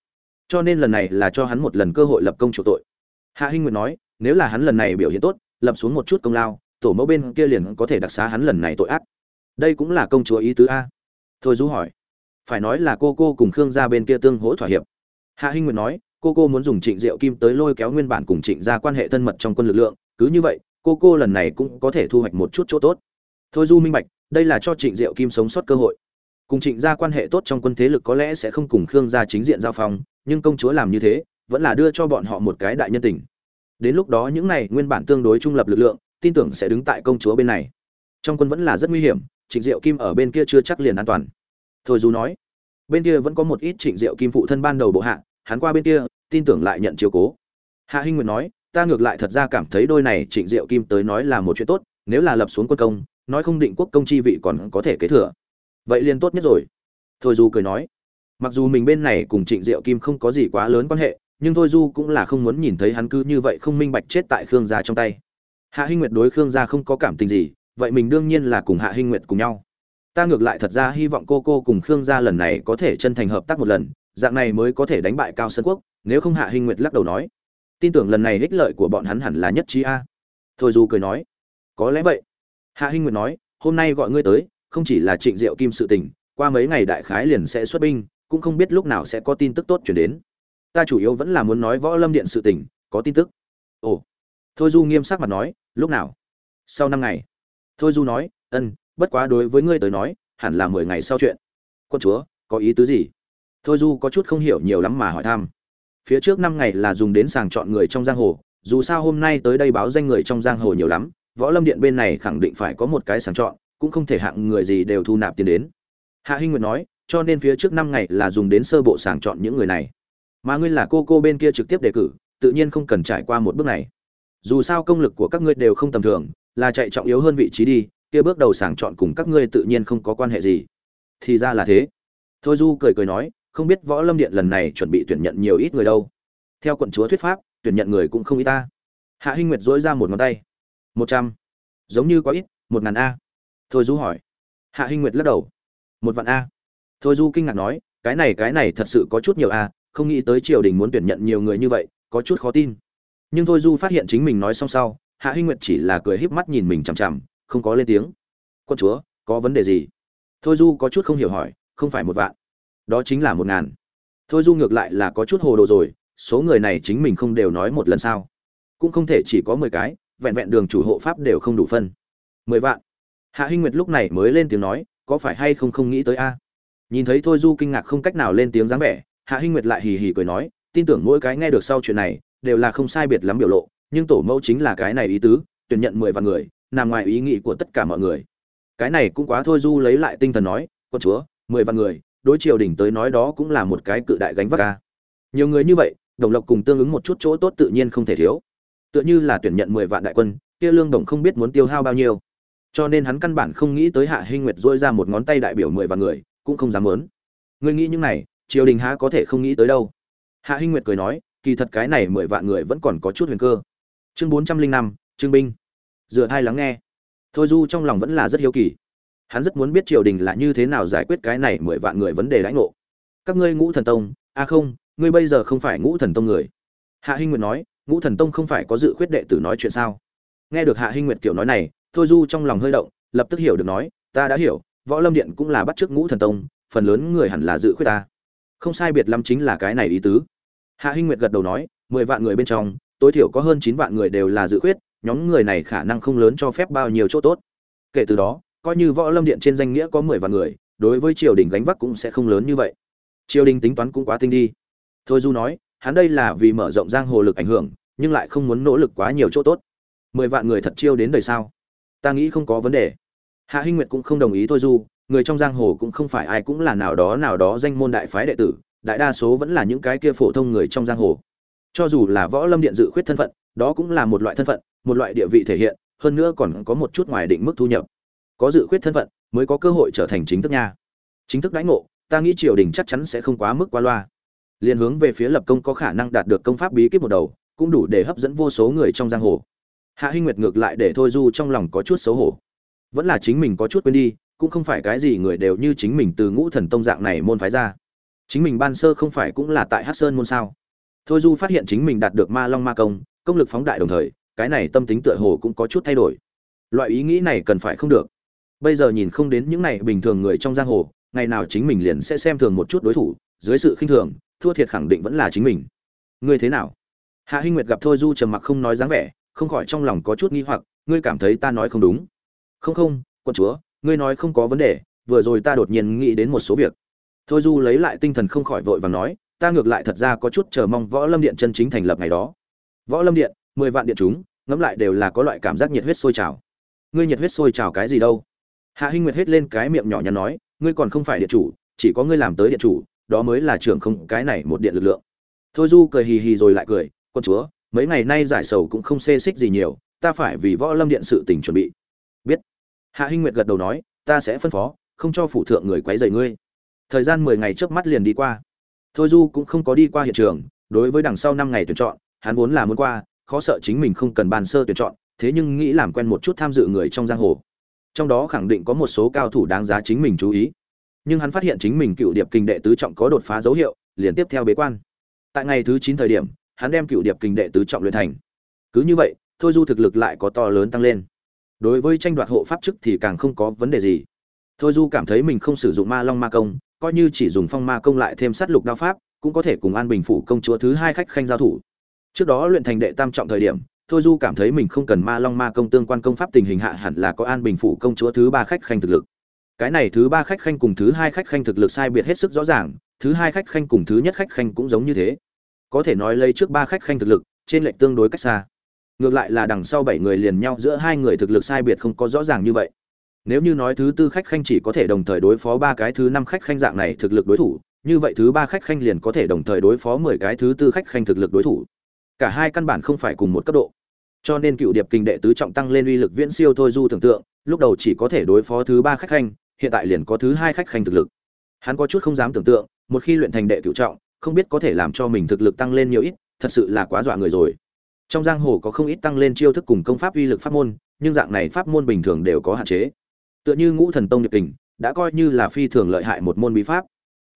Cho nên lần này là cho hắn một lần cơ hội lập công chủ tội hạ hinh nguyệt nói, nếu là hắn lần này biểu hiện tốt, lập xuống một chút công lao, tổ mẫu bên kia liền có thể đặc xá hắn lần này tội ác. Đây cũng là công chúa ý tứ a. Thôi du hỏi, phải nói là cô cô cùng khương gia bên kia tương hỗ thỏa hiệp. Hạ hinh nguyệt nói, cô cô muốn dùng trịnh diệu kim tới lôi kéo nguyên bản cùng trịnh gia quan hệ thân mật trong quân lực lượng, cứ như vậy, cô cô lần này cũng có thể thu hoạch một chút chỗ tốt. Thôi du minh bạch, đây là cho trịnh diệu kim sống sót cơ hội. Cùng trịnh gia quan hệ tốt trong quân thế lực có lẽ sẽ không cùng khương gia chính diện giao phong, nhưng công chúa làm như thế, vẫn là đưa cho bọn họ một cái đại nhân tình đến lúc đó những này nguyên bản tương đối trung lập lực lượng, tin tưởng sẽ đứng tại công chúa bên này. Trong quân vẫn là rất nguy hiểm, trịnh diệu kim ở bên kia chưa chắc liền an toàn. Thôi dù nói, bên kia vẫn có một ít trịnh diệu kim phụ thân ban đầu bộ hạ, hắn qua bên kia, tin tưởng lại nhận chiếu cố. Hạ hinh nguyệt nói, ta ngược lại thật ra cảm thấy đôi này trịnh diệu kim tới nói là một chuyện tốt, nếu là lập xuống quân công, nói không định quốc công chi vị còn có thể kế thừa. Vậy liền tốt nhất rồi. Thôi dù cười nói, mặc dù mình bên này cùng trịnh diệu kim không có gì quá lớn quan hệ nhưng thôi du cũng là không muốn nhìn thấy hắn cứ như vậy không minh bạch chết tại khương gia trong tay. Hạ hinh nguyệt đối khương gia không có cảm tình gì, vậy mình đương nhiên là cùng hạ hinh nguyệt cùng nhau. Ta ngược lại thật ra hy vọng cô cô cùng khương gia lần này có thể chân thành hợp tác một lần, dạng này mới có thể đánh bại cao sơn quốc, nếu không hạ hinh nguyệt lắc đầu nói. Tin tưởng lần này ích lợi của bọn hắn hẳn là nhất trí a. Thôi du cười nói. Có lẽ vậy. Hạ hinh nguyệt nói, hôm nay gọi ngươi tới, không chỉ là trịnh diệu kim sự tình, qua mấy ngày đại khái liền sẽ xuất binh, cũng không biết lúc nào sẽ có tin tức tốt chuyển đến ta chủ yếu vẫn là muốn nói võ lâm điện sự tình, có tin tức. Ồ. Thôi du nghiêm sắc mặt nói, lúc nào? Sau năm ngày. Thôi du nói ân bất quá đối với ngươi tới nói, hẳn là mười ngày sau chuyện. Quân chúa, có ý tứ gì? Thôi du có chút không hiểu nhiều lắm mà hỏi thăm. Phía trước năm ngày là dùng đến sàng chọn người trong giang hồ, dù sao hôm nay tới đây báo danh người trong giang hồ nhiều lắm, võ lâm điện bên này khẳng định phải có một cái sàng chọn, cũng không thể hạng người gì đều thu nạp tiền đến. Hạ hinh nguyệt nói, cho nên phía trước năm ngày là dùng đến sơ bộ sàng chọn những người này mà ngươi là cô cô bên kia trực tiếp đề cử, tự nhiên không cần trải qua một bước này. Dù sao công lực của các ngươi đều không tầm thường, là chạy trọng yếu hơn vị trí đi, kia bước đầu sàng chọn cùng các ngươi tự nhiên không có quan hệ gì. Thì ra là thế. Thôi du cười cười nói, không biết võ lâm điện lần này chuẩn bị tuyển nhận nhiều ít người đâu. Theo quận chúa thuyết pháp, tuyển nhận người cũng không ít ta. Hạ hinh nguyệt dỗi ra một ngón tay. Một trăm. Giống như có ít, một ngàn a. Thôi du hỏi. Hạ hinh nguyệt lắc đầu. Một vạn a. Thôi du kinh ngạc nói, cái này cái này thật sự có chút nhiều a không nghĩ tới triều đình muốn tuyển nhận nhiều người như vậy, có chút khó tin. Nhưng thôi du phát hiện chính mình nói xong sau, hạ hinh nguyệt chỉ là cười híp mắt nhìn mình chằm chằm, không có lên tiếng. Quân chúa, có vấn đề gì? Thôi du có chút không hiểu hỏi, không phải một vạn, đó chính là một ngàn. Thôi du ngược lại là có chút hồ đồ rồi, số người này chính mình không đều nói một lần sao? Cũng không thể chỉ có mười cái, vẹn vẹn đường chủ hộ pháp đều không đủ phân. Mười vạn. Hạ hinh nguyệt lúc này mới lên tiếng nói, có phải hay không không nghĩ tới a? Nhìn thấy thôi du kinh ngạc không cách nào lên tiếng dáng vẻ hạ hinh nguyệt lại hì hì cười nói, tin tưởng mỗi cái nghe được sau chuyện này, đều là không sai biệt lắm biểu lộ, nhưng tổ mẫu chính là cái này ý tứ, tuyển nhận mười vạn người, nằm ngoài ý nghĩ của tất cả mọi người. Cái này cũng quá thôi du lấy lại tinh thần nói con chúa, mười vạn người, đối triều đình tới nói đó cũng là một cái cự đại gánh vác ca nhiều người như vậy, đồng lộc cùng tương ứng một chút chỗ tốt tự nhiên không thể thiếu. Tựa như là tuyển nhận mười vạn đại quân, kia lương đồng không biết muốn tiêu hao bao nhiêu. Cho nên hắn căn bản không nghĩ tới hạ hinh nguyệt dỗi ra một ngón tay đại biểu mười vạn người, cũng không dám muốn. Ngươi nghĩ những này triều đình há có thể không nghĩ tới đâu. Hạ hinh nguyệt cười nói, kỳ thật cái này mười vạn người vẫn còn có chút huyền cơ. Chương bốn trăm linh năm, trương binh. Dựa hai lắng nghe. Thôi du trong lòng vẫn là rất hiếu kỳ. Hắn rất muốn biết triều đình là như thế nào giải quyết cái này mười vạn người vấn đề lãnh ngộ. Các ngươi ngũ thần tông a không, ngươi bây giờ không phải ngũ thần tông người. Hạ hinh nguyệt nói, ngũ thần tông không phải có dự khuyết đệ tử nói chuyện sao? Nghe được hạ hinh nguyệt kiểu nói này, thôi du trong lòng hơi động, lập tức hiểu được nói, ta đã hiểu, võ lâm điện cũng là bắt chước ngũ thần tông, phần lớn người hẳn là dự khuyết ta không sai biệt lắm chính là cái này ý tứ. Hạ hinh nguyệt gật đầu nói, mười vạn người bên trong, tối thiểu có hơn chín vạn người đều là dự khuyết, nhóm người này khả năng không lớn cho phép bao nhiêu chỗ tốt. Kể từ đó, coi như võ lâm điện trên danh nghĩa có mười vạn người, đối với triều đình gánh vác cũng sẽ không lớn như vậy. Triều đình tính toán cũng quá tinh đi. Thôi du nói, hắn đây là vì mở rộng giang hồ lực ảnh hưởng, nhưng lại không muốn nỗ lực quá nhiều chỗ tốt. Mười vạn người thật chiêu đến đời sao? Ta nghĩ không có vấn đề. Hạ hinh nguyệt cũng không đồng ý thôi du người trong giang hồ cũng không phải ai cũng là nào đó nào đó danh môn đại phái đệ tử, đại đa số vẫn là những cái kia phổ thông người trong giang hồ. Cho dù là võ lâm điện dự khuyết thân phận, đó cũng là một loại thân phận, một loại địa vị thể hiện, hơn nữa còn có một chút ngoài định mức thu nhập. Có dự khuyết thân phận mới có cơ hội trở thành chính thức nha. Chính thức đãi ngộ, ta nghĩ triều đình chắc chắn sẽ không quá mức qua loa. Liên hướng về phía lập công có khả năng đạt được công pháp bí kíp một đầu, cũng đủ để hấp dẫn vô số người trong giang hồ. Hạ hinh nguyệt ngược lại để thôi du trong lòng có chút xấu hổ. Vẫn là chính mình có chút quên đi cũng không phải cái gì người đều như chính mình từ ngũ thần tông dạng này môn phái ra. Chính mình ban sơ không phải cũng là tại hát sơn môn sao? Thôi du phát hiện chính mình đạt được ma long ma công công lực phóng đại đồng thời, cái này tâm tính tựa hồ cũng có chút thay đổi. Loại ý nghĩ này cần phải không được. Bây giờ nhìn không đến những này bình thường người trong giang hồ, ngày nào chính mình liền sẽ xem thường một chút đối thủ, dưới sự khinh thường, thua thiệt khẳng định vẫn là chính mình. Ngươi thế nào? Hạ hinh nguyệt gặp thôi du trầm mặc không nói dáng vẻ, không khỏi trong lòng có chút nghi hoặc, ngươi cảm thấy ta nói không đúng. Không không quân chúa ngươi nói không có vấn đề, vừa rồi ta đột nhiên nghĩ đến một số việc. Thôi du lấy lại tinh thần không khỏi vội và nói, ta ngược lại thật ra có chút chờ mong võ lâm điện chân chính thành lập ngày đó. Võ lâm điện, mười vạn điện chúng, ngẫm lại đều là có loại cảm giác nhiệt huyết sôi trào. Ngươi nhiệt huyết sôi trào cái gì đâu? Hạ hinh nguyệt hết lên cái miệng nhỏ nhắn nói, ngươi còn không phải điện chủ, chỉ có ngươi làm tới điện chủ, đó mới là trưởng không, cái này một điện lực lượng. Thôi du cười hì hì rồi lại cười quân chúa, mấy ngày nay giải sầu cũng không xê xích gì nhiều, ta phải vì võ lâm điện sự tình chuẩn bị hạ hinh nguyệt gật đầu nói, ta sẽ phân phó, không cho phủ thượng người quấy rầy ngươi. Thời gian mười ngày trước mắt liền đi qua. Thôi du cũng không có đi qua hiện trường, đối với đằng sau năm ngày tuyển chọn, hắn vốn là muốn qua, khó sợ chính mình không cần bàn sơ tuyển chọn, thế nhưng nghĩ làm quen một chút tham dự người trong giang hồ. Trong đó khẳng định có một số cao thủ đáng giá chính mình chú ý. Nhưng hắn phát hiện chính mình cựu điệp kinh đệ tứ trọng có đột phá dấu hiệu, liền tiếp theo bế quan. Tại ngày thứ chín thời điểm, hắn đem cựu điệp kinh đệ tứ trọng luyện thành. Cứ như vậy, thôi du thực lực lại có to lớn tăng lên đối với tranh đoạt hộ pháp chức thì càng không có vấn đề gì. Thôi du cảm thấy mình không sử dụng ma long ma công, coi như chỉ dùng phong ma công lại thêm sát lục đao pháp, cũng có thể cùng an bình phủ công chúa thứ hai khách khanh giao thủ. Trước đó luyện thành đệ tam trọng thời điểm, thôi du cảm thấy mình không cần ma long ma công tương quan công pháp tình hình hạ hẳn là có an bình phủ công chúa thứ ba khách khanh thực lực. Cái này thứ ba khách khanh cùng thứ hai khách khanh thực lực sai biệt hết sức rõ ràng, thứ hai khách khanh cùng thứ nhất khách khanh cũng giống như thế. Có thể nói lấy trước ba khách khanh thực lực, trên lệnh tương đối cách xa ngược lại là đằng sau bảy người liền nhau, giữa hai người thực lực sai biệt không có rõ ràng như vậy. Nếu như nói thứ tư khách khanh chỉ có thể đồng thời đối phó ba cái thứ năm khách khanh dạng này thực lực đối thủ, như vậy thứ ba khách khanh liền có thể đồng thời đối phó mười cái thứ tư khách khanh thực lực đối thủ. Cả hai căn bản không phải cùng một cấp độ. Cho nên cựu điệp kinh đệ tứ trọng tăng lên uy lực viễn siêu thôi du tưởng tượng, lúc đầu chỉ có thể đối phó thứ ba khách khanh, hiện tại liền có thứ hai khách khanh thực lực. Hắn có chút không dám tưởng tượng, một khi luyện thành đệ cựu trọng, không biết có thể làm cho mình thực lực tăng lên nhiều ít, thật sự là quá dọa người rồi trong giang hồ có không ít tăng lên chiêu thức cùng công pháp uy lực pháp môn, nhưng dạng này pháp môn bình thường đều có hạn chế. Tựa như ngũ thần tông điệp kình, đã coi như là phi thường lợi hại một môn bí pháp.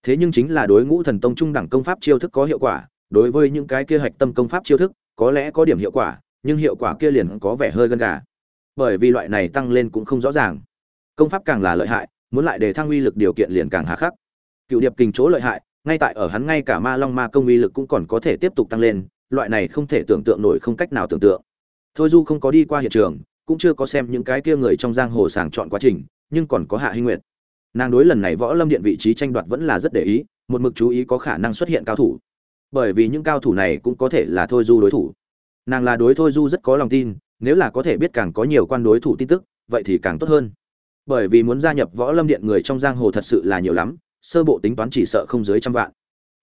Thế nhưng chính là đối ngũ thần tông trung đẳng công pháp chiêu thức có hiệu quả, đối với những cái kia hạch tâm công pháp chiêu thức, có lẽ có điểm hiệu quả, nhưng hiệu quả kia liền có vẻ hơi gân gà. Bởi vì loại này tăng lên cũng không rõ ràng. Công pháp càng là lợi hại, muốn lại để thăng uy lực điều kiện liền càng hà khắc. Cựu điệp kình chỗ lợi hại, ngay tại ở hắn ngay cả ma long ma công uy lực cũng còn có thể tiếp tục tăng lên loại này không thể tưởng tượng nổi không cách nào tưởng tượng. Thôi du không có đi qua hiện trường, cũng chưa có xem những cái kia người trong giang hồ sàng chọn quá trình, nhưng còn có hạ hinh nguyệt. Nàng đối lần này võ lâm điện vị trí tranh đoạt vẫn là rất để ý, một mực chú ý có khả năng xuất hiện cao thủ. Bởi vì những cao thủ này cũng có thể là thôi du đối thủ. Nàng là đối thôi du rất có lòng tin, nếu là có thể biết càng có nhiều quan đối thủ tin tức, vậy thì càng tốt hơn. Bởi vì muốn gia nhập võ lâm điện người trong giang hồ thật sự là nhiều lắm, sơ bộ tính toán chỉ sợ không dưới trăm vạn.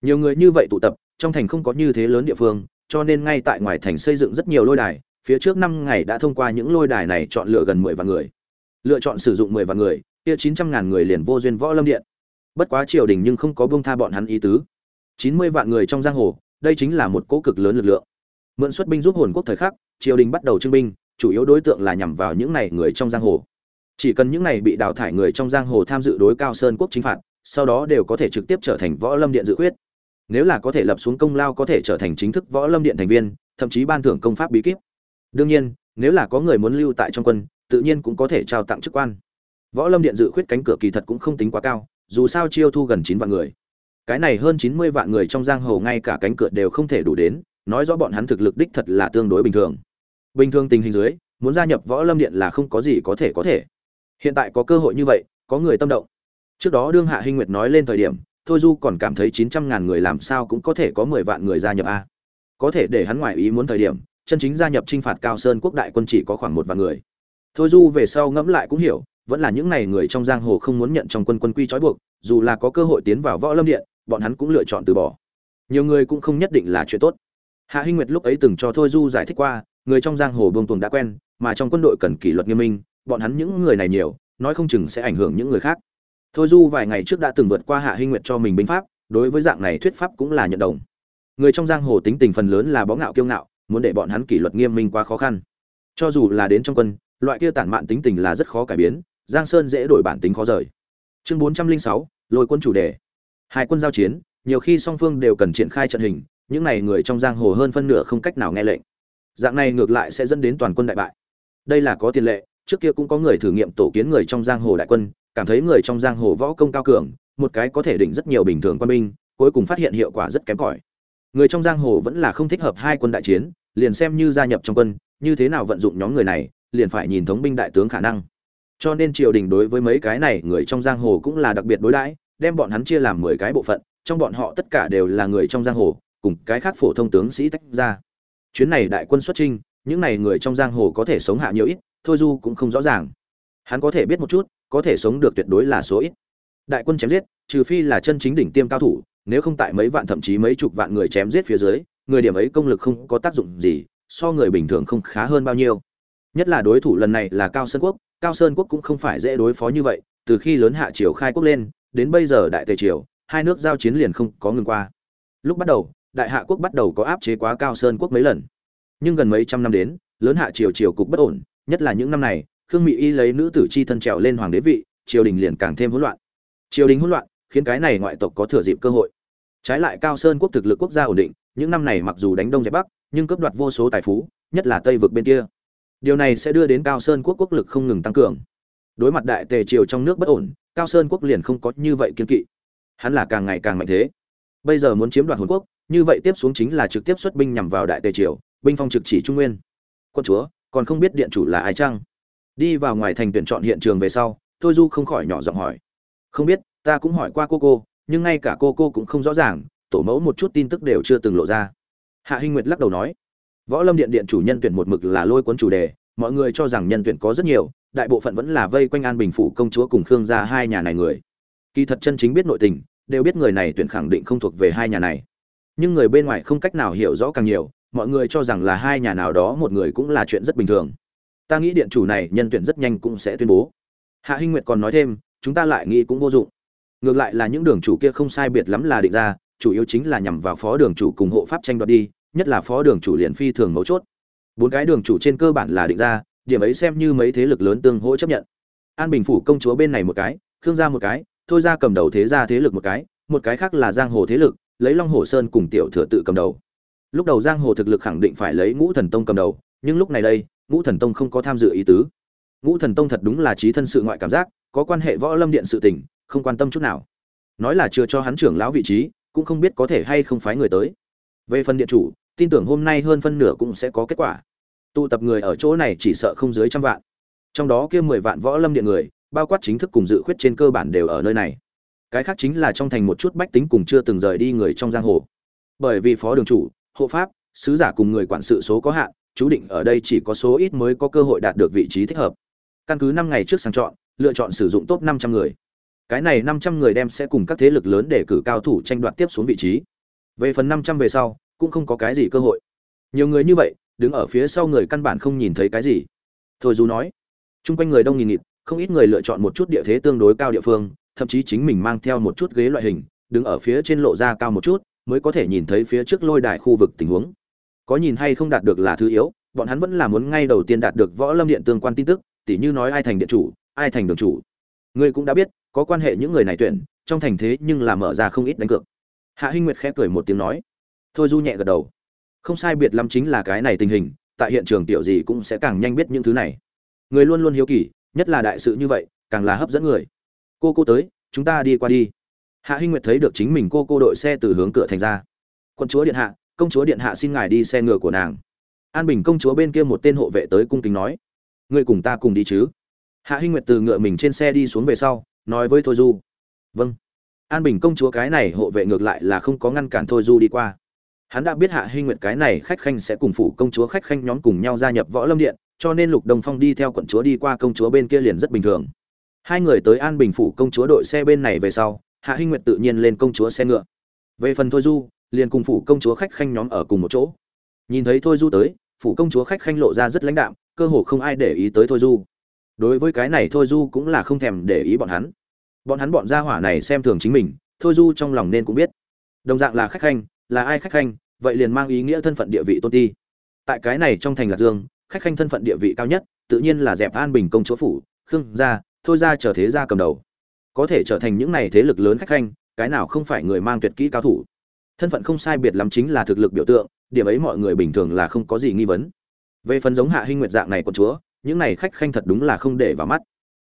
Nhiều người như vậy tụ tập, trong thành không có như thế lớn địa phương cho nên ngay tại ngoài thành xây dựng rất nhiều lôi đài, phía trước năm ngày đã thông qua những lôi đài này chọn lựa gần mười vạn người. Lựa chọn sử dụng mười vạn người, kia chín trăm ngàn người liền vô duyên võ lâm điện. Bất quá triều đình nhưng không có buông tha bọn hắn ý tứ. chín mươi vạn người trong giang hồ, đây chính là một cỗ cực lớn lực lượng. Mượn xuất binh giúp hồn quốc thời khắc, triều đình bắt đầu trưng binh, chủ yếu đối tượng là nhằm vào những này người trong giang hồ. Chỉ cần những này bị đào thải người trong giang hồ tham dự đối cao sơn quốc chính phạt, sau đó đều có thể trực tiếp trở thành võ lâm điện dự quyết nếu là có thể lập xuống công lao có thể trở thành chính thức võ lâm điện thành viên, thậm chí ban thưởng công pháp bí kíp. Đương nhiên, nếu là có người muốn lưu tại trong quân, tự nhiên cũng có thể trao tặng chức quan. Võ lâm điện dự khuyết cánh cửa kỳ thật cũng không tính quá cao, dù sao chiêu thu gần chín vạn người. Cái này hơn chín mươi vạn người trong giang hồ ngay cả cánh cửa đều không thể đủ đến, nói rõ bọn hắn thực lực đích thật là tương đối bình thường. Bình thường tình hình dưới, muốn gia nhập võ lâm điện là không có gì có thể có thể. Hiện tại có cơ hội như vậy, có người tâm động. Trước đó đương hạ hinh nguyệt nói lên thời điểm thôi du còn cảm thấy chín trăm ngàn người làm sao cũng có thể có mười vạn người gia nhập a. Có thể để hắn ngoại ý muốn thời điểm, chân chính gia nhập t r i n h phạt cao sơn quốc đại quân chỉ có khoảng một vạn người. Thôi du về sau ngẫm lại cũng hiểu, vẫn là những n à y người trong giang hồ không muốn nhận trong quân quân quy trói buộc, dù là có cơ hội tiến vào võ lâm điện, bọn hắn cũng lựa chọn từ bỏ. Nhiều người cũng không nhất định là chuyện tốt. Hạ hinh nguyệt lúc ấy từng cho thôi du giải thích qua, người trong giang hồ buông tuồng đã quen, mà trong quân đội cần kỷ luật nghiêm minh, bọn hắn những người này nhiều, nói không chừng sẽ ảnh hưởng những người khác thôi du vài ngày trước đã từng vượt qua hạ hinh nguyệt cho mình binh pháp, đối với dạng này thuyết pháp cũng là nhận đồng. Người trong giang hồ tính tình phần lớn là bó ngạo kiêu ngạo, muốn để bọn hắn kỷ luật nghiêm minh quá khó khăn. Cho dù là đến trong quân, loại kia tản mạn tính tình là rất khó cải biến, giang sơn dễ đổi bản tính khó rời. Chương bốn trăm linh sáu, lôi quân chủ đề. Hai quân giao chiến, nhiều khi song phương đều cần triển khai trận hình, những này người trong giang hồ hơn phân nửa không cách nào nghe lệnh. Dạng này ngược lại sẽ dẫn đến toàn quân đại bại. Đây là có tiền lệ, trước kia cũng có người thử nghiệm tổ kiến người trong giang hồ đại quân cảm thấy người trong giang hồ võ công cao cường, một cái có thể đỉnh rất nhiều bình thường quân binh, cuối cùng phát hiện hiệu quả rất kém cỏi. Người trong giang hồ vẫn là không thích hợp hai quân đại chiến, liền xem như gia nhập trong quân, như thế nào vận dụng nhóm người này, liền phải nhìn thống binh đại tướng khả năng. Cho nên triều đình đối với mấy cái này người trong giang hồ cũng là đặc biệt đối đãi, đem bọn hắn chia làm mười cái bộ phận, trong bọn họ tất cả đều là người trong giang hồ, cùng cái khác phổ thông tướng sĩ tách ra. Chuyến này đại quân xuất trinh những này người trong giang hồ có thể sống hạ nhiều ít, thôi du cũng không rõ ràng. Hắn có thể biết một chút có thể sống được tuyệt đối là số ít. Đại quân chém giết, trừ phi là chân chính đỉnh tiêm cao thủ, nếu không tại mấy vạn thậm chí mấy chục vạn người chém giết phía dưới, người điểm ấy công lực không có tác dụng gì, so người bình thường không khá hơn bao nhiêu. Nhất là đối thủ lần này là cao sơn quốc, cao sơn quốc cũng không phải dễ đối phó như vậy, từ khi lớn hạ triều khai quốc lên, đến bây giờ đại tề triều, hai nước giao chiến liền không có ngừng qua. Lúc bắt đầu, đại hạ quốc bắt đầu có áp chế quá cao sơn quốc mấy lần. Nhưng gần mấy trăm năm đến, lớn hạ triều triều cục bất ổn, nhất là những năm này khương mỹ y lấy nữ tử chi thân trèo lên hoàng đế vị, triều đình liền càng thêm hỗn loạn. Triều đình hỗn loạn, khiến cái này ngoại tộc có thừa dịp cơ hội. Trái lại cao sơn quốc thực lực quốc gia ổn định, những năm này mặc dù đánh đông dẹp bắc, nhưng cướp đoạt vô số tài phú, nhất là tây vực bên kia. Điều này sẽ đưa đến cao sơn quốc quốc lực không ngừng tăng cường. Đối mặt đại tề triều trong nước bất ổn, cao sơn quốc liền không có như vậy kiên kỵ. Hắn là càng ngày càng mạnh thế. Bây giờ muốn chiếm đoạt hồn quốc, như vậy tiếp xuống chính là trực tiếp xuất binh nhằm vào đại tề triều, binh phong trực chỉ trung nguyên. Quân chúa, còn không biết điện chủ là ai chăng? Đi vào ngoài thành tuyển chọn hiện trường về sau, thôi du không khỏi nhỏ giọng hỏi. Không biết, ta cũng hỏi qua cô cô, nhưng ngay cả cô cô cũng không rõ ràng, tổ mẫu một chút tin tức đều chưa từng lộ ra. Hạ hinh nguyệt lắc đầu nói. Võ lâm điện điện chủ nhân tuyển một mực là lôi cuốn chủ đề, mọi người cho rằng nhân tuyển có rất nhiều, đại bộ phận vẫn là vây quanh an bình phủ công chúa cùng khương gia hai nhà này người. Kỳ thật chân chính biết nội tình, đều biết người này tuyển khẳng định không thuộc về hai nhà này. Nhưng người bên ngoài không cách nào hiểu rõ càng nhiều, mọi người cho rằng là hai nhà nào đó một người cũng là chuyện rất bình thường ta nghĩ điện chủ này nhân tuyển rất nhanh cũng sẽ tuyên bố. Hạ hinh nguyệt còn nói thêm, chúng ta lại nghĩ cũng vô dụng. Ngược lại là những đường chủ kia không sai biệt lắm là định ra, chủ yếu chính là nhằm vào phó đường chủ cùng hộ pháp tranh đoạt đi, nhất là phó đường chủ liền phi thường mấu chốt. Bốn cái đường chủ trên cơ bản là định ra, điểm ấy xem như mấy thế lực lớn tương hỗ chấp nhận. An bình phủ công chúa bên này một cái, khương gia một cái, thôi ra cầm đầu thế gia thế lực một cái một cái khác là giang hồ thế lực, lấy long hồ sơn cùng tiểu thừa tự cầm đầu. Lúc đầu giang hồ thực lực khẳng định phải lấy ngũ thần tông cầm đầu, nhưng lúc này đây ngũ thần tông không có tham dự ý tứ. Ngũ thần tông thật đúng là trí thân sự ngoại cảm giác, có quan hệ võ lâm điện sự tình, không quan tâm chút nào. Nói là chưa cho hắn trưởng lão vị trí, cũng không biết có thể hay không phái người tới. Về phần điện chủ, tin tưởng hôm nay hơn phân nửa cũng sẽ có kết quả. Tụ tập người ở chỗ này chỉ sợ không dưới trăm vạn. Trong đó kia mười vạn võ lâm điện người, bao quát chính thức cùng dự khuyết trên cơ bản đều ở nơi này. Cái khác chính là trong thành một chút bách tính cùng chưa từng rời đi người trong giang hồ. Bởi vì phó đường chủ, hộ pháp, sứ giả cùng người quản sự số có hạn chú định ở đây chỉ có số ít mới có cơ hội đạt được vị trí thích hợp. Căn cứ năm ngày trước sang chọn, lựa chọn sử dụng top năm trăm người. Cái này năm trăm người đem sẽ cùng các thế lực lớn để cử cao thủ tranh đoạt tiếp xuống vị trí. Về phần năm trăm về sau, cũng không có cái gì cơ hội. Nhiều người như vậy, đứng ở phía sau người căn bản không nhìn thấy cái gì. Thôi dù nói, chung quanh người đông nghìn nghịt, không ít người lựa chọn một chút địa thế tương đối cao địa phương, thậm chí chính mình mang theo một chút ghế loại hình, đứng ở phía trên lộ ra cao một chút, mới có thể nhìn thấy phía trước lôi đài khu vực tình huống có nhìn hay không đạt được là thứ yếu, bọn hắn vẫn là muốn ngay đầu tiên đạt được võ lâm điện tương quan tin tức, tỉ như nói ai thành điện chủ, ai thành đường chủ. Ngươi cũng đã biết, có quan hệ những người này tuyển, trong thành thế nhưng là mở ra không ít đánh cược. Hạ hinh nguyệt khẽ cười một tiếng nói. Thôi du nhẹ gật đầu. Không sai biệt lắm chính là cái này tình hình, tại hiện trường tiểu gì cũng sẽ càng nhanh biết những thứ này. Người luôn luôn hiếu kỳ, nhất là đại sự như vậy, càng là hấp dẫn người. Cô cô tới, chúng ta đi qua đi. Hạ hinh nguyệt thấy được chính mình cô cô đội xe từ hướng cửa thành ra. Quân chúa điện hạ công chúa điện hạ xin ngài đi xe ngựa của nàng. An bình công chúa bên kia một tên hộ vệ tới cung kính nói, ngươi cùng ta cùng đi chứ? Hạ hinh nguyệt từ ngựa mình trên xe đi xuống về sau, nói với thôi du vâng. An bình công chúa cái này hộ vệ ngược lại là không có ngăn cản thôi du đi qua. Hắn đã biết hạ hinh nguyệt cái này khách khanh sẽ cùng phủ công chúa khách khanh nhóm cùng nhau gia nhập võ lâm điện, cho nên lục đồng phong đi theo quận chúa đi qua công chúa bên kia liền rất bình thường. Hai người tới an bình phủ công chúa đội xe bên này về sau, hạ hinh nguyệt tự nhiên lên công chúa xe ngựa. Về phần thôi du liền cùng phủ công chúa khách khanh nhóm ở cùng một chỗ. Nhìn thấy thôi du tới, phủ công chúa khách khanh lộ ra rất lãnh đạm, cơ hồ không ai để ý tới thôi du. Đối với cái này thôi du cũng là không thèm để ý bọn hắn. Bọn hắn bọn gia hỏa này xem thường chính mình, thôi du trong lòng nên cũng biết. Đồng dạng là khách khanh, là ai khách khanh, vậy liền mang ý nghĩa thân phận địa vị tôn ti. Tại cái này trong thành lạc dương, khách khanh thân phận địa vị cao nhất, tự nhiên là dẹp an bình công chúa phủ, khương gia, thôi ra trở thế gia cầm đầu. Có thể trở thành những này thế lực lớn khách khanh, cái nào không phải người mang tuyệt kỹ cao thủ thân phận không sai biệt lắm chính là thực lực biểu tượng, điểm ấy mọi người bình thường là không có gì nghi vấn. Về phần giống hạ hinh nguyệt dạng này của chúa, những này khách khanh thật đúng là không để vào mắt.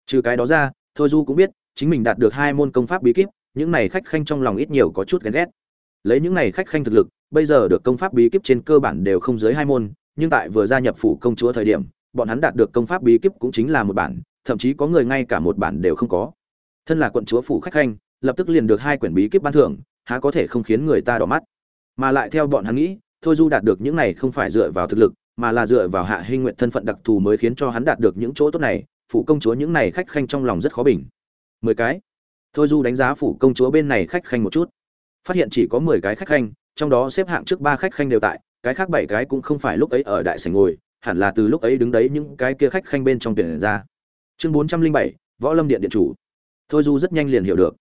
Trừ cái đó ra, thôi du cũng biết, chính mình đạt được hai môn công pháp bí kíp, những này khách khanh trong lòng ít nhiều có chút ghen ghét. Lấy những này khách khanh thực lực, bây giờ được công pháp bí kíp trên cơ bản đều không dưới hai môn, nhưng tại vừa gia nhập phủ công chúa thời điểm, bọn hắn đạt được công pháp bí kíp cũng chính là một bản, thậm chí có người ngay cả một bản đều không có. Thân là quận chúa phủ khách khanh, lập tức liền được hai quyển bí kíp ban thưởng há có thể không khiến người ta đỏ mắt. Mà lại theo bọn hắn nghĩ, thôi du đạt được những này không phải dựa vào thực lực, mà là dựa vào hạ hinh nguyện thân phận đặc thù mới khiến cho hắn đạt được những chỗ tốt này, phủ công chúa những này khách khanh trong lòng rất khó bình. Mười cái. Thôi du đánh giá phủ công chúa bên này khách khanh một chút. Phát hiện chỉ có mười cái khách khanh, trong đó xếp hạng trước ba khách khanh đều tại, cái khác bảy cái cũng không phải lúc ấy ở đại sảnh ngồi, hẳn là từ lúc ấy đứng đấy những cái kia khách khanh bên trong tuyển ra. Chương bốn trăm linh bảy, võ lâm điện điện chủ. Thôi du rất nhanh liền hiểu được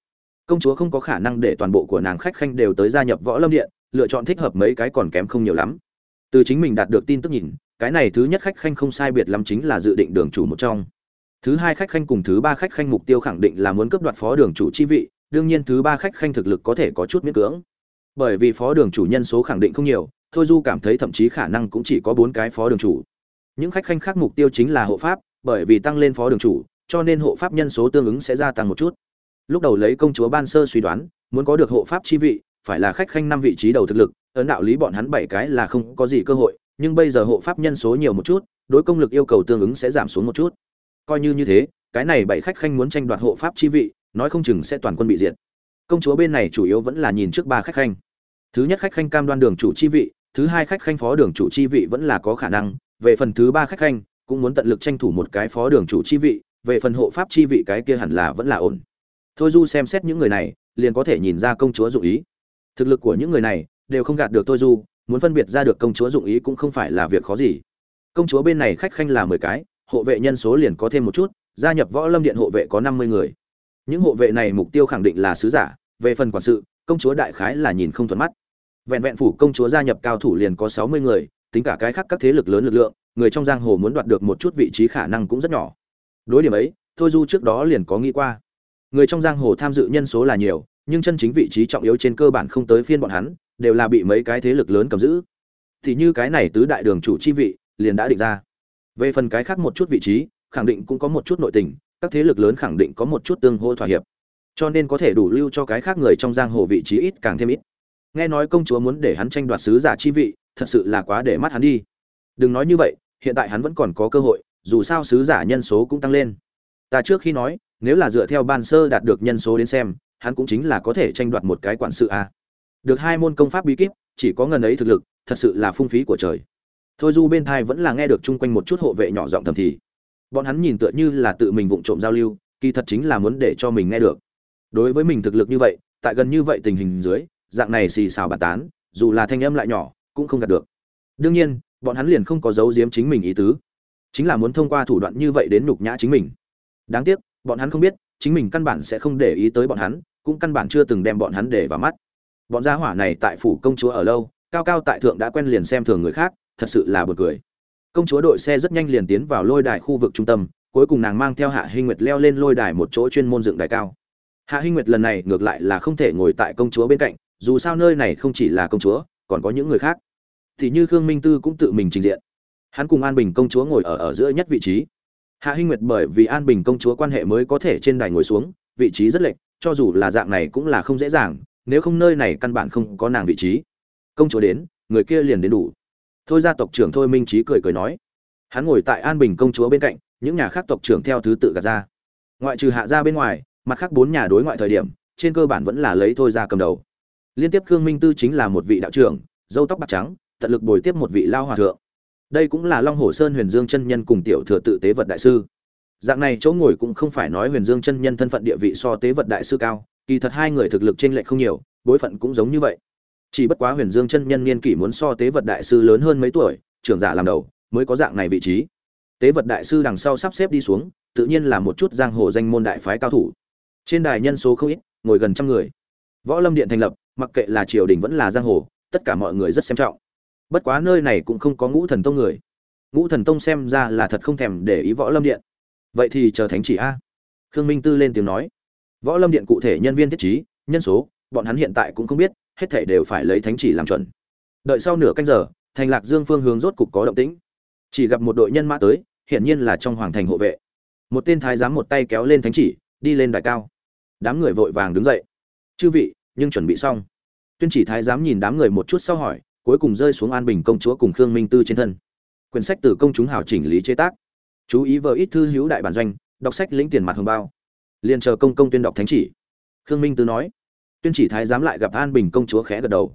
công chúa không có khả năng để toàn bộ của nàng khách khanh đều tới gia nhập võ lâm điện, lựa chọn thích hợp mấy cái còn kém không nhiều lắm. Từ chính mình đạt được tin tức nhìn, cái này thứ nhất khách khanh không sai biệt lắm chính là dự định đường chủ một trong. Thứ hai khách khanh cùng thứ ba khách khanh mục tiêu khẳng định là muốn cấp đoạt phó đường chủ chi vị, đương nhiên thứ ba khách khanh thực lực có thể có chút miễn cưỡng. Bởi vì phó đường chủ nhân số khẳng định không nhiều, thôi du cảm thấy thậm chí khả năng cũng chỉ có bốn cái phó đường chủ. Những khách khanh khác mục tiêu chính là hộ pháp, bởi vì tăng lên phó đường chủ, cho nên hộ pháp nhân số tương ứng sẽ gia tăng một chút lúc đầu lấy công chúa ban sơ suy đoán, muốn có được hộ pháp chi vị, phải là khách khanh năm vị trí đầu thực lực, ấn đạo lý bọn hắn bảy cái là không có gì cơ hội, nhưng bây giờ hộ pháp nhân số nhiều một chút, đối công lực yêu cầu tương ứng sẽ giảm xuống một chút. Coi như như thế, cái này bảy khách khanh muốn tranh đoạt hộ pháp chi vị, nói không chừng sẽ toàn quân bị diệt. Công chúa bên này chủ yếu vẫn là nhìn trước ba khách khanh. Thứ nhất khách khanh cam đoan đường chủ chi vị, thứ hai khách khanh phó đường chủ chi vị vẫn là có khả năng, về phần thứ ba khách khanh, cũng muốn tận lực tranh thủ một cái phó đường chủ chi vị, về phần hộ pháp chi vị cái kia hẳn là vẫn là ổn thôi du xem xét những người này, liền có thể nhìn ra công chúa dụng ý. Thực lực của những người này đều không gạt được thôi du, muốn phân biệt ra được công chúa dụng ý cũng không phải là việc khó gì. Công chúa bên này khách khanh là mười cái, hộ vệ nhân số liền có thêm một chút, gia nhập võ lâm điện hộ vệ có năm mươi người. Những hộ vệ này mục tiêu khẳng định là sứ giả, về phần quản sự, công chúa đại khái là nhìn không thuận mắt. Vẹn vẹn phủ công chúa gia nhập cao thủ liền có sáu mươi người, tính cả cái khác các thế lực lớn lực lượng, người trong giang hồ muốn đoạt được một chút vị trí khả năng cũng rất nhỏ. Đối điểm ấy, thôi du trước đó liền có nghĩ qua người trong giang hồ tham dự nhân số là nhiều, nhưng chân chính vị trí trọng yếu trên cơ bản không tới phiên bọn hắn, đều là bị mấy cái thế lực lớn cầm giữ. Thì như cái này tứ đại đường chủ chi vị, liền đã định ra. Về phần cái khác một chút vị trí, khẳng định cũng có một chút nội tình, các thế lực lớn khẳng định có một chút tương hô thỏa hiệp. Cho nên có thể đủ lưu cho cái khác người trong giang hồ vị trí ít càng thêm ít. Nghe nói công chúa muốn để hắn tranh đoạt sứ giả chi vị, thật sự là quá để mắt hắn đi. Đừng nói như vậy, hiện tại hắn vẫn còn có cơ hội, dù sao sứ giả nhân số cũng tăng lên. Ta trước khi nói nếu là dựa theo ban sơ đạt được nhân số đến xem, hắn cũng chính là có thể tranh đoạt một cái quản sự a. Được hai môn công pháp bí kíp, chỉ có ngần ấy thực lực, thật sự là phung phí của trời. Thôi du bên thai vẫn là nghe được chung quanh một chút hộ vệ nhỏ giọng thầm thì. Bọn hắn nhìn tựa như là tự mình vụng trộm giao lưu, kỳ thật chính là muốn để cho mình nghe được. Đối với mình thực lực như vậy, tại gần như vậy tình hình dưới, dạng này xì xào bà tán, dù là thanh âm lại nhỏ, cũng không gạt được. Đương nhiên, bọn hắn liền không có giấu giếm chính mình ý tứ. Chính là muốn thông qua thủ đoạn như vậy đến nhục nhã chính mình. Đáng tiếc bọn hắn không biết, chính mình căn bản sẽ không để ý tới bọn hắn, cũng căn bản chưa từng đem bọn hắn để vào mắt. Bọn gia hỏa này tại phủ công chúa ở lâu, cao cao tại thượng đã quen liền xem thường người khác, thật sự là buồn cười. Công chúa đội xe rất nhanh liền tiến vào lôi đài khu vực trung tâm, cuối cùng nàng mang theo hạ hinh nguyệt leo lên lôi đài một chỗ chuyên môn dựng đài cao. Hạ hinh nguyệt lần này ngược lại là không thể ngồi tại công chúa bên cạnh, dù sao nơi này không chỉ là công chúa, còn có những người khác. Thì như khương minh tư cũng tự mình trình diện. Hắn cùng an bình công chúa ngồi ở ở giữa nhất vị trí hạ hinh nguyệt bởi vì an bình công chúa quan hệ mới có thể trên đài ngồi xuống, vị trí rất lệch, cho dù là dạng này cũng là không dễ dàng, nếu không nơi này căn bản không có nàng vị trí. Công chúa đến, người kia liền đến đủ. Thôi gia tộc trưởng thôi minh trí cười cười nói. Hắn ngồi tại an bình công chúa bên cạnh, những nhà khác tộc trưởng theo thứ tự gạt ra. Ngoại trừ hạ gia bên ngoài, mặt khác bốn nhà đối ngoại thời điểm, trên cơ bản vẫn là lấy thôi ra cầm đầu. Liên tiếp khương minh tư chính là một vị đạo trưởng, dâu tóc bạc trắng, tận lực bồi tiếp một vị lao hòa thượng đây cũng là long hồ sơn huyền dương chân nhân cùng tiểu thừa tự tế vật đại sư. Dạng này chỗ ngồi cũng không phải nói huyền dương chân nhân thân phận địa vị so tế vật đại sư cao, kỳ thật hai người thực lực trên lệch không nhiều, bối phận cũng giống như vậy. Chỉ bất quá huyền dương chân nhân niên kỷ muốn so tế vật đại sư lớn hơn mấy tuổi, trưởng giả làm đầu, mới có dạng này vị trí. Tế vật đại sư đằng sau sắp xếp đi xuống, tự nhiên là một chút giang hồ danh môn đại phái cao thủ. Trên đài nhân số không ít, ngồi gần trăm người. Võ lâm điện thành lập, mặc kệ là triều đình vẫn là giang hồ, tất cả mọi người rất xem trọng bất quá nơi này cũng không có ngũ thần tông người. Ngũ thần tông xem ra là thật không thèm để ý võ lâm điện. Vậy thì chờ thánh chỉ a. Khương minh tư lên tiếng nói. Võ lâm điện cụ thể nhân viên thiết trí, nhân số, bọn hắn hiện tại cũng không biết, hết thể đều phải lấy thánh chỉ làm chuẩn. Đợi sau nửa canh giờ, thành lạc dương phương hướng rốt cục có động tĩnh. Chỉ gặp một đội nhân mã tới, hiển nhiên là trong hoàng thành hộ vệ. Một tên thái giám một tay kéo lên thánh chỉ, đi lên đài cao. Đám người vội vàng đứng dậy. Chư vị, nhưng chuẩn bị xong. Tuyên chỉ thái giám nhìn đám người một chút sau hỏi cuối cùng rơi xuống an bình công chúa cùng khương minh tư trên thân. Quyển sách từ công chúng hảo chỉnh lý chế tác. Chú ý vợ ít thư hữu đại bản doanh, đọc sách lĩnh tiền mặt hồng bao. Liền chờ công công tuyên đọc thánh chỉ. Khương minh tư nói. Tuyên chỉ thái giám lại gặp an bình công chúa khẽ gật đầu.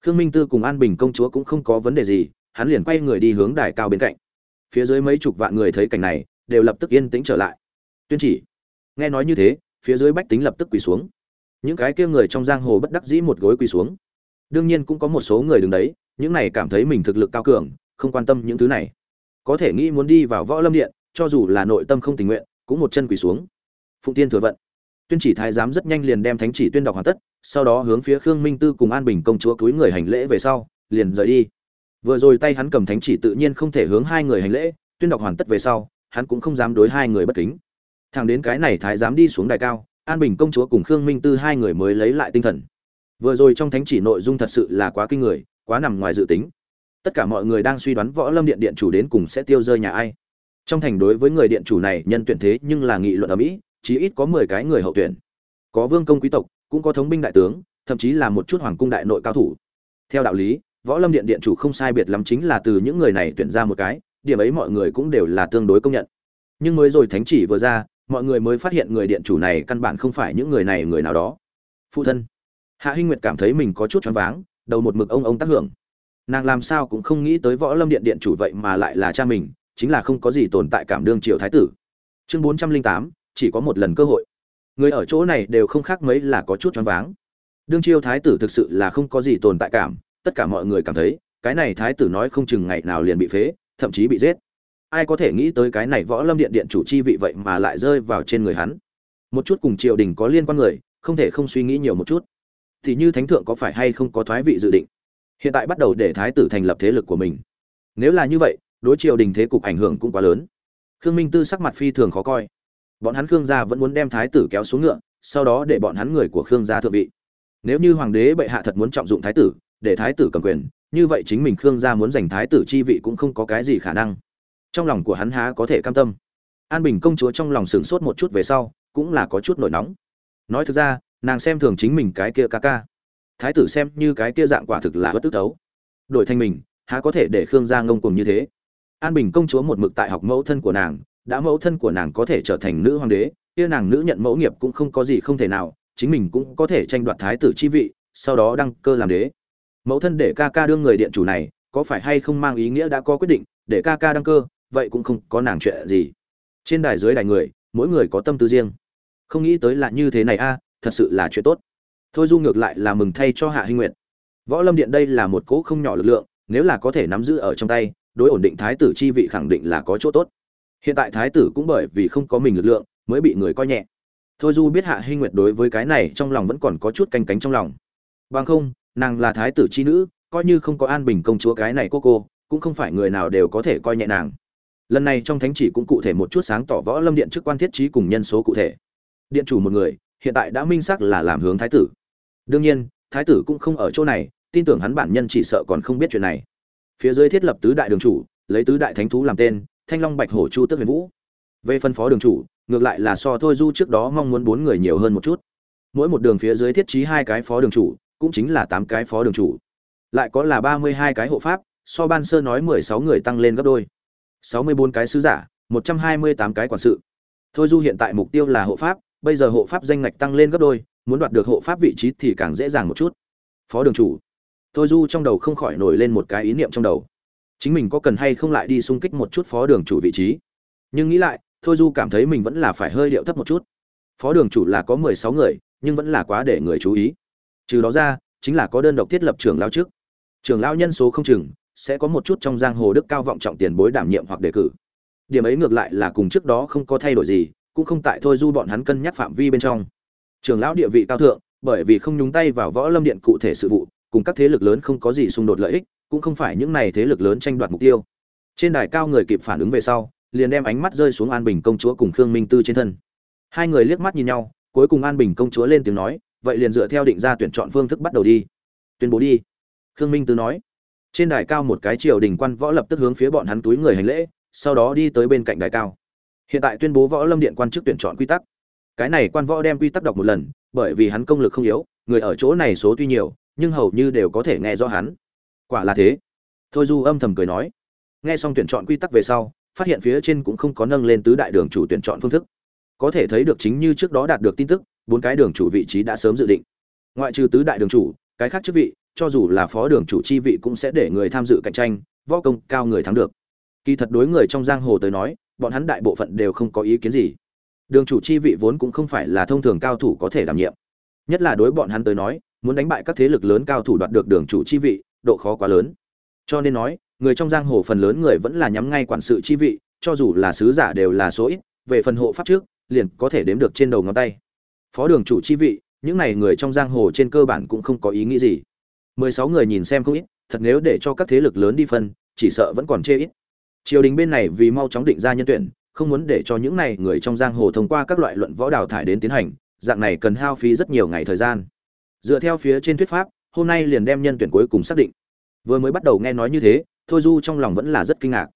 Khương minh tư cùng an bình công chúa cũng không có vấn đề gì, hắn liền quay người đi hướng đài cao bên cạnh. Phía dưới mấy chục vạn người thấy cảnh này, đều lập tức yên tĩnh trở lại. Tuyên chỉ. Nghe nói như thế, phía dưới bách tính lập tức quỳ xuống. Những cái kia người trong giang hồ bất đắc dĩ một gối quỳ xuống đương nhiên cũng có một số người đứng đấy, những này cảm thấy mình thực lực cao cường, không quan tâm những thứ này. Có thể nghĩ muốn đi vào võ lâm điện, cho dù là nội tâm không tình nguyện, cũng một chân quỳ xuống. Phụng tiên thừa vận. Tuyên chỉ thái giám rất nhanh liền đem thánh chỉ tuyên đọc hoàn tất, sau đó hướng phía khương minh tư cùng an bình công chúa cúi người hành lễ về sau, liền rời đi. Vừa rồi tay hắn cầm thánh chỉ tự nhiên không thể hướng hai người hành lễ, tuyên đọc hoàn tất về sau, hắn cũng không dám đối hai người bất kính. Thằng đến cái này thái giám đi xuống đài cao, an bình công chúa cùng khương minh tư hai người mới lấy lại tinh thần vừa rồi trong thánh chỉ nội dung thật sự là quá kinh người, quá nằm ngoài dự tính. Tất cả mọi người đang suy đoán võ lâm điện điện chủ đến cùng sẽ tiêu rơi nhà ai. Trong thành đối với người điện chủ này, nhân tuyển thế nhưng là nghị luận ở mỹ, chí ít có mười cái người hậu tuyển. Có vương công quý tộc, cũng có thống binh đại tướng, thậm chí là một chút hoàng cung đại nội cao thủ. Theo đạo lý, võ lâm điện điện chủ không sai biệt lắm chính là từ những người này tuyển ra một cái, điểm ấy mọi người cũng đều là tương đối công nhận. Nhưng mới rồi thánh chỉ vừa ra, mọi người mới phát hiện người điện chủ này căn bản không phải những người này, người nào đó. Phụ thân hạ hinh nguyệt cảm thấy mình có chút choáng váng, đầu một mực ông ông tác hưởng. Nàng làm sao cũng không nghĩ tới võ lâm điện điện chủ vậy mà lại là cha mình, chính là không có gì tồn tại cảm đương triều thái tử. Chương bốn trăm linh tám, chỉ có một lần cơ hội. Người ở chỗ này đều không khác mấy là có chút choáng váng. Đương triều thái tử thực sự là không có gì tồn tại cảm, tất cả mọi người cảm thấy, cái này thái tử nói không chừng ngày nào liền bị phế, thậm chí bị giết. Ai có thể nghĩ tới cái này võ lâm điện điện chủ chi vị vậy mà lại rơi vào trên người hắn. Một chút cùng triều đình có liên quan người, không thể không suy nghĩ nhiều một chút thì như thánh thượng có phải hay không có thoái vị dự định? Hiện tại bắt đầu để thái tử thành lập thế lực của mình. Nếu là như vậy, đối triều đình thế cục ảnh hưởng cũng quá lớn. Khương minh tư sắc mặt phi thường khó coi. Bọn hắn khương gia vẫn muốn đem thái tử kéo xuống ngựa, sau đó để bọn hắn người của khương gia thượng vị. Nếu như hoàng đế bệ hạ thật muốn trọng dụng thái tử, để thái tử cầm quyền, như vậy chính mình khương gia muốn giành thái tử chi vị cũng không có cái gì khả năng. Trong lòng của hắn há có thể cam tâm. An bình công chúa trong lòng sửng sốt một chút về sau, cũng là có chút nổi nóng. Nói thực ra nàng xem thường chính mình cái kia ca ca. Thái tử xem như cái kia dạng quả thực là bất tức tấu đổi thành mình, há có thể để khương gia ngông cùng như thế? An bình công chúa một mực tại học mẫu thân của nàng, đã mẫu thân của nàng có thể trở thành nữ hoàng đế, kia nàng nữ nhận mẫu nghiệp cũng không có gì không thể nào, chính mình cũng có thể tranh đoạt thái tử chi vị, sau đó đăng cơ làm đế. Mẫu thân để ca ca đương người điện chủ này, có phải hay không mang ý nghĩa đã có quyết định, để ca ca đăng cơ, vậy cũng không có nàng chuyện gì. Trên đài dưới đài người, mỗi người có tâm tư riêng. Không nghĩ tới là như thế này a thật sự là chuyện tốt. Thôi du ngược lại là mừng thay cho hạ hinh Nguyệt. võ lâm điện đây là một cỗ không nhỏ lực lượng, nếu là có thể nắm giữ ở trong tay, đối ổn định thái tử chi vị khẳng định là có chỗ tốt. Hiện tại thái tử cũng bởi vì không có mình lực lượng, mới bị người coi nhẹ. Thôi du biết hạ hinh nguyệt đối với cái này trong lòng vẫn còn có chút canh cánh trong lòng. Bằng không, nàng là thái tử chi nữ, coi như không có an bình công chúa cái này cô cô, cũng không phải người nào đều có thể coi nhẹ nàng. Lần này trong thánh chỉ cũng cụ thể một chút sáng tỏ võ lâm điện chức quan thiết trí cùng nhân số cụ thể. Điện chủ một người hiện tại đã minh xác là làm hướng thái tử. Đương nhiên, thái tử cũng không ở chỗ này, tin tưởng hắn bản nhân chỉ sợ còn không biết chuyện này. Phía dưới thiết lập tứ đại đường chủ, lấy tứ đại thánh thú làm tên, thanh long bạch hổ chu tước huyền vũ. Về phân phó đường chủ, ngược lại là so thôi du trước đó mong muốn bốn người nhiều hơn một chút. Mỗi một đường phía dưới thiết trí hai cái phó đường chủ, cũng chính là tám cái phó đường chủ. Lại có là ba mươi hai cái hộ pháp, so ban sơ nói mười sáu người tăng lên gấp đôi. sáu mươi bốn cái sứ giả, một trăm hai mươi tám cái quản sự. Thôi du hiện tại mục tiêu là hộ pháp bây giờ hộ pháp danh ngạch tăng lên gấp đôi, muốn đoạt được hộ pháp vị trí thì càng dễ dàng một chút. Phó đường chủ, thôi du trong đầu không khỏi nổi lên một cái ý niệm trong đầu. Chính mình có cần hay không lại đi xung kích một chút phó đường chủ vị trí? Nhưng nghĩ lại, thôi du cảm thấy mình vẫn là phải hơi điệu thấp một chút. Phó đường chủ là có mười sáu người, nhưng vẫn là quá để người chú ý. Trừ đó ra, chính là có đơn độc thiết lập trưởng lao trước. Trưởng lao nhân số không chừng, sẽ có một chút trong giang hồ đức cao vọng trọng tiền bối đảm nhiệm hoặc đề cử. Điểm ấy ngược lại là cùng trước đó không có thay đổi gì cũng không tại thôi du bọn hắn cân nhắc phạm vi bên trong. Trưởng lão địa vị cao thượng, bởi vì không nhúng tay vào võ lâm điện cụ thể sự vụ, cùng các thế lực lớn không có gì xung đột lợi ích, cũng không phải những này thế lực lớn tranh đoạt mục tiêu. Trên đài cao người kịp phản ứng về sau, liền đem ánh mắt rơi xuống an bình công chúa cùng khương minh tư trên thân. Hai người liếc mắt nhìn nhau, cuối cùng an bình công chúa lên tiếng nói, vậy liền dựa theo định ra tuyển chọn phương thức bắt đầu đi. Tuyên bố đi. Khương minh tư nói. Trên đài cao một cái triều đình quan võ lập tức hướng phía bọn hắn túi người hành lễ, sau đó đi tới bên cạnh đài cao hiện tại tuyên bố võ lâm điện quan chức tuyển chọn quy tắc. Cái này quan võ đem quy tắc đọc một lần, bởi vì hắn công lực không yếu, người ở chỗ này số tuy nhiều, nhưng hầu như đều có thể nghe rõ hắn. Quả là thế. Thôi du âm thầm cười nói. Nghe xong tuyển chọn quy tắc về sau, phát hiện phía trên cũng không có nâng lên tứ đại đường chủ tuyển chọn phương thức. Có thể thấy được chính như trước đó đạt được tin tức, bốn cái đường chủ vị trí đã sớm dự định. Ngoại trừ tứ đại đường chủ, cái khác chức vị, cho dù là phó đường chủ chi vị cũng sẽ để người tham dự cạnh tranh, võ công cao người thắng được. Kỳ thật đối người trong giang hồ tới nói bọn hắn đại bộ phận đều không có ý kiến gì. Đường chủ chi vị vốn cũng không phải là thông thường cao thủ có thể đảm nhiệm. Nhất là đối bọn hắn tới nói, muốn đánh bại các thế lực lớn cao thủ đoạt được đường chủ chi vị, độ khó quá lớn. Cho nên nói, người trong giang hồ phần lớn người vẫn là nhắm ngay quản sự chi vị, cho dù là sứ giả đều là số ít, về phần hộ pháp trước, liền có thể đếm được trên đầu ngón tay. Phó đường chủ chi vị, những này người trong giang hồ trên cơ bản cũng không có ý nghĩ gì. Mười sáu người nhìn xem không ít, thật nếu để cho các thế lực lớn đi phân, chỉ sợ vẫn còn chê ít triều đình bên này vì mau chóng định ra nhân tuyển, không muốn để cho những này người trong giang hồ thông qua các loại luận võ đào thải đến tiến hành, dạng này cần hao phí rất nhiều ngày thời gian. Dựa theo phía trên thuyết pháp, hôm nay liền đem nhân tuyển cuối cùng xác định. Vừa mới bắt đầu nghe nói như thế, thôi du trong lòng vẫn là rất kinh ngạc.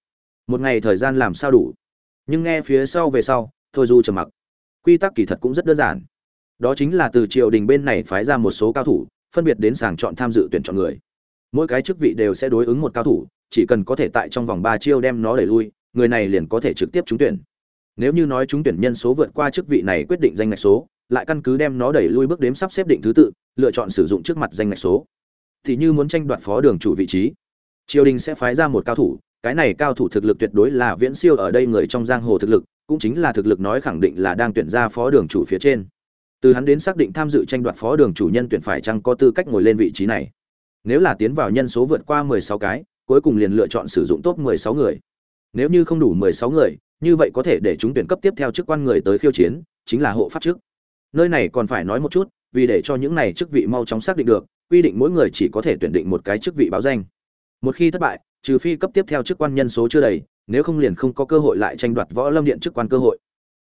Một ngày thời gian làm sao đủ? Nhưng nghe phía sau về sau, thôi du trầm mặc. Quy tắc kỳ thật cũng rất đơn giản. Đó chính là từ triều đình bên này phái ra một số cao thủ, phân biệt đến sàng chọn tham dự tuyển chọn người. Mỗi cái chức vị đều sẽ đối ứng một cao thủ chỉ cần có thể tại trong vòng ba chiêu đem nó đẩy lui, người này liền có thể trực tiếp trúng tuyển. Nếu như nói trúng tuyển nhân số vượt qua chức vị này quyết định danh ngạch số, lại căn cứ đem nó đẩy lui bước đếm sắp xếp định thứ tự, lựa chọn sử dụng trước mặt danh ngạch số. Thì như muốn tranh đoạt phó đường chủ vị trí, triều đình sẽ phái ra một cao thủ, cái này cao thủ thực lực tuyệt đối là viễn siêu ở đây người trong giang hồ thực lực, cũng chính là thực lực nói khẳng định là đang tuyển ra phó đường chủ phía trên. Từ hắn đến xác định tham dự tranh đoạt phó đường chủ nhân tuyển phải chăng có tư cách ngồi lên vị trí này. Nếu là tiến vào nhân số vượt qua 16 cái cuối cùng liền lựa chọn sử dụng top 16 người. Nếu như không đủ 16 người, như vậy có thể để chúng tuyển cấp tiếp theo chức quan người tới khiêu chiến, chính là hộ pháp chức nơi này còn phải nói một chút, vì để cho những này chức vị mau chóng xác định được, quy định mỗi người chỉ có thể tuyển định một cái chức vị báo danh. Một khi thất bại, trừ phi cấp tiếp theo chức quan nhân số chưa đầy, nếu không liền không có cơ hội lại tranh đoạt võ lâm điện chức quan cơ hội.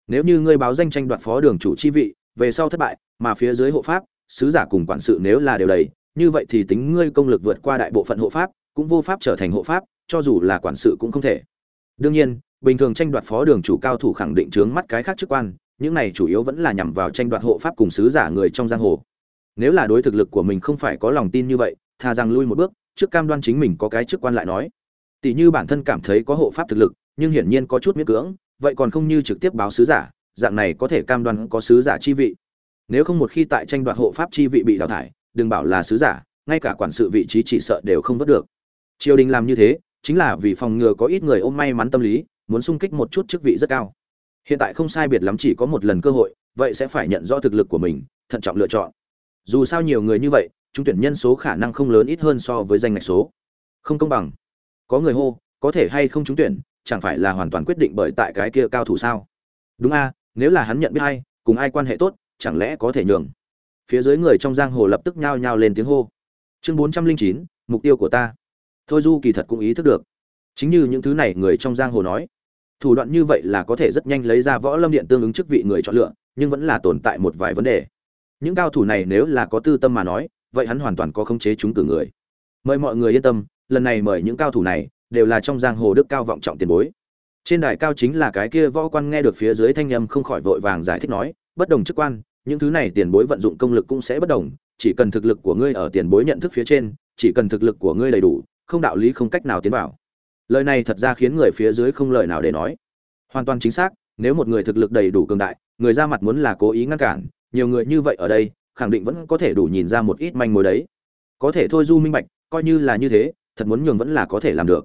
Nếu như ngươi báo danh tranh đoạt phó đường chủ chi vị, về sau thất bại, mà phía dưới hộ pháp, sứ giả cùng quản sự nếu là đều đầy như vậy thì tính ngươi công lực vượt qua đại bộ phận hộ pháp, cũng vô pháp trở thành hộ pháp, cho dù là quản sự cũng không thể. Đương nhiên, bình thường tranh đoạt phó đường chủ cao thủ khẳng định chướng mắt cái khác chức quan, những này chủ yếu vẫn là nhằm vào tranh đoạt hộ pháp cùng sứ giả người trong giang hồ. Nếu là đối thực lực của mình không phải có lòng tin như vậy tha rằng lui một bước, trước cam đoan chính mình có cái chức quan lại nói. Tỷ như bản thân cảm thấy có hộ pháp thực lực, nhưng hiển nhiên có chút miễn cưỡng, vậy còn không như trực tiếp báo sứ giả, dạng này có thể cam đoan có sứ giả chi vị. Nếu không một khi tại tranh đoạt hộ pháp chi vị bị đào thải đừng bảo là sứ giả, ngay cả quản sự vị trí chỉ sợ đều không vớt được. Triều đình làm như thế, chính là vì phòng ngừa có ít người ôm may mắn tâm lý, muốn sung kích một chút chức vị rất cao. Hiện tại không sai biệt lắm chỉ có một lần cơ hội, vậy sẽ phải nhận rõ thực lực của mình, thận trọng lựa chọn. Dù sao nhiều người như vậy trúng tuyển nhân số khả năng không lớn ít hơn so với danh ngạch số. Không công bằng. Có người hô, có thể hay không trúng tuyển, chẳng phải là hoàn toàn quyết định bởi tại cái kia cao thủ sao? Đúng a, nếu là hắn nhận biết ai, cùng ai quan hệ tốt, chẳng lẽ có thể nhường? Phía dưới người trong giang hồ lập tức nhao nhao lên tiếng hô. Chương bốn trăm linh chín, mục tiêu của ta. Thôi du kỳ thật cũng ý thức được. Chính như những thứ này người trong giang hồ nói, thủ đoạn như vậy là có thể rất nhanh lấy ra võ lâm điện tương ứng chức vị người chọn lựa, nhưng vẫn là tồn tại một vài vấn đề. Những cao thủ này nếu là có tư tâm mà nói, vậy hắn hoàn toàn có khống chế chúng cử người. Mời mọi người yên tâm, lần này mời những cao thủ này đều là trong giang hồ đức cao vọng trọng tiền bối. Trên đài cao chính là cái kia võ quan nghe được phía dưới thanh nhâm không khỏi vội vàng giải thích nói, bất đồng chức quan những thứ này tiền bối vận dụng công lực cũng sẽ bất đồng, chỉ cần thực lực của ngươi ở tiền bối nhận thức phía trên, chỉ cần thực lực của ngươi đầy đủ, không đạo lý không cách nào tiến vào. Lời này thật ra khiến người phía dưới không lời nào để nói. Hoàn toàn chính xác, nếu một người thực lực đầy đủ cường đại, người ra mặt muốn là cố ý ngăn cản, nhiều người như vậy ở đây, khẳng định vẫn có thể đủ nhìn ra một ít manh mối đấy. Có thể thôi du minh bạch, coi như là như thế, thật muốn nhường vẫn là có thể làm được.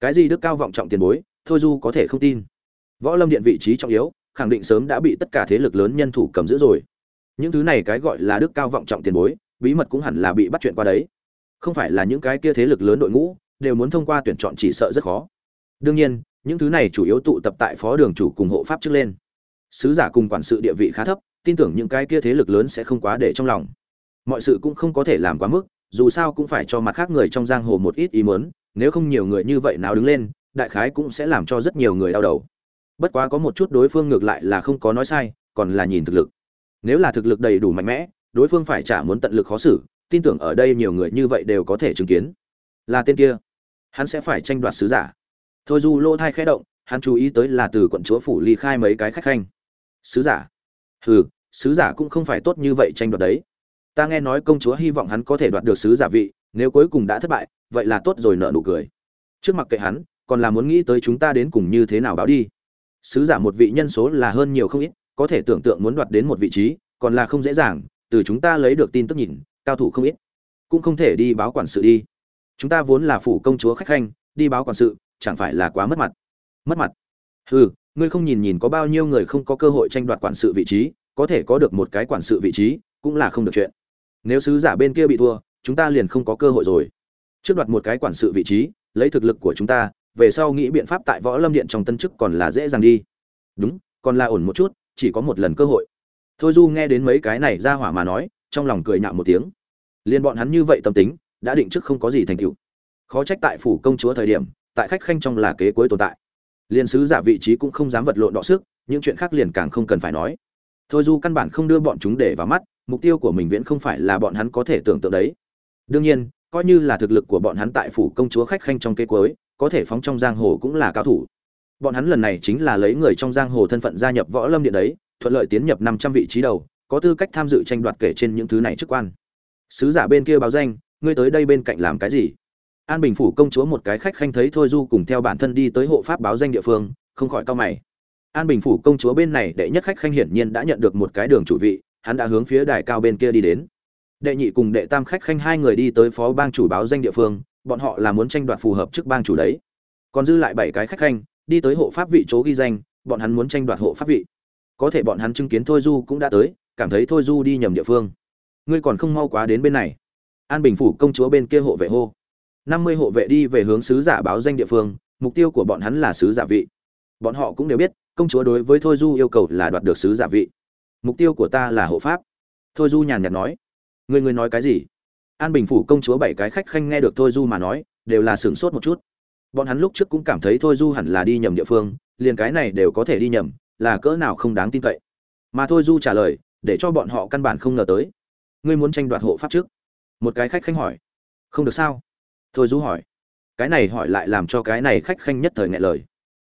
Cái gì đức cao vọng trọng tiền bối, thôi du có thể không tin. Võ lâm điện vị trí trọng yếu, khẳng định sớm đã bị tất cả thế lực lớn nhân thủ cầm giữ rồi những thứ này cái gọi là đức cao vọng trọng tiền bối, bí mật cũng hẳn là bị bắt chuyện qua đấy. Không phải là những cái kia thế lực lớn đội ngũ, đều muốn thông qua tuyển chọn chỉ sợ rất khó. Đương nhiên, những thứ này chủ yếu tụ tập tại phó đường chủ cùng hộ pháp trước lên. Sứ giả cùng quản sự địa vị khá thấp, tin tưởng những cái kia thế lực lớn sẽ không quá để trong lòng. Mọi sự cũng không có thể làm quá mức, dù sao cũng phải cho mặt khác người trong giang hồ một ít ý mớn nếu không nhiều người như vậy nào đứng lên, đại khái cũng sẽ làm cho rất nhiều người đau đầu. Bất quá có một chút đối phương ngược lại là không có nói sai, còn là nhìn thực lực nếu là thực lực đầy đủ mạnh mẽ, đối phương phải trả muốn tận lực khó xử, tin tưởng ở đây nhiều người như vậy đều có thể chứng kiến. Là tên kia, hắn sẽ phải tranh đoạt sứ giả. Thôi du lỗ thai khẽ động, hắn chú ý tới là từ quận chúa phủ ly khai mấy cái khách khanh. Sứ giả. Hừ, sứ giả cũng không phải tốt như vậy tranh đoạt đấy. Ta nghe nói công chúa hy vọng hắn có thể đoạt được sứ giả vị, nếu cuối cùng đã thất bại, vậy là tốt rồi nợ nụ cười. Trước mặt kệ hắn, còn là muốn nghĩ tới chúng ta đến cùng như thế nào báo đi. Sứ giả một vị nhân số là hơn nhiều không ít có thể tưởng tượng muốn đoạt đến một vị trí, còn là không dễ dàng, từ chúng ta lấy được tin tức nhìn, cao thủ không ít. Cũng không thể đi báo quản sự đi. Chúng ta vốn là phủ công chúa khách khanh, đi báo quản sự, chẳng phải là quá mất mặt? Mất mặt? Hừ, ngươi không nhìn nhìn có bao nhiêu người không có cơ hội tranh đoạt quản sự vị trí, có thể có được một cái quản sự vị trí, cũng là không được chuyện. Nếu sứ giả bên kia bị thua, chúng ta liền không có cơ hội rồi. Trước đoạt một cái quản sự vị trí, lấy thực lực của chúng ta, về sau nghĩ biện pháp tại võ lâm điện trong tân chức còn là dễ dàng đi. Đúng, còn là ổn một chút chỉ có một lần cơ hội. Thôi du nghe đến mấy cái này ra hỏa mà nói, trong lòng cười nhạo một tiếng. Liên bọn hắn như vậy tâm tính, đã định trước không có gì thành tựu. Khó trách tại phủ công chúa thời điểm, tại khách khanh trong là kế cuối tồn tại. Liên sứ giả vị trí cũng không dám vật lộn đọ sức, những chuyện khác liền càng không cần phải nói. Thôi du căn bản không đưa bọn chúng để vào mắt, mục tiêu của mình viễn không phải là bọn hắn có thể tưởng tượng đấy. Đương nhiên, coi như là thực lực của bọn hắn tại phủ công chúa khách khanh trong kế cuối, có thể phóng trong giang hồ cũng là cao thủ bọn hắn lần này chính là lấy người trong giang hồ thân phận gia nhập võ lâm điện đấy, thuận lợi tiến nhập năm trăm vị trí đầu, có tư cách tham dự tranh đoạt kể trên những thứ này chức quan. Sứ giả bên kia báo danh, ngươi tới đây bên cạnh làm cái gì? An bình phủ công chúa một cái khách khanh thấy thôi du cùng theo bản thân đi tới hộ pháp báo danh địa phương, không khỏi cao mày. An bình phủ công chúa bên này đệ nhất khách khanh hiển nhiên đã nhận được một cái đường chủ vị, hắn đã hướng phía đài cao bên kia đi đến. Đệ nhị cùng đệ tam khách khanh hai người đi tới phó bang chủ báo danh địa phương, bọn họ là muốn tranh đoạt phù hợp chức bang chủ đấy. Còn dư lại bảy cái khách khanh đi tới hộ pháp vị chỗ ghi danh, bọn hắn muốn tranh đoạt hộ pháp vị. Có thể bọn hắn chứng kiến thôi du cũng đã tới, cảm thấy thôi du đi nhầm địa phương. Ngươi còn không mau quá đến bên này. An bình phủ công chúa bên kia hộ vệ hô. Năm mươi hộ vệ đi về hướng sứ giả báo danh địa phương, mục tiêu của bọn hắn là sứ giả vị. Bọn họ cũng đều biết, công chúa đối với thôi du yêu cầu là đoạt được sứ giả vị. Mục tiêu của ta là hộ pháp. Thôi du nhàn nhạt nói. Người người nói cái gì? An bình phủ công chúa bảy cái khách khanh nghe được thôi du mà nói, đều là sửng sốt một chút bọn hắn lúc trước cũng cảm thấy thôi du hẳn là đi nhầm địa phương, liền cái này đều có thể đi nhầm, là cỡ nào không đáng tin cậy. Mà thôi du trả lời, để cho bọn họ căn bản không ngờ tới. Ngươi muốn tranh đoạt hộ pháp trước? Một cái khách khanh hỏi. Không được sao? Thôi du hỏi. Cái này hỏi lại làm cho cái này khách khanh nhất thời ngại lời.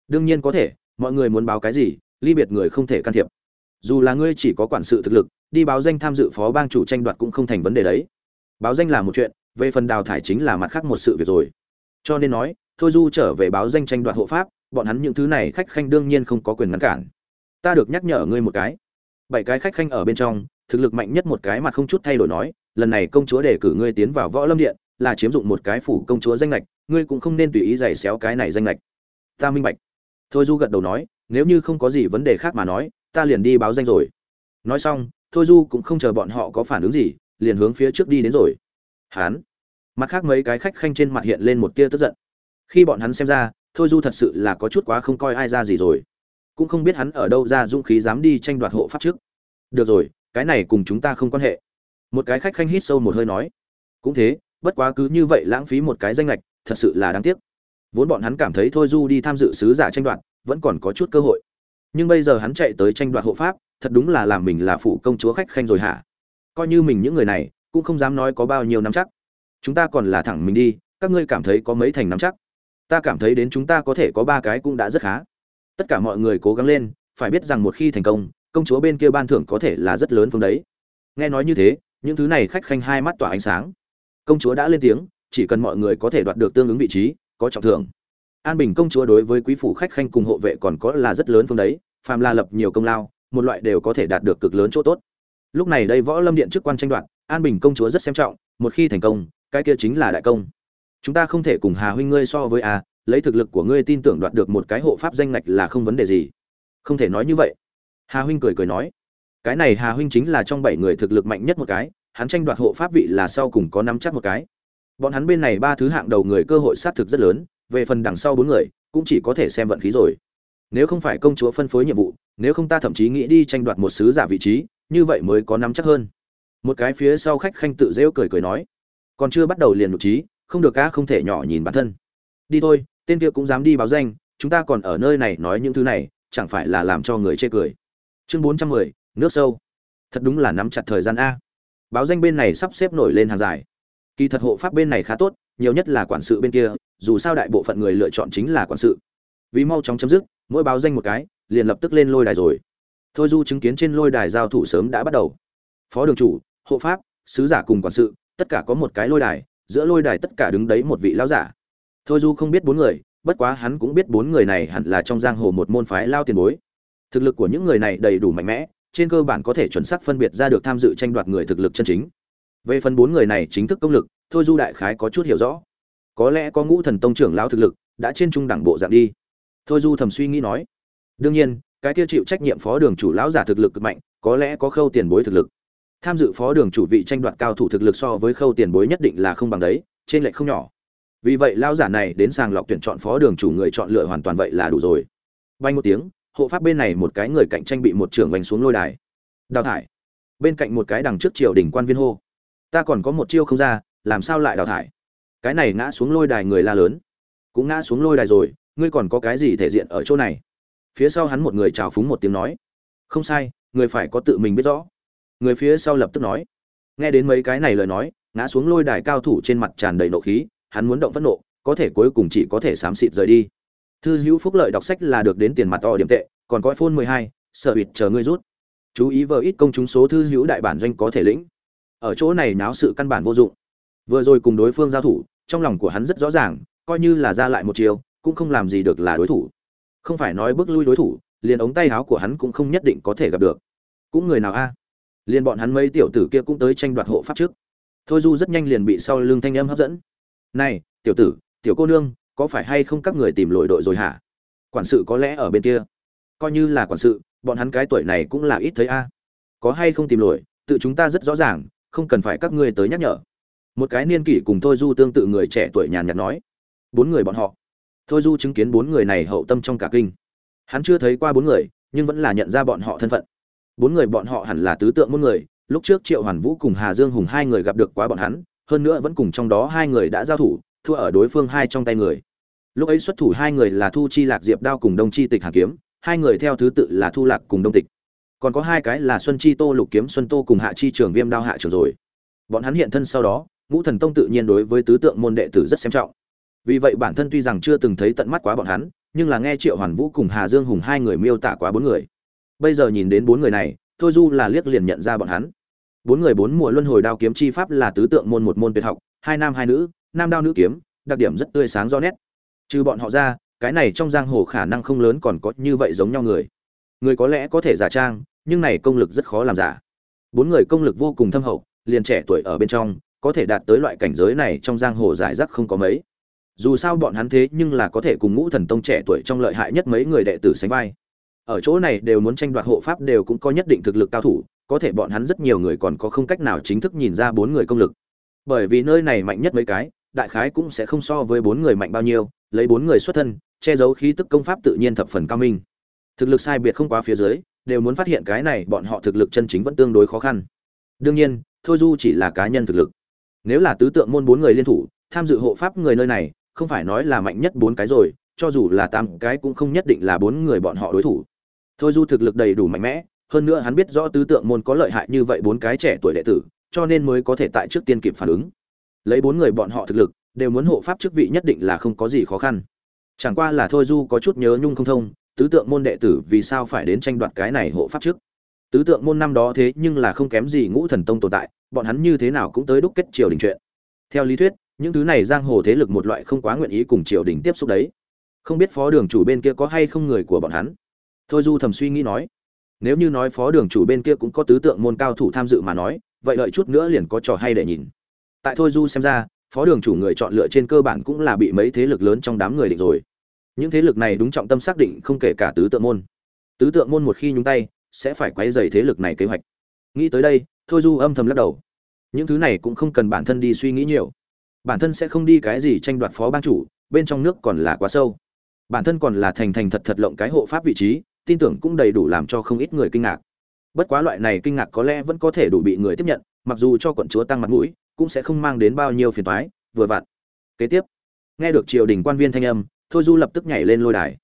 Đương nhiên có thể, mọi người muốn báo cái gì, ly biệt người không thể can thiệp. Dù là ngươi chỉ có quản sự thực lực, đi báo danh tham dự phó bang chủ tranh đoạt cũng không thành vấn đề đấy. Báo danh là một chuyện, về phần đào thải chính là mặt khác một sự việc rồi. Cho nên nói thôi du trở về báo danh tranh đoạt hộ pháp, bọn hắn những thứ này khách khanh đương nhiên không có quyền ngăn cản. Ta được nhắc nhở ngươi một cái. Bảy cái khách khanh ở bên trong, thực lực mạnh nhất một cái mà không chút thay đổi nói, lần này công chúa đề cử ngươi tiến vào võ lâm điện, là chiếm dụng một cái phủ công chúa danh lệch ngươi cũng không nên tùy ý giày xéo cái này danh lệch ta minh bạch. Thôi du gật đầu nói, nếu như không có gì vấn đề khác mà nói, ta liền đi báo danh rồi. Nói xong, thôi du cũng không chờ bọn họ có phản ứng gì, liền hướng phía trước đi đến rồi. Hán. Mặt khác mấy cái khách khanh trên mặt hiện lên một tia tức giận khi bọn hắn xem ra, thôi du thật sự là có chút quá không coi ai ra gì rồi. Cũng không biết hắn ở đâu ra dũng khí dám đi tranh đoạt hộ pháp trước. Được rồi, cái này cùng chúng ta không quan hệ. Một cái khách khanh hít sâu một hơi nói. Cũng thế, bất quá cứ như vậy lãng phí một cái danh lệch thật sự là đáng tiếc. Vốn bọn hắn cảm thấy thôi du đi tham dự sứ giả tranh đoạt, vẫn còn có chút cơ hội. Nhưng bây giờ hắn chạy tới tranh đoạt hộ pháp, thật đúng là làm mình là phụ công chúa khách khanh rồi hả? Coi như mình những người này, cũng không dám nói có bao nhiêu nắm chắc. Chúng ta còn là thẳng mình đi, các ngươi cảm thấy có mấy thành nắm chắc? Ta cảm thấy đến chúng ta có thể có ba cái cũng đã rất khá. Tất cả mọi người cố gắng lên, phải biết rằng một khi thành công công chúa bên kia ban thưởng có thể là rất lớn phương đấy. Nghe nói như thế, những thứ này khách khanh hai mắt tỏa ánh sáng. Công chúa đã lên tiếng, chỉ cần mọi người có thể đoạt được tương ứng vị trí, có trọng thưởng. An bình công chúa đối với quý phủ khách khanh cùng hộ vệ còn có là rất lớn phương đấy, phàm la lập nhiều công lao, một loại đều có thể đạt được cực lớn chỗ tốt. Lúc này đây võ lâm điện chức quan tranh đoạt, an bình công chúa rất xem trọng, một khi thành công, cái kia chính là đại công chúng ta không thể cùng hà huynh ngươi so với a lấy thực lực của ngươi tin tưởng đoạt được một cái hộ pháp danh ngạch là không vấn đề gì. Không thể nói như vậy. Hà huynh cười cười nói. Cái này hà huynh chính là trong bảy người thực lực mạnh nhất một cái, hắn tranh đoạt hộ pháp vị là sau cùng có nắm chắc một cái. Bọn hắn bên này ba thứ hạng đầu người cơ hội sát thực rất lớn, về phần đằng sau bốn người, cũng chỉ có thể xem vận khí rồi. Nếu không phải công chúa phân phối nhiệm vụ, nếu không ta thậm chí nghĩ đi tranh đoạt một sứ giả vị trí, như vậy mới có nắm chắc hơn. Một cái phía sau khách khanh tự rêu cười cười nói. Còn chưa bắt đầu liền nhục trí không được ca không thể nhỏ nhìn bản thân. Đi thôi, tên kia cũng dám đi báo danh, chúng ta còn ở nơi này nói những thứ này, chẳng phải là làm cho người chê cười. Chương bốn trăm mười, nước sâu. Thật đúng là nắm chặt thời gian a. Báo danh bên này sắp xếp nổi lên hàng dài. Kỳ thật hộ pháp bên này khá tốt, nhiều nhất là quản sự bên kia, dù sao đại bộ phận người lựa chọn chính là quản sự. Vì mau chóng chấm dứt, mỗi báo danh một cái, liền lập tức lên lôi đài rồi. Thôi du chứng kiến trên lôi đài giao thủ sớm đã bắt đầu. Phó đường chủ, hộ pháp, sứ giả cùng quản sự, tất cả có một cái lôi đài giữa lôi đài tất cả đứng đấy một vị lão giả. Thôi du không biết bốn người, bất quá hắn cũng biết bốn người này hẳn là trong giang hồ một môn phái lao tiền bối. Thực lực của những người này đầy đủ mạnh mẽ, trên cơ bản có thể chuẩn xác phân biệt ra được tham dự tranh đoạt người thực lực chân chính. Về phần bốn người này chính thức công lực, thôi du đại khái có chút hiểu rõ. Có lẽ có ngũ thần tông trưởng lão thực lực, đã trên trung đẳng bộ dạng đi. Thôi du thầm suy nghĩ nói, đương nhiên, cái kia chịu trách nhiệm phó đường chủ lão giả thực lực cực mạnh, có lẽ có khâu tiền bối thực lực tham dự phó đường chủ vị tranh đoạt cao thủ thực lực so với khâu tiền bối nhất định là không bằng đấy, trên lệch không nhỏ. Vì vậy lão giả này đến sàng lọc tuyển chọn phó đường chủ người chọn lựa hoàn toàn vậy là đủ rồi. Bay một tiếng, hộ pháp bên này một cái người cạnh tranh bị một trưởng vành xuống lôi đài. Đào thải. Bên cạnh một cái đằng trước triều đình quan viên hô. Ta còn có một chiêu không ra, làm sao lại đào thải? Cái này ngã xuống lôi đài người la lớn. Cũng ngã xuống lôi đài rồi, ngươi còn có cái gì thể diện ở chỗ này? Phía sau hắn một người chào phúng một tiếng nói. Không sai, người phải có tự mình biết rõ người phía sau lập tức nói. Nghe đến mấy cái này lời nói, ngã xuống lôi đài cao thủ trên mặt tràn đầy nộ khí, hắn muốn động phẫn nộ, có thể cuối cùng chỉ có thể xám xịt rời đi. Thư hữu phúc lợi đọc sách là được đến tiền mặt to điểm tệ, còn có iphone mười hai, sợ bịt chờ ngươi rút. Chú ý vờ ít công chúng số thư hữu đại bản doanh có thể lĩnh. Ở chỗ này náo sự căn bản vô dụng. Vừa rồi cùng đối phương giao thủ, trong lòng của hắn rất rõ ràng, coi như là ra lại một chiều cũng không làm gì được là đối thủ. Không phải nói bước lui đối thủ, liền ống tay áo của hắn cũng không nhất định có thể gặp được. Cũng người nào a? Liền bọn hắn mấy tiểu tử kia cũng tới tranh đoạt hộ pháp trước. Thôi du rất nhanh liền bị sau lưng thanh âm hấp dẫn. Này, tiểu tử, tiểu cô nương, có phải hay không các người tìm lội đội rồi hả? Quản sự có lẽ ở bên kia. Coi như là quản sự, bọn hắn cái tuổi này cũng là ít thấy a. Có hay không tìm lội, tự chúng ta rất rõ ràng, không cần phải các ngươi tới nhắc nhở. Một cái niên kỷ cùng thôi du tương tự người trẻ tuổi nhàn nhạt nói. Bốn người bọn họ. Thôi du chứng kiến bốn người này hậu tâm trong cả kinh. Hắn chưa thấy qua bốn người, nhưng vẫn là nhận ra bọn họ thân phận bốn người bọn họ hẳn là tứ tượng môn người, lúc trước triệu hoàn vũ cùng hà dương hùng hai người gặp được quá bọn hắn, hơn nữa vẫn cùng trong đó hai người đã giao thủ, thua ở đối phương hai trong tay người. Lúc ấy xuất thủ hai người là thu chi lạc diệp đao cùng đông chi tịch hà kiếm, hai người theo thứ tự là thu lạc cùng đông tịch. Còn có hai cái là xuân chi tô, lục kiếm xuân tô cùng hạ chi trường viêm đao hạ trường rồi. Bọn hắn hiện thân sau đó, ngũ thần tông tự nhiên đối với tứ tượng môn đệ tử rất xem trọng. Vì vậy bản thân tuy rằng chưa từng thấy tận mắt quá bọn hắn, nhưng là nghe triệu hoàn vũ cùng hà dương hùng hai người miêu tả quá bốn người bây giờ nhìn đến bốn người này, thôi du là liếc liền nhận ra bọn hắn. Bốn người bốn mùa luân hồi đao kiếm chi pháp là tứ tượng môn một môn tuyệt học, hai nam hai nữ, nam đao nữ kiếm, đặc điểm rất tươi sáng rõ nét. Trừ bọn họ ra, cái này trong giang hồ khả năng không lớn còn có như vậy giống nhau người. Người có lẽ có thể giả trang, nhưng này công lực rất khó làm giả. Bốn người công lực vô cùng thâm hậu, liền trẻ tuổi ở bên trong, có thể đạt tới loại cảnh giới này trong giang hồ giải rác không có mấy. Dù sao bọn hắn thế nhưng là có thể cùng ngũ thần tông trẻ tuổi trong lợi hại nhất mấy người đệ tử sánh vai ở chỗ này đều muốn tranh đoạt hộ pháp đều cũng có nhất định thực lực cao thủ, có thể bọn hắn rất nhiều người còn có không cách nào chính thức nhìn ra bốn người công lực. Bởi vì nơi này mạnh nhất mấy cái, đại khái cũng sẽ không so với bốn người mạnh bao nhiêu, lấy bốn người xuất thân, che giấu khí tức công pháp tự nhiên thập phần cao minh. Thực lực sai biệt không quá phía dưới, đều muốn phát hiện cái này bọn họ thực lực chân chính vẫn tương đối khó khăn. Đương nhiên, thôi du chỉ là cá nhân thực lực. Nếu là tứ tượng môn bốn người liên thủ, tham dự hộ pháp người nơi này, không phải nói là mạnh nhất bốn cái rồi, cho dù là tám cái cũng không nhất định là bốn người bọn họ đối thủ thôi du thực lực đầy đủ mạnh mẽ, hơn nữa hắn biết rõ tứ tượng môn có lợi hại như vậy bốn cái trẻ tuổi đệ tử, cho nên mới có thể tại trước tiên kịp phản ứng. Lấy bốn người bọn họ thực lực, đều muốn hộ pháp chức vị nhất định là không có gì khó khăn. Chẳng qua là thôi du có chút nhớ nhung không thông, tứ tượng môn đệ tử vì sao phải đến tranh đoạt cái này hộ pháp trước? Tứ tượng môn năm đó thế nhưng là không kém gì ngũ thần tông tồn tại, bọn hắn như thế nào cũng tới đúc kết triều đình chuyện. Theo lý thuyết, những thứ này giang hồ thế lực một loại không quá nguyện ý cùng triều đình tiếp xúc đấy. Không biết phó đường chủ bên kia có hay không người của bọn hắn thôi du thầm suy nghĩ nói, nếu như nói phó đường chủ bên kia cũng có tứ tượng môn cao thủ tham dự mà nói, vậy đợi chút nữa liền có trò hay để nhìn. Tại thôi du xem ra, phó đường chủ người chọn lựa trên cơ bản cũng là bị mấy thế lực lớn trong đám người định rồi. Những thế lực này đúng trọng tâm xác định không kể cả tứ tượng môn. Tứ tượng môn một khi nhúng tay, sẽ phải quấy dày thế lực này kế hoạch. Nghĩ tới đây, thôi du âm thầm lắc đầu. Những thứ này cũng không cần bản thân đi suy nghĩ nhiều. Bản thân sẽ không đi cái gì tranh đoạt phó ban chủ, bên trong nước còn là quá sâu. Bản thân còn là thành thành thật thật lộng cái hộ pháp vị trí tin tưởng cũng đầy đủ làm cho không ít người kinh ngạc. Bất quá loại này kinh ngạc có lẽ vẫn có thể đủ bị người tiếp nhận, mặc dù cho quận chúa tăng mặt mũi, cũng sẽ không mang đến bao nhiêu phiền toái, vừa vặn. Kế tiếp, nghe được triều đình quan viên thanh âm, thôi du lập tức nhảy lên lôi đài.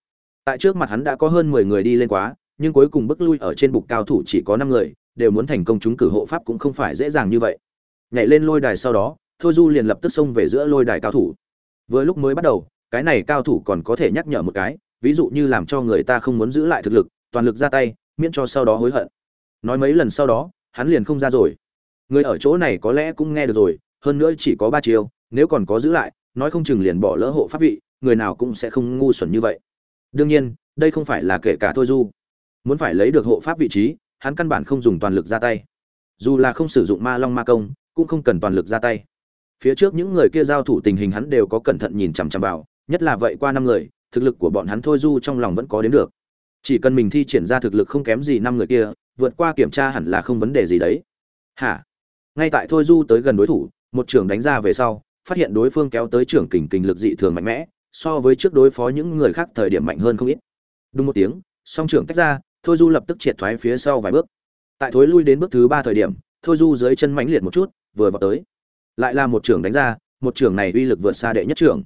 Tại trước mặt hắn đã có hơn mười người đi lên quá, nhưng cuối cùng bức lui ở trên bục cao thủ chỉ có năm người, đều muốn thành công chúng cử hộ pháp cũng không phải dễ dàng như vậy. Nhảy lên lôi đài sau đó, thôi du liền lập tức xông về giữa lôi đài cao thủ. Vừa lúc mới bắt đầu, cái này cao thủ còn có thể nhắc nhở một cái ví dụ như làm cho người ta không muốn giữ lại thực lực, toàn lực ra tay, miễn cho sau đó hối hận. Nói mấy lần sau đó, hắn liền không ra rồi. Người ở chỗ này có lẽ cũng nghe được rồi, hơn nữa chỉ có ba chiêu, nếu còn có giữ lại, nói không chừng liền bỏ lỡ hộ pháp vị, người nào cũng sẽ không ngu xuẩn như vậy. Đương nhiên, đây không phải là kể cả thôi du. Muốn phải lấy được hộ pháp vị trí, hắn căn bản không dùng toàn lực ra tay. Dù là không sử dụng ma long ma công, cũng không cần toàn lực ra tay. Phía trước những người kia giao thủ tình hình hắn đều có cẩn thận nhìn chằm chằm vào, nhất là vậy qua năm người thực lực của bọn hắn thôi du trong lòng vẫn có đến được. Chỉ cần mình thi triển ra thực lực không kém gì năm người kia, vượt qua kiểm tra hẳn là không vấn đề gì đấy. Hả? Ngay tại thôi du tới gần đối thủ, một trưởng đánh ra về sau, phát hiện đối phương kéo tới trưởng kình kình lực dị thường mạnh mẽ, so với trước đối phó những người khác thời điểm mạnh hơn không ít. Đúng một tiếng, song trưởng tách ra, thôi du lập tức triệt thoái phía sau vài bước. Tại thối lui đến bước thứ ba thời điểm, thôi du dưới chân mãnh liệt một chút, vừa vào tới. Lại là một trưởng đánh ra, một trưởng này uy lực vượt xa đệ nhất trưởng.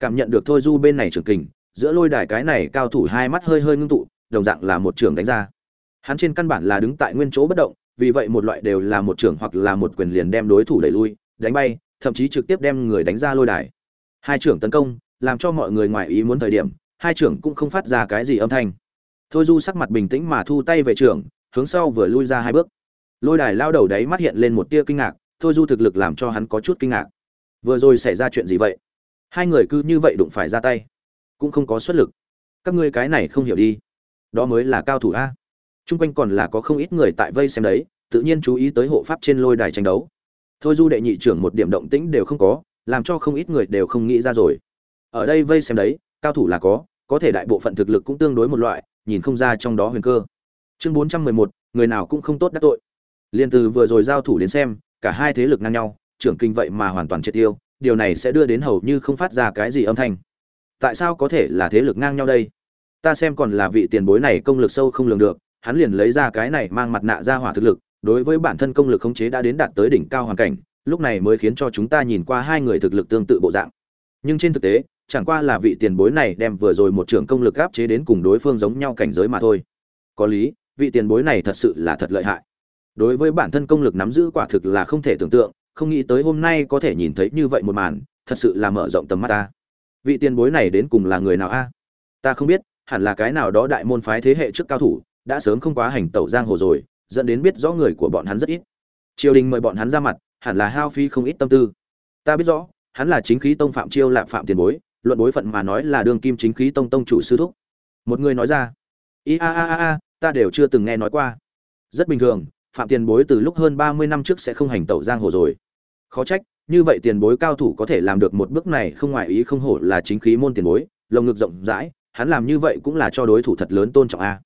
Cảm nhận được thôi du bên này trưởng kình giữa lôi đài cái này cao thủ hai mắt hơi hơi ngưng tụ, đồng dạng là một trưởng đánh ra. Hắn trên căn bản là đứng tại nguyên chỗ bất động, vì vậy một loại đều là một trưởng hoặc là một quyền liền đem đối thủ đẩy lui, đánh bay, thậm chí trực tiếp đem người đánh ra lôi đài. Hai trưởng tấn công, làm cho mọi người ngoài ý muốn thời điểm, hai trưởng cũng không phát ra cái gì âm thanh. Thôi du sắc mặt bình tĩnh mà thu tay về trưởng hướng sau vừa lui ra hai bước. Lôi đài lao đầu đấy mắt hiện lên một tia kinh ngạc, thôi du thực lực làm cho hắn có chút kinh ngạc. Vừa rồi xảy ra chuyện gì vậy? Hai người cứ như vậy đụng phải ra tay cũng không có xuất lực. Các ngươi cái này không hiểu đi. Đó mới là cao thủ a. T r u n g quanh còn là có không ít người tại vây xem đấy, tự nhiên chú ý tới hộ pháp trên lôi đài tranh đấu. Thôi du đệ nhị trưởng một điểm động tĩnh đều không có, làm cho không ít người đều không nghĩ ra rồi. Ở đây vây xem đấy, cao thủ là có có thể đại bộ phận thực lực cũng tương đối một loại, nhìn không ra trong đó huyền cơ. Chương bốn trăm mười một, người nào cũng không tốt đắc tội. Liên từ vừa rồi giao thủ đến xem, cả hai thế lực ngang nhau, trưởng kinh vậy mà hoàn toàn triệt tiêu, điều này sẽ đưa đến hầu như không phát ra cái gì âm thanh tại sao có thể là thế lực ngang nhau đây? Ta xem còn là vị tiền bối này công lực sâu không lường được, hắn liền lấy ra cái này mang mặt nạ ra hỏa thực lực, đối với bản thân công lực khống chế đã đến đạt tới đỉnh cao hoàn cảnh, lúc này mới khiến cho chúng ta nhìn qua hai người thực lực tương tự bộ dạng. Nhưng trên thực tế, chẳng qua là vị tiền bối này đem vừa rồi một trưởng công lực áp chế đến cùng đối phương giống nhau cảnh giới mà thôi. Có lý, vị tiền bối này thật sự là thật lợi hại. Đối với bản thân công lực nắm giữ quả thực là không thể tưởng tượng, không nghĩ tới hôm nay có thể nhìn thấy như vậy một màn, thật sự là mở rộng tầm mắt ta vị tiền bối này đến cùng là người nào a? À? Ta không biết, hẳn là cái nào đó đại môn phái thế hệ trước cao thủ, đã sớm không quá hành tẩu giang hồ rồi, dẫn đến biết rõ người của bọn hắn rất ít. Triều đình mời bọn hắn ra mặt, hẳn là hao Phi không ít tâm tư. Ta biết rõ, hắn là chính khí tông phạm chiêu lạp phạm tiền bối, luận bối phận mà nói là đương kim chính khí tông tông chủ sư thúc. Một người nói ra i a a a a, ta đều chưa từng nghe nói qua. Rất bình thường, phạm tiền bối từ lúc hơn ba mươi năm trước sẽ không hành tẩu giang hồ rồi. Khó trách như vậy tiền bối cao thủ có thể làm được một bước này không ngoài ý không hổ là chính khí môn tiền bối, lồng ngực rộng rãi, hắn làm như vậy cũng là cho đối thủ thật lớn tôn trọng a.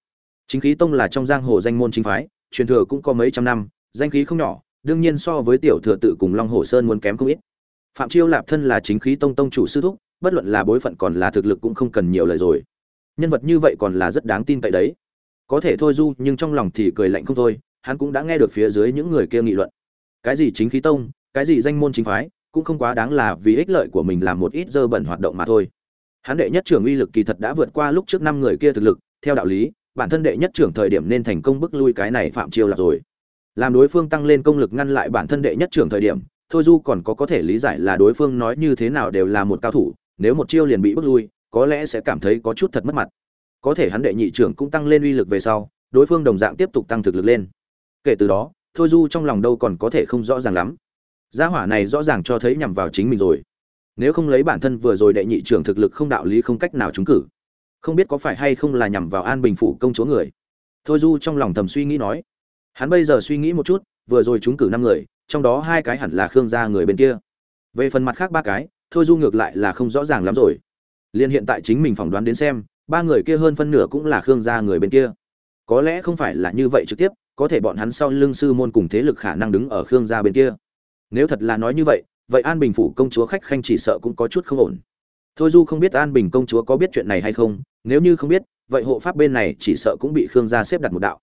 Chính khí tông là trong giang hồ danh môn chính phái, truyền thừa cũng có mấy trăm năm, danh khí không nhỏ, đương nhiên so với tiểu thừa tự cùng long hồ sơn muốn kém không ít. Phạm chiêu lạp thân là chính khí tông tông chủ sư thúc, bất luận là bối phận còn là thực lực cũng không cần nhiều lời rồi. Nhân vật như vậy còn là rất đáng tin cậy đấy. Có thể thôi du, nhưng trong lòng thì cười lạnh không thôi, hắn cũng đã nghe được phía dưới những người kia nghị luận. Cái gì chính khí tông cái gì danh môn chính phái, cũng không quá đáng là vì ích lợi của mình làm một ít dơ bẩn hoạt động mà thôi. Hắn đệ nhất trưởng uy lực kỳ thật đã vượt qua lúc trước năm người kia thực lực, theo đạo lý, bản thân đệ nhất trưởng thời điểm nên thành công bức lui cái này phạm chiêu là rồi. Làm đối phương tăng lên công lực ngăn lại bản thân đệ nhất trưởng thời điểm, thôi du còn có có thể lý giải là đối phương nói như thế nào đều là một cao thủ, nếu một chiêu liền bị bức lui, có lẽ sẽ cảm thấy có chút thật mất mặt. Có thể hắn đệ nhị trưởng cũng tăng lên uy lực về sau, đối phương đồng dạng tiếp tục tăng thực lực lên. Kể từ đó, thôi du trong lòng đâu còn có thể không rõ ràng lắm gia hỏa này rõ ràng cho thấy nhằm vào chính mình rồi. Nếu không lấy bản thân vừa rồi đệ nhị trưởng thực lực không đạo lý không cách nào trúng cử, không biết có phải hay không là nhằm vào an bình phủ công chúa người. Thôi du trong lòng thầm suy nghĩ nói, hắn bây giờ suy nghĩ một chút, vừa rồi trúng cử năm người, trong đó hai cái hẳn là khương gia người bên kia. Về phần mặt khác ba cái, thôi du ngược lại là không rõ ràng lắm rồi. Liên hiện tại chính mình phỏng đoán đến xem, ba người kia hơn phân nửa cũng là khương gia người bên kia. Có lẽ không phải là như vậy trực tiếp, có thể bọn hắn sau lưng sư môn cùng thế lực khả năng đứng ở khương gia bên kia nếu thật là nói như vậy vậy an bình phủ công chúa khách khanh chỉ sợ cũng có chút không ổn. Thôi du không biết an bình công chúa có biết chuyện này hay không, nếu như không biết, vậy hộ pháp bên này chỉ sợ cũng bị khương gia xếp đặt một đạo.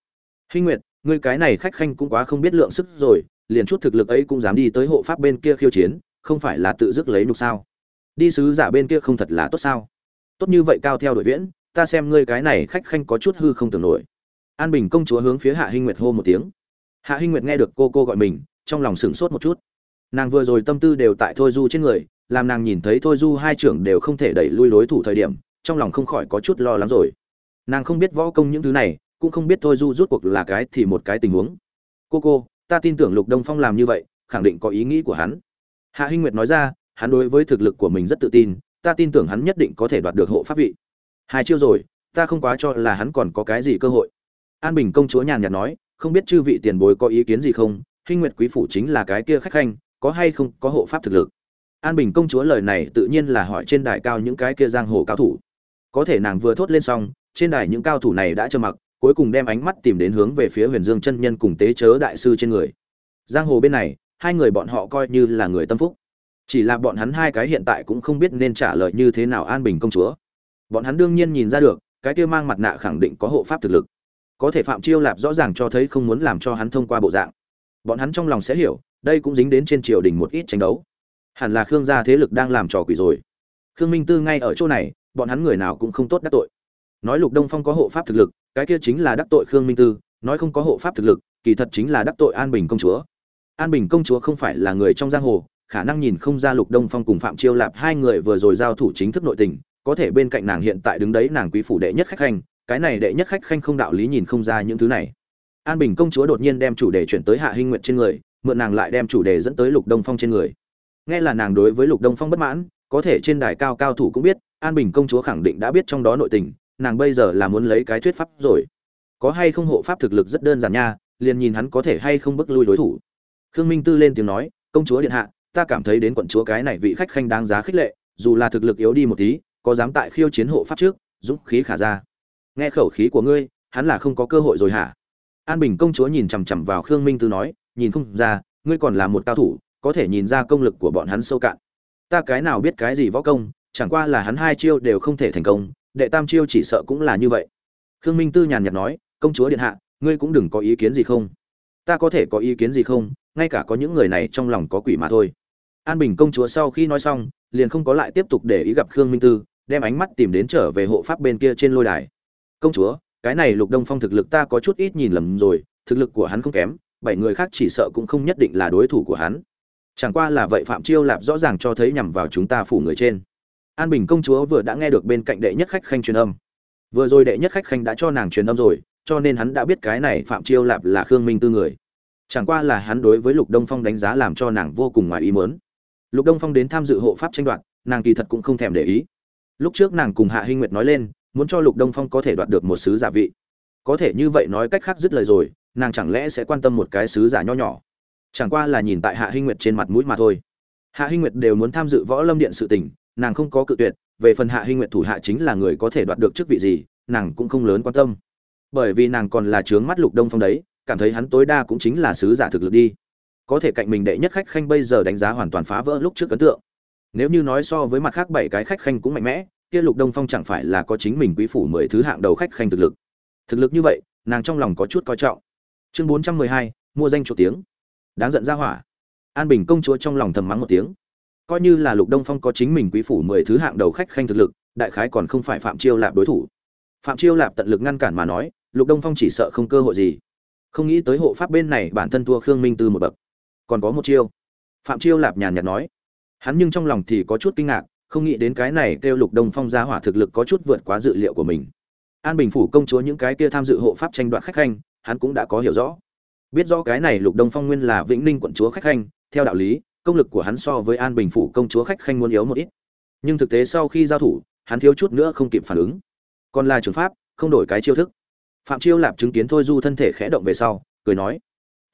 Hinh nguyệt, ngươi cái này khách khanh cũng quá không biết lượng sức rồi, liền chút thực lực ấy cũng dám đi tới hộ pháp bên kia khiêu chiến, không phải là tự dứt lấy nhục sao? Đi sứ giả bên kia không thật là tốt sao? Tốt như vậy cao theo đội viễn, ta xem ngươi cái này khách khanh có chút hư không tưởng nổi. An bình công chúa hướng phía hạ hinh nguyệt hô một tiếng. Hạ hinh nguyệt nghe được cô cô gọi mình, trong lòng sửng sốt một chút nàng vừa rồi tâm tư đều tại thôi du trên người, làm nàng nhìn thấy thôi du hai trưởng đều không thể đẩy lui đối thủ thời điểm, trong lòng không khỏi có chút lo lắng rồi. Nàng không biết võ công những thứ này, cũng không biết thôi du rút cuộc là cái thì một cái tình huống. Cô cô, ta tin tưởng lục đông phong làm như vậy, khẳng định có ý nghĩ của hắn. Hạ hinh nguyệt nói ra, hắn đối với thực lực của mình rất tự tin, ta tin tưởng hắn nhất định có thể đoạt được hộ pháp vị. Hai chiêu rồi, ta không quá cho là hắn còn có cái gì cơ hội. An bình công chúa nhàn nhạt nói, không biết chư vị tiền bối có ý kiến gì không? Hinh nguyệt quý phủ chính là cái kia khách khanh có hay không có hộ pháp thực lực. An bình công chúa lời này tự nhiên là hỏi trên đài cao những cái kia giang hồ cao thủ. Có thể nàng vừa thốt lên xong, trên đài những cao thủ này đã trơ mặc, cuối cùng đem ánh mắt tìm đến hướng về phía huyền dương chân nhân cùng tế chớ đại sư trên người. Giang hồ bên này, hai người bọn họ coi như là người tâm phúc. Chỉ là bọn hắn hai cái hiện tại cũng không biết nên trả lời như thế nào an bình công chúa. Bọn hắn đương nhiên nhìn ra được, cái kia mang mặt nạ khẳng định có hộ pháp thực lực. Có thể phạm chiêu lạp rõ ràng cho thấy không muốn làm cho hắn thông qua bộ dạng. Bọn hắn trong lòng sẽ hiểu đây cũng dính đến trên triều đình một ít tranh đấu. Hẳn là khương gia thế lực đang làm trò quỷ rồi. Khương minh tư ngay ở chỗ này, bọn hắn người nào cũng không tốt đắc tội. Nói lục đông phong có hộ pháp thực lực, cái kia chính là đắc tội khương minh tư, nói không có hộ pháp thực lực, kỳ thật chính là đắc tội an bình công chúa. An bình công chúa không phải là người trong giang hồ, khả năng nhìn không ra lục đông phong cùng phạm chiêu lạp hai người vừa rồi giao thủ chính thức nội tình, có thể bên cạnh nàng hiện tại đứng đấy nàng quý phủ đệ nhất khách khanh, cái này đệ nhất khách khanh không đạo lý nhìn không ra những thứ này. An bình công chúa đột nhiên đem chủ đề chuyển tới hạ hinh nguyệt trên người mượn nàng lại đem chủ đề dẫn tới lục đông phong trên người. Nghe là nàng đối với lục đông phong bất mãn, có thể trên đài cao cao thủ cũng biết, an bình công chúa khẳng định đã biết trong đó nội tình, nàng bây giờ là muốn lấy cái thuyết pháp rồi. Có hay không hộ pháp thực lực rất đơn giản nha, liền nhìn hắn có thể hay không bức lui đối thủ. Khương minh tư lên tiếng nói, công chúa điện hạ, ta cảm thấy đến quận chúa cái này vị khách khanh đáng giá khích lệ, dù là thực lực yếu đi một tí, có dám tại khiêu chiến hộ pháp trước, dũng khí khả ra. Nghe khẩu khí của ngươi, hắn là không có cơ hội rồi hả? An bình công chúa nhìn chằm chằm vào khương minh tư nói nhìn không ra, ngươi còn là một cao thủ, có thể nhìn ra công lực của bọn hắn sâu cạn. Ta cái nào biết cái gì võ công, chẳng qua là hắn hai chiêu đều không thể thành công, đệ tam chiêu chỉ sợ cũng là như vậy. Khương minh tư nhàn nhạt nói, công chúa điện hạ, ngươi cũng đừng có ý kiến gì không? Ta có thể có ý kiến gì không? Ngay cả có những người này trong lòng có quỷ mà thôi. An bình công chúa sau khi nói xong, liền không có lại tiếp tục để ý gặp khương minh tư, đem ánh mắt tìm đến trở về hộ pháp bên kia trên lôi đài. Công chúa, cái này lục đông phong thực lực ta có chút ít nhìn lầm rồi, thực lực của hắn không kém bảy người khác chỉ sợ cũng không nhất định là đối thủ của hắn. Chẳng qua là vậy phạm chiêu lạp rõ ràng cho thấy nhằm vào chúng ta phủ người trên. An bình công chúa vừa đã nghe được bên cạnh đệ nhất khách khanh truyền âm. Vừa rồi đệ nhất khách khanh đã cho nàng truyền âm rồi, cho nên hắn đã biết cái này phạm chiêu lạp là khương minh tư người. Chẳng qua là hắn đối với lục đông phong đánh giá làm cho nàng vô cùng ngoài ý mớn lục đông phong đến tham dự hộ pháp tranh đoạt, nàng kỳ thật cũng không thèm để ý. Lúc trước nàng cùng hạ hinh nguyệt nói lên, muốn cho lục đông phong có thể đoạt được một sứ giả vị có thể như vậy nói cách khác dứt lời rồi, nàng chẳng lẽ sẽ quan tâm một cái sứ giả nho nhỏ? Chẳng qua là nhìn tại hạ hinh nguyệt trên mặt mũi mà thôi. Hạ hinh nguyệt đều muốn tham dự võ lâm điện sự tình, nàng không có cự tuyệt, về phần hạ hinh nguyệt thủ hạ chính là người có thể đoạt được chức vị gì, nàng cũng không lớn quan tâm. Bởi vì nàng còn là trướng mắt lục đông phong đấy, cảm thấy hắn tối đa cũng chính là sứ giả thực lực đi. Có thể cạnh mình đệ nhất khách khanh bây giờ đánh giá hoàn toàn phá vỡ lúc trước ấn tượng. Nếu như nói so với mặt khác bảy cái khách khanh cũng mạnh mẽ, kia lục đông phong chẳng phải là có chính mình quý phủ mười thứ hạng đầu khách khanh thực lực thực lực như vậy, nàng trong lòng có chút coi trọng. Chương bốn trăm mười hai, mua danh chủ tiếng. Đáng giận ra hỏa. An bình công chúa trong lòng thầm mắng một tiếng. Coi như là lục đông phong có chính mình quý phủ mười thứ hạng đầu khách khanh thực lực, đại khái còn không phải phạm chiêu lạp đối thủ. Phạm chiêu lạp tận lực ngăn cản mà nói, lục đông phong chỉ sợ không cơ hội gì. Không nghĩ tới hộ pháp bên này bản thân thua khương minh tư một bậc. Còn có một chiêu. Phạm chiêu lạp nhàn nhạt nói. Hắn nhưng trong lòng thì có chút kinh ngạc, không nghĩ đến cái này kêu lục đông phong ra hỏa thực lực có chút vượt quá dự liệu của mình an bình phủ công chúa những cái kia tham dự hộ pháp tranh đoạt khách khanh, hắn cũng đã có hiểu rõ. Biết rõ cái này lục đông phong nguyên là vĩnh ninh quận chúa khách khanh, theo đạo lý, công lực của hắn so với an bình phủ công chúa khách khanh muốn yếu một ít. Nhưng thực tế sau khi giao thủ, hắn thiếu chút nữa không kịp phản ứng. Còn là trường pháp, không đổi cái chiêu thức. Phạm chiêu lạp chứng kiến thôi du thân thể khẽ động về sau, cười nói,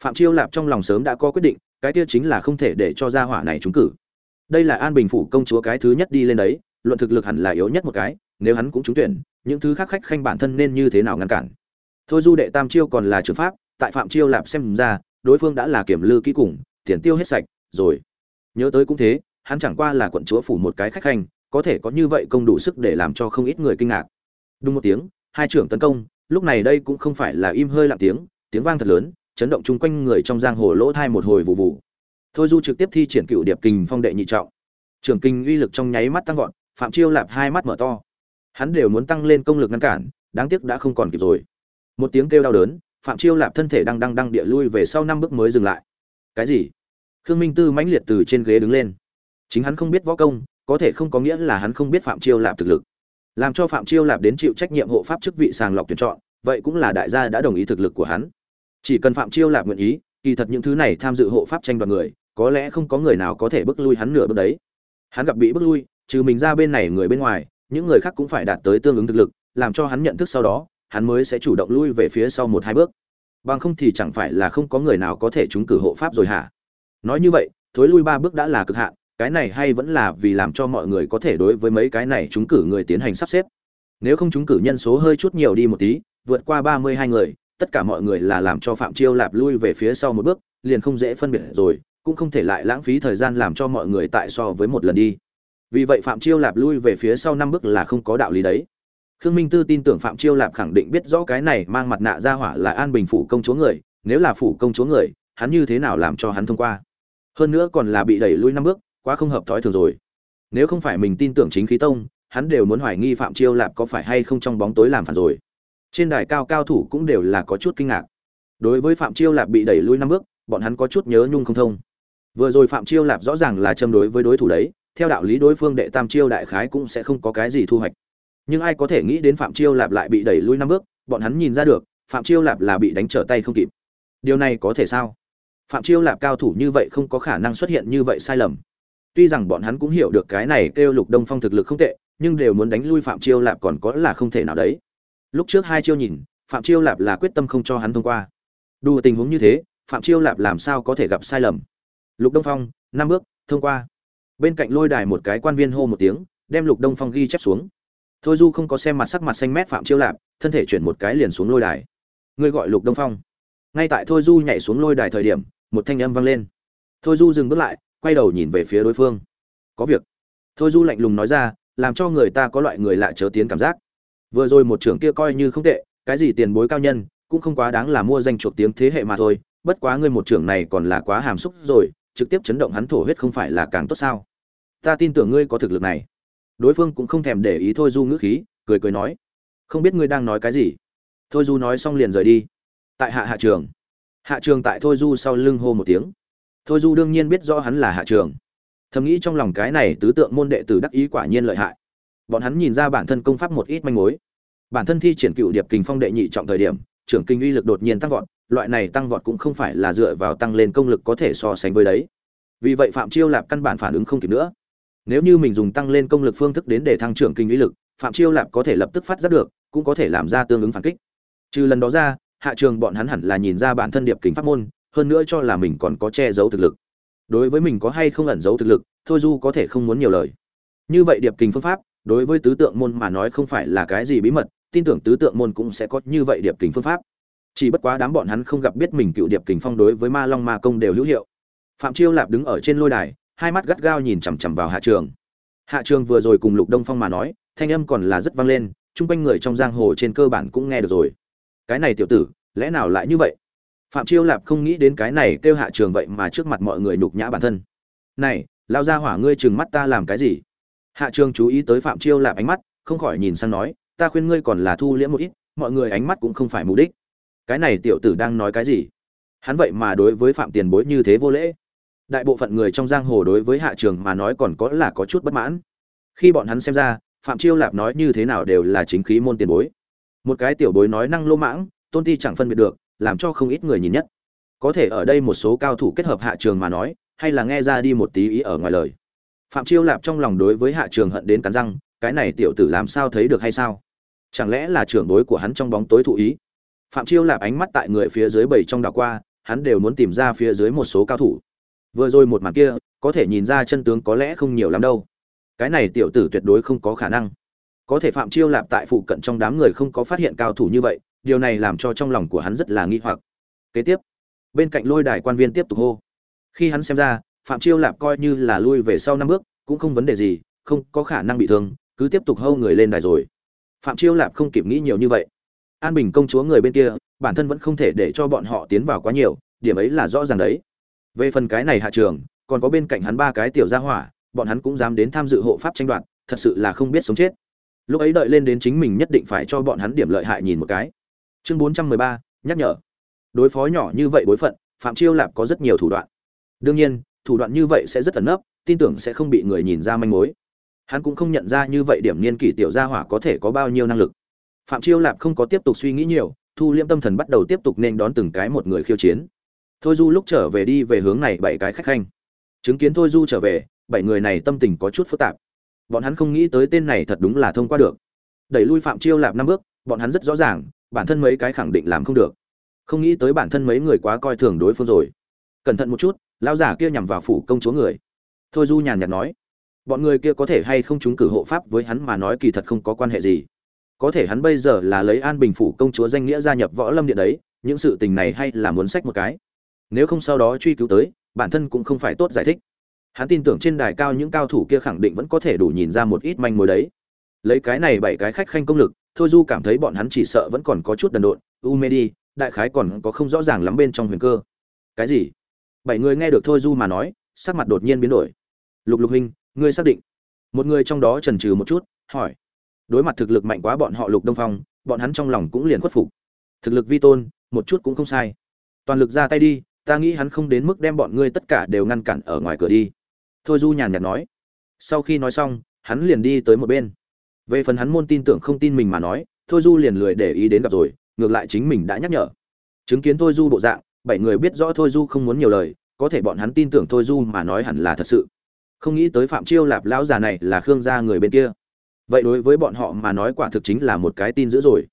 phạm chiêu lạp trong lòng sớm đã có quyết định, cái kia chính là không thể để cho gia hỏa này trúng cử. Đây là an bình phủ công chúa cái thứ nhất đi lên đấy, luận thực lực hẳn là yếu nhất một cái, nếu hắn cũng trúng tuyển những thứ khác khách khanh bản thân nên như thế nào ngăn cản? Thôi du đệ tam chiêu còn là trường pháp, tại phạm chiêu lạp xem ra, đối phương đã là kiểm lư kỹ cùng, tiền tiêu hết sạch, rồi. Nhớ tới cũng thế, hắn chẳng qua là quận chúa phủ một cái khách khanh, có thể có như vậy công đủ sức để làm cho không ít người kinh ngạc. Đúng một tiếng, hai trưởng tấn công, lúc này đây cũng không phải là im hơi lặng tiếng tiếng vang thật lớn, chấn động chung quanh người trong giang hồ lỗ thai một hồi vụ vụ thôi du trực tiếp thi triển cựu điệp kình phong đệ nhị trọng. Trưởng kinh uy lực trong nháy mắt tăng vọt, phạm chiêu lạp hai mắt mở to hắn đều muốn tăng lên công lực ngăn cản, đáng tiếc đã không còn kịp rồi. Một tiếng kêu đau đớn, phạm chiêu lạp thân thể đang đang đang địa lui về sau năm bước mới dừng lại. Cái gì? Khương minh tư mãnh liệt từ trên ghế đứng lên. Chính hắn không biết võ công, có thể không có nghĩa là hắn không biết phạm chiêu lạp thực lực. Làm cho phạm chiêu lạp đến chịu trách nhiệm hộ pháp chức vị sàng lọc tuyển chọn, vậy cũng là đại gia đã đồng ý thực lực của hắn. Chỉ cần phạm chiêu lạp nguyện ý, kỳ thật những thứ này tham dự hộ pháp tranh đoạt người, có lẽ không có người nào có thể bước lui hắn nửa bước đấy. Hắn gặp bị bước lui, trừ mình ra bên này người bên ngoài những người khác cũng phải đạt tới tương ứng thực lực, làm cho hắn nhận thức sau đó, hắn mới sẽ chủ động lui về phía sau một hai bước. Bằng không thì chẳng phải là không có người nào có thể trúng cử hộ pháp rồi hả? Nói như vậy, thối lui ba bước đã là cực hạn, cái này hay vẫn là vì làm cho mọi người có thể đối với mấy cái này trúng cử người tiến hành sắp xếp. Nếu không trúng cử nhân số hơi chút nhiều đi một tí, vượt qua ba mươi hai người, tất cả mọi người là làm cho phạm chiêu lạp lui về phía sau một bước, liền không dễ phân biệt rồi, cũng không thể lại lãng phí thời gian làm cho mọi người tại so với một lần đi vì vậy phạm chiêu lạp lui về phía sau năm bước là không có đạo lý đấy. Khương minh tư tin tưởng phạm chiêu lạp khẳng định biết rõ cái này mang mặt nạ ra hỏa là an bình phủ công chúa người, nếu là phủ công chúa người, hắn như thế nào làm cho hắn thông qua? Hơn nữa còn là bị đẩy lui năm bước, quá không hợp thói thường rồi. Nếu không phải mình tin tưởng chính khí tông, hắn đều muốn hoài nghi phạm chiêu lạp có phải hay không trong bóng tối làm phản rồi. Trên đài cao cao thủ cũng đều là có chút kinh ngạc. Đối với phạm chiêu lạp bị đẩy lui năm bước, bọn hắn có chút nhớ nhung không thông. Vừa rồi phạm chiêu lạp rõ ràng là châm đối với đối thủ đấy theo đạo lý đối phương đệ tam chiêu đại khái cũng sẽ không có cái gì thu hoạch. Nhưng ai có thể nghĩ đến phạm chiêu lạp lại bị đẩy lui năm bước, bọn hắn nhìn ra được, phạm chiêu lạp là bị đánh trở tay không kịp. Điều này có thể sao? Phạm chiêu lạp cao thủ như vậy không có khả năng xuất hiện như vậy sai lầm. Tuy rằng bọn hắn cũng hiểu được cái này kêu lục đông phong thực lực không tệ, nhưng đều muốn đánh lui phạm chiêu lạp còn có là không thể nào đấy. Lúc trước hai chiêu nhìn, phạm chiêu lạp là quyết tâm không cho hắn thông qua. Đủ tình huống như thế, phạm chiêu lạp làm sao có thể gặp sai lầm? Lục đông phong, năm bước, thông qua bên cạnh lôi đài một cái quan viên hô một tiếng, đem lục đông phong ghi chép xuống. Thôi du không có xem mặt sắc mặt xanh mét phạm chiêu lạp, thân thể chuyển một cái liền xuống lôi đài. Ngươi gọi lục đông phong. Ngay tại thôi du nhảy xuống lôi đài thời điểm, một thanh âm vang lên. Thôi du dừng bước lại, quay đầu nhìn về phía đối phương. Có việc. Thôi du lạnh lùng nói ra, làm cho người ta có loại người lạ chớ tiến cảm giác. Vừa rồi một trưởng kia coi như không tệ, cái gì tiền bối cao nhân, cũng không quá đáng là mua danh chuộc tiếng thế hệ mà thôi, bất quá ngươi một trưởng này còn là quá hàm xúc rồi trực tiếp chấn động hắn thổ huyết không phải là càng tốt sao? Ta tin tưởng ngươi có thực lực này. Đối phương cũng không thèm để ý thôi du ngữ khí, cười cười nói, không biết ngươi đang nói cái gì? Thôi du nói xong liền rời đi. Tại hạ hạ trường. Hạ trường tại thôi du sau lưng hô một tiếng. Thôi du đương nhiên biết rõ hắn là hạ trường. Thầm nghĩ trong lòng cái này tứ tượng môn đệ tử đắc ý quả nhiên lợi hại. Bọn hắn nhìn ra bản thân công pháp một ít manh mối. Bản thân thi triển cựu điệp kình phong đệ nhị trọng thời điểm, trưởng kinh uy lực đột nhiên tăng vọt loại này tăng vọt cũng không phải là dựa vào tăng lên công lực có thể so sánh với đấy. Vì vậy phạm chiêu lạp căn bản phản ứng không kịp nữa. Nếu như mình dùng tăng lên công lực phương thức đến để thăng trưởng kinh lý lực, phạm chiêu lạp có thể lập tức phát giác được, cũng có thể làm ra tương ứng phản kích. Trừ lần đó ra, hạ trường bọn hắn hẳn là nhìn ra bản thân điệp kính pháp môn, hơn nữa cho là mình còn có che giấu thực lực. Đối với mình có hay không ẩn giấu thực lực, thôi du có thể không muốn nhiều lời. Như vậy điệp kình phương pháp, đối với tứ tượng môn mà nói không phải là cái gì bí mật, tin tưởng tứ tượng môn cũng sẽ có như vậy điệp kình phương pháp chỉ bất quá đám bọn hắn không gặp biết mình cựu điệp kình phong đối với ma long ma công đều hữu hiệu. Phạm chiêu lạp đứng ở trên lôi đài, hai mắt gắt gao nhìn chằm chằm vào hạ trường. Hạ trường vừa rồi cùng lục đông phong mà nói, thanh âm còn là rất vang lên, chung quanh người trong giang hồ trên cơ bản cũng nghe được rồi. Cái này tiểu tử, lẽ nào lại như vậy? Phạm chiêu lạp không nghĩ đến cái này kêu hạ trường vậy mà trước mặt mọi người nhục nhã bản thân. Này lao ra hỏa ngươi chừng mắt ta làm cái gì? Hạ trường chú ý tới phạm chiêu lạp ánh mắt, không khỏi nhìn sang nói, ta khuyên ngươi còn là thu liễm một ít, mọi người ánh mắt cũng không phải mục đích cái này tiểu tử đang nói cái gì? Hắn vậy mà đối với phạm tiền bối như thế vô lễ. Đại bộ phận người trong giang hồ đối với hạ trường mà nói còn có là có chút bất mãn. Khi bọn hắn xem ra, phạm chiêu lạp nói như thế nào đều là chính khí môn tiền bối. Một cái tiểu bối nói năng lô mãng, tôn ti chẳng phân biệt được, làm cho không ít người nhìn nhất. Có thể ở đây một số cao thủ kết hợp hạ trường mà nói, hay là nghe ra đi một tí ý ở ngoài lời. Phạm chiêu lạp trong lòng đối với hạ trường hận đến cắn răng, cái này tiểu tử làm sao thấy được hay sao? Chẳng lẽ là trưởng bối của hắn trong bóng tối thụ ý? Phạm chiêu lạp ánh mắt tại người phía dưới bảy trong đảo qua, hắn đều muốn tìm ra phía dưới một số cao thủ. Vừa rồi một màn kia, có thể nhìn ra chân tướng có lẽ không nhiều lắm đâu. Cái này tiểu tử tuyệt đối không có khả năng. Có thể phạm chiêu lạp tại phụ cận trong đám người không có phát hiện cao thủ như vậy, điều này làm cho trong lòng của hắn rất là nghi hoặc. Kế tiếp, bên cạnh lôi đài quan viên tiếp tục hô. Khi hắn xem ra, phạm chiêu lạp coi như là lui về sau năm bước, cũng không vấn đề gì, không có khả năng bị thương, cứ tiếp tục hâu người lên đài rồi. Phạm chiêu lạp không kịp nghĩ nhiều như vậy an bình công chúa người bên kia, bản thân vẫn không thể để cho bọn họ tiến vào quá nhiều, điểm ấy là rõ ràng đấy. Về phần cái này hạ trường, còn có bên cạnh hắn ba cái tiểu gia hỏa, bọn hắn cũng dám đến tham dự hộ pháp tranh đoạt, thật sự là không biết sống chết. Lúc ấy đợi lên đến chính mình nhất định phải cho bọn hắn điểm lợi hại nhìn một cái. Chương bốn trăm mười ba, nhắc nhở. Đối phó nhỏ như vậy bối phận, phạm chiêu lạp có rất nhiều thủ đoạn. Đương nhiên, thủ đoạn như vậy sẽ rất ẩn nấp, tin tưởng sẽ không bị người nhìn ra manh mối. Hắn cũng không nhận ra như vậy điểm niên kỷ tiểu gia hỏa có thể có bao nhiêu năng lực phạm chiêu lạp không có tiếp tục suy nghĩ nhiều, thu liêm tâm thần bắt đầu tiếp tục nên đón từng cái một người khiêu chiến. Thôi du lúc trở về đi về hướng này bảy cái khách khanh. Chứng kiến thôi du trở về, bảy người này tâm tình có chút phức tạp. Bọn hắn không nghĩ tới tên này thật đúng là thông qua được. Đẩy lui phạm chiêu lạp năm bước, bọn hắn rất rõ ràng, bản thân mấy cái khẳng định làm không được. Không nghĩ tới bản thân mấy người quá coi thường đối phương rồi. Cẩn thận một chút, lão giả kia nhằm vào phủ công chúa người. Thôi du nhàn nhạt nói, bọn người kia có thể hay không chúng cử hộ pháp với hắn mà nói kỳ thật không có quan hệ gì có thể hắn bây giờ là lấy an bình phủ công chúa danh nghĩa gia nhập võ lâm điện đấy, những sự tình này hay là muốn sách một cái. Nếu không sau đó truy cứu tới, bản thân cũng không phải tốt giải thích. Hắn tin tưởng trên đài cao những cao thủ kia khẳng định vẫn có thể đủ nhìn ra một ít manh mối đấy. Lấy cái này bảy cái khách khanh công lực, thôi du cảm thấy bọn hắn chỉ sợ vẫn còn có chút đần độn u mê đi đại khái còn có không rõ ràng lắm bên trong huyền cơ. Cái gì? Bảy người nghe được thôi du mà nói, sắc mặt đột nhiên biến đổi. Lục lục hình ngươi xác định. Một người trong đó trần trừ một chút, hỏi đối mặt thực lực mạnh quá bọn họ lục đông phong, bọn hắn trong lòng cũng liền khuất phục. Thực lực vi tôn, một chút cũng không sai. Toàn lực ra tay đi, ta nghĩ hắn không đến mức đem bọn ngươi tất cả đều ngăn cản ở ngoài cửa đi. Thôi du nhàn nhạt nói. Sau khi nói xong, hắn liền đi tới một bên. Về phần hắn môn tin tưởng không tin mình mà nói, thôi du liền lười để ý đến gặp rồi, ngược lại chính mình đã nhắc nhở. Chứng kiến thôi du bộ dạng, bảy người biết rõ thôi du không muốn nhiều lời, có thể bọn hắn tin tưởng thôi du mà nói hẳn là thật sự. Không nghĩ tới phạm chiêu lạp lão già này là khương gia người bên kia vậy đối với bọn họ mà nói quả thực chính là một cái tin dữ rồi.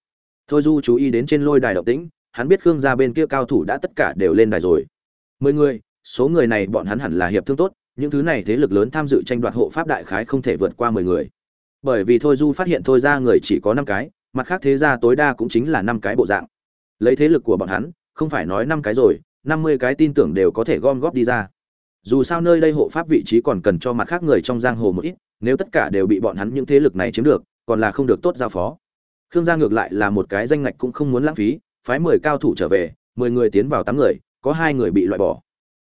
Thôi du chú ý đến trên lôi đài động tĩnh, hắn biết khương gia bên kia cao thủ đã tất cả đều lên đài rồi. Mười người, số người này bọn hắn hẳn là hiệp thương tốt, những thứ này thế lực lớn tham dự tranh đoạt hộ pháp đại khái không thể vượt qua mười người. Bởi vì thôi du phát hiện thôi ra người chỉ có năm cái, mặt khác thế ra tối đa cũng chính là năm cái bộ dạng. Lấy thế lực của bọn hắn, không phải nói năm cái rồi, năm mươi cái tin tưởng đều có thể gom góp đi ra. Dù sao nơi đây hộ pháp vị trí còn cần cho mặt khác người trong giang hồ một ít nếu tất cả đều bị bọn hắn những thế lực này chiếm được, còn là không được tốt giao phó. Khương gia ngược lại là một cái danh ngạch cũng không muốn lãng phí, phái mười cao thủ trở về, mười người tiến vào tám người, có hai người bị loại bỏ.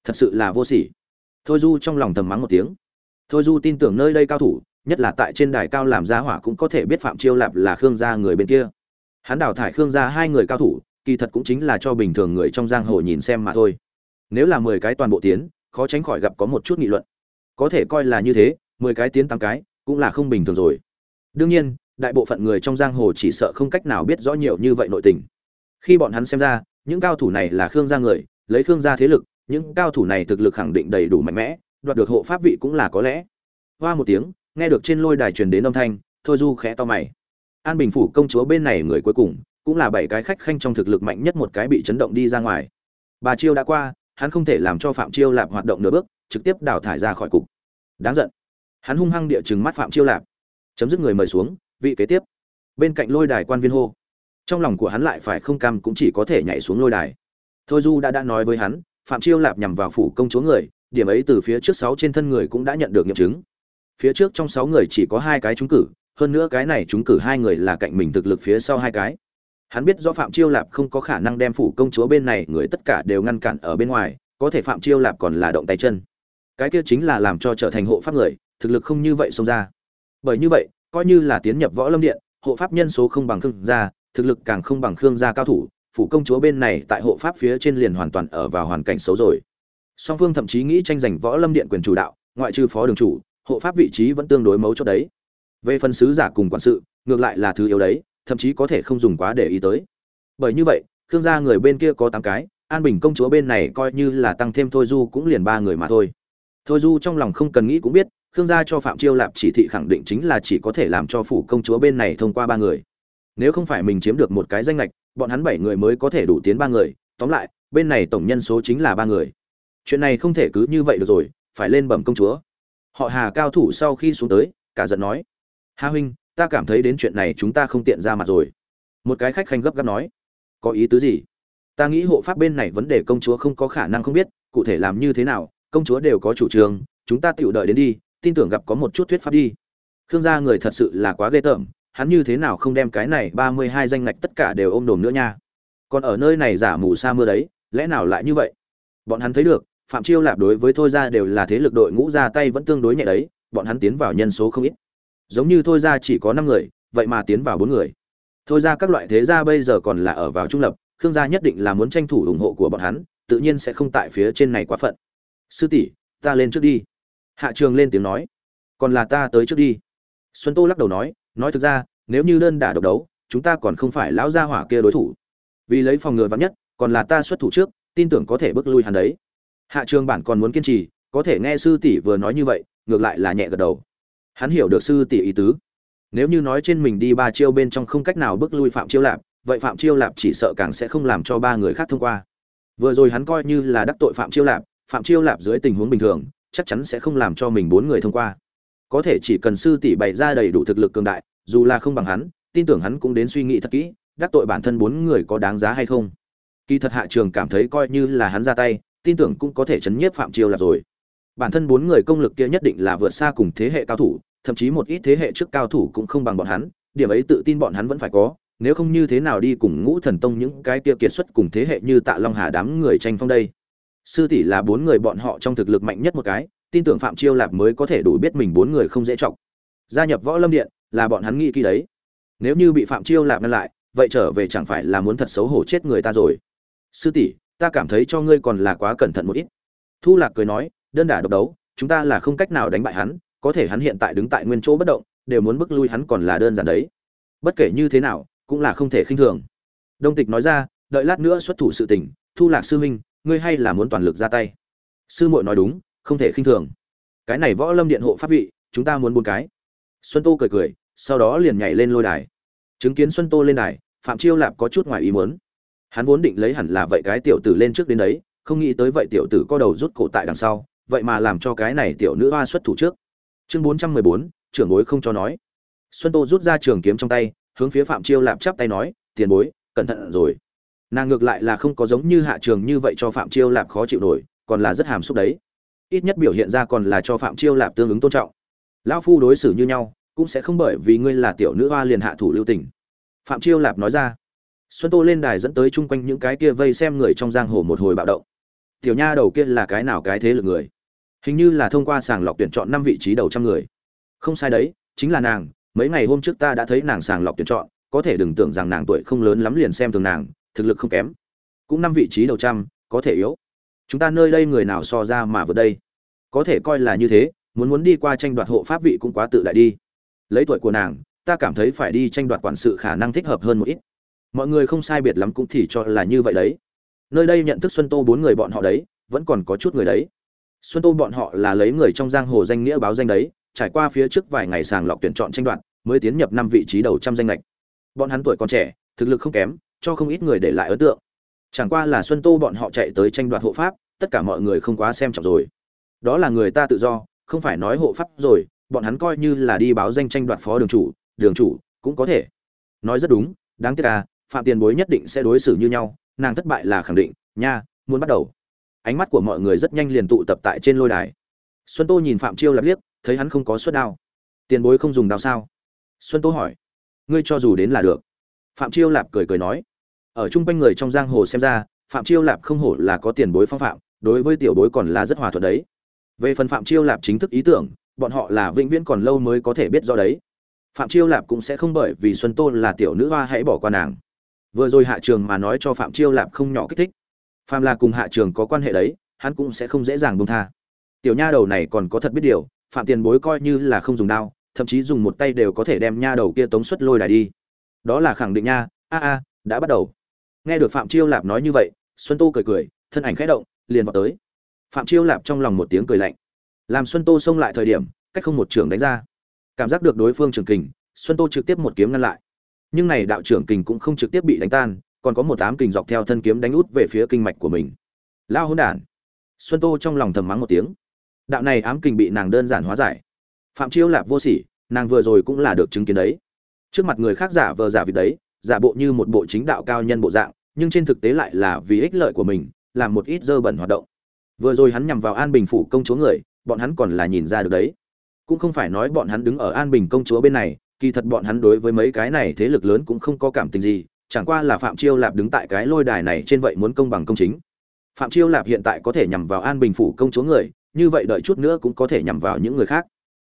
Thật sự là vô sỉ. Thôi du trong lòng thầm mắng một tiếng. Thôi du tin tưởng nơi đây cao thủ, nhất là tại trên đài cao làm gia hỏa cũng có thể biết phạm chiêu lạp là khương gia người bên kia. Hắn đào thải khương gia hai người cao thủ, kỳ thật cũng chính là cho bình thường người trong giang hồ nhìn xem mà thôi. Nếu là mười cái toàn bộ tiến, khó tránh khỏi gặp có một chút nghị luận. Có thể coi là như thế mười cái tiến tám cái, cũng là không bình thường rồi. Đương nhiên, đại bộ phận người trong giang hồ chỉ sợ không cách nào biết rõ nhiều như vậy nội tình. Khi bọn hắn xem ra, những cao thủ này là khương gia người, lấy khương gia thế lực, những cao thủ này thực lực khẳng định đầy đủ mạnh mẽ, đoạt được hộ pháp vị cũng là có lẽ. Hoa một tiếng, nghe được trên lôi đài truyền đến âm thanh, thôi du khẽ to mày. An bình phủ công chúa bên này người cuối cùng, cũng là bảy cái khách khanh trong thực lực mạnh nhất một cái bị chấn động đi ra ngoài. Bà chiêu đã qua, hắn không thể làm cho phạm chiêu lạp hoạt động nửa bước, trực tiếp đào thải ra khỏi cục. Đáng giận hắn hung hăng địa chừng mắt phạm chiêu lạp. Chấm dứt người mời xuống, vị kế tiếp. Bên cạnh lôi đài quan viên hô. Trong lòng của hắn lại phải không cam cũng chỉ có thể nhảy xuống lôi đài. Thôi du đã đã nói với hắn, phạm chiêu lạp nhằm vào phủ công chúa người, điểm ấy từ phía trước sáu trên thân người cũng đã nhận được nghiệm chứng. Phía trước trong sáu người chỉ có hai cái trúng cử, hơn nữa cái này trúng cử hai người là cạnh mình thực lực phía sau hai cái. Hắn biết do phạm chiêu lạp không có khả năng đem phủ công chúa bên này, người tất cả đều ngăn cản ở bên ngoài, có thể phạm chiêu lạp còn là động tay chân. Cái kia chính là làm cho trở thành hộ pháp người thực lực không như vậy xông ra. Bởi như vậy, coi như là tiến nhập võ lâm điện, hộ pháp nhân số không bằng khương gia, thực lực càng không bằng khương gia cao thủ, phủ công chúa bên này tại hộ pháp phía trên liền hoàn toàn ở vào hoàn cảnh xấu rồi. Song phương thậm chí nghĩ tranh giành võ lâm điện quyền chủ đạo, ngoại trừ phó đường chủ, hộ pháp vị trí vẫn tương đối mấu chốt đấy. Về phần sứ giả cùng quản sự, ngược lại là thứ yếu đấy, thậm chí có thể không dùng quá để ý tới. Bởi như vậy, khương gia người bên kia có tám cái, an bình công chúa bên này coi như là tăng thêm thôi du cũng liền ba người mà thôi. Thôi du trong lòng không cần nghĩ cũng biết khương gia cho phạm chiêu lạp chỉ thị khẳng định chính là chỉ có thể làm cho phủ công chúa bên này thông qua ba người. Nếu không phải mình chiếm được một cái danh lệch bọn hắn bảy người mới có thể đủ tiến ba người. Tóm lại, bên này tổng nhân số chính là ba người. Chuyện này không thể cứ như vậy được rồi, phải lên bẩm công chúa. Họ hà cao thủ sau khi xuống tới, cả giận nói hà huynh, ta cảm thấy đến chuyện này chúng ta không tiện ra mặt rồi. Một cái khách khanh gấp gáp nói, có ý tứ gì? Ta nghĩ hộ pháp bên này vấn đề công chúa không có khả năng không biết, cụ thể làm như thế nào, công chúa đều có chủ trương, chúng ta tự đợi đến đi tin tưởng gặp có một chút thuyết pháp đi. Khương gia người thật sự là quá ghê tởm, hắn như thế nào không đem cái này ba mươi hai danh ngạch tất cả đều ôm đồm nữa nha? Còn ở nơi này giả mù sa mưa đấy, lẽ nào lại như vậy? Bọn hắn thấy được, phạm chiêu lạp đối với thôi ra đều là thế lực đội ngũ ra tay vẫn tương đối nhẹ đấy, bọn hắn tiến vào nhân số không ít. Giống như thôi ra chỉ có năm người, vậy mà tiến vào bốn người. Thôi ra các loại thế gia bây giờ còn là ở vào trung lập, khương gia nhất định là muốn tranh thủ ủng hộ của bọn hắn, tự nhiên sẽ không tại phía trên này quá phận. Sư tỷ, ta lên trước đi hạ trường lên tiếng nói, còn là ta tới trước đi. Xuân tô lắc đầu nói nói thực ra, nếu như đơn đả độc đấu, chúng ta còn không phải lão gia hỏa kia đối thủ. Vì lấy phòng ngừa vắng nhất, còn là ta xuất thủ trước, tin tưởng có thể bước lui hắn đấy. Hạ trường bản còn muốn kiên trì, có thể nghe sư tỷ vừa nói như vậy, ngược lại là nhẹ gật đầu. Hắn hiểu được sư tỷ ý tứ. Nếu như nói trên mình đi ba chiêu bên trong không cách nào bước lui phạm chiêu lạp, vậy phạm chiêu lạp chỉ sợ càng sẽ không làm cho ba người khác thông qua. Vừa rồi hắn coi như là đắc tội phạm chiêu lạp, phạm chiêu lạp dưới tình huống bình thường chắc chắn sẽ không làm cho mình bốn người thông qua. Có thể chỉ cần sư tỷ bày ra đầy đủ thực lực cường đại, dù là không bằng hắn, tin tưởng hắn cũng đến suy nghĩ thật kỹ, đắc tội bản thân bốn người có đáng giá hay không. Kỳ thật hạ trường cảm thấy coi như là hắn ra tay, tin tưởng cũng có thể chấn nhiếp phạm chiêu là rồi. Bản thân bốn người công lực kia nhất định là vượt xa cùng thế hệ cao thủ, thậm chí một ít thế hệ trước cao thủ cũng không bằng bọn hắn, điểm ấy tự tin bọn hắn vẫn phải có, nếu không như thế nào đi cùng ngũ thần tông những cái kia kiệt xuất cùng thế hệ như tạ long hà đám người tranh phong đây? Sư tỷ là bốn người bọn họ trong thực lực mạnh nhất một cái, tin tưởng phạm chiêu lạp mới có thể đủ biết mình bốn người không dễ chọc. Gia nhập võ lâm điện là bọn hắn nghĩ kỳ đấy. Nếu như bị phạm chiêu lạp ngăn lại, vậy trở về chẳng phải là muốn thật xấu hổ chết người ta rồi. Sư tỷ, ta cảm thấy cho ngươi còn là quá cẩn thận một ít. Thu lạc cười nói, đơn đả độc đấu, chúng ta là không cách nào đánh bại hắn, có thể hắn hiện tại đứng tại nguyên chỗ bất động, đều muốn bức lui hắn còn là đơn giản đấy. Bất kể như thế nào, cũng là không thể khinh thường. Đông tịch nói ra, đợi lát nữa xuất thủ sự tình, thu lạc sư huynh ngươi hay là muốn toàn lực ra tay? Sư muội nói đúng, không thể khinh thường. Cái này võ lâm điện hộ pháp vị, chúng ta muốn bốn cái. Xuân tô cười cười, sau đó liền nhảy lên lôi đài. Chứng kiến xuân tô lên đài, phạm chiêu lạp có chút ngoài ý muốn. Hắn vốn định lấy hẳn là vậy cái tiểu tử lên trước đến đấy, không nghĩ tới vậy tiểu tử co đầu rút cổ tại đằng sau, vậy mà làm cho cái này tiểu nữ hoa xuất thủ trước. Chương bốn trăm mười bốn, trưởng bối không cho nói. Xuân tô rút ra trường kiếm trong tay, hướng phía phạm chiêu lạp chắp tay nói, tiền bối, cẩn thận rồi nàng ngược lại là không có giống như hạ trường như vậy cho phạm chiêu lạp khó chịu nổi, còn là rất hàm xúc đấy. Ít nhất biểu hiện ra còn là cho phạm chiêu lạp tương ứng tôn trọng. Lão phu đối xử như nhau, cũng sẽ không bởi vì ngươi là tiểu nữ hoa liền hạ thủ lưu tình. Phạm chiêu lạp nói ra. Xuân tô lên đài dẫn tới chung quanh những cái kia vây xem người trong giang hồ một hồi bạo động. Tiểu nha đầu kia là cái nào cái thế lực người? Hình như là thông qua sàng lọc tuyển chọn năm vị trí đầu trăm người. Không sai đấy, chính là nàng. Mấy ngày hôm trước ta đã thấy nàng sàng lọc tuyển chọn, có thể đừng tưởng rằng nàng tuổi không lớn lắm liền xem thường nàng thực lực không kém. Cũng năm vị trí đầu trăm, có thể yếu. Chúng ta nơi đây người nào so ra mà vượt đây? Có thể coi là như thế, muốn muốn đi qua tranh đoạt hộ pháp vị cũng quá tự đại đi. Lấy tuổi của nàng, ta cảm thấy phải đi tranh đoạt quản sự khả năng thích hợp hơn một ít. Mọi người không sai biệt lắm cũng thì cho là như vậy đấy. Nơi đây nhận thức xuân tô bốn người bọn họ đấy, vẫn còn có chút người đấy. Xuân tô bọn họ là lấy người trong giang hồ danh nghĩa báo danh đấy, trải qua phía trước vài ngày sàng lọc tuyển chọn tranh đoạt, mới tiến nhập năm vị trí đầu trăm danh lệch. Bọn hắn tuổi còn trẻ, thực lực không kém cho không ít người để lại ấn tượng. Chẳng qua là xuân tô bọn họ chạy tới tranh đoạt hộ pháp, tất cả mọi người không quá xem trọng rồi. Đó là người ta tự do, không phải nói hộ pháp rồi, bọn hắn coi như là đi báo danh tranh đoạt phó đường chủ đường chủ cũng có thể. Nói rất đúng, đáng tiếc à phạm tiền bối nhất định sẽ đối xử như nhau, nàng thất bại là khẳng định, nha, muốn bắt đầu. Ánh mắt của mọi người rất nhanh liền tụ tập tại trên lôi đài. Xuân tô nhìn phạm chiêu lặp liếc, thấy hắn không có suất đao. Tiền bối không dùng đao sao? Xuân tô hỏi. Ngươi cho dù đến là được. Phạm chiêu lạp cười cười nói ở chung quanh người trong giang hồ xem ra, phạm chiêu lạp không hổ là có tiền bối phong phạm, đối với tiểu bối còn là rất hòa thuận đấy. Về phần phạm chiêu lạp chính thức ý tưởng, bọn họ là vĩnh viễn còn lâu mới có thể biết do đấy. Phạm chiêu lạp cũng sẽ không bởi vì xuân tôn là tiểu nữ hoa hãy bỏ qua nàng. Vừa rồi hạ trường mà nói cho phạm chiêu lạp không nhỏ kích thích. Phạm là cùng hạ trường có quan hệ đấy, hắn cũng sẽ không dễ dàng buông tha. Tiểu nha đầu này còn có thật biết điều, phạm tiền bối coi như là không dùng đao, thậm chí dùng một tay đều có thể đem nha đầu kia tống xuất lôi đài đi. Đó là khẳng định nha, a a, đã bắt đầu nghe được phạm chiêu lạp nói như vậy, xuân tô cười cười, thân ảnh khẽ động, liền vào tới. Phạm chiêu lạp trong lòng một tiếng cười lạnh. Làm xuân tô xông lại thời điểm, cách không một trường đánh ra. Cảm giác được đối phương trường kình, xuân tô trực tiếp một kiếm ngăn lại. Nhưng này đạo trưởng kình cũng không trực tiếp bị đánh tan, còn có một tám kình dọc theo thân kiếm đánh út về phía kinh mạch của mình. Lao hôn đản. Xuân tô trong lòng thầm mắng một tiếng. Đạo này ám kình bị nàng đơn giản hóa giải. Phạm chiêu lạp vô sỉ, nàng vừa rồi cũng là được chứng kiến đấy. Trước mặt người khác giả vờ giả vịt đấy giả bộ như một bộ chính đạo cao nhân bộ dạng, nhưng trên thực tế lại là vì ích lợi của mình, làm một ít dơ bẩn hoạt động. Vừa rồi hắn nhằm vào an bình phủ công chúa người, bọn hắn còn là nhìn ra được đấy. Cũng không phải nói bọn hắn đứng ở an bình công chúa bên này, kỳ thật bọn hắn đối với mấy cái này thế lực lớn cũng không có cảm tình gì, chẳng qua là phạm chiêu lạp đứng tại cái lôi đài này trên vậy muốn công bằng công chính. Phạm chiêu lạp hiện tại có thể nhằm vào an bình phủ công chúa người, như vậy đợi chút nữa cũng có thể nhằm vào những người khác.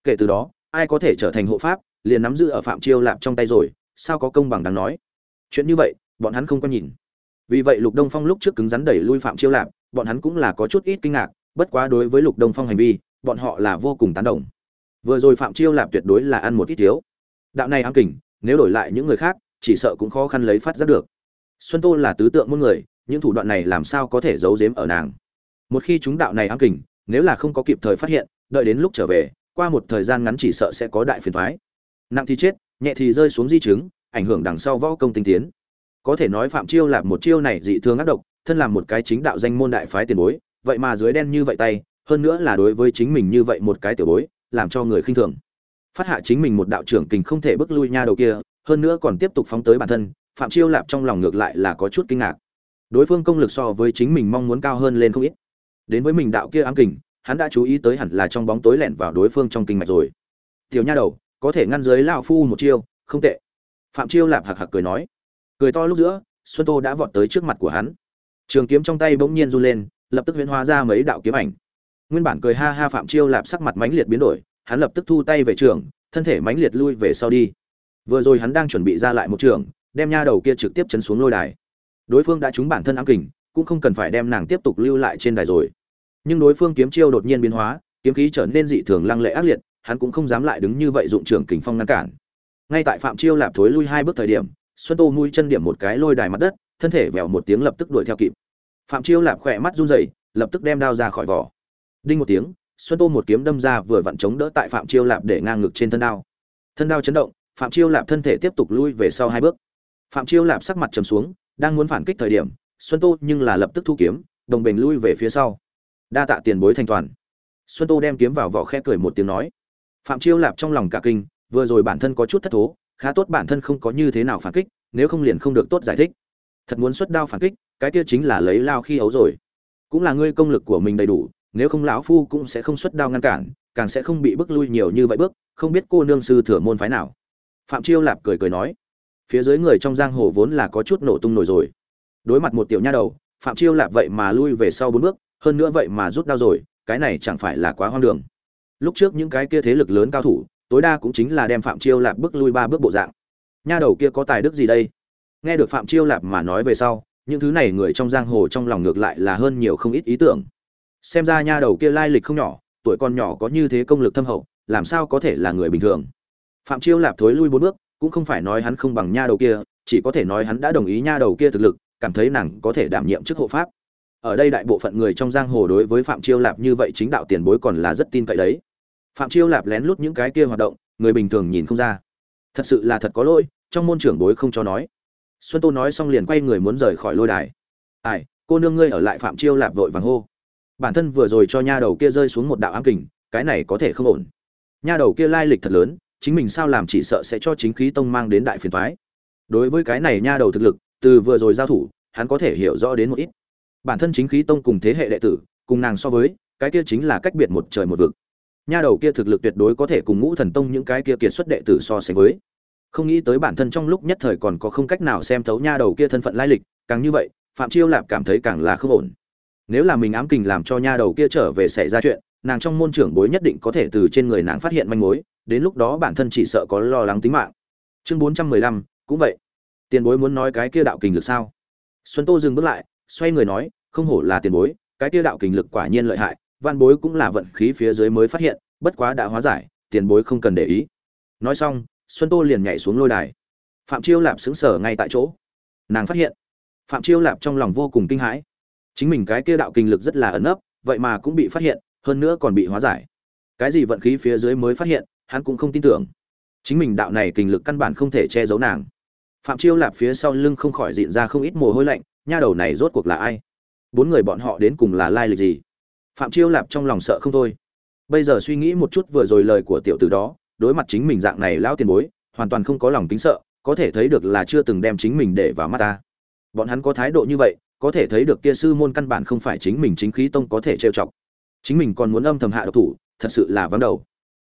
Kể từ đó, ai có thể trở thành hộ pháp, liền nắm giữ ở phạm chiêu lạp trong tay rồi sao có công bằng đáng nói? Chuyện như vậy, bọn hắn không có nhìn. Vì vậy lục đông phong lúc trước cứng rắn đẩy lui phạm chiêu lạp, bọn hắn cũng là có chút ít kinh ngạc, bất quá đối với lục đông phong hành vi, bọn họ là vô cùng tán đồng. Vừa rồi phạm chiêu lạp tuyệt đối là ăn một ít thiếu. Đạo này ám kình, nếu đổi lại những người khác, chỉ sợ cũng khó khăn lấy phát giác được. Xuân tô là tứ tượng muôn người, những thủ đoạn này làm sao có thể giấu giếm ở nàng? Một khi chúng đạo này ám kình, nếu là không có kịp thời phát hiện, đợi đến lúc trở về, qua một thời gian ngắn chỉ sợ sẽ có đại phiền thoái nặng thì chết nhẹ thì rơi xuống di chứng, ảnh hưởng đằng sau võ công tinh tiến. Có thể nói phạm chiêu là một chiêu này dị thường ác độc, thân làm một cái chính đạo danh môn đại phái tiền bối, vậy mà dưới đen như vậy tay, hơn nữa là đối với chính mình như vậy một cái tiểu bối, làm cho người khinh thường. Phát hạ chính mình một đạo trưởng kình không thể bước lui nha đầu kia, hơn nữa còn tiếp tục phóng tới bản thân, phạm chiêu lạp trong lòng ngược lại là có chút kinh ngạc. Đối phương công lực so với chính mình mong muốn cao hơn lên không ít. Đến với mình đạo kia ám kình, hắn đã chú ý tới hẳn là trong bóng tối lẻn vào đối phương trong kinh mạch rồi. Tiểu nha đầu có thể ngăn dưới lão phu một chiêu, không tệ. Phạm chiêu lạp hạc hạc cười nói. Cười to lúc giữa, xuân tô đã vọt tới trước mặt của hắn. Trường kiếm trong tay bỗng nhiên run lên, lập tức huyễn hóa ra mấy đạo kiếm ảnh. Nguyên bản cười ha ha phạm chiêu lạp sắc mặt mãnh liệt biến đổi, hắn lập tức thu tay về trường, thân thể mãnh liệt lui về sau đi. Vừa rồi hắn đang chuẩn bị ra lại một trường, đem nha đầu kia trực tiếp chấn xuống lôi đài. Đối phương đã trúng bản thân ám kình, cũng không cần phải đem nàng tiếp tục lưu lại trên đài rồi. Nhưng đối phương kiếm chiêu đột nhiên biến hóa, kiếm khí trở nên dị thường lăng lệ ác liệt hắn cũng không dám lại đứng như vậy dụng trưởng kình phong ngăn cản. Ngay tại phạm chiêu lạp thối lui hai bước thời điểm, xuân tô mũi chân điểm một cái lôi đài mặt đất, thân thể vèo một tiếng lập tức đuổi theo kịp. Phạm chiêu lạp khỏe mắt run rẩy, lập tức đem đao ra khỏi vỏ. Đinh một tiếng, xuân tô một kiếm đâm ra vừa vặn chống đỡ tại phạm chiêu lạp để ngang ngực trên thân đao. Thân đao chấn động, phạm chiêu lạp thân thể tiếp tục lui về sau hai bước. Phạm chiêu lạp sắc mặt trầm xuống, đang muốn phản kích thời điểm, xuân tô nhưng là lập tức thu kiếm, đồng bình lui về phía sau. Đa tạ tiền bối thanh toàn. Xuân tô đem kiếm vào vỏ khe cười một tiếng nói phạm chiêu lạp trong lòng cả kinh, vừa rồi bản thân có chút thất thố, khá tốt bản thân không có như thế nào phản kích, nếu không liền không được tốt giải thích. Thật muốn xuất đao phản kích, cái kia chính là lấy lao khi ấu rồi. Cũng là ngươi công lực của mình đầy đủ, nếu không lão phu cũng sẽ không xuất đao ngăn cản, càng sẽ không bị bức lui nhiều như vậy bước, không biết cô nương sư thừa môn phái nào. Phạm chiêu lạp cười cười nói, phía dưới người trong giang hồ vốn là có chút nổ tung nổi rồi. Đối mặt một tiểu nha đầu, phạm chiêu lạp vậy mà lui về sau bốn bước, hơn nữa vậy mà rút đao rồi, cái này chẳng phải là quá hoang đường lúc trước những cái kia thế lực lớn cao thủ, tối đa cũng chính là đem phạm chiêu lạp bước lui ba bước bộ dạng. Nha đầu kia có tài đức gì đây? Nghe được phạm chiêu lạp mà nói về sau, những thứ này người trong giang hồ trong lòng ngược lại là hơn nhiều không ít ý tưởng. Xem ra nha đầu kia lai lịch không nhỏ, tuổi con nhỏ có như thế công lực thâm hậu, làm sao có thể là người bình thường? Phạm chiêu lạp thối lui bốn bước, cũng không phải nói hắn không bằng nha đầu kia, chỉ có thể nói hắn đã đồng ý nha đầu kia thực lực, cảm thấy nàng có thể đảm nhiệm chức hộ pháp. Ở đây đại bộ phận người trong giang hồ đối với phạm chiêu lạp như vậy chính đạo tiền bối còn là rất tin cậy đấy phạm chiêu lạp lén lút những cái kia hoạt động, người bình thường nhìn không ra. Thật sự là thật có lỗi, trong môn trưởng bối không cho nói. Xuân tô nói xong liền quay người muốn rời khỏi lôi đài. Ai, cô nương ngươi ở lại phạm chiêu lạp vội vàng hô. Bản thân vừa rồi cho nha đầu kia rơi xuống một đạo ám kình, cái này có thể không ổn. Nha đầu kia lai lịch thật lớn, chính mình sao làm chỉ sợ sẽ cho chính khí tông mang đến đại phiền thoái đối với cái này nha đầu thực lực, từ vừa rồi giao thủ, hắn có thể hiểu rõ đến một ít. Bản thân chính khí tông cùng thế hệ đệ tử, cùng nàng so với, cái kia chính là cách biệt một trời một vực nha đầu kia thực lực tuyệt đối có thể cùng ngũ thần tông những cái kia kiệt xuất đệ tử so sánh với. Không nghĩ tới bản thân trong lúc nhất thời còn có không cách nào xem thấu nha đầu kia thân phận lai lịch, càng như vậy, phạm chiêu lạp cảm thấy càng là không ổn. Nếu là mình ám kình làm cho nha đầu kia trở về xảy ra chuyện, nàng trong môn trưởng bối nhất định có thể từ trên người nàng phát hiện manh mối, đến lúc đó bản thân chỉ sợ có lo lắng tính mạng. Chương bốn trăm mười lăm, cũng vậy. Tiền bối muốn nói cái kia đạo kình lực sao? Xuân tô dừng bước lại, xoay người nói, không hổ là tiền bối, cái kia đạo kình lực quả nhiên lợi hại van bối cũng là vận khí phía dưới mới phát hiện, bất quá đã hóa giải, tiền bối không cần để ý. Nói xong, xuân tô liền nhảy xuống lôi đài. Phạm chiêu lạp xứng sở ngay tại chỗ. Nàng phát hiện, phạm chiêu lạp trong lòng vô cùng kinh hãi. Chính mình cái kia đạo kinh lực rất là ẩn ấp vậy mà cũng bị phát hiện, hơn nữa còn bị hóa giải. Cái gì vận khí phía dưới mới phát hiện, hắn cũng không tin tưởng. Chính mình đạo này kinh lực căn bản không thể che giấu nàng. Phạm chiêu lạp phía sau lưng không khỏi dịn ra không ít mồ hôi lạnh, nha đầu này rốt cuộc là ai? Bốn người bọn họ đến cùng là lai lịch gì? Phạm chiêu lạp trong lòng sợ không thôi. Bây giờ suy nghĩ một chút vừa rồi lời của tiểu tử đó, đối mặt chính mình dạng này lão tiền bối, hoàn toàn không có lòng kính sợ, có thể thấy được là chưa từng đem chính mình để vào mắt ta. Bọn hắn có thái độ như vậy, có thể thấy được kia sư môn căn bản không phải chính mình chính khí tông có thể trêu chọc. Chính mình còn muốn âm thầm hạ độc thủ, thật sự là vắng đầu.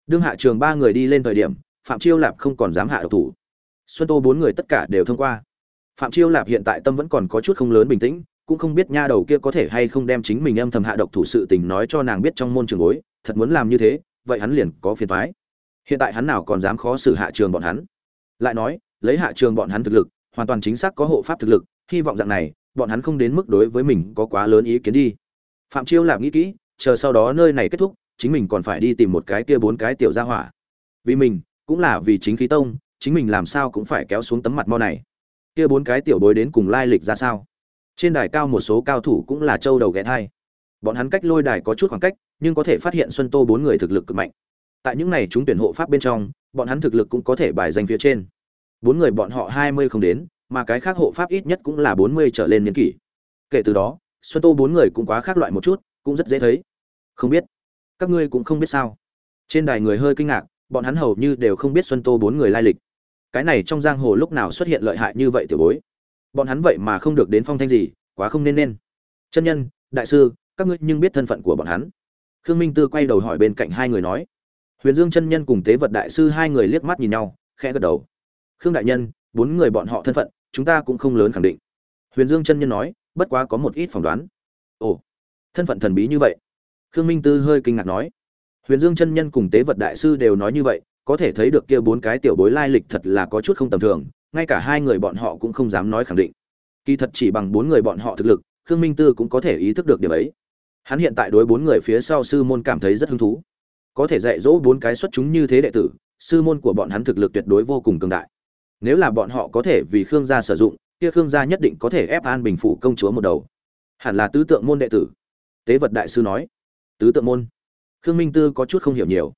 Đương hạ trường ba người đi lên thời điểm, phạm chiêu lạp không còn dám hạ độc thủ. Xuân tô bốn người tất cả đều thông qua. Phạm chiêu lạp hiện tại tâm vẫn còn có chút không lớn bình tĩnh cũng không biết nha đầu kia có thể hay không đem chính mình âm thầm hạ độc thủ sự tình nói cho nàng biết trong môn trường bối, thật muốn làm như thế, vậy hắn liền có phiền thoái hiện tại hắn nào còn dám khó xử hạ trường bọn hắn. Lại nói, lấy hạ trường bọn hắn thực lực, hoàn toàn chính xác có hộ pháp thực lực, hy vọng dạng này, bọn hắn không đến mức đối với mình có quá lớn ý kiến đi. Phạm chiêu làm nghĩ kỹ, chờ sau đó nơi này kết thúc, chính mình còn phải đi tìm một cái kia bốn cái tiểu gia hỏa. Vì mình, cũng là vì chính khí tông, chính mình làm sao cũng phải kéo xuống tấm mặt mo này. Kia bốn cái tiểu bối đến cùng lai lịch ra sao? Trên đài cao một số cao thủ cũng là châu đầu ghé thai. Bọn hắn cách lôi đài có chút khoảng cách, nhưng có thể phát hiện xuân tô bốn người thực lực cực mạnh. Tại những này chúng tuyển hộ pháp bên trong, bọn hắn thực lực cũng có thể bài danh phía trên. Bốn người bọn họ hai mươi không đến, mà cái khác hộ pháp ít nhất cũng là bốn mươi trở lên niên kỷ. Kể từ đó, xuân tô bốn người cũng quá khác loại một chút, cũng rất dễ thấy. Không biết. Các ngươi cũng không biết sao. Trên đài người hơi kinh ngạc, bọn hắn hầu như đều không biết xuân tô bốn người lai lịch. Cái này trong giang hồ lúc nào xuất hiện lợi hại như vậy tiểu bối? Bọn hắn vậy mà không được đến phong thanh gì, quá không nên nên. Chân nhân, đại sư, các ngươi nhưng biết thân phận của bọn hắn. Khương minh tư quay đầu hỏi bên cạnh hai người nói. Huyền dương chân nhân cùng tế vật đại sư hai người liếc mắt nhìn nhau, khẽ gật đầu. Khương đại nhân, bốn người bọn họ thân phận, chúng ta cũng không lớn khẳng định. Huyền dương chân nhân nói, bất quá có một ít phỏng đoán. Ồ, thân phận thần bí như vậy. Khương minh tư hơi kinh ngạc nói. Huyền dương chân nhân cùng tế vật đại sư đều nói như vậy, có thể thấy được kia bốn cái tiểu bối lai lịch thật là có chút không tầm thường ngay cả hai người bọn họ cũng không dám nói khẳng định. Kỳ thật chỉ bằng bốn người bọn họ thực lực, khương minh tư cũng có thể ý thức được điểm ấy. Hắn hiện tại đối bốn người phía sau sư môn cảm thấy rất hứng thú. Có thể dạy dỗ bốn cái xuất chúng như thế đệ tử, sư môn của bọn hắn thực lực tuyệt đối vô cùng cường đại. Nếu là bọn họ có thể vì khương gia sử dụng, kia khương gia nhất định có thể ép an bình phủ công chúa một đầu. Hẳn là tứ tượng môn đệ tử. Tế vật đại sư nói. Tứ tượng môn. Khương minh tư có chút không hiểu nhiều.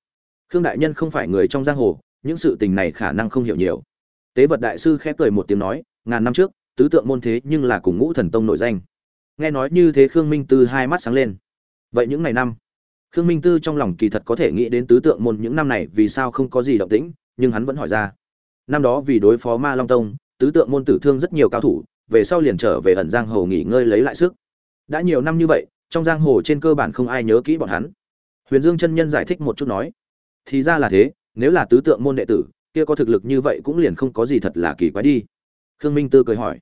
Khương đại nhân không phải người trong giang hồ, những sự tình này khả năng không hiểu nhiều tế vật đại sư khẽ cười một tiếng nói, ngàn năm trước, tứ tượng môn thế nhưng là cùng ngũ thần tông nổi danh. Nghe nói như thế khương minh tư hai mắt sáng lên. Vậy những ngày năm? Khương minh tư trong lòng kỳ thật có thể nghĩ đến tứ tượng môn những năm này vì sao không có gì động tĩnh, nhưng hắn vẫn hỏi ra. Năm đó vì đối phó ma long tông, tứ tượng môn tử thương rất nhiều cao thủ, về sau liền trở về ẩn giang hồ nghỉ ngơi lấy lại sức. Đã nhiều năm như vậy, trong giang hồ trên cơ bản không ai nhớ kỹ bọn hắn. Huyền dương chân nhân giải thích một chút nói, thì ra là thế, nếu là tứ tượng môn đệ tử kia có thực lực như vậy cũng liền không có gì thật là kỳ quái đi. Khương minh tư cười hỏi,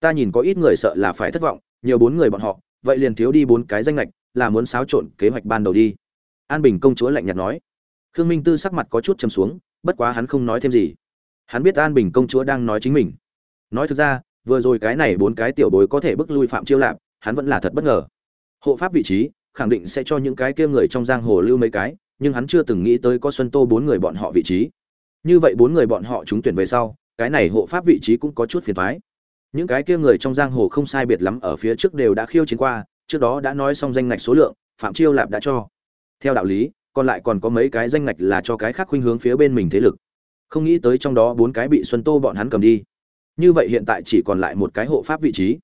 ta nhìn có ít người sợ là phải thất vọng, nhiều bốn người bọn họ, vậy liền thiếu đi bốn cái danh lệch là muốn xáo trộn kế hoạch ban đầu đi. An bình công chúa lạnh nhạt nói. Khương minh tư sắc mặt có chút chầm xuống, bất quá hắn không nói thêm gì. Hắn biết an bình công chúa đang nói chính mình. Nói thực ra, vừa rồi cái này bốn cái tiểu bối có thể bức lui phạm chiêu lạp, hắn vẫn là thật bất ngờ. Hộ pháp vị trí, khẳng định sẽ cho những cái kia người trong giang hồ lưu mấy cái, nhưng hắn chưa từng nghĩ tới có xuân tô bốn người bọn họ vị trí như vậy bốn người bọn họ trúng tuyển về sau, cái này hộ pháp vị trí cũng có chút phiền thoái những cái kia người trong giang hồ không sai biệt lắm ở phía trước đều đã khiêu chiến qua, trước đó đã nói xong danh ngạch số lượng, phạm chiêu lạp đã cho. Theo đạo lý, còn lại còn có mấy cái danh ngạch là cho cái khác khuynh hướng phía bên mình thế lực. Không nghĩ tới trong đó bốn cái bị xuân tô bọn hắn cầm đi. Như vậy hiện tại chỉ còn lại một cái hộ pháp vị trí.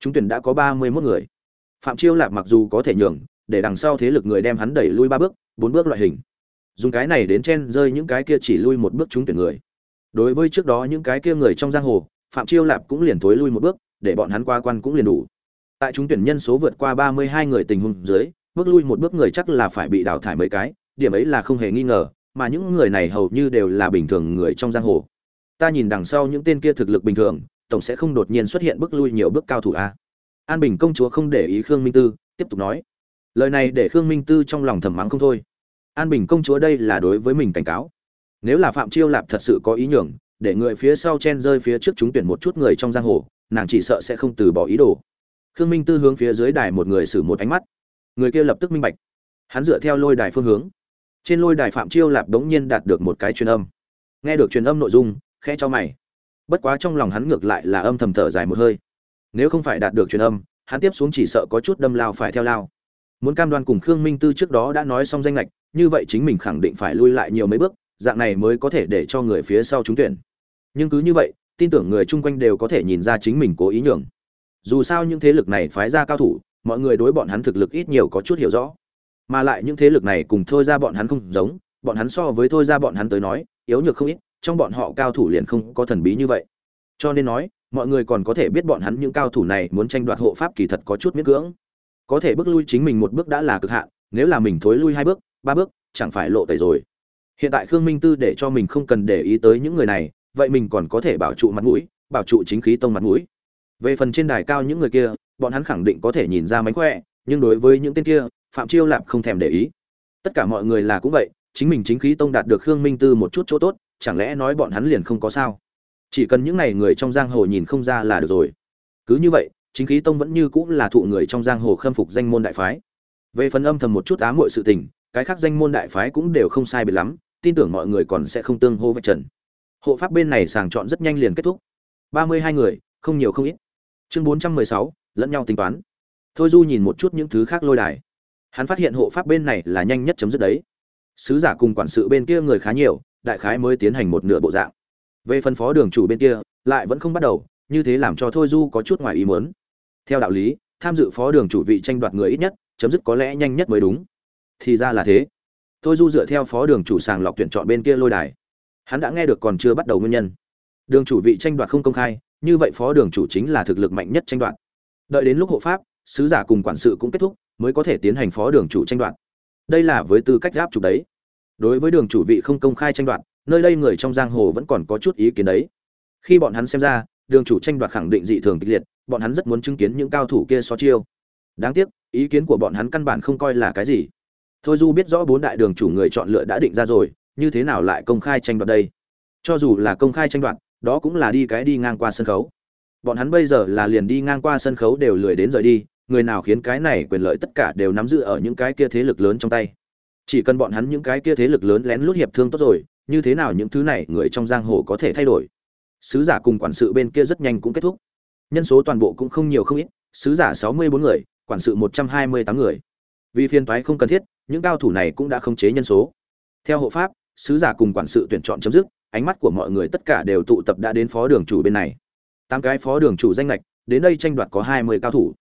Chúng tuyển đã có ba mươi mốt người. Phạm chiêu lạp mặc dù có thể nhường, để đằng sau thế lực người đem hắn đẩy lui ba bước, bốn bước loại hình dùng cái này đến chen rơi những cái kia chỉ lui một bước chúng tuyển người. Đối với trước đó những cái kia người trong giang hồ, phạm chiêu lạp cũng liền thối lui một bước, để bọn hắn qua quan cũng liền đủ. Tại chúng tuyển nhân số vượt qua ba mươi hai người tình huống dưới, bước lui một bước người chắc là phải bị đào thải mấy cái, điểm ấy là không hề nghi ngờ, mà những người này hầu như đều là bình thường người trong giang hồ. Ta nhìn đằng sau những tên kia thực lực bình thường, tổng sẽ không đột nhiên xuất hiện bước lui nhiều bước cao thủ a. An bình công chúa không để ý khương minh tư, tiếp tục nói. Lời này để khương minh tư trong lòng thầm mắng không thôi an bình công chúa đây là đối với mình cảnh cáo. Nếu là phạm chiêu lạp thật sự có ý nhường, để người phía sau chen rơi phía trước chúng tuyển một chút người trong giang hồ, nàng chỉ sợ sẽ không từ bỏ ý đồ. Khương minh tư hướng phía dưới đài một người xử một ánh mắt. Người kia lập tức minh bạch. Hắn dựa theo lôi đài phương hướng. Trên lôi đài phạm chiêu lạp đống nhiên đạt được một cái truyền âm. Nghe được truyền âm nội dung, khẽ cho mày. Bất quá trong lòng hắn ngược lại là âm thầm thở dài một hơi. Nếu không phải đạt được truyền âm, hắn tiếp xuống chỉ sợ có chút đâm lao phải theo lao. Muốn cam đoan cùng khương minh tư trước đó đã nói xong danh lệch như vậy chính mình khẳng định phải lui lại nhiều mấy bước, dạng này mới có thể để cho người phía sau trúng tuyển. Nhưng cứ như vậy, tin tưởng người chung quanh đều có thể nhìn ra chính mình cố ý nhường. Dù sao những thế lực này phái ra cao thủ, mọi người đối bọn hắn thực lực ít nhiều có chút hiểu rõ. Mà lại những thế lực này cùng thôi ra bọn hắn không giống, bọn hắn so với thôi ra bọn hắn tới nói, yếu nhược không ít, trong bọn họ cao thủ liền không có thần bí như vậy. Cho nên nói, mọi người còn có thể biết bọn hắn những cao thủ này muốn tranh đoạt hộ pháp kỳ thật có chút miễn cưỡng. Có thể bước lui chính mình một bước đã là cực hạn, nếu là mình thối lui hai bước ba bước, chẳng phải lộ tẩy rồi. Hiện tại khương minh tư để cho mình không cần để ý tới những người này, vậy mình còn có thể bảo trụ mặt mũi, bảo trụ chính khí tông mặt mũi. Về phần trên đài cao những người kia, bọn hắn khẳng định có thể nhìn ra mánh khỏe, nhưng đối với những tên kia, phạm chiêu lạp không thèm để ý. Tất cả mọi người là cũng vậy, chính mình chính khí tông đạt được khương minh tư một chút chỗ tốt, chẳng lẽ nói bọn hắn liền không có sao? Chỉ cần những n à y người trong giang hồ nhìn không ra là được rồi. Cứ như vậy, chính khí tông vẫn như cũng là thụ người trong giang hồ khâm phục danh môn đại phái. Về phần âm thầm một chút ám muội sự tình cái khác danh môn đại phái cũng đều không sai biệt lắm, tin tưởng mọi người còn sẽ không tương hô vạch trần. Hộ pháp bên này sàng chọn rất nhanh liền kết thúc. Ba mươi hai người, không nhiều không ít. Chương bốn trăm mười sáu, lẫn nhau tính toán. Thôi du nhìn một chút những thứ khác lôi đài. Hắn phát hiện hộ pháp bên này là nhanh nhất chấm dứt đấy. Sứ giả cùng quản sự bên kia người khá nhiều, đại khái mới tiến hành một nửa bộ dạng. Về phân phó đường chủ bên kia, lại vẫn không bắt đầu, như thế làm cho thôi du có chút ngoài ý muốn. Theo đạo lý, tham dự phó đường chủ vị tranh đoạt người ít nhất, chấm dứt có lẽ nhanh nhất mới đúng thì ra là thế. Thôi du dựa theo phó đường chủ sàng lọc tuyển chọn bên kia lôi đài. Hắn đã nghe được còn chưa bắt đầu nguyên nhân. Đường chủ vị tranh đoạt không công khai, như vậy phó đường chủ chính là thực lực mạnh nhất tranh đoạt. Đợi đến lúc hộ pháp, sứ giả cùng quản sự cũng kết thúc, mới có thể tiến hành phó đường chủ tranh đoạt. Đây là với tư cách gáp trục đấy. Đối với đường chủ vị không công khai tranh đoạt, nơi đây người trong giang hồ vẫn còn có chút ý kiến đấy. Khi bọn hắn xem ra, đường chủ tranh đoạt khẳng định dị thường kịch liệt, bọn hắn rất muốn chứng kiến những cao thủ kia so chiêu. Đáng tiếc, ý kiến của bọn hắn căn bản không coi là cái gì thôi du biết rõ bốn đại đường chủ người chọn lựa đã định ra rồi, như thế nào lại công khai tranh đoạt đây? Cho dù là công khai tranh đoạt, đó cũng là đi cái đi ngang qua sân khấu. Bọn hắn bây giờ là liền đi ngang qua sân khấu đều lười đến rời đi, người nào khiến cái này quyền lợi tất cả đều nắm giữ ở những cái kia thế lực lớn trong tay. Chỉ cần bọn hắn những cái kia thế lực lớn lén lút hiệp thương tốt rồi, như thế nào những thứ này người trong giang hồ có thể thay đổi? Sứ giả cùng quản sự bên kia rất nhanh cũng kết thúc. Nhân số toàn bộ cũng không nhiều không ít, sứ giả sáu mươi bốn người, quản sự một trăm hai mươi tám người vì phiên thoái không cần thiết, những cao thủ này cũng đã khống chế nhân số. Theo hộ pháp, sứ giả cùng quản sự tuyển chọn chấm dứt, ánh mắt của mọi người tất cả đều tụ tập đã đến phó đường chủ bên này. Tám cái phó đường chủ danh lệch, đến đây tranh đoạt có hai mươi cao thủ.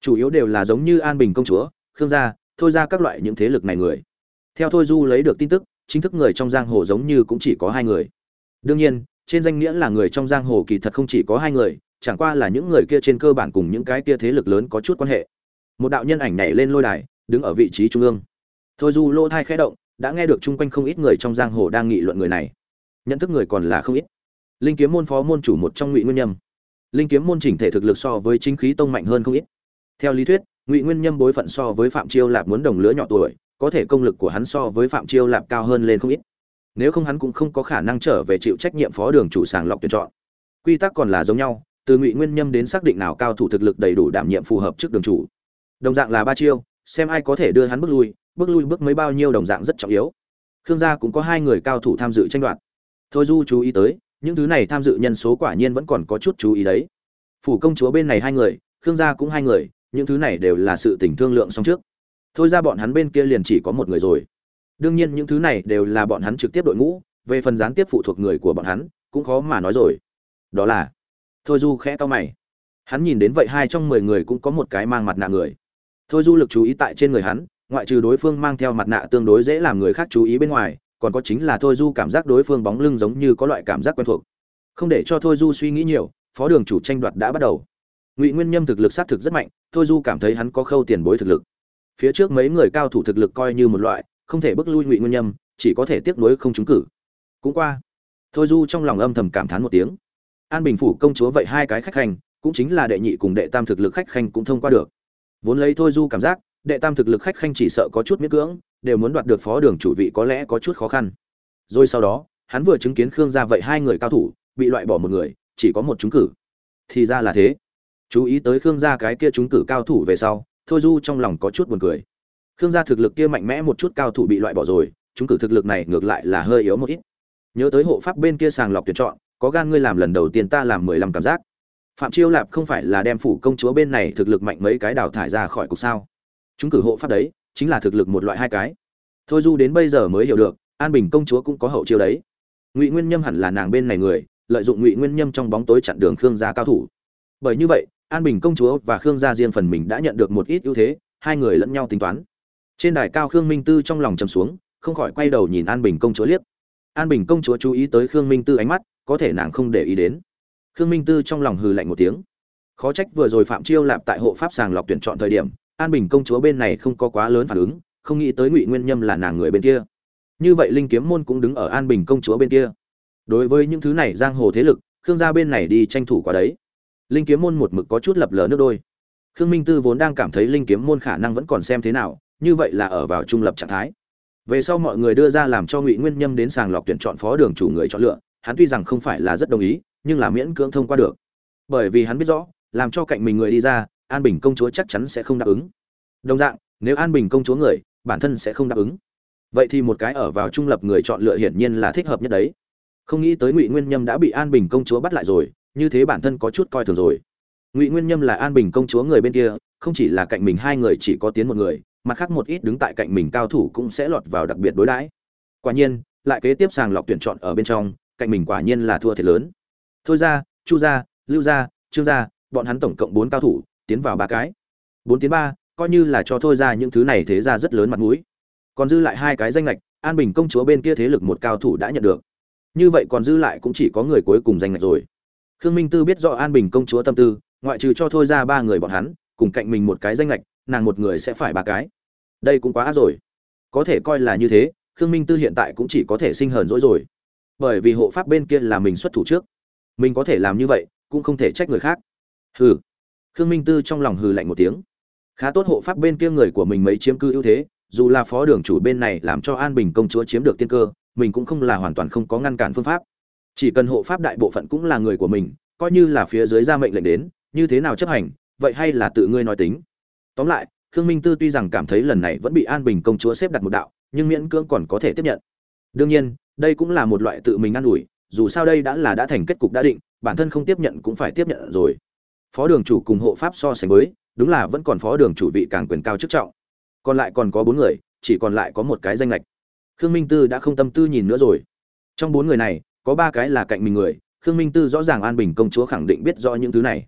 Chủ yếu đều là giống như an bình công chúa, khương gia, thôi ra các loại những thế lực này người. Theo thôi du lấy được tin tức, chính thức người trong giang hồ giống như cũng chỉ có hai người. Đương nhiên, trên danh nghĩa là người trong giang hồ kỳ thật không chỉ có hai người, chẳng qua là những người kia trên cơ bản cùng những cái kia thế lực lớn có chút quan hệ. Một đạo nhân ảnh nhảy lên lôi đài đứng ở vị trí trung ương. Thôi du lỗ thai khẽ động, đã nghe được chung quanh không ít người trong giang hồ đang nghị luận người này. Nhận thức người còn là không ít. Linh kiếm môn phó môn chủ một trong ngụy nguyên nhâm. Linh kiếm môn chỉnh thể thực lực so với chính khí tông mạnh hơn không ít. Theo lý thuyết, ngụy nguyên nhâm bối phận so với phạm chiêu lạp muốn đồng lứa nhỏ tuổi, có thể công lực của hắn so với phạm chiêu lạp cao hơn lên không ít. Nếu không hắn cũng không có khả năng trở về chịu trách nhiệm phó đường chủ sàng lọc tuyển chọn. Quy tắc còn là giống nhau, từ ngụy nguyên nhâm đến xác định nào cao thủ thực lực đầy đủ đảm nhiệm phù hợp trước đường chủ. Đồng dạng là ba chiêu xem ai có thể đưa hắn bước lui bước lui bước mấy bao nhiêu đồng dạng rất trọng yếu. Khương gia cũng có hai người cao thủ tham dự tranh đoạt. Thôi du chú ý tới, những thứ này tham dự nhân số quả nhiên vẫn còn có chút chú ý đấy. Phủ công chúa bên này hai người, khương gia cũng hai người, những thứ này đều là sự tình thương lượng xong trước. Thôi ra bọn hắn bên kia liền chỉ có một người rồi. Đương nhiên những thứ này đều là bọn hắn trực tiếp đội ngũ, về phần gián tiếp phụ thuộc người của bọn hắn, cũng khó mà nói rồi. Đó là, thôi du khẽ to mày. Hắn nhìn đến vậy hai trong mười người cũng có một cái mang mặt nạ người thôi du lực chú ý tại trên người hắn, ngoại trừ đối phương mang theo mặt nạ tương đối dễ làm người khác chú ý bên ngoài, còn có chính là thôi du cảm giác đối phương bóng lưng giống như có loại cảm giác quen thuộc. Không để cho thôi du suy nghĩ nhiều, phó đường chủ tranh đoạt đã bắt đầu. Ngụy nguyên nhâm thực lực xác thực rất mạnh, thôi du cảm thấy hắn có khâu tiền bối thực lực. Phía trước mấy người cao thủ thực lực coi như một loại, không thể bước lui ngụy nguyên nhâm, chỉ có thể tiếp nối không trúng cử. Cũng qua, thôi du trong lòng âm thầm cảm thán một tiếng. An bình phủ công chúa vậy hai cái khách khanh, cũng chính là đệ nhị cùng đệ tam thực lực khách khanh cũng thông qua được vốn lấy thôi du cảm giác, đệ tam thực lực khách khanh chỉ sợ có chút miễn cưỡng, đều muốn đoạt được phó đường chủ vị có lẽ có chút khó khăn. Rồi sau đó, hắn vừa chứng kiến khương gia vậy hai người cao thủ, bị loại bỏ một người, chỉ có một trúng cử. Thì ra là thế. Chú ý tới khương gia cái kia trúng cử cao thủ về sau, thôi du trong lòng có chút buồn cười. Khương gia thực lực kia mạnh mẽ một chút cao thủ bị loại bỏ rồi, trúng cử thực lực này ngược lại là hơi yếu một ít. Nhớ tới hộ pháp bên kia sàng lọc tuyển chọn, có gan ngươi làm lần đầu tiên ta làm mười lăm cảm giác phạm chiêu lạp không phải là đem phủ công chúa bên này thực lực mạnh mấy cái đào thải ra khỏi cục sao? Chúng cử hộ pháp đấy, chính là thực lực một loại hai cái. Thôi du đến bây giờ mới hiểu được, an bình công chúa cũng có hậu chiêu đấy. Ngụy nguyên nhâm hẳn là nàng bên này người, lợi dụng ngụy nguyên nhâm trong bóng tối chặn đường khương gia cao thủ. Bởi như vậy, an bình công chúa và khương gia riêng phần mình đã nhận được một ít ưu thế, hai người lẫn nhau tính toán. Trên đài cao khương minh tư trong lòng trầm xuống, không khỏi quay đầu nhìn an bình công chúa liếc. An bình công chúa chú ý tới khương minh tư ánh mắt, có thể nàng không để ý đến khương minh tư trong lòng hừ lạnh một tiếng. Khó trách vừa rồi phạm chiêu lạp tại hộ pháp sàng lọc tuyển chọn thời điểm, an bình công chúa bên này không có quá lớn phản ứng, không nghĩ tới ngụy nguyên nhâm là nàng người bên kia. Như vậy linh kiếm môn cũng đứng ở an bình công chúa bên kia. Đối với những thứ này giang hồ thế lực, khương gia bên này đi tranh thủ qua đấy. Linh kiếm môn một mực có chút lập lờ nước đôi. Khương minh tư vốn đang cảm thấy linh kiếm môn khả năng vẫn còn xem thế nào, như vậy là ở vào trung lập trạng thái. Về sau mọi người đưa ra làm cho ngụy nguyên nhâm đến sàng lọc tuyển chọn phó đường chủ người chọn lựa, hắn tuy rằng không phải là rất đồng ý nhưng là miễn cưỡng thông qua được. Bởi vì hắn biết rõ, làm cho cạnh mình người đi ra, an bình công chúa chắc chắn sẽ không đáp ứng. Đồng dạng, nếu an bình công chúa người, bản thân sẽ không đáp ứng. Vậy thì một cái ở vào trung lập người chọn lựa hiển nhiên là thích hợp nhất đấy. Không nghĩ tới ngụy nguyên nhâm đã bị an bình công chúa bắt lại rồi, như thế bản thân có chút coi thường rồi. Ngụy nguyên nhâm là an bình công chúa người bên kia, không chỉ là cạnh mình hai người chỉ có tiến một người, mặt khác một ít đứng tại cạnh mình cao thủ cũng sẽ lọt vào đặc biệt đối đãi. Quả nhiên, lại kế tiếp sàng lọc tuyển chọn ở bên trong, cạnh mình quả nhiên là thua thiệt lớn thôi ra chu ra, lưu ra, trương ra, bọn hắn tổng cộng bốn cao thủ tiến vào ba cái. Bốn tiến ba coi như là cho thôi ra những thứ này thế ra rất lớn mặt mũi. Còn dư lại hai cái danh lệch an bình công chúa bên kia thế lực một cao thủ đã nhận được. Như vậy còn dư lại cũng chỉ có người cuối cùng danh lệch rồi. Khương minh tư biết rõ an bình công chúa tâm tư ngoại trừ cho thôi ra ba người bọn hắn cùng cạnh mình một cái danh lệch nàng một người sẽ phải ba cái. Đây cũng quá ác rồi. Có thể coi là như thế khương minh tư hiện tại cũng chỉ có thể sinh hờn dỗi rồi. Bởi vì hộ pháp bên kia là mình xuất thủ trước mình có thể làm như vậy, cũng không thể trách người khác. Hừ. Khương minh tư trong lòng hừ lạnh một tiếng. Khá tốt hộ pháp bên kia người của mình mấy chiếm cư ưu thế, dù là phó đường chủ bên này làm cho an bình công chúa chiếm được tiên cơ, mình cũng không là hoàn toàn không có ngăn cản phương pháp. Chỉ cần hộ pháp đại bộ phận cũng là người của mình, coi như là phía dưới ra mệnh lệnh đến, như thế nào chấp hành, vậy hay là tự ngươi nói tính. Tóm lại, khương minh tư tuy rằng cảm thấy lần này vẫn bị an bình công chúa xếp đặt một đạo, nhưng miễn cưỡng còn có thể tiếp nhận. Đương nhiên, đây cũng là một loại tự mình an ủi dù sao đây đã là đã thành kết cục đã định, bản thân không tiếp nhận cũng phải tiếp nhận rồi. Phó đường chủ cùng hộ pháp so sánh với, đúng là vẫn còn phó đường chủ vị càng quyền cao chức trọng. Còn lại còn có bốn người, chỉ còn lại có một cái danh lệch. Khương minh tư đã không tâm tư nhìn nữa rồi. Trong bốn người này, có ba cái là cạnh mình người, khương minh tư rõ ràng an bình công chúa khẳng định biết rõ những thứ này.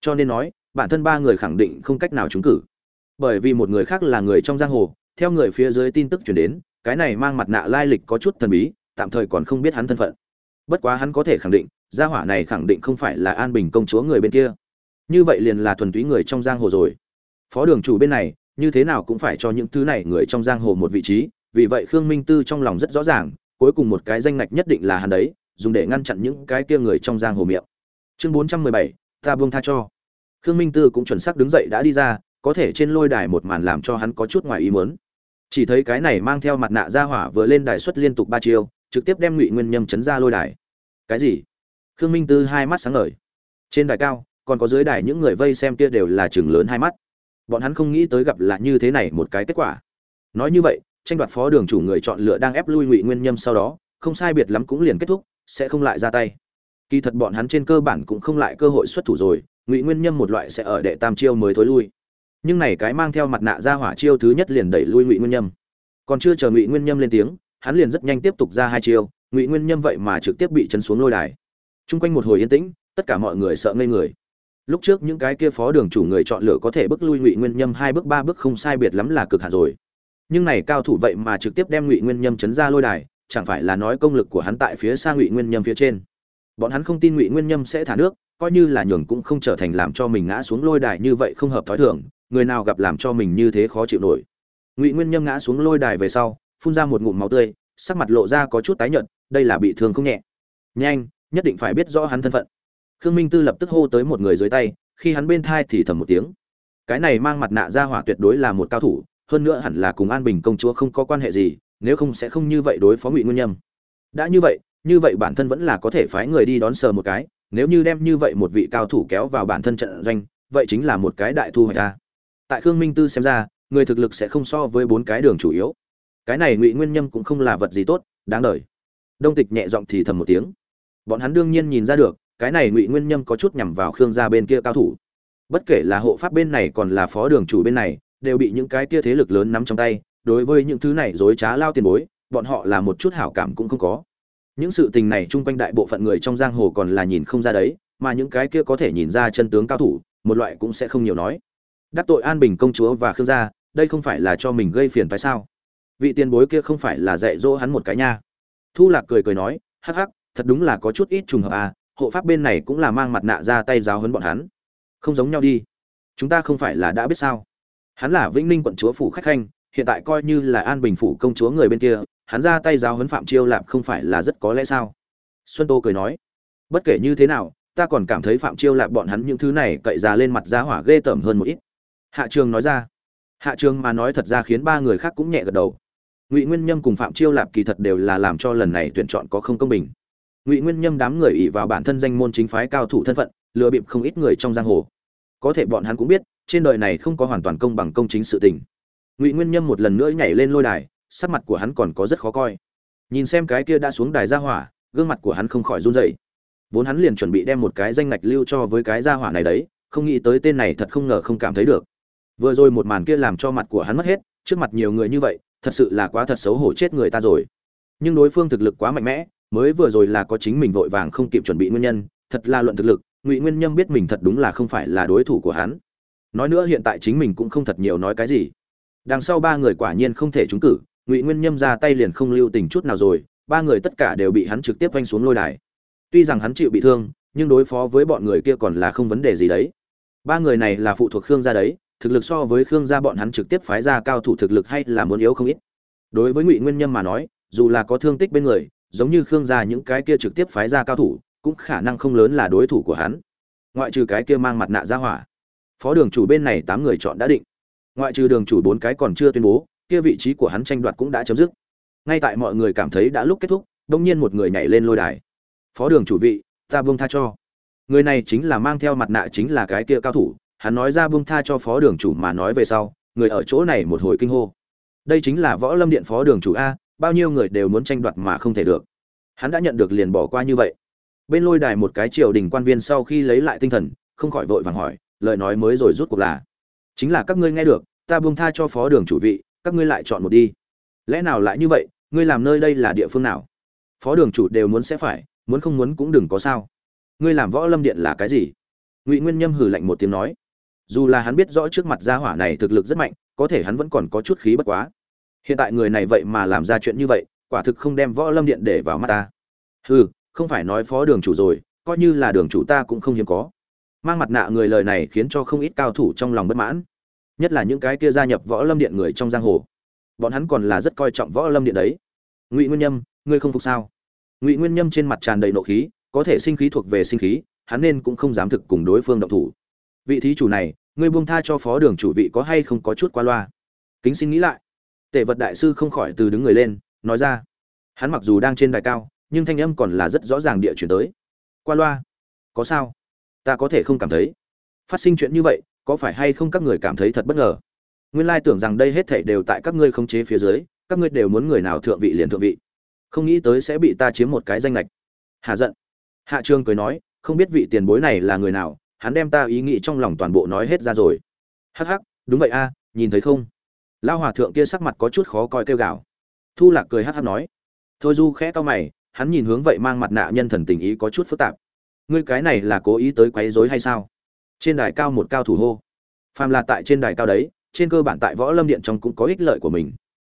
Cho nên nói, bản thân ba người khẳng định không cách nào trúng cử. Bởi vì một người khác là người trong giang hồ, theo người phía dưới tin tức chuyển đến, cái này mang mặt nạ lai lịch có chút thần bí, tạm thời còn không biết hắn thân phận bất quá hắn có thể khẳng định, gia hỏa này khẳng định không phải là an bình công chúa người bên kia. Như vậy liền là thuần túy người trong giang hồ rồi. Phó đường chủ bên này, như thế nào cũng phải cho những thứ này người trong giang hồ một vị trí, vì vậy khương minh tư trong lòng rất rõ ràng, cuối cùng một cái danh ngạch nhất định là hắn đấy, dùng để ngăn chặn những cái kia người trong giang hồ miệng. Chương bốn trăm mười bảy, ta buông tha cho. Khương minh tư cũng chuẩn xác đứng dậy đã đi ra, có thể trên lôi đài một màn làm cho hắn có chút ngoài ý muốn. Chỉ thấy cái này mang theo mặt nạ ra hỏa vừa lên đài xuất liên tục ba chiêu trực tiếp đem ngụy nguyên nhâm chấn ra lôi đài. Cái gì? Khương minh tư hai mắt sáng ngời. Trên đài cao, còn có dưới đài những người vây xem kia đều là chừng lớn hai mắt. Bọn hắn không nghĩ tới gặp lại như thế này một cái kết quả. Nói như vậy, tranh đoạt phó đường chủ người chọn lựa đang ép lui ngụy nguyên nhâm sau đó, không sai biệt lắm cũng liền kết thúc, sẽ không lại ra tay. Kỳ thật bọn hắn trên cơ bản cũng không lại cơ hội xuất thủ rồi, ngụy nguyên nhâm một loại sẽ ở đệ tam chiêu mới thối lui. Nhưng này cái mang theo mặt nạ ra hỏa chiêu thứ nhất liền đẩy lui ngụy nguyên nhâm. Còn chưa chờ ngụy nguyên nhâm lên tiếng hắn liền rất nhanh tiếp tục ra hai chiêu, ngụy nguyên nhâm vậy mà trực tiếp bị chấn xuống lôi đài. T quanh một hồi yên tĩnh, tất cả mọi người sợ ngây người. Lúc trước những cái kia phó đường chủ người chọn lựa có thể bước lui ngụy nguyên nhâm hai bước ba bước không sai biệt lắm là cực hạn rồi. Nhưng này cao thủ vậy mà trực tiếp đem ngụy nguyên nhâm chấn ra lôi đài, chẳng phải là nói công lực của hắn tại phía xa ngụy nguyên nhâm phía trên. Bọn hắn không tin ngụy nguyên nhâm sẽ thả nước, coi như là nhường cũng không trở thành làm cho mình ngã xuống lôi đài như vậy không hợp thói thường, người nào gặp làm cho mình như thế khó chịu nổi. Ngụy nguyên nhâm ngã xuống lôi đài về sau phun ra một ngụm máu tươi, sắc mặt lộ ra có chút tái nhợt, đây là bị thương không nhẹ. Nhanh, nhất định phải biết rõ hắn thân phận. Khương minh tư lập tức hô tới một người dưới tay, khi hắn bên thai thì thầm một tiếng. Cái này mang mặt nạ ra hỏa tuyệt đối là một cao thủ, hơn nữa hẳn là cùng an bình công chúa không có quan hệ gì, nếu không sẽ không như vậy đối phó ngụy nguyên nhâm. Đã như vậy như vậy bản thân vẫn là có thể phái người đi đón sờ một cái, nếu như đem như vậy một vị cao thủ kéo vào bản thân trận doanh, vậy chính là một cái đại thu hoạch ta. Tại khương minh tư xem ra, người thực lực sẽ không so với bốn cái đường chủ yếu cái này ngụy nguyên nhâm cũng không là vật gì tốt, đáng đời. Đông tịch nhẹ giọng thì thầm một tiếng. Bọn hắn đương nhiên nhìn ra được, cái này ngụy nguyên nhâm có chút nhằm vào khương gia bên kia cao thủ. Bất kể là hộ pháp bên này còn là phó đường chủ bên này, đều bị những cái kia thế lực lớn nắm trong tay, đối với những thứ này dối trá lao tiền bối, bọn họ là một chút hảo cảm cũng không có. Những sự tình này chung quanh đại bộ phận người trong giang hồ còn là nhìn không ra đấy, mà những cái kia có thể nhìn ra chân tướng cao thủ, một loại cũng sẽ không nhiều nói. Đắc tội an bình công chúa và khương gia, đây không phải là cho mình gây phiền phải sao? Vị tiền bối kia không phải là dạy dỗ hắn một cái nha. Thu lạc cười cười nói, hắc hắc, thật đúng là có chút ít trùng hợp à hộ pháp bên này cũng là mang mặt nạ ra tay giáo hấn bọn hắn. Không giống nhau đi. Chúng ta không phải là đã biết sao? Hắn là vĩnh ninh quận chúa phủ khách khanh, hiện tại coi như là an bình phủ công chúa người bên kia, hắn ra tay giáo huấn phạm chiêu lạp không phải là rất có lẽ sao? Xuân tô cười nói, bất kể như thế nào, ta còn cảm thấy phạm chiêu lạp bọn hắn những thứ này cậy ra lên mặt giá hỏa ghê tởm hơn một ít. Hạ trường nói ra. Hạ trường mà nói thật ra khiến ba người khác cũng nhẹ gật đầu ngụy nguyên nhâm cùng phạm chiêu lạp kỳ thật đều là làm cho lần này tuyển chọn có không công bình. ngụy nguyên nhâm đám người ỉ vào bản thân danh môn chính phái cao thủ thân phận, lừa bịp không ít người trong giang hồ. có thể bọn hắn cũng biết, trên đời này không có hoàn toàn công bằng công chính sự tình. ngụy nguyên nhâm một lần nữa nhảy lên lôi đài, sắc mặt của hắn còn có rất khó coi. nhìn xem cái kia đã xuống đài ra hỏa, gương mặt của hắn không khỏi run rẩy. vốn hắn liền chuẩn bị đem một cái danh ngạch lưu cho với cái gia hỏa này đấy, không nghĩ tới tên này thật không ngờ không cảm thấy được. vừa rồi một màn kia làm cho mặt của hắn mất hết, trước mặt nhiều người như vậy thật sự là quá thật xấu hổ chết người ta rồi. Nhưng đối phương thực lực quá mạnh mẽ, mới vừa rồi là có chính mình vội vàng không kịp chuẩn bị nguyên nhân, thật là luận thực lực, ngụy nguyên nhâm biết mình thật đúng là không phải là đối thủ của hắn. Nói nữa hiện tại chính mình cũng không thật nhiều nói cái gì. Đằng sau ba người quả nhiên không thể trúng cử, ngụy nguyên nhâm ra tay liền không lưu tình chút nào rồi, ba người tất cả đều bị hắn trực tiếp vanh xuống lôi đài. Tuy rằng hắn chịu bị thương, nhưng đối phó với bọn người kia còn là không vấn đề gì đấy. Ba người này là phụ thuộc khương gia đấy thực lực so với khương gia bọn hắn trực tiếp phái ra cao thủ thực lực hay là muốn yếu không ít. Đối với ngụy nguyên nhâm mà nói, dù là có thương tích bên người, giống như khương gia những cái kia trực tiếp phái ra cao thủ, cũng khả năng không lớn là đối thủ của hắn. Ngoại trừ cái kia mang mặt nạ ra hỏa. Phó đường chủ bên này tám người chọn đã định. Ngoại trừ đường chủ bốn cái còn chưa tuyên bố, kia vị trí của hắn tranh đoạt cũng đã chấm dứt. Ngay tại mọi người cảm thấy đã lúc kết thúc, đông nhiên một người nhảy lên lôi đài. Phó đường chủ vị, ta buông tha cho. Người này chính là mang theo mặt nạ chính là cái kia cao thủ hắn nói ra buông tha cho phó đường chủ mà nói về sau, người ở chỗ này một hồi kinh hô. Đây chính là võ lâm điện phó đường chủ a, bao nhiêu người đều muốn tranh đoạt mà không thể được. Hắn đã nhận được liền bỏ qua như vậy. Bên lôi đài một cái triều đình quan viên sau khi lấy lại tinh thần, không khỏi vội vàng hỏi, lời nói mới rồi rút cuộc là, chính là các ngươi nghe được, ta buông tha cho phó đường chủ vị, các ngươi lại chọn một đi. Lẽ nào lại như vậy, ngươi làm nơi đây là địa phương nào? Phó đường chủ đều muốn sẽ phải, muốn không muốn cũng đừng có sao. Ngươi làm võ lâm điện là cái gì? Ngụy nguyên nhâm hừ lạnh một tiếng nói dù là hắn biết rõ trước mặt gia hỏa này thực lực rất mạnh, có thể hắn vẫn còn có chút khí bất quá. Hiện tại người này vậy mà làm ra chuyện như vậy, quả thực không đem võ lâm điện để vào mắt ta. Hừ, không phải nói phó đường chủ rồi, coi như là đường chủ ta cũng không hiếm có. Mang mặt nạ người lời này khiến cho không ít cao thủ trong lòng bất mãn. Nhất là những cái kia gia nhập võ lâm điện người trong giang hồ. Bọn hắn còn là rất coi trọng võ lâm điện đấy. Ngụy nguyên nhâm, ngươi không phục sao? Ngụy nguyên nhâm trên mặt tràn đầy nộ khí, có thể sinh khí thuộc về sinh khí, hắn nên cũng không dám thực cùng đối phương động thủ vị thí chủ này, ngươi buông tha cho phó đường chủ vị có hay không có chút qua loa? Kính xin nghĩ lại. Tể vật đại sư không khỏi từ đứng người lên, nói ra. Hắn mặc dù đang trên đài cao, nhưng thanh âm còn là rất rõ ràng địa chuyển tới. Qua loa? Có sao? Ta có thể không cảm thấy. Phát sinh chuyện như vậy, có phải hay không các người cảm thấy thật bất ngờ? Nguyên lai tưởng rằng đây hết thảy đều tại các ngươi khống chế phía dưới, các ngươi đều muốn người nào thượng vị liền thượng vị. Không nghĩ tới sẽ bị ta chiếm một cái danh lệch. Hạ giận. Hạ trương cười nói, không biết vị tiền bối này là người nào hắn đem ta ý nghĩ trong lòng toàn bộ nói hết ra rồi. Hắc hắc, đúng vậy a, nhìn thấy không? Lao hòa thượng kia sắc mặt có chút khó coi kêu gào. Thu lạc cười hắc hắc nói. Thôi du khẽ to mày, hắn nhìn hướng vậy mang mặt nạ nhân thần tình ý có chút phức tạp. Ngươi cái này là cố ý tới quấy rối hay sao? Trên đài cao một cao thủ hô. Phàm là tại trên đài cao đấy, trên cơ bản tại võ lâm điện trong cũng có ích lợi của mình.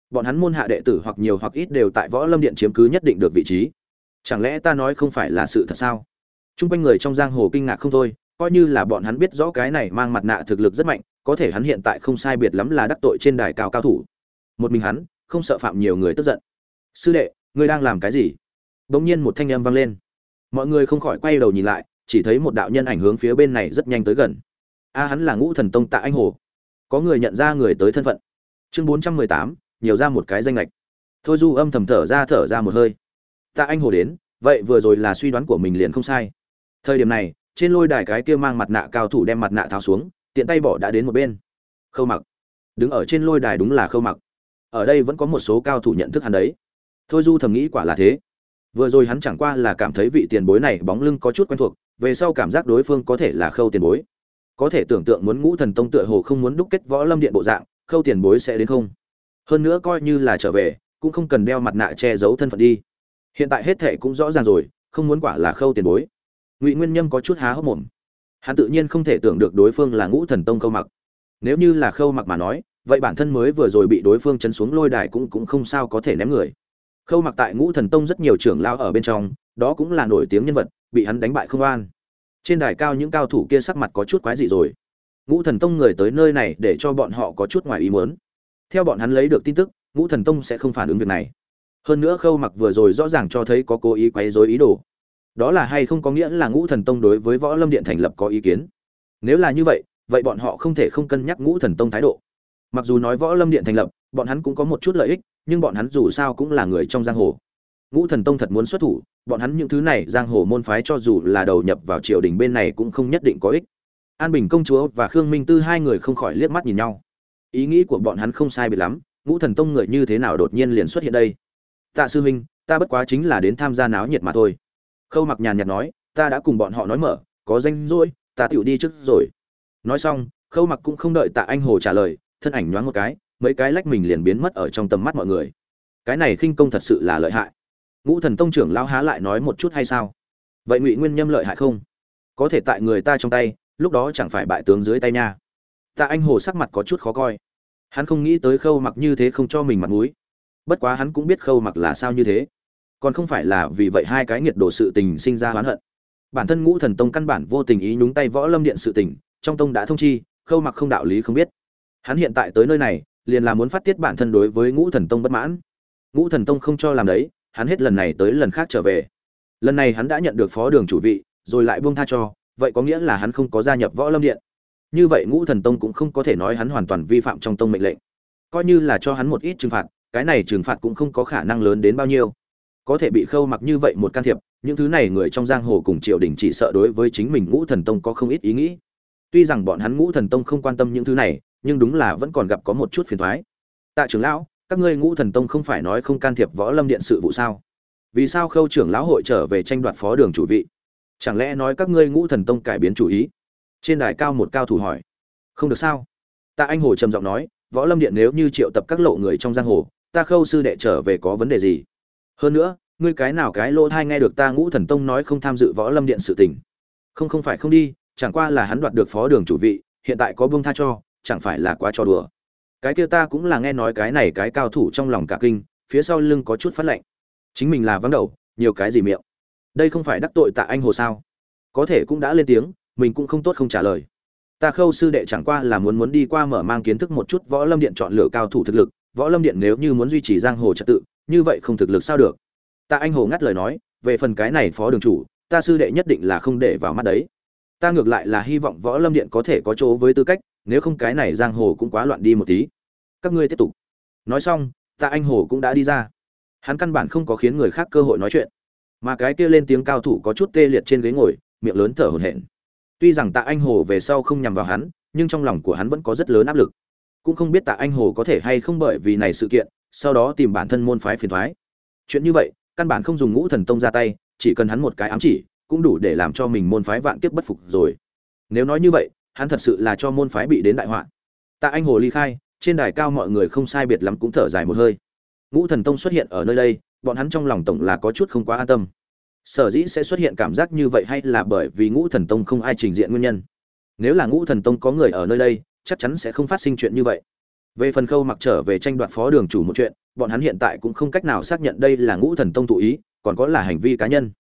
Bọn hắn môn hạ đệ tử hoặc nhiều hoặc ít đều tại võ lâm điện chiếm cứ nhất định được vị trí. Chẳng lẽ ta nói không phải là sự thật sao? T r u n g quanh người trong giang hồ kinh ngạc không thôi coi như là bọn hắn biết rõ cái này mang mặt nạ thực lực rất mạnh, có thể hắn hiện tại không sai biệt lắm là đắc tội trên đài cao cao thủ. Một mình hắn, không sợ phạm nhiều người tức giận. Sư đệ, ngươi đang làm cái gì? Bỗng nhiên một thanh âm vang lên. Mọi người không khỏi quay đầu nhìn lại, chỉ thấy một đạo nhân ảnh hướng phía bên này rất nhanh tới gần. A, hắn là ngũ thần tông tạ anh hồ. Có người nhận ra người tới thân phận. Chương bốn trăm mười tám, nhiều ra một cái danh lệch. Thôi du âm thầm thở ra thở ra một hơi. Tạ anh hồ đến, vậy vừa rồi là suy đoán của mình liền không sai. Thời điểm này trên lôi đài cái kia mang mặt nạ cao thủ đem mặt nạ tháo xuống, tiện tay bỏ đã đến một bên. Khâu mặc. Đứng ở trên lôi đài đúng là khâu mặc. Ở đây vẫn có một số cao thủ nhận thức hắn đấy. Thôi du thầm nghĩ quả là thế. Vừa rồi hắn chẳng qua là cảm thấy vị tiền bối này bóng lưng có chút quen thuộc, về sau cảm giác đối phương có thể là khâu tiền bối. Có thể tưởng tượng muốn ngũ thần tông tựa hồ không muốn đúc kết võ lâm điện bộ dạng, khâu tiền bối sẽ đến không? Hơn nữa coi như là trở về, cũng không cần đeo mặt nạ che giấu thân phận đi. Hiện tại hết thệ cũng rõ ràng rồi, không muốn quả là khâu tiền bối ngụy nguyên nhâm có chút há hốc mồm. Hắn tự nhiên không thể tưởng được đối phương là ngũ thần tông khâu mặc. Nếu như là khâu mặc mà nói, vậy bản thân mới vừa rồi bị đối phương chấn xuống lôi đài cũng cũng không sao có thể ném người. Khâu mặc tại ngũ thần tông rất nhiều trưởng lao ở bên trong, đó cũng là nổi tiếng nhân vật, bị hắn đánh bại không an. Trên đài cao những cao thủ kia sắc mặt có chút quái dị rồi. Ngũ thần tông người tới nơi này để cho bọn họ có chút ngoài ý muốn. Theo bọn hắn lấy được tin tức, ngũ thần tông sẽ không phản ứng việc này. Hơn nữa khâu mặc vừa rồi rõ ràng cho thấy có cố ý quấy rối ý đồ đó là hay không có nghĩa là ngũ thần tông đối với võ lâm điện thành lập có ý kiến. Nếu là như vậy vậy bọn họ không thể không cân nhắc ngũ thần tông thái độ. Mặc dù nói võ lâm điện thành lập, bọn hắn cũng có một chút lợi ích, nhưng bọn hắn dù sao cũng là người trong giang hồ. Ngũ thần tông thật muốn xuất thủ, bọn hắn những thứ này giang hồ môn phái cho dù là đầu nhập vào triều đình bên này cũng không nhất định có ích. An bình công chúa và khương minh tư hai người không khỏi liếc mắt nhìn nhau. Ý nghĩ của bọn hắn không sai biệt lắm, ngũ thần tông người như thế nào đột nhiên liền xuất hiện đây? Tạ sư huynh, ta bất quá chính là đến tham gia náo nhiệt mà thôi khâu mặc nhàn nhạt nói, ta đã cùng bọn họ nói mở, có danh rỗi, ta tựu đi trước rồi. Nói xong, khâu mặc cũng không đợi tạ anh hồ trả lời, thân ảnh nhoáng một cái, mấy cái lách mình liền biến mất ở trong tầm mắt mọi người. Cái này khinh công thật sự là lợi hại. Ngũ thần tông trưởng lao há lại nói một chút hay sao? Vậy ngụy nguyên nhâm lợi hại không? Có thể tại người ta trong tay, lúc đó chẳng phải bại tướng dưới tay nha. Tạ anh hồ sắc mặt có chút khó coi. Hắn không nghĩ tới khâu mặc như thế không cho mình mặt mũi. Bất quá hắn cũng biết khâu mặc là sao như thế còn không phải là vì vậy hai cái nghiệt đồ sự tình sinh ra oán hận. Bản thân ngũ thần tông căn bản vô tình ý nhúng tay võ lâm điện sự tình, trong tông đã thông chi, khâu mặc không đạo lý không biết. Hắn hiện tại tới nơi này, liền là muốn phát tiết bản thân đối với ngũ thần tông bất mãn. Ngũ thần tông không cho làm đấy, hắn hết lần này tới lần khác trở về. Lần này hắn đã nhận được phó đường chủ vị, rồi lại buông tha cho, vậy có nghĩa là hắn không có gia nhập võ lâm điện. Như vậy ngũ thần tông cũng không có thể nói hắn hoàn toàn vi phạm trong tông mệnh lệnh. Coi như là cho hắn một ít trừng phạt, cái này trừng phạt cũng không có khả năng lớn đến bao nhiêu có thể bị khâu mặc như vậy một can thiệp, những thứ này người trong giang hồ cùng triều đình chỉ sợ đối với chính mình ngũ thần tông có không ít ý nghĩ. Tuy rằng bọn hắn ngũ thần tông không quan tâm những thứ này, nhưng đúng là vẫn còn gặp có một chút phiền thoái. Tạ trưởng lão, các ngươi ngũ thần tông không phải nói không can thiệp võ lâm điện sự vụ sao? Vì sao khâu trưởng lão hội trở về tranh đoạt phó đường chủ vị? Chẳng lẽ nói các ngươi ngũ thần tông cải biến chủ ý? Trên đài cao một cao thủ hỏi. Không được sao? Tạ anh hồ trầm giọng nói, võ lâm điện nếu như triệu tập các lộ người trong giang hồ, ta khâu sư đệ trở về có vấn đề gì? Hơn nữa, ngươi cái nào cái lỗ thai nghe được ta ngũ thần tông nói không tham dự võ lâm điện sự tình? Không không phải không đi, chẳng qua là hắn đoạt được phó đường chủ vị, hiện tại có bông tha cho, chẳng phải là quá trò đùa. Cái kia ta cũng là nghe nói cái này cái cao thủ trong lòng cả kinh, phía sau lưng có chút phát lạnh. Chính mình là vắng đầu, nhiều cái gì miệng? Đây không phải đắc tội tạ anh hồ sao? Có thể cũng đã lên tiếng, mình cũng không tốt không trả lời. Ta khâu sư đệ chẳng qua là muốn muốn đi qua mở mang kiến thức một chút võ lâm điện chọn lựa cao thủ thực lực. Võ lâm điện nếu như muốn duy trì giang hồ trật tự như vậy không thực lực sao được? Ta anh hồ ngắt lời nói, về phần cái này phó đường chủ, ta sư đệ nhất định là không để vào mắt đấy. Ta ngược lại là hy vọng võ lâm điện có thể có chỗ với tư cách, nếu không cái này giang hồ cũng quá loạn đi một tí. Các ngươi tiếp tục. Nói xong ta anh hồ cũng đã đi ra. Hắn căn bản không có khiến người khác cơ hội nói chuyện. Mà cái kia lên tiếng cao thủ có chút tê liệt trên ghế ngồi, miệng lớn thở hổn hển. Tuy rằng tạ anh hồ về sau không nhằm vào hắn, nhưng trong lòng của hắn vẫn có rất lớn áp lực. Cũng không biết tạ anh hồ có thể hay không bởi vì này sự kiện sau đó tìm bản thân môn phái phiền thoái. Chuyện như vậy, căn bản không dùng ngũ thần tông ra tay, chỉ cần hắn một cái ám chỉ, cũng đủ để làm cho mình môn phái vạn kiếp bất phục rồi. Nếu nói như vậy, hắn thật sự là cho môn phái bị đến đại họa. Tạ anh hồ ly khai, trên đài cao mọi người không sai biệt lắm cũng thở dài một hơi. Ngũ thần tông xuất hiện ở nơi đây, bọn hắn trong lòng tổng là có chút không quá an tâm. Sở dĩ sẽ xuất hiện cảm giác như vậy hay là bởi vì ngũ thần tông không ai trình diện nguyên nhân? Nếu là ngũ thần tông có người ở nơi đây, chắc chắn sẽ không phát sinh chuyện như vậy về phần khâu mặc trở về tranh đoạt phó đường chủ một chuyện, bọn hắn hiện tại cũng không cách nào xác nhận đây là ngũ thần tông tụ ý, còn có là hành vi cá nhân.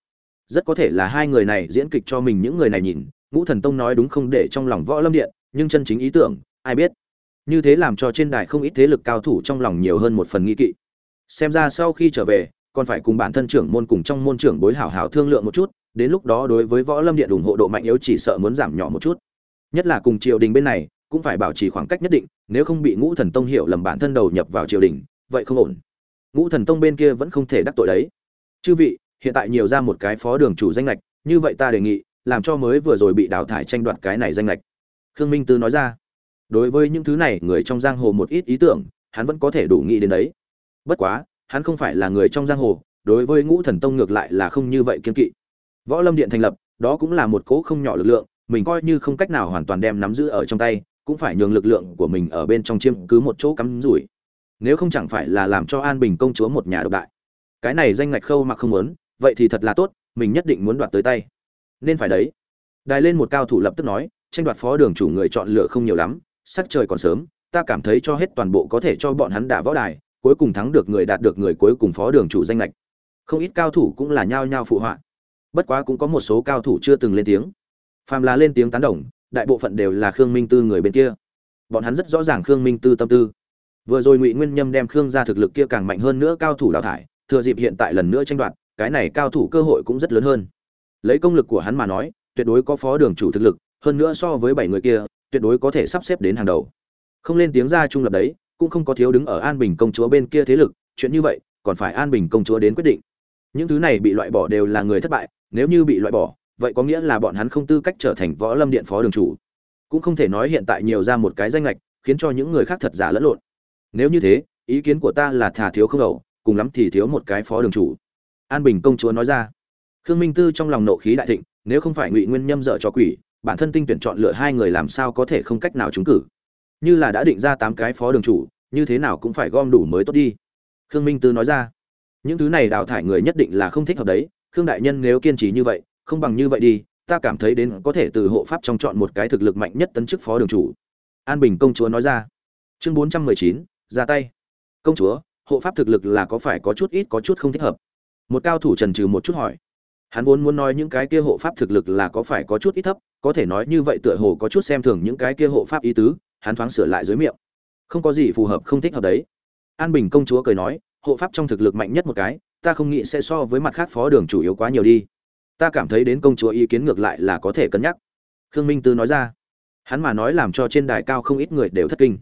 Rất có thể là hai người này diễn kịch cho mình những người này nhìn, ngũ thần tông nói đúng không để trong lòng võ lâm điện, nhưng chân chính ý tưởng, ai biết. Như thế làm cho trên đài không ít thế lực cao thủ trong lòng nhiều hơn một phần nghi kỵ. Xem ra sau khi trở về, còn phải cùng bản thân trưởng môn cùng trong môn trưởng bối hảo hảo thương lượng một chút, đến lúc đó đối với võ lâm điện ủng hộ độ mạnh yếu chỉ sợ muốn giảm nhỏ một chút. Nhất là cùng triều đình bên này, cũng phải bảo trì khoảng cách nhất định nếu không bị ngũ thần tông hiểu lầm bản thân đầu nhập vào triều đình, vậy không ổn. Ngũ thần tông bên kia vẫn không thể đắc tội đấy. Chư vị, hiện tại nhiều ra một cái phó đường chủ danh lệch như vậy ta đề nghị, làm cho mới vừa rồi bị đào thải tranh đoạt cái này danh lệch khương minh tư nói ra. Đối với những thứ này, người trong giang hồ một ít ý tưởng, hắn vẫn có thể đủ nghĩ đến đấy. Bất quá, hắn không phải là người trong giang hồ, đối với ngũ thần tông ngược lại là không như vậy kiên kỵ. Võ lâm điện thành lập, đó cũng là một cỗ không nhỏ lực lượng, mình coi như không cách nào hoàn toàn đem nắm giữ ở trong tay cũng phải nhường lực lượng của mình ở bên trong chiêm cứ một chỗ cắm rủi. Nếu không chẳng phải là làm cho an bình công chúa một nhà độc đại. Cái này danh ngạch khâu mặc không muốn, vậy thì thật là tốt, mình nhất định muốn đoạt tới tay. Nên phải đấy. Đài lên một cao thủ lập tức nói, tranh đoạt phó đường chủ người chọn lựa không nhiều lắm, sắc trời còn sớm, ta cảm thấy cho hết toàn bộ có thể cho bọn hắn đả võ đài, cuối cùng thắng được người đạt được người cuối cùng phó đường chủ danh lệch không ít cao thủ cũng là nhao nhao phụ họa. Bất quá cũng có một số cao thủ chưa từng lên tiếng. Phàm là lên tiếng tán đồng đại bộ phận đều là khương minh tư người bên kia. Bọn hắn rất rõ ràng khương minh tư tâm tư. Vừa rồi ngụy nguyên nhâm đem khương ra thực lực kia càng mạnh hơn nữa cao thủ đào thải, thừa dịp hiện tại lần nữa tranh đoạt, cái này cao thủ cơ hội cũng rất lớn hơn. Lấy công lực của hắn mà nói, tuyệt đối có phó đường chủ thực lực, hơn nữa so với bảy người kia, tuyệt đối có thể sắp xếp đến hàng đầu. Không lên tiếng ra trung lập đấy, cũng không có thiếu đứng ở an bình công chúa bên kia thế lực, chuyện như vậy, còn phải an bình công chúa đến quyết định. Những thứ này bị loại bỏ đều là người thất bại, nếu như bị loại bỏ vậy có nghĩa là bọn hắn không tư cách trở thành võ lâm điện phó đường chủ. Cũng không thể nói hiện tại nhiều ra một cái danh lệch, khiến cho những người khác thật giả lẫn lộn. Nếu như thế, ý kiến của ta là thà thiếu không đầu, cùng lắm thì thiếu một cái phó đường chủ. An bình công chúa nói ra. Khương minh tư trong lòng nộ khí đại thịnh, nếu không phải ngụy nguyên nhâm dợ cho quỷ, bản thân tinh tuyển chọn lựa hai người làm sao có thể không cách nào trúng cử. Như là đã định ra tám cái phó đường chủ, như thế nào cũng phải gom đủ mới tốt đi. Khương minh tư nói ra. Những thứ này đào thải người nhất định là không thích hợp đấy, khương đại nhân nếu kiên trì như vậy không bằng như vậy đi, ta cảm thấy đến có thể từ hộ pháp trong chọn một cái thực lực mạnh nhất tấn chức phó đường chủ. An bình công chúa nói ra. Chương bốn trăm mười chín, ra tay. Công chúa, hộ pháp thực lực là có phải có chút ít có chút không thích hợp? Một cao thủ trần trừ một chút hỏi. Hắn vốn muốn nói những cái kia hộ pháp thực lực là có phải có chút ít thấp, có thể nói như vậy tựa hồ có chút xem thường những cái kia hộ pháp ý tứ, hắn thoáng sửa lại dưới miệng. Không có gì phù hợp không thích hợp đấy. An bình công chúa cười nói, hộ pháp trong thực lực mạnh nhất một cái, ta không nghĩ sẽ so với mặt khác phó đường chủ yếu quá nhiều đi ta cảm thấy đến công chúa ý kiến ngược lại là có thể cân nhắc. Khương minh tư nói ra. Hắn mà nói làm cho trên đài cao không ít người đều thất kinh.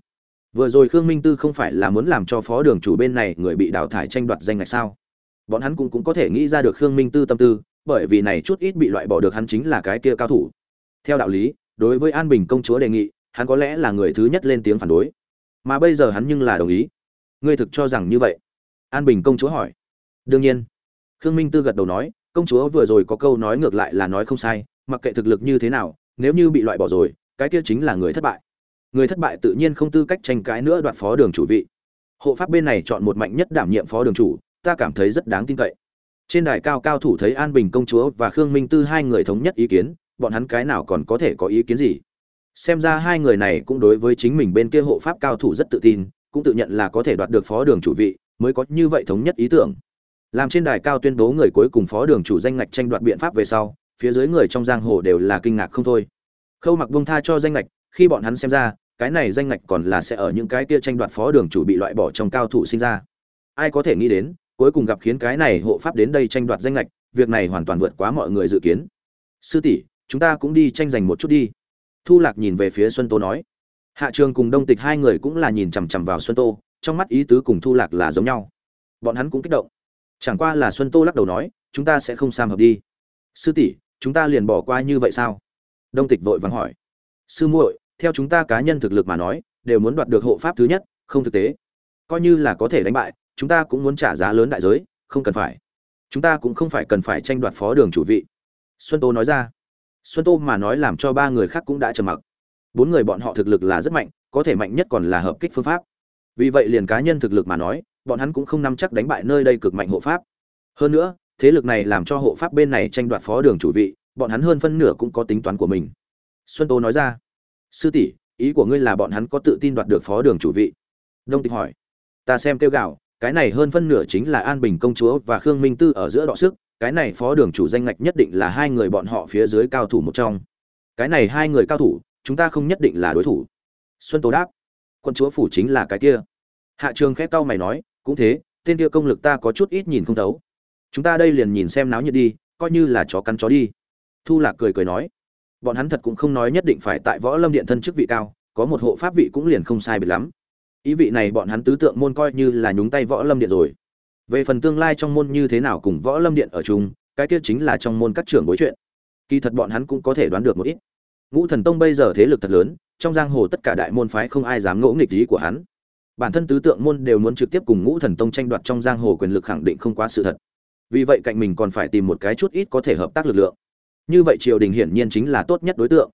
Vừa rồi khương minh tư không phải là muốn làm cho phó đường chủ bên này người bị đào thải tranh đoạt danh ngạch sao? Bọn hắn cũng, cũng có thể nghĩ ra được khương minh tư tâm tư bởi vì này chút ít bị loại bỏ được hắn chính là cái kia cao thủ. Theo đạo lý đối với an bình công chúa đề nghị hắn có lẽ là người thứ nhất lên tiếng phản đối. Mà bây giờ hắn nhưng là đồng ý. Ngươi thực cho rằng như vậy? An bình công chúa hỏi. Đương nhiên. Khương minh tư gật đầu nói công chúa vừa rồi có câu nói ngược lại là nói không sai, mặc kệ thực lực như thế nào, nếu như bị loại bỏ rồi, cái kia chính là người thất bại. Người thất bại tự nhiên không tư cách tranh cãi nữa đoạt phó đường chủ vị. Hộ pháp bên này chọn một mạnh nhất đảm nhiệm phó đường chủ, ta cảm thấy rất đáng tin cậy. Trên đài cao cao thủ thấy an bình công chúa và khương minh tư hai người thống nhất ý kiến, bọn hắn cái nào còn có thể có ý kiến gì? Xem ra hai người này cũng đối với chính mình bên kia hộ pháp cao thủ rất tự tin, cũng tự nhận là có thể đoạt được phó đường chủ vị, mới có như vậy thống nhất ý tưởng làm trên đài cao tuyên bố người cuối cùng phó đường chủ danh ngạch tranh đoạt biện pháp về sau, phía dưới người trong giang hồ đều là kinh ngạc không thôi. Khâu mặc buông tha cho danh ngạch, khi bọn hắn xem ra, cái này danh ngạch còn là sẽ ở những cái kia tranh đoạt phó đường chủ bị loại bỏ trong cao thủ sinh ra. Ai có thể nghĩ đến, cuối cùng gặp khiến cái này hộ pháp đến đây tranh đoạt danh ngạch, việc này hoàn toàn vượt quá mọi người dự kiến. Sư tỷ, chúng ta cũng đi tranh giành một chút đi. Thu lạc nhìn về phía xuân tô nói. Hạ trường cùng đông tịch hai người cũng là nhìn chằm chằm vào xuân tô, trong mắt ý tứ cùng thu lạc là giống nhau. Bọn hắn cũng kích động chẳng qua là xuân tô lắc đầu nói, chúng ta sẽ không sam hợp đi. Sư tỷ, chúng ta liền bỏ qua như vậy sao? Đông tịch vội vàng hỏi. Sư muội, theo chúng ta cá nhân thực lực mà nói, đều muốn đoạt được hộ pháp thứ nhất, không thực tế. Coi như là có thể đánh bại, chúng ta cũng muốn trả giá lớn đại giới, không cần phải. Chúng ta cũng không phải cần phải tranh đoạt phó đường chủ vị. Xuân tô nói ra. Xuân tô mà nói làm cho ba người khác cũng đã trầm mặc. Bốn người bọn họ thực lực là rất mạnh, có thể mạnh nhất còn là hợp kích phương pháp. Vì vậy liền cá nhân thực lực mà nói bọn hắn cũng không nắm chắc đánh bại nơi đây cực mạnh hộ pháp. Hơn nữa, thế lực này làm cho hộ pháp bên này tranh đoạt phó đường chủ vị, bọn hắn hơn phân nửa cũng có tính toán của mình. Xuân tô nói ra, sư tỷ, ý của ngươi là bọn hắn có tự tin đoạt được phó đường chủ vị? Đông tịch hỏi, ta xem kêu gạo, cái này hơn phân nửa chính là an bình công chúa và khương minh tư ở giữa đọ sức, cái này phó đường chủ danh ngạch nhất định là hai người bọn họ phía dưới cao thủ một trong. Cái này hai người cao thủ, chúng ta không nhất định là đối thủ. Xuân Tô đáp, quân chúa phủ chính là cái kia. Hạ trường khẽ cau mày nói cũng thế, tên kia công lực ta có chút ít nhìn không thấu. Chúng ta đây liền nhìn xem náo nhiệt đi, coi như là chó cắn chó đi. Thu lạc cười cười nói. Bọn hắn thật cũng không nói nhất định phải tại võ lâm điện thân chức vị cao, có một hộ pháp vị cũng liền không sai biệt lắm. Ý vị này bọn hắn tứ tượng môn coi như là nhúng tay võ lâm điện rồi. Về phần tương lai trong môn như thế nào cùng võ lâm điện ở chung, cái kia chính là trong môn các trưởng bối chuyện. Kỳ thật bọn hắn cũng có thể đoán được một ít. Ngũ thần tông bây giờ thế lực thật lớn, trong giang hồ tất cả đại môn phái không ai dám ngỗ nghịch ý của hắn bản thân tứ tượng môn đều muốn trực tiếp cùng ngũ thần tông tranh đoạt trong giang hồ quyền lực khẳng định không quá sự thật. Vì vậy cạnh mình còn phải tìm một cái chút ít có thể hợp tác lực lượng. Như vậy triều đình hiển nhiên chính là tốt nhất đối tượng.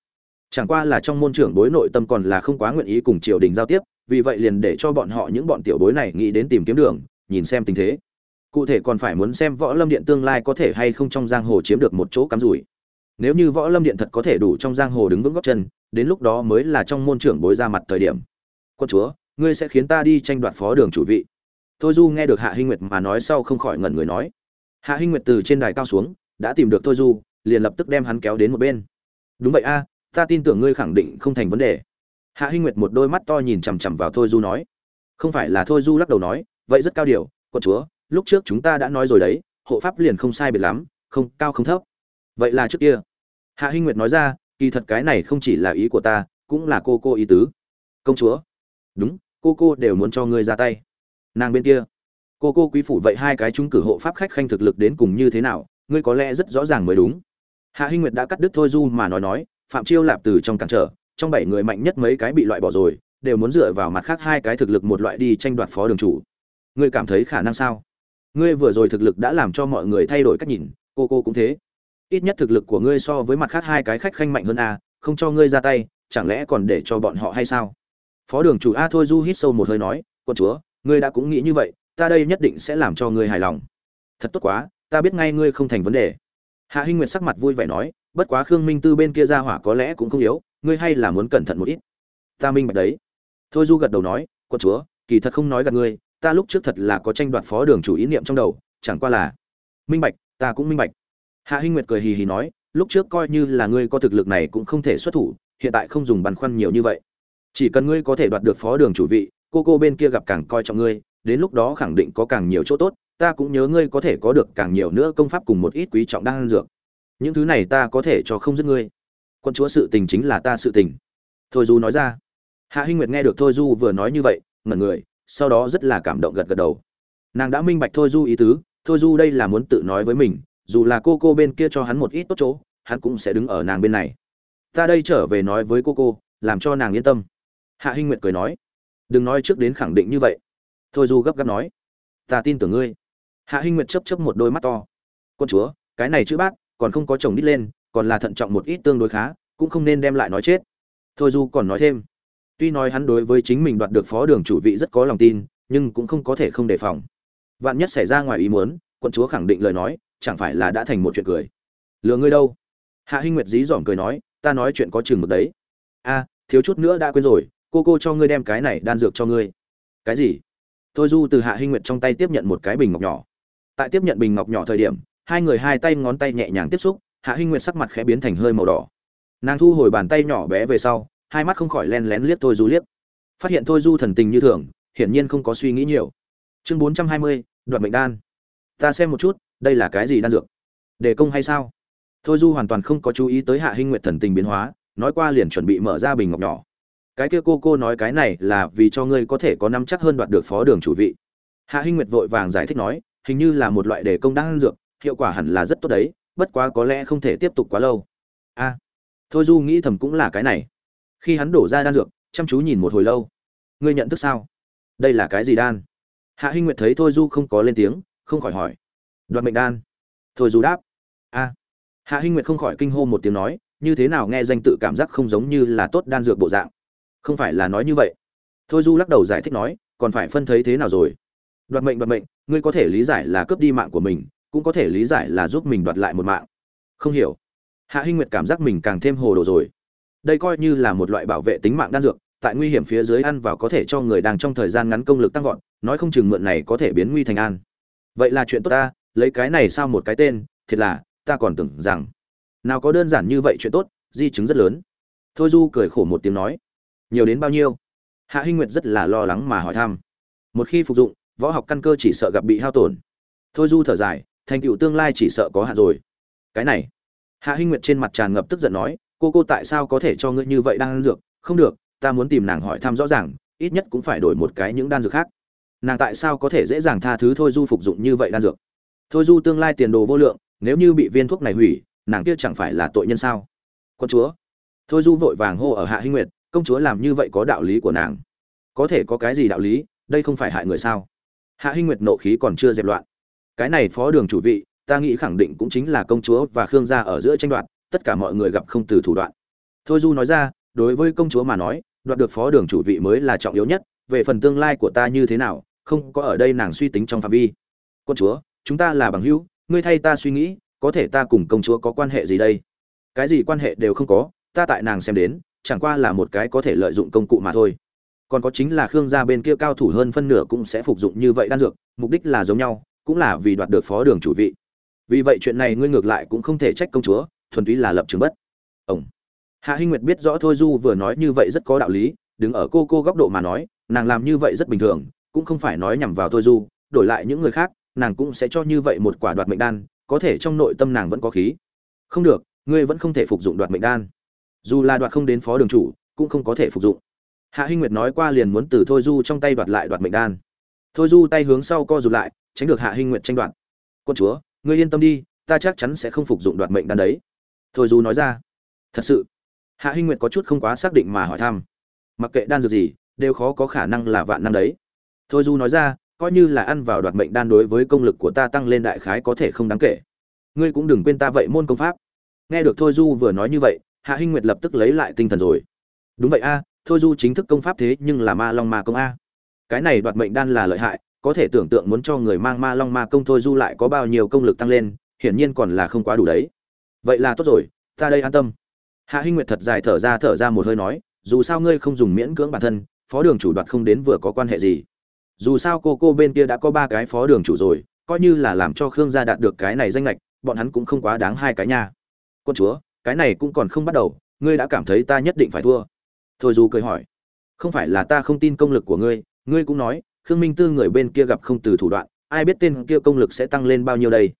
Chẳng qua là trong môn trưởng bối nội tâm còn là không quá nguyện ý cùng triều đình giao tiếp, vì vậy liền để cho bọn họ những bọn tiểu bối này nghĩ đến tìm kiếm đường, nhìn xem tình thế. Cụ thể còn phải muốn xem võ lâm điện tương lai có thể hay không trong giang hồ chiếm được một chỗ cắm rủi. Nếu như võ lâm điện thật có thể đủ trong giang hồ đứng vững góc chân, đến lúc đó mới là trong môn trưởng bối ra mặt thời điểm. Quân chúa ngươi sẽ khiến ta đi tranh đoạt phó đường chủ vị. Thôi du nghe được hạ hinh nguyệt mà nói sau không khỏi ngẩn người nói. Hạ hinh nguyệt từ trên đài cao xuống, đã tìm được thôi du, liền lập tức đem hắn kéo đến một bên. Đúng vậy a, ta tin tưởng ngươi khẳng định không thành vấn đề. Hạ hinh nguyệt một đôi mắt to nhìn chằm chằm vào thôi du nói. Không phải là thôi du lắc đầu nói, vậy rất cao điều, quận chúa, lúc trước chúng ta đã nói rồi đấy, hộ pháp liền không sai biệt lắm, không, cao không thấp. Vậy là trước kia. Hạ hinh nguyệt nói ra, kỳ thật cái này không chỉ là ý của ta, cũng là cô cô ý tứ. Công chúa. Đúng cô cô đều muốn cho ngươi ra tay. Nàng bên kia. Cô cô quý phủ vậy hai cái chúng cử hộ pháp khách khanh thực lực đến cùng như thế nào, ngươi có lẽ rất rõ ràng mới đúng. Hạ hinh nguyệt đã cắt đứt thôi du mà nói nói, phạm chiêu lạp từ trong cản trở, trong bảy người mạnh nhất mấy cái bị loại bỏ rồi, đều muốn dựa vào mặt khác hai cái thực lực một loại đi tranh đoạt phó đường chủ. Ngươi cảm thấy khả năng sao? Ngươi vừa rồi thực lực đã làm cho mọi người thay đổi cách nhìn, cô cô cũng thế. Ít nhất thực lực của ngươi so với mặt khác hai cái khách khanh mạnh hơn a, không cho ngươi ra tay, chẳng lẽ còn để cho bọn họ hay sao? Phó đường chủ a thôi du hít sâu một hơi nói quân chúa, ngươi đã cũng nghĩ như vậy, ta đây nhất định sẽ làm cho ngươi hài lòng. Thật tốt quá, ta biết ngay ngươi không thành vấn đề. Hạ hinh nguyệt sắc mặt vui vẻ nói, bất quá khương minh tư bên kia ra hỏa có lẽ cũng không yếu, ngươi hay là muốn cẩn thận một ít. Ta minh bạch đấy. Thôi du gật đầu nói quân chúa, kỳ thật không nói gạt ngươi, ta lúc trước thật là có tranh đoạt phó đường chủ ý niệm trong đầu, chẳng qua là minh bạch, ta cũng minh bạch. Hạ hinh nguyệt cười hì hì nói, lúc trước coi như là ngươi có thực lực này cũng không thể xuất thủ, hiện tại không dùng băn khoăn nhiều như vậy chỉ cần ngươi có thể đoạt được phó đường chủ vị, cô cô bên kia gặp càng coi trọng ngươi, đến lúc đó khẳng định có càng nhiều chỗ tốt, ta cũng nhớ ngươi có thể có được càng nhiều nữa công pháp cùng một ít quý trọng đan dược. Những thứ này ta có thể cho không giết ngươi. Quân chúa sự tình chính là ta sự tình. Thôi du nói ra. Hạ hinh nguyệt nghe được thôi du vừa nói như vậy, ngẩn người, sau đó rất là cảm động gật gật đầu. Nàng đã minh bạch thôi du ý tứ, thôi du đây là muốn tự nói với mình, dù là cô cô bên kia cho hắn một ít tốt chỗ, hắn cũng sẽ đứng ở nàng bên này. Ta đây trở về nói với cô cô, làm cho nàng yên tâm hạ hinh nguyệt cười nói, đừng nói trước đến khẳng định như vậy. Thôi du gấp gáp nói, ta tin tưởng ngươi. Hạ hinh nguyệt chấp chấp một đôi mắt to, con chúa, cái này chữ bác còn không có chồng đít lên, còn là thận trọng một ít tương đối khá, cũng không nên đem lại nói chết. Thôi du còn nói thêm, tuy nói hắn đối với chính mình đoạt được phó đường chủ vị rất có lòng tin, nhưng cũng không có thể không đề phòng. Vạn nhất xảy ra ngoài ý muốn quân chúa khẳng định lời nói, chẳng phải là đã thành một chuyện cười. Lừa ngươi đâu? Hạ hinh nguyệt dí dỏm cười nói, ta nói chuyện có chừng mực đấy. A, thiếu chút nữa đã quên rồi cô cô cho ngươi đem cái này đan dược cho ngươi. Cái gì? Thôi du từ hạ hinh nguyệt trong tay tiếp nhận một cái bình ngọc nhỏ. Tại tiếp nhận bình ngọc nhỏ thời điểm, hai người hai tay ngón tay nhẹ nhàng tiếp xúc, hạ hinh nguyệt sắc mặt khẽ biến thành hơi màu đỏ. Nàng thu hồi bàn tay nhỏ bé về sau, hai mắt không khỏi len lén liếc thôi du liếc. Phát hiện thôi du thần tình như thường, hiển nhiên không có suy nghĩ nhiều. Chương bốn trăm hai mươi đoạn mệnh đan. Ta xem một chút, đây là cái gì đan dược? Đề công hay sao? Thôi du hoàn toàn không có chú ý tới hạ hinh nguyệt thần tình biến hóa, nói qua liền chuẩn bị mở ra bình ngọc nhỏ cái kia cô cô nói cái này là vì cho ngươi có thể có năm chắc hơn đoạt được phó đường chủ vị. Hạ hinh nguyệt vội vàng giải thích nói, hình như là một loại đề công đan dược, hiệu quả hẳn là rất tốt đấy, bất quá có lẽ không thể tiếp tục quá lâu. A, thôi du nghĩ thầm cũng là cái này. Khi hắn đổ ra đan dược, chăm chú nhìn một hồi lâu. Ngươi nhận thức sao? Đây là cái gì đan? Hạ hinh nguyệt thấy thôi du không có lên tiếng, không khỏi hỏi. Đoạt mệnh đan. Thôi du đáp. A. Hạ hinh nguyệt không khỏi kinh hô một tiếng nói, như thế nào nghe danh tự cảm giác không giống như là tốt đan dược bộ dạng không phải là nói như vậy. Thôi du lắc đầu giải thích nói, còn phải phân thấy thế nào rồi? Đoạt mệnh đoạt mệnh, ngươi có thể lý giải là cướp đi mạng của mình, cũng có thể lý giải là giúp mình đoạt lại một mạng. Không hiểu. Hạ hinh nguyệt cảm giác mình càng thêm hồ đồ rồi. Đây coi như là một loại bảo vệ tính mạng đan dược, tại nguy hiểm phía dưới ăn vào có thể cho người đang trong thời gian ngắn công lực tăng vọt, nói không chừng mượn này có thể biến nguy thành an. Vậy là chuyện tốt ta, lấy cái này sao một cái tên, thiệt là, ta còn tưởng rằng. Nào có đơn giản như vậy chuyện tốt, di chứng rất lớn. Thôi du cười khổ một tiếng nói nhiều đến bao nhiêu? Hạ hinh nguyệt rất là lo lắng mà hỏi thăm. Một khi phục dụng, võ học căn cơ chỉ sợ gặp bị hao tổn. Thôi du thở dài, thành tựu tương lai chỉ sợ có hạn rồi. Cái này. Hạ hinh nguyệt trên mặt tràn ngập tức giận nói, cô cô tại sao có thể cho ngươi như vậy đang ăn dược? Không được, ta muốn tìm nàng hỏi thăm rõ ràng, ít nhất cũng phải đổi một cái những đan dược khác. Nàng tại sao có thể dễ dàng tha thứ thôi du phục dụng như vậy đan dược? Thôi du tương lai tiền đồ vô lượng, nếu như bị viên thuốc này hủy, nàng kia chẳng phải là tội nhân sao? Quân chúa. Thôi du vội vàng hô ở hạ hinh nguyệt công chúa làm như vậy có đạo lý của nàng. Có thể có cái gì đạo lý, đây không phải hại người sao? Hạ hinh nguyệt nộ khí còn chưa dẹp loạn. Cái này phó đường chủ vị, ta nghĩ khẳng định cũng chính là công chúa và khương gia ở giữa tranh đoạt, tất cả mọi người gặp không từ thủ đoạn. Thôi du nói ra, đối với công chúa mà nói, đoạt được phó đường chủ vị mới là trọng yếu nhất, về phần tương lai của ta như thế nào, không có ở đây nàng suy tính trong phạm vi. Công chúa, chúng ta là bằng hữu, ngươi thay ta suy nghĩ, có thể ta cùng công chúa có quan hệ gì đây? Cái gì quan hệ đều không có, ta tại nàng xem đến chẳng qua là một cái có thể lợi dụng công cụ mà thôi. Còn có chính là khương gia bên kia cao thủ hơn phân nửa cũng sẽ phục dụng như vậy đan dược, mục đích là giống nhau, cũng là vì đoạt được phó đường chủ vị. Vì vậy chuyện này ngươi ngược lại cũng không thể trách công chúa, thuần túy là lập trường bất. Ổng hạ hinh nguyệt biết rõ thôi du vừa nói như vậy rất có đạo lý, đứng ở cô cô góc độ mà nói, nàng làm như vậy rất bình thường, cũng không phải nói nhằm vào thôi du, đổi lại những người khác, nàng cũng sẽ cho như vậy một quả đoạt mệnh đan, có thể trong nội tâm nàng vẫn có khí. Không được, ngươi vẫn không thể phục dụng đoạt mệnh đan dù là đoạt không đến phó đường chủ, cũng không có thể phục dụng. Hạ hinh nguyệt nói qua liền muốn từ thôi du trong tay đoạt lại đoạt mệnh đan. Thôi du tay hướng sau co rụt lại, tránh được hạ hinh nguyệt tranh đoạt. Quân chúa, ngươi yên tâm đi, ta chắc chắn sẽ không phục dụng đoạt mệnh đan đấy. Thôi du nói ra. Thật sự? Hạ hinh nguyệt có chút không quá xác định mà hỏi thăm. Mặc kệ đan dược gì, đều khó có khả năng là vạn năm đấy. Thôi du nói ra, coi như là ăn vào đoạt mệnh đan đối với công lực của ta tăng lên đại khái có thể không đáng kể. Ngươi cũng đừng quên ta vậy môn công pháp. Nghe được thôi du vừa nói như vậy hạ hinh nguyệt lập tức lấy lại tinh thần rồi. Đúng vậy a, thôi du chính thức công pháp thế nhưng là ma long ma công a. Cái này đoạt mệnh đan là lợi hại, có thể tưởng tượng muốn cho người mang ma long ma công thôi du lại có bao nhiêu công lực tăng lên, hiển nhiên còn là không quá đủ đấy. Vậy là tốt rồi, ta đây an tâm. Hạ hinh nguyệt thật dài thở ra thở ra một hơi nói, dù sao ngươi không dùng miễn cưỡng bản thân, phó đường chủ đoạt không đến vừa có quan hệ gì. Dù sao cô cô bên kia đã có ba cái phó đường chủ rồi, coi như là làm cho khương gia đạt được cái này danh lệch bọn hắn cũng không quá đáng hai cái nha. Quân chúa cái này cũng còn không bắt đầu, ngươi đã cảm thấy ta nhất định phải thua. Thôi du cười hỏi, không phải là ta không tin công lực của ngươi ngươi cũng nói, khương minh tư người bên kia gặp không từ thủ đoạn, ai biết tên kia công lực sẽ tăng lên bao nhiêu đây?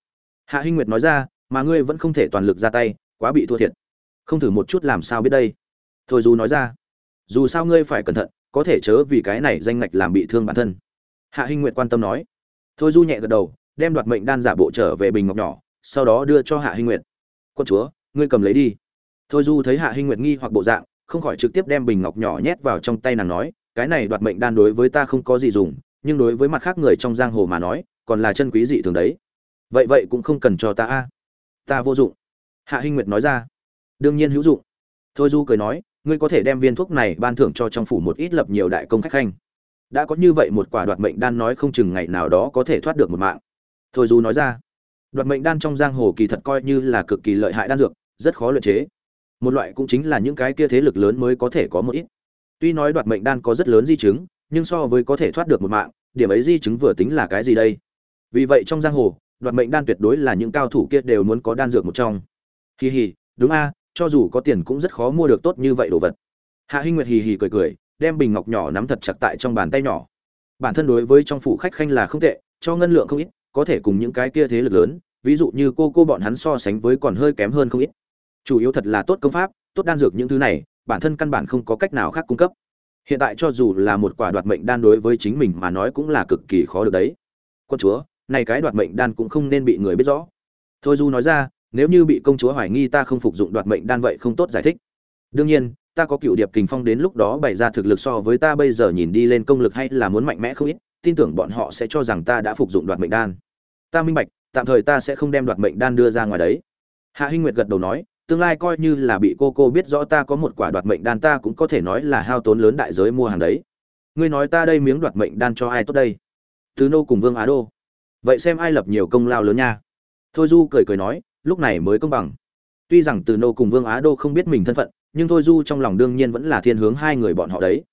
Hạ hinh nguyệt nói ra, mà ngươi vẫn không thể toàn lực ra tay, quá bị thua thiệt. Không thử một chút làm sao biết đây? Thôi du nói ra, dù sao ngươi phải cẩn thận, có thể chớ vì cái này danh ngạch làm bị thương bản thân. Hạ hinh nguyệt quan tâm nói. Thôi du nhẹ gật đầu, đem đoạt mệnh đan giả bộ trở về bình ngọc nhỏ, sau đó đưa cho hạ hinh nguyệt. Quân chúa ngươi cầm lấy đi. Thôi du thấy hạ hinh nguyệt nghi hoặc bộ dạng, không khỏi trực tiếp đem bình ngọc nhỏ nhét vào trong tay nàng nói, cái này đoạt mệnh đan đối với ta không có gì dùng, nhưng đối với mặt khác người trong giang hồ mà nói, còn là chân quý dị thường đấy. Vậy vậy cũng không cần cho ta a. Ta vô dụng. Hạ hinh nguyệt nói ra. Đương nhiên hữu dụng. Thôi du cười nói, ngươi có thể đem viên thuốc này ban thưởng cho trong phủ một ít lập nhiều đại công khách khanh. Đã có như vậy một quả đoạt mệnh đan nói không chừng ngày nào đó có thể thoát được một mạng. Thôi du nói ra. Đoạt mệnh đan trong giang hồ kỳ thật coi như là cực kỳ lợi hại đan dược rất khó luyện chế. Một loại cũng chính là những cái kia thế lực lớn mới có thể có một ít. Tuy nói đoạt mệnh đan có rất lớn di chứng, nhưng so với có thể thoát được một mạng, điểm ấy di chứng vừa tính là cái gì đây? Vì vậy trong giang hồ, đoạt mệnh đan tuyệt đối là những cao thủ kia đều muốn có đan dược một trong. Hì hì, đúng a, cho dù có tiền cũng rất khó mua được tốt như vậy đồ vật. Hạ hinh nguyệt hì hì cười cười, đem bình ngọc nhỏ nắm thật chặt tại trong bàn tay nhỏ. Bản thân đối với trong phủ khách khanh là không tệ, cho ngân lượng không ít, có thể cùng những cái kia thế lực lớn, ví dụ như cô cô bọn hắn so sánh với còn hơi kém hơn không ít chủ yếu thật là tốt công pháp, tốt đan dược những thứ này, bản thân căn bản không có cách nào khác cung cấp. Hiện tại cho dù là một quả đoạt mệnh đan đối với chính mình mà nói cũng là cực kỳ khó được đấy. Quân chúa, này cái đoạt mệnh đan cũng không nên bị người biết rõ. Thôi du nói ra, nếu như bị công chúa hoài nghi ta không phục dụng đoạt mệnh đan vậy không tốt giải thích. Đương nhiên, ta có cựu điệp kình phong đến lúc đó bày ra thực lực so với ta bây giờ nhìn đi lên công lực hay là muốn mạnh mẽ không ít, tin tưởng bọn họ sẽ cho rằng ta đã phục dụng đoạt mệnh đan. Ta minh bạch, tạm thời ta sẽ không đem đoạt mệnh đan đưa ra ngoài đấy. Hạ hinh nguyệt gật đầu nói tương lai coi như là bị cô cô biết rõ ta có một quả đoạt mệnh đan, ta cũng có thể nói là hao tốn lớn đại giới mua hàng đấy. Ngươi nói ta đây miếng đoạt mệnh đan cho ai tốt đây? Từ nô cùng vương á đô. Vậy xem ai lập nhiều công lao lớn nha. Thôi du cười cười nói, lúc này mới công bằng. Tuy rằng từ nô cùng vương á đô không biết mình thân phận, nhưng thôi du trong lòng đương nhiên vẫn là thiên hướng hai người bọn họ đấy.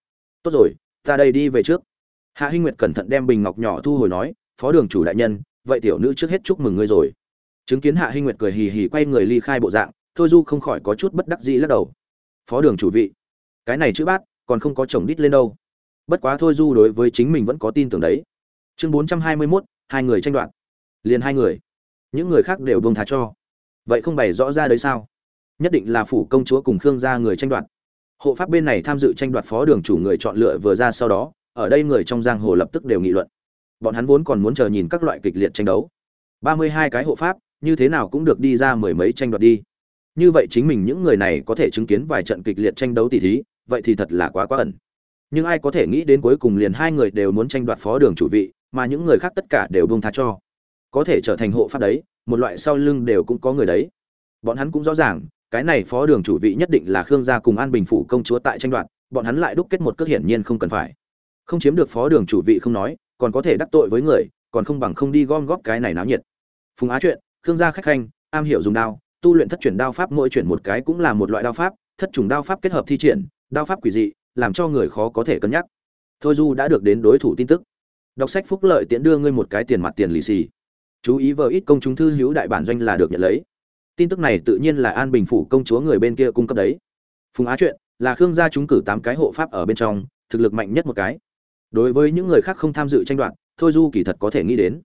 Tốt rồi, ta đây đi về trước. Hạ hinh nguyệt cẩn thận đem bình ngọc nhỏ thu hồi nói, phó đường chủ đại nhân, vậy tiểu nữ trước hết chúc mừng ngươi rồi. Chứng kiến hạ hinh nguyệt cười hì hì quay người ly khai bộ dạng thôi du không khỏi có chút bất đắc dĩ lắc đầu. Phó đường chủ vị cái này chữ bát còn không có chồng đít lên đâu. Bất quá thôi du đối với chính mình vẫn có tin tưởng đấy. Chương bốn trăm hai mươi 421, hai người tranh đoạt. Liền hai người. Những người khác đều buông thả cho. Vậy không bày rõ ra đấy sao? Nhất định là phủ công chúa cùng khương gia người tranh đoạt. Hộ pháp bên này tham dự tranh đoạt phó đường chủ người chọn lựa vừa ra sau đó ở đây người trong giang hồ lập tức đều nghị luận. Bọn hắn vốn còn muốn chờ nhìn các loại kịch liệt tranh đấu. Ba mươi hai cái hộ pháp như thế nào cũng được đi ra mười mấy tranh đoạt đi như vậy chính mình những người này có thể chứng kiến vài trận kịch liệt tranh đấu tỷ thí, vậy thì thật là quá quá ẩn. Nhưng ai có thể nghĩ đến cuối cùng liền hai người đều muốn tranh đoạt phó đường chủ vị, mà những người khác tất cả đều buông tha cho. Có thể trở thành hộ pháp đấy, một loại sau lưng đều cũng có người đấy. Bọn hắn cũng rõ ràng, cái này phó đường chủ vị nhất định là khương gia cùng an bình phủ công chúa tại tranh đoạt, bọn hắn lại đúc kết một cước hiển nhiên không cần phải. Không chiếm được phó đường chủ vị không nói, còn có thể đắc tội với người, còn không bằng không đi gom góp cái này náo nhiệt. Phùng á chuyện, khương gia khách khanh, am hiểu dùng đao tu luyện thất chuyển đao pháp mỗi chuyển một cái cũng là một loại đao pháp, thất trùng đao pháp kết hợp thi triển, đao pháp quỷ dị, làm cho người khó có thể cân nhắc. Thôi du đã được đến đối thủ tin tức. Đọc sách phúc lợi tiện đưa ngươi một cái tiền mặt tiền lì xì. Chú ý vợ ít công chúng thư hữu đại bản doanh là được nhận lấy. Tin tức này tự nhiên là an bình phủ công chúa người bên kia cung cấp đấy. Phùng á chuyện là khương gia chúng cử tám cái hộ pháp ở bên trong, thực lực mạnh nhất một cái. Đối với những người khác không tham dự tranh đoạt, thôi du kỳ thật có thể nghĩ đến.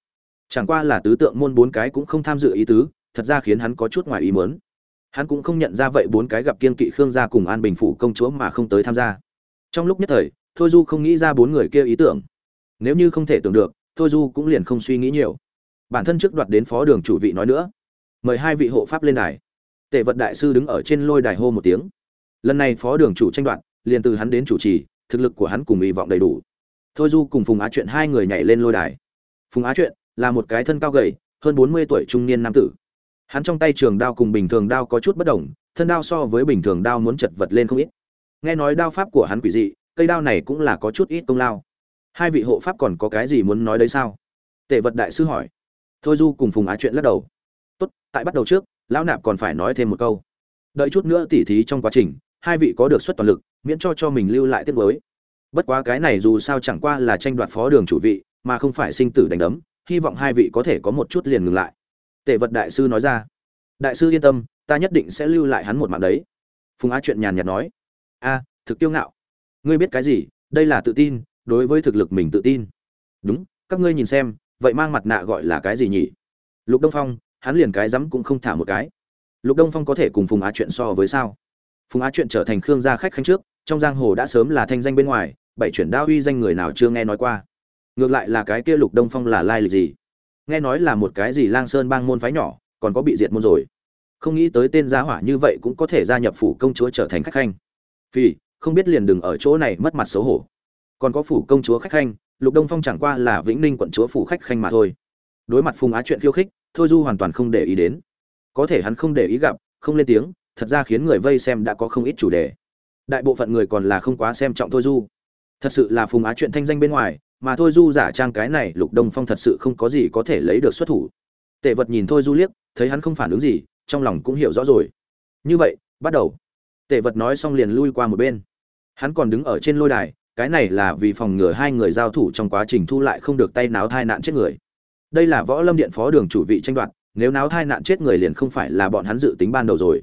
Chẳng qua là tứ tượng môn bốn cái cũng không tham dự ý tứ thật ra khiến hắn có chút ngoài ý muốn, hắn cũng không nhận ra vậy bốn cái gặp kiên kỵ khương gia cùng an bình phủ công chúa mà không tới tham gia. Trong lúc nhất thời thôi du không nghĩ ra bốn người kia ý tưởng. Nếu như không thể tưởng được thôi du cũng liền không suy nghĩ nhiều. Bản thân trước đoạt đến phó đường chủ vị nói nữa. Mời hai vị hộ pháp lên đài. Tề vật đại sư đứng ở trên lôi đài hô một tiếng. Lần này phó đường chủ tranh đoạt liền từ hắn đến chủ trì thực lực của hắn cùng hy vọng đầy đủ. Thôi du cùng phùng á chuyện hai người nhảy lên lôi đài. Phùng á chuyện là một cái thân cao gầy hơn bốn mươi tuổi trung niên nam tử hắn trong tay trường đao cùng bình thường đao có chút bất đồng, thân đao so với bình thường đao muốn chật vật lên không ít. Nghe nói đao pháp của hắn quỷ dị, cây đao này cũng là có chút ít công lao. Hai vị hộ pháp còn có cái gì muốn nói đấy sao? Tề vật đại sư hỏi. Thôi du cùng phùng á chuyện lắc đầu. Tốt, tại bắt đầu trước, lão nạp còn phải nói thêm một câu. Đợi chút nữa tỉ thí trong quá trình, hai vị có được xuất toàn lực, miễn cho cho mình lưu lại tiết mới. Bất quá cái này dù sao chẳng qua là tranh đoạt phó đường chủ vị, mà không phải sinh tử đánh đấm, hy vọng hai vị có thể có một chút liền ngừng lại tề vật đại sư nói ra. Đại sư yên tâm, ta nhất định sẽ lưu lại hắn một mạng đấy. Phùng á chuyện nhàn nhạt nói. A, thực tiêu ngạo. Ngươi biết cái gì? Đây là tự tin, đối với thực lực mình tự tin. Đúng, các ngươi nhìn xem, vậy mang mặt nạ gọi là cái gì nhỉ? Lục đông phong, hắn liền cái rắm cũng không thả một cái. Lục đông phong có thể cùng phùng á chuyện so với sao? Phùng á chuyện trở thành khương gia khách khanh trước, trong giang hồ đã sớm là thanh danh bên ngoài, bảy chuyển đao uy danh người nào chưa nghe nói qua. Ngược lại là cái kia lục đông phong là lai lịch gì? Nghe nói là một cái gì lang sơn bang môn phái nhỏ, còn có bị diệt môn rồi. Không nghĩ tới tên gia hỏa như vậy cũng có thể gia nhập phủ công chúa trở thành khách khanh. Vì không biết liền đừng ở chỗ này mất mặt xấu hổ. Còn có phủ công chúa khách khanh, lục đông phong chẳng qua là vĩnh ninh quận chúa phủ khách khanh mà thôi. Đối mặt phùng á chuyện khiêu khích, thôi du hoàn toàn không để ý đến. Có thể hắn không để ý gặp, không lên tiếng, thật ra khiến người vây xem đã có không ít chủ đề. Đại bộ phận người còn là không quá xem trọng thôi du. Thật sự là phùng á chuyện thanh danh bên ngoài mà thôi du giả trang cái này lục đông phong thật sự không có gì có thể lấy được xuất thủ. Tệ vật nhìn thôi du liếc, thấy hắn không phản ứng gì, trong lòng cũng hiểu rõ rồi. Như vậy, bắt đầu. Tệ vật nói xong liền lui qua một bên. Hắn còn đứng ở trên lôi đài, cái này là vì phòng ngừa hai người giao thủ trong quá trình thu lại không được tay náo thai nạn chết người. Đây là võ lâm điện phó đường chủ vị tranh đoạt, nếu náo thai nạn chết người liền không phải là bọn hắn dự tính ban đầu rồi.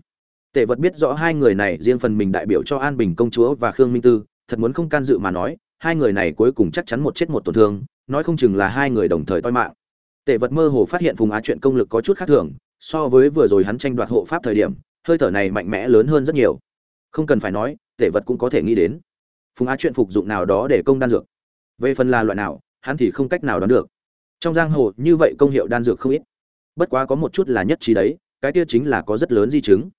Tệ vật biết rõ hai người này riêng phần mình đại biểu cho an bình công chúa và khương minh tư, thật muốn không can dự mà nói hai người này cuối cùng chắc chắn một chết một tổn thương, nói không chừng là hai người đồng thời toi mạng. Tệ vật mơ hồ phát hiện phùng á chuyện công lực có chút khác thường, so với vừa rồi hắn tranh đoạt hộ pháp thời điểm, hơi thở này mạnh mẽ lớn hơn rất nhiều. Không cần phải nói tệ vật cũng có thể nghĩ đến. Phùng á chuyện phục dụng nào đó để công đan dược. Về phần là loại nào, hắn thì không cách nào đoán được. Trong giang hồ, như vậy công hiệu đan dược không ít. Bất quá có một chút là nhất trí đấy, cái kia chính là có rất lớn di chứng.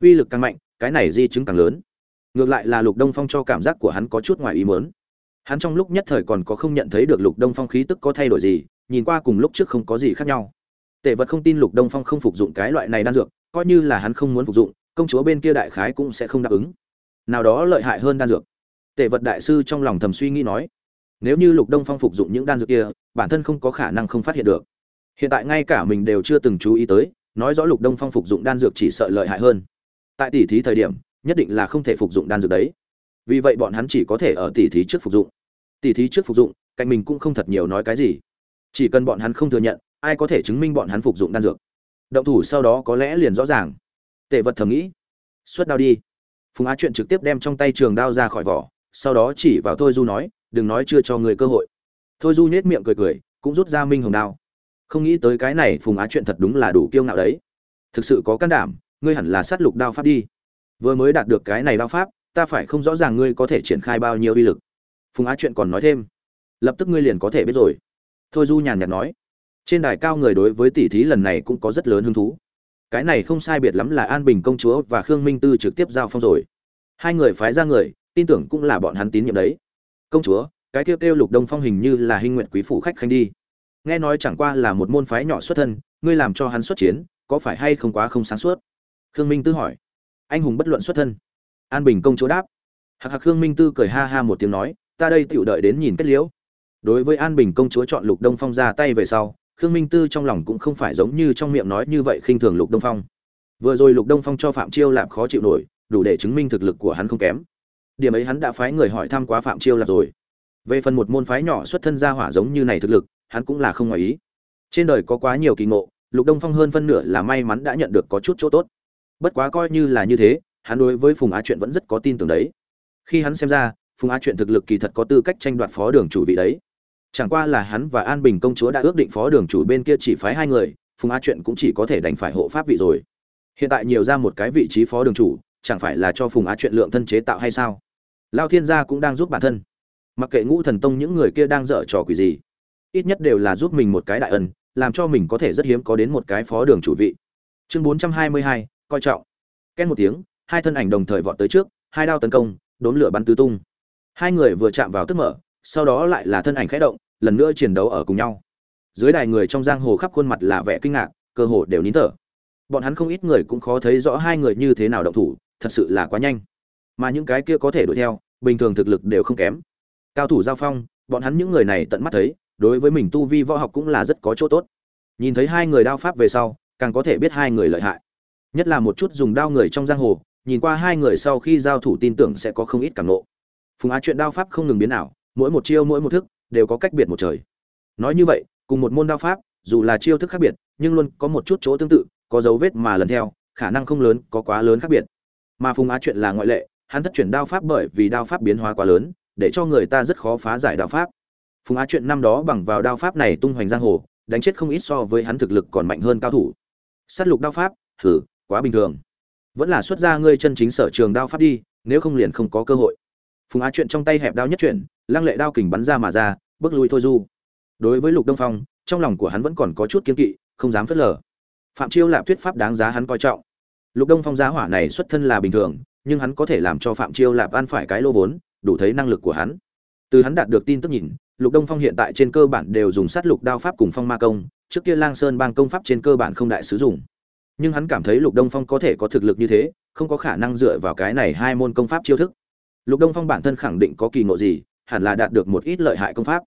Uy lực càng mạnh, cái này di chứng càng lớn. Ngược lại là lục đông phong cho cảm giác của hắn có chút ngoài ý mớn hắn trong lúc nhất thời còn có không nhận thấy được lục đông phong khí tức có thay đổi gì, nhìn qua cùng lúc trước không có gì khác nhau. Tể vật không tin lục đông phong không phục dụng cái loại này đan dược, coi như là hắn không muốn phục dụng, công chúa bên kia đại khái cũng sẽ không đáp ứng. Nào đó lợi hại hơn đan dược. Tể vật đại sư trong lòng thầm suy nghĩ nói, nếu như lục đông phong phục dụng những đan dược kia, bản thân không có khả năng không phát hiện được. Hiện tại ngay cả mình đều chưa từng chú ý tới, nói rõ lục đông phong phục dụng đan dược chỉ sợ lợi hại hơn. Tại tỷ thí thời điểm, nhất định là không thể phục dụng đan dược đấy vì vậy bọn hắn chỉ có thể ở tỷ thí trước phục dụng. Tỷ thí trước phục dụng, cạnh mình cũng không thật nhiều nói cái gì. Chỉ cần bọn hắn không thừa nhận, ai có thể chứng minh bọn hắn phục dụng đan dược? Động thủ sau đó có lẽ liền rõ ràng. Tệ vật thầm nghĩ. Xuất đao đi. Phùng á chuyện trực tiếp đem trong tay trường đao ra khỏi vỏ, sau đó chỉ vào thôi du nói, đừng nói chưa cho người cơ hội. Thôi du nhếch miệng cười cười, cũng rút ra minh hồng đao. Không nghĩ tới cái này phùng á chuyện thật đúng là đủ kiêu ngạo đấy. Thực sự có can đảm, ngươi hẳn là sát lục đao pháp đi. Vừa mới đạt được cái này đao pháp ta phải không rõ ràng ngươi có thể triển khai bao nhiêu uy lực. Phùng á chuyện còn nói thêm. Lập tức ngươi liền có thể biết rồi. Thôi du nhàn nhạt nói. Trên đài cao người đối với tỷ thí lần này cũng có rất lớn hứng thú. Cái này không sai biệt lắm là an bình công chúa và khương minh tư trực tiếp giao phong rồi. Hai người phái ra người, tin tưởng cũng là bọn hắn tín nhiệm đấy. Công chúa, cái kêu kêu lục đông phong hình như là hình nguyện quý phủ khách khanh đi. Nghe nói chẳng qua là một môn phái nhỏ xuất thân, ngươi làm cho hắn xuất chiến, có phải hay không quá không sáng suốt? Khương minh tư hỏi. Anh hùng bất luận xuất thân an bình công chúa đáp. Hạc hạc khương minh tư cười ha ha một tiếng nói, ta đây tựu đợi đến nhìn kết liễu. Đối với an bình công chúa chọn lục đông phong ra tay về sau, khương minh tư trong lòng cũng không phải giống như trong miệng nói như vậy khinh thường lục đông phong. Vừa rồi lục đông phong cho phạm chiêu lạp khó chịu nổi, đủ để chứng minh thực lực của hắn không kém. Điểm ấy hắn đã phái người hỏi thăm quá phạm chiêu lạp rồi. Về phần một môn phái nhỏ xuất thân ra hỏa giống như này thực lực, hắn cũng là không ngoài ý. Trên đời có quá nhiều kỳ ngộ, lục đông phong hơn phân nửa là may mắn đã nhận được có chút chỗ tốt. Bất quá coi như là như thế hắn đối với phùng á chuyện vẫn rất có tin tưởng đấy. Khi hắn xem ra, phùng á chuyện thực lực kỳ thật có tư cách tranh đoạt phó đường chủ vị đấy. Chẳng qua là hắn và an bình công chúa đã ước định phó đường chủ bên kia chỉ phái hai người, phùng á chuyện cũng chỉ có thể đành phải hộ pháp vị rồi. Hiện tại nhiều ra một cái vị trí phó đường chủ, chẳng phải là cho phùng á chuyện lượng thân chế tạo hay sao? Lão thiên gia cũng đang giúp bản thân. Mặc kệ ngũ thần tông những người kia đang dở trò quỷ gì, ít nhất đều là giúp mình một cái đại ân, làm cho mình có thể rất hiếm có đến một cái phó đường chủ vị. Chương bốn trăm hai mươi hai, coi trọng. Ken một tiếng hai thân ảnh đồng thời vọt tới trước, hai đao tấn công, đốn lửa bắn tứ tung. Hai người vừa chạm vào tức mở, sau đó lại là thân ảnh khẽ động, lần nữa chiến đấu ở cùng nhau. Dưới đài người trong giang hồ khắp khuôn mặt là vẻ kinh ngạc, cơ hồ đều nín thở. Bọn hắn không ít người cũng khó thấy rõ hai người như thế nào động thủ, thật sự là quá nhanh. Mà những cái kia có thể đuổi theo, bình thường thực lực đều không kém. Cao thủ giao phong, bọn hắn những người này tận mắt thấy, đối với mình tu vi võ học cũng là rất có chỗ tốt. Nhìn thấy hai người đao pháp về sau, càng có thể biết hai người lợi hại. Nhất là một chút dùng đao người trong giang hồ nhìn qua hai người sau khi giao thủ tin tưởng sẽ có không ít cảm nộ. Phùng á chuyện đao pháp không ngừng biến ảo, mỗi một chiêu mỗi một thức đều có cách biệt một trời. Nói như vậy, cùng một môn đao pháp, dù là chiêu thức khác biệt, nhưng luôn có một chút chỗ tương tự, có dấu vết mà lần theo, khả năng không lớn, có quá lớn khác biệt. Mà phùng á chuyện là ngoại lệ, hắn thất chuyển đao pháp bởi vì đao pháp biến hóa quá lớn, để cho người ta rất khó phá giải đao pháp. Phùng á chuyện năm đó bằng vào đao pháp này tung hoành giang hồ, đánh chết không ít so với hắn thực lực còn mạnh hơn cao thủ. Sát lục đao pháp thử quá bình thường vẫn là xuất ra ngươi chân chính sở trường đao pháp đi, nếu không liền không có cơ hội. Phùng á chuyện trong tay hẹp đao nhất chuyển, lăng lệ đao kình bắn ra mà ra, bước lui thôi du. Đối với lục đông phong, trong lòng của hắn vẫn còn có chút kiên kỵ, không dám phớt lờ. Phạm chiêu lạp thuyết pháp đáng giá hắn coi trọng. Lục đông phong giá hỏa này xuất thân là bình thường, nhưng hắn có thể làm cho phạm chiêu lạp ăn phải cái lô vốn, đủ thấy năng lực của hắn. Từ hắn đạt được tin tức nhìn, lục đông phong hiện tại trên cơ bản đều dùng sát lục đao pháp cùng phong ma công, trước kia lang sơn bang công pháp trên cơ bản không đại sử dụng nhưng hắn cảm thấy lục đông phong có thể có thực lực như thế, không có khả năng dựa vào cái này hai môn công pháp chiêu thức. Lục đông phong bản thân khẳng định có kỳ ngộ gì, hẳn là đạt được một ít lợi hại công pháp.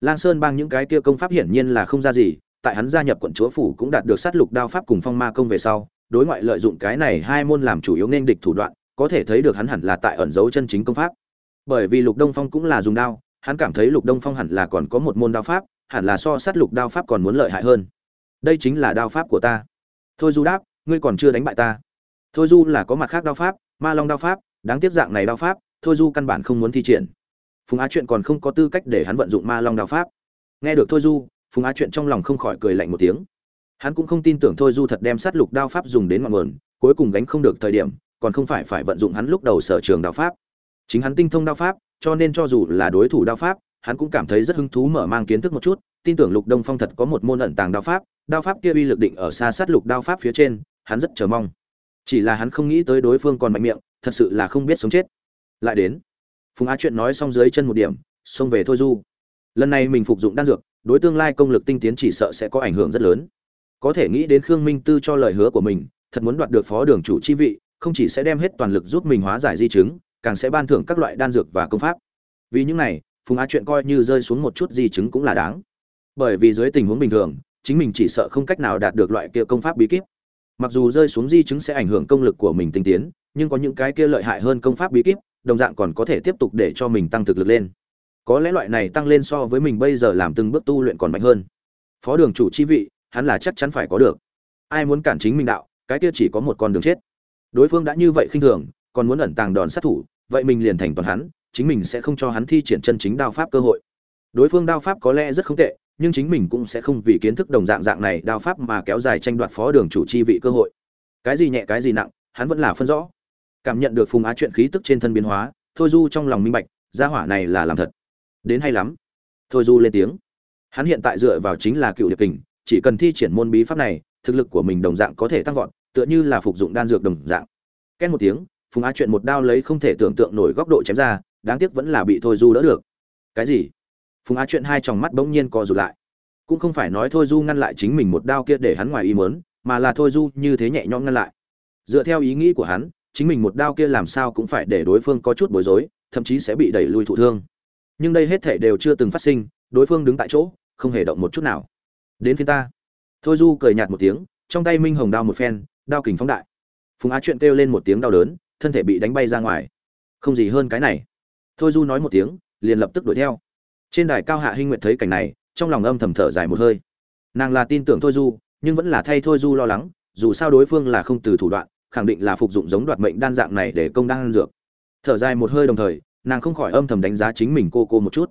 Lang sơn bang những cái kia công pháp hiển nhiên là không ra gì, tại hắn gia nhập quận chúa phủ cũng đạt được sát lục đao pháp cùng phong ma công về sau, đối ngoại lợi dụng cái này hai môn làm chủ yếu nên địch thủ đoạn, có thể thấy được hắn hẳn là tại ẩn giấu chân chính công pháp. Bởi vì lục đông phong cũng là dùng đao, hắn cảm thấy lục đông phong hẳn là còn có một môn đao pháp, hẳn là so sát lục đao pháp còn muốn lợi hại hơn. Đây chính là đao pháp của ta thôi du đáp, ngươi còn chưa đánh bại ta. Thôi du là có mặt khác đao pháp, ma long đao pháp, đáng tiếc dạng này đao pháp, thôi du căn bản không muốn thi triển. Phùng á chuyện còn không có tư cách để hắn vận dụng ma long đao pháp. Nghe được thôi du, phùng á chuyện trong lòng không khỏi cười lạnh một tiếng. Hắn cũng không tin tưởng thôi du thật đem sát lục đao pháp dùng đến ngọn nguồn, cuối cùng gánh không được thời điểm, còn không phải phải vận dụng hắn lúc đầu sở trường đao pháp. Chính hắn tinh thông đao pháp, cho nên cho dù là đối thủ đao pháp, hắn cũng cảm thấy rất hứng thú mở mang kiến thức một chút, tin tưởng lục đông phong thật có một môn ẩn tàng đao pháp đao pháp kia uy lực định ở xa sát lục đao pháp phía trên, hắn rất chờ mong. Chỉ là hắn không nghĩ tới đối phương còn mạnh miệng, thật sự là không biết sống chết. Lại đến. Phùng á chuyện nói xong dưới chân một điểm, xông về thôi du. Lần này mình phục dụng đan dược, đối tương lai công lực tinh tiến chỉ sợ sẽ có ảnh hưởng rất lớn. Có thể nghĩ đến khương minh tư cho lời hứa của mình, thật muốn đoạt được phó đường chủ chi vị, không chỉ sẽ đem hết toàn lực giúp mình hóa giải di chứng, càng sẽ ban thưởng các loại đan dược và công pháp. Vì những này, phùng á chuyện coi như rơi xuống một chút di chứng cũng là đáng. Bởi vì dưới tình huống bình thường chính mình chỉ sợ không cách nào đạt được loại kia công pháp bí kíp. Mặc dù rơi xuống di chứng sẽ ảnh hưởng công lực của mình tinh tiến, nhưng có những cái kia lợi hại hơn công pháp bí kíp, đồng dạng còn có thể tiếp tục để cho mình tăng thực lực lên. Có lẽ loại này tăng lên so với mình bây giờ làm từng bước tu luyện còn mạnh hơn. Phó đường chủ chi vị, hắn là chắc chắn phải có được. Ai muốn cản chính mình đạo, cái kia chỉ có một con đường chết. Đối phương đã như vậy khinh thường, còn muốn ẩn tàng đòn sát thủ, vậy mình liền thành toàn hắn, chính mình sẽ không cho hắn thi triển chân chính đao pháp cơ hội. Đối phương đao pháp có lẽ rất không tệ nhưng chính mình cũng sẽ không vì kiến thức đồng dạng dạng này đao pháp mà kéo dài tranh đoạt phó đường chủ chi vị cơ hội. Cái gì nhẹ, cái gì nặng, hắn vẫn là phân rõ. Cảm nhận được phùng á chuyện khí tức trên thân biến hóa, thôi du trong lòng minh bạch, gia hỏa này là làm thật. Đến hay lắm. Thôi du lên tiếng. Hắn hiện tại dựa vào chính là cựu điệp kình, chỉ cần thi triển môn bí pháp này, thực lực của mình đồng dạng có thể tăng vọt, tựa như là phục dụng đan dược đồng dạng. Két một tiếng, phùng á chuyện một đao lấy không thể tưởng tượng nổi góc độ chém ra, đáng tiếc vẫn là bị thôi du đỡ được. Cái gì? Phùng á chuyện hai tròng mắt bỗng nhiên co rụt lại. Cũng không phải nói thôi du ngăn lại chính mình một đao kia để hắn ngoài ý mớn mà là thôi du như thế nhẹ nhõm ngăn lại. Dựa theo ý nghĩ của hắn, chính mình một đao kia làm sao cũng phải để đối phương có chút bối rối, thậm chí sẽ bị đẩy lùi thụ thương. Nhưng đây hết thể đều chưa từng phát sinh, đối phương đứng tại chỗ, không hề động một chút nào. Đến phía ta. Thôi du cười nhạt một tiếng, trong tay minh hồng đao một phen, đao kình phóng đại. Phùng á chuyện kêu lên một tiếng đau đớn, thân thể bị đánh bay ra ngoài. Không gì hơn cái này. Thôi du nói một tiếng, liền lập tức đuổi theo trên đài cao hạ hinh nguyệt thấy cảnh này, trong lòng âm thầm thở dài một hơi. Nàng là tin tưởng thôi du, nhưng vẫn là thay thôi du lo lắng, dù sao đối phương là không từ thủ đoạn, khẳng định là phục dụng giống đoạt mệnh đan dạng này để công đan dược. Thở dài một hơi đồng thời, nàng không khỏi âm thầm đánh giá chính mình cô cô một chút.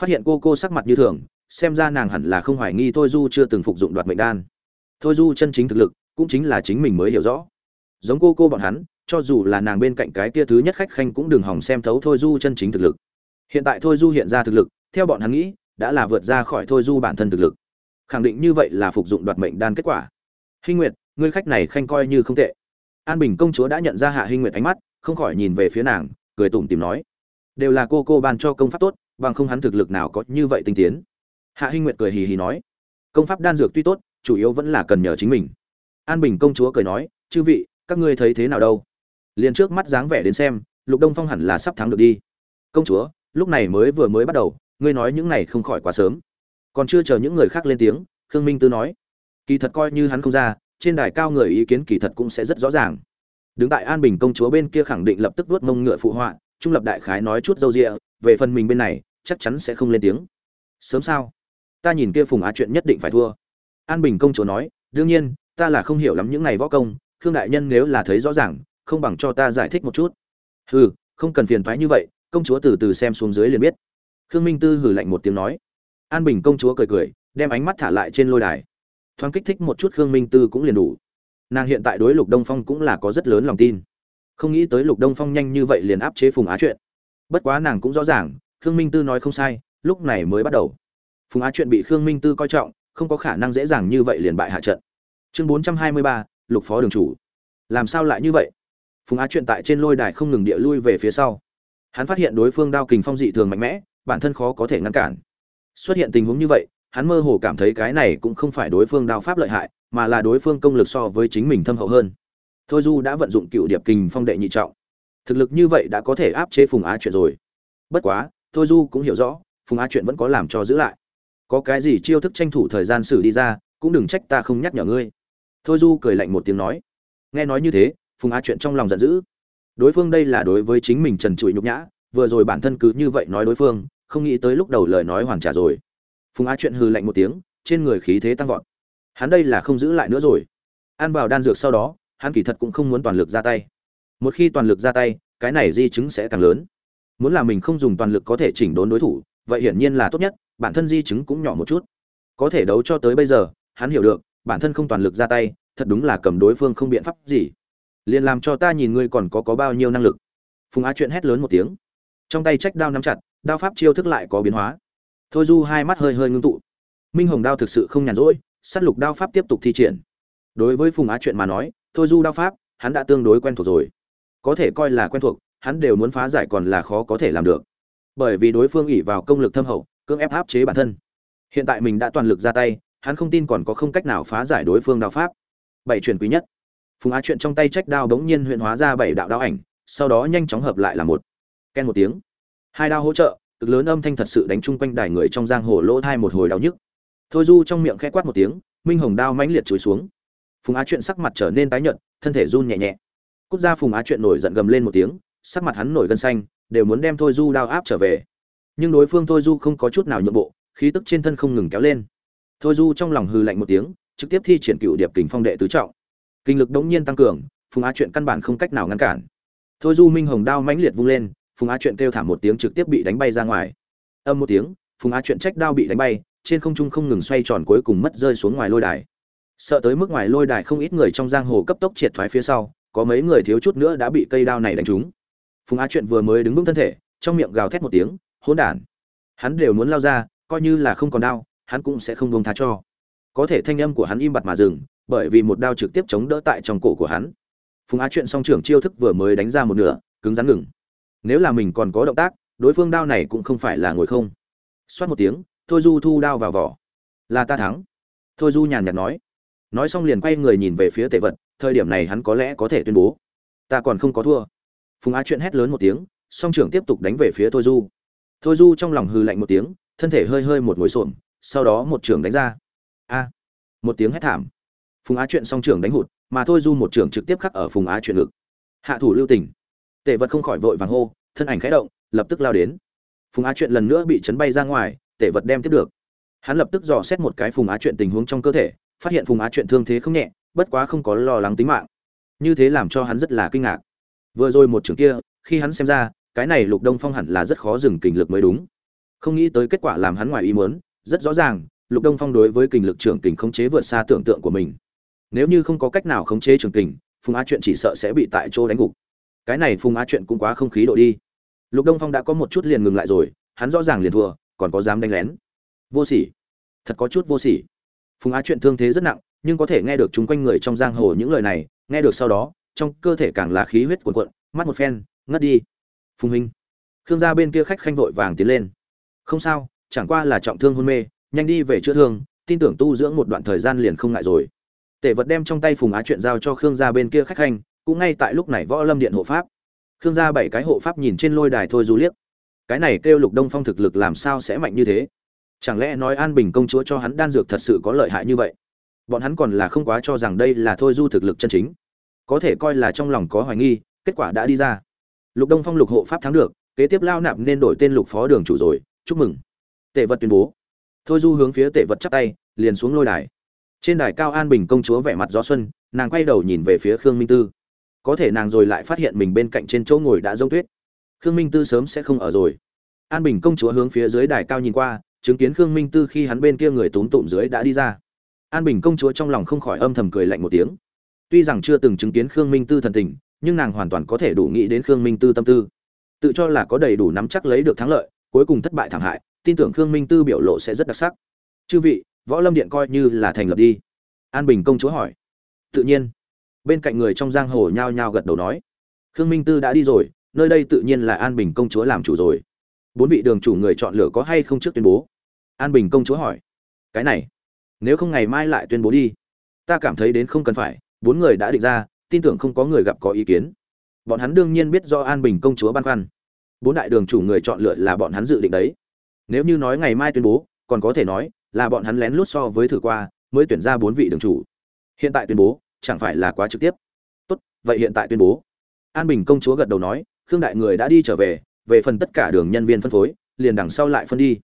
Phát hiện cô cô sắc mặt như thường, xem ra nàng hẳn là không hoài nghi thôi du chưa từng phục dụng đoạt mệnh đan. Thôi du chân chính thực lực, cũng chính là chính mình mới hiểu rõ. Giống cô cô bọn hắn, cho dù là nàng bên cạnh cái kia thứ nhất khách khanh cũng đừng hỏng xem thấu thôi du chân chính thực lực. Hiện tại thôi du hiện ra thực lực theo bọn hắn nghĩ, đã là vượt ra khỏi thôi du bản thân thực lực. Khẳng định như vậy là phục dụng đoạt mệnh đan kết quả. Hinh nguyệt, ngươi khách này khanh coi như không tệ. An bình công chúa đã nhận ra hạ hinh nguyệt ánh mắt, không khỏi nhìn về phía nàng, cười tủm tìm nói. Đều là cô cô ban cho công pháp tốt, bằng không hắn thực lực nào có như vậy tinh tiến. Hạ hinh nguyệt cười hì hì nói. Công pháp đan dược tuy tốt, chủ yếu vẫn là cần nhờ chính mình. An bình công chúa cười nói, chư vị, các ngươi thấy thế nào đâu? Liền trước mắt dáng vẻ đến xem, lục đông phong hẳn là sắp thắng được đi. Công chúa, lúc này mới vừa mới bắt đầu ngươi nói những này không khỏi quá sớm. Còn chưa chờ những người khác lên tiếng, khương minh tư nói, kỳ thật coi như hắn không ra, trên đài cao người ý kiến kỳ thật cũng sẽ rất rõ ràng. Đứng tại an bình công chúa bên kia khẳng định lập tức vuốt mông ngựa phụ họa, trung lập đại khái nói chút dâu rịa về phần mình bên này, chắc chắn sẽ không lên tiếng. Sớm sao? Ta nhìn kia phùng á chuyện nhất định phải thua. An bình công chúa nói, đương nhiên, ta là không hiểu lắm những này võ công, khương đại nhân nếu là thấy rõ ràng, không bằng cho ta giải thích một chút. Hừ, không cần phiền thoái như vậy, công chúa từ từ xem xuống dưới liền biết khương minh tư hừ lạnh một tiếng nói. An bình công chúa cười cười, đem ánh mắt thả lại trên lôi đài. Thoáng kích thích một chút khương minh tư cũng liền đủ. Nàng hiện tại đối lục đông phong cũng là có rất lớn lòng tin. Không nghĩ tới lục đông phong nhanh như vậy liền áp chế phùng á chuyện. Bất quá nàng cũng rõ ràng, khương minh tư nói không sai, lúc này mới bắt đầu. Phùng á chuyện bị khương minh tư coi trọng, không có khả năng dễ dàng như vậy liền bại hạ trận. Chương bốn trăm hai mươi ba, lục phó đường chủ. Làm sao lại như vậy? Phùng á chuyện tại trên lôi đài không ngừng địa lui về phía sau. Hắn phát hiện đối phương đao kình phong dị thường mạnh mẽ bản thân khó có thể ngăn cản. Xuất hiện tình huống như vậy, hắn mơ hồ cảm thấy cái này cũng không phải đối phương đao pháp lợi hại, mà là đối phương công lực so với chính mình thâm hậu hơn. Thôi du đã vận dụng cựu điệp kình phong đệ nhị trọng. Thực lực như vậy đã có thể áp chế phùng á chuyện rồi. Bất quá, thôi du cũng hiểu rõ, phùng á chuyện vẫn có làm cho giữ lại. Có cái gì chiêu thức tranh thủ thời gian xử đi ra, cũng đừng trách ta không nhắc nhở ngươi. Thôi du cười lạnh một tiếng nói. Nghe nói như thế, phùng á chuyện trong lòng giận dữ. Đối phương đây là đối với chính mình trần trụi nhục nhã vừa rồi bản thân cứ như vậy nói đối phương, không nghĩ tới lúc đầu lời nói hoàn trả rồi. Phùng á chuyện hừ lạnh một tiếng, trên người khí thế tăng vọt. Hắn đây là không giữ lại nữa rồi. Ăn vào đan dược sau đó, hắn kỳ thật cũng không muốn toàn lực ra tay. Một khi toàn lực ra tay, cái này di chứng sẽ càng lớn. Muốn là mình không dùng toàn lực có thể chỉnh đốn đối thủ, vậy hiển nhiên là tốt nhất, bản thân di chứng cũng nhỏ một chút. Có thể đấu cho tới bây giờ, hắn hiểu được, bản thân không toàn lực ra tay, thật đúng là cầm đối phương không biện pháp gì. Liền làm cho ta nhìn ngươi còn có có bao nhiêu năng lực. Phùng á chuyện hét lớn một tiếng trong tay trách đao nắm chặt, đao pháp chiêu thức lại có biến hóa. Thôi du hai mắt hơi hơi ngưng tụ. Minh hồng đao thực sự không nhàn rỗi s á t lục đao pháp tiếp tục thi triển. Đối với phùng á chuyện mà nói, thôi du đao pháp, hắn đã tương đối quen thuộc rồi. Có thể coi là quen thuộc, hắn đều muốn phá giải còn là khó có thể làm được. Bởi vì đối phương ỉ vào công lực thâm hậu, cưỡng ép áp chế bản thân. Hiện tại mình đã toàn lực ra tay, hắn không tin còn có không cách nào phá giải đối phương đao pháp. Bảy truyền quý nhất. Phùng á chuyện trong tay trách đao đống nhiên huyện hóa ra bảy đạo đao ảnh, sau đó nhanh chóng hợp lại là một ken một tiếng. Hai đao hỗ trợ, cực lớn âm thanh thật sự đánh chung quanh đài người trong giang hồ lỗ thai một hồi đau nhức. Thôi du trong miệng khẽ quát một tiếng, minh hồng đao mãnh liệt chối xuống. Phùng á chuyện sắc mặt trở nên tái nhợt, thân thể run nhẹ nhẹ. Cút ra phùng á chuyện nổi giận gầm lên một tiếng, sắc mặt hắn nổi gân xanh, đều muốn đem thôi du đao áp trở về. Nhưng đối phương thôi du không có chút nào nhượng bộ, khí tức trên thân không ngừng kéo lên. Thôi du trong lòng hư lạnh một tiếng, trực tiếp thi triển cựu điệp kình phong đệ tứ trọng. Kinh lực đống nhiên tăng cường, phùng á chuyện căn bản không cách nào ngăn cản. Thôi du minh hồng đao mãnh liệt vung lên phùng á chuyện kêu thảm một tiếng trực tiếp bị đánh bay ra ngoài. Âm một tiếng, phùng á chuyện trách đao bị đánh bay, trên không trung không ngừng xoay tròn cuối cùng mất rơi xuống ngoài lôi đài. Sợ tới mức ngoài lôi đài không ít người trong giang hồ cấp tốc triệt thoái phía sau, có mấy người thiếu chút nữa đã bị cây đao này đánh trúng. Phùng á chuyện vừa mới đứng vững thân thể, trong miệng gào thét một tiếng, hỗn đản, hắn đều muốn lao ra, coi như là không còn đao, hắn cũng sẽ không buông tha cho. Có thể thanh âm của hắn im bặt mà dừng, bởi vì một đao trực tiếp chống đỡ tại trong cổ của hắn. Phùng á chuyện song trưởng chiêu thức vừa mới đánh ra một nửa, cứng rắn ngừng nếu là mình còn có động tác, đối phương đao này cũng không phải là ngồi không. Xoát một tiếng, thôi du thu đao vào vỏ. Là ta thắng. Thôi du nhàn nhạt nói. Nói xong liền quay người nhìn về phía tề vật, thời điểm này hắn có lẽ có thể tuyên bố. Ta còn không có thua. Phùng á chuyện hét lớn một tiếng, song trưởng tiếp tục đánh về phía thôi du. Thôi du trong lòng hư lạnh một tiếng, thân thể hơi hơi một ngồi xổm, sau đó một trưởng đánh ra. A. Một tiếng hét thảm. Phùng á chuyện song trưởng đánh hụt, mà thôi du một trưởng trực tiếp khắc ở phùng á chuyện ngực. Hạ thủ lưu tình tề vật không khỏi vội vàng hô, thân ảnh khẽ động, lập tức lao đến. Phùng á chuyện lần nữa bị chấn bay ra ngoài, tề vật đem tiếp được. Hắn lập tức dò xét một cái phùng á chuyện tình huống trong cơ thể, phát hiện phùng á chuyện thương thế không nhẹ, bất quá không có lo lắng tính mạng. Như thế làm cho hắn rất là kinh ngạc. Vừa rồi một trường kia, khi hắn xem ra, cái này lục đông phong hẳn là rất khó dừng kình lực mới đúng. Không nghĩ tới kết quả làm hắn ngoài ý muốn, rất rõ ràng, lục đông phong đối với kình lực trưởng kình khống chế vượt xa tưởng tượng của mình. Nếu như không có cách nào khống chế trường kình, phùng á chuyện chỉ sợ sẽ bị tại chỗ đánh gục cái này phùng á chuyện cũng quá không khí độ đi. Lục đông phong đã có một chút liền ngừng lại rồi, hắn rõ ràng liền thua, còn có dám đánh lén. Vô sỉ. Thật có chút vô sỉ. Phùng á chuyện thương thế rất nặng, nhưng có thể nghe được chúng quanh người trong giang hồ những lời này, nghe được sau đó, trong cơ thể càng là khí huyết cuồn cuộn, mắt một phen, ngất đi. Phùng huynh. Khương gia bên kia khách khanh vội vàng tiến lên. Không sao, chẳng qua là trọng thương hôn mê, nhanh đi về chữa thương, tin tưởng tu dưỡng một đoạn thời gian liền không ngại rồi. Tể vật đem trong tay phùng á chuyện giao cho khương gia bên kia khách khanh cũng ngay tại lúc này võ lâm điện hộ pháp. Khương gia bảy cái hộ pháp nhìn trên lôi đài thôi du liếc. Cái này kêu lục đông phong thực lực làm sao sẽ mạnh như thế? Chẳng lẽ nói an bình công chúa cho hắn đan dược thật sự có lợi hại như vậy? Bọn hắn còn là không quá cho rằng đây là thôi du thực lực chân chính. Có thể coi là trong lòng có hoài nghi, kết quả đã đi ra. Lục đông phong lục hộ pháp thắng được, kế tiếp lao nạp nên đổi tên lục phó đường chủ rồi, chúc mừng. Tệ vật tuyên bố. Thôi du hướng phía tệ vật chắp tay, liền xuống lôi đài. Trên đài cao an bình công chúa vẻ mặt gió xuân, nàng quay đầu nhìn về phía khương minh tư có thể nàng rồi lại phát hiện mình bên cạnh trên chỗ ngồi đã rông tuyết. Khương minh tư sớm sẽ không ở rồi. An bình công chúa hướng phía dưới đài cao nhìn qua, chứng kiến khương minh tư khi hắn bên kia người túm tụm dưới đã đi ra. An bình công chúa trong lòng không khỏi âm thầm cười lạnh một tiếng. Tuy rằng chưa từng chứng kiến khương minh tư thần tình, nhưng nàng hoàn toàn có thể đủ nghĩ đến khương minh tư tâm tư. Tự cho là có đầy đủ nắm chắc lấy được thắng lợi, cuối cùng thất bại thảm hại, tin tưởng khương minh tư biểu lộ sẽ rất đặc sắc. Chư vị, võ lâm điện coi như là thành lập đi. An bình công chúa hỏi. Tự nhiên bên cạnh người trong giang hồ nhao nhao gật đầu nói, khương minh tư đã đi rồi, nơi đây tự nhiên là an bình công chúa làm chủ rồi. Bốn vị đường chủ người chọn lựa có hay không trước tuyên bố? An bình công chúa hỏi. Cái này, nếu không ngày mai lại tuyên bố đi, ta cảm thấy đến không cần phải, bốn người đã định ra, tin tưởng không có người gặp có ý kiến. Bọn hắn đương nhiên biết do an bình công chúa băn khoăn. Bốn đại đường chủ người chọn lựa là bọn hắn dự định đấy. Nếu như nói ngày mai tuyên bố, còn có thể nói là bọn hắn lén lút so với thử qua, mới tuyển ra bốn vị đường chủ. Hiện tại tuyên bố chẳng phải là quá trực tiếp. Tốt, vậy hiện tại tuyên bố. An bình công chúa gật đầu nói, khương đại người đã đi trở về về phần tất cả đường nhân viên phân phối, liền đằng sau lại phân đi.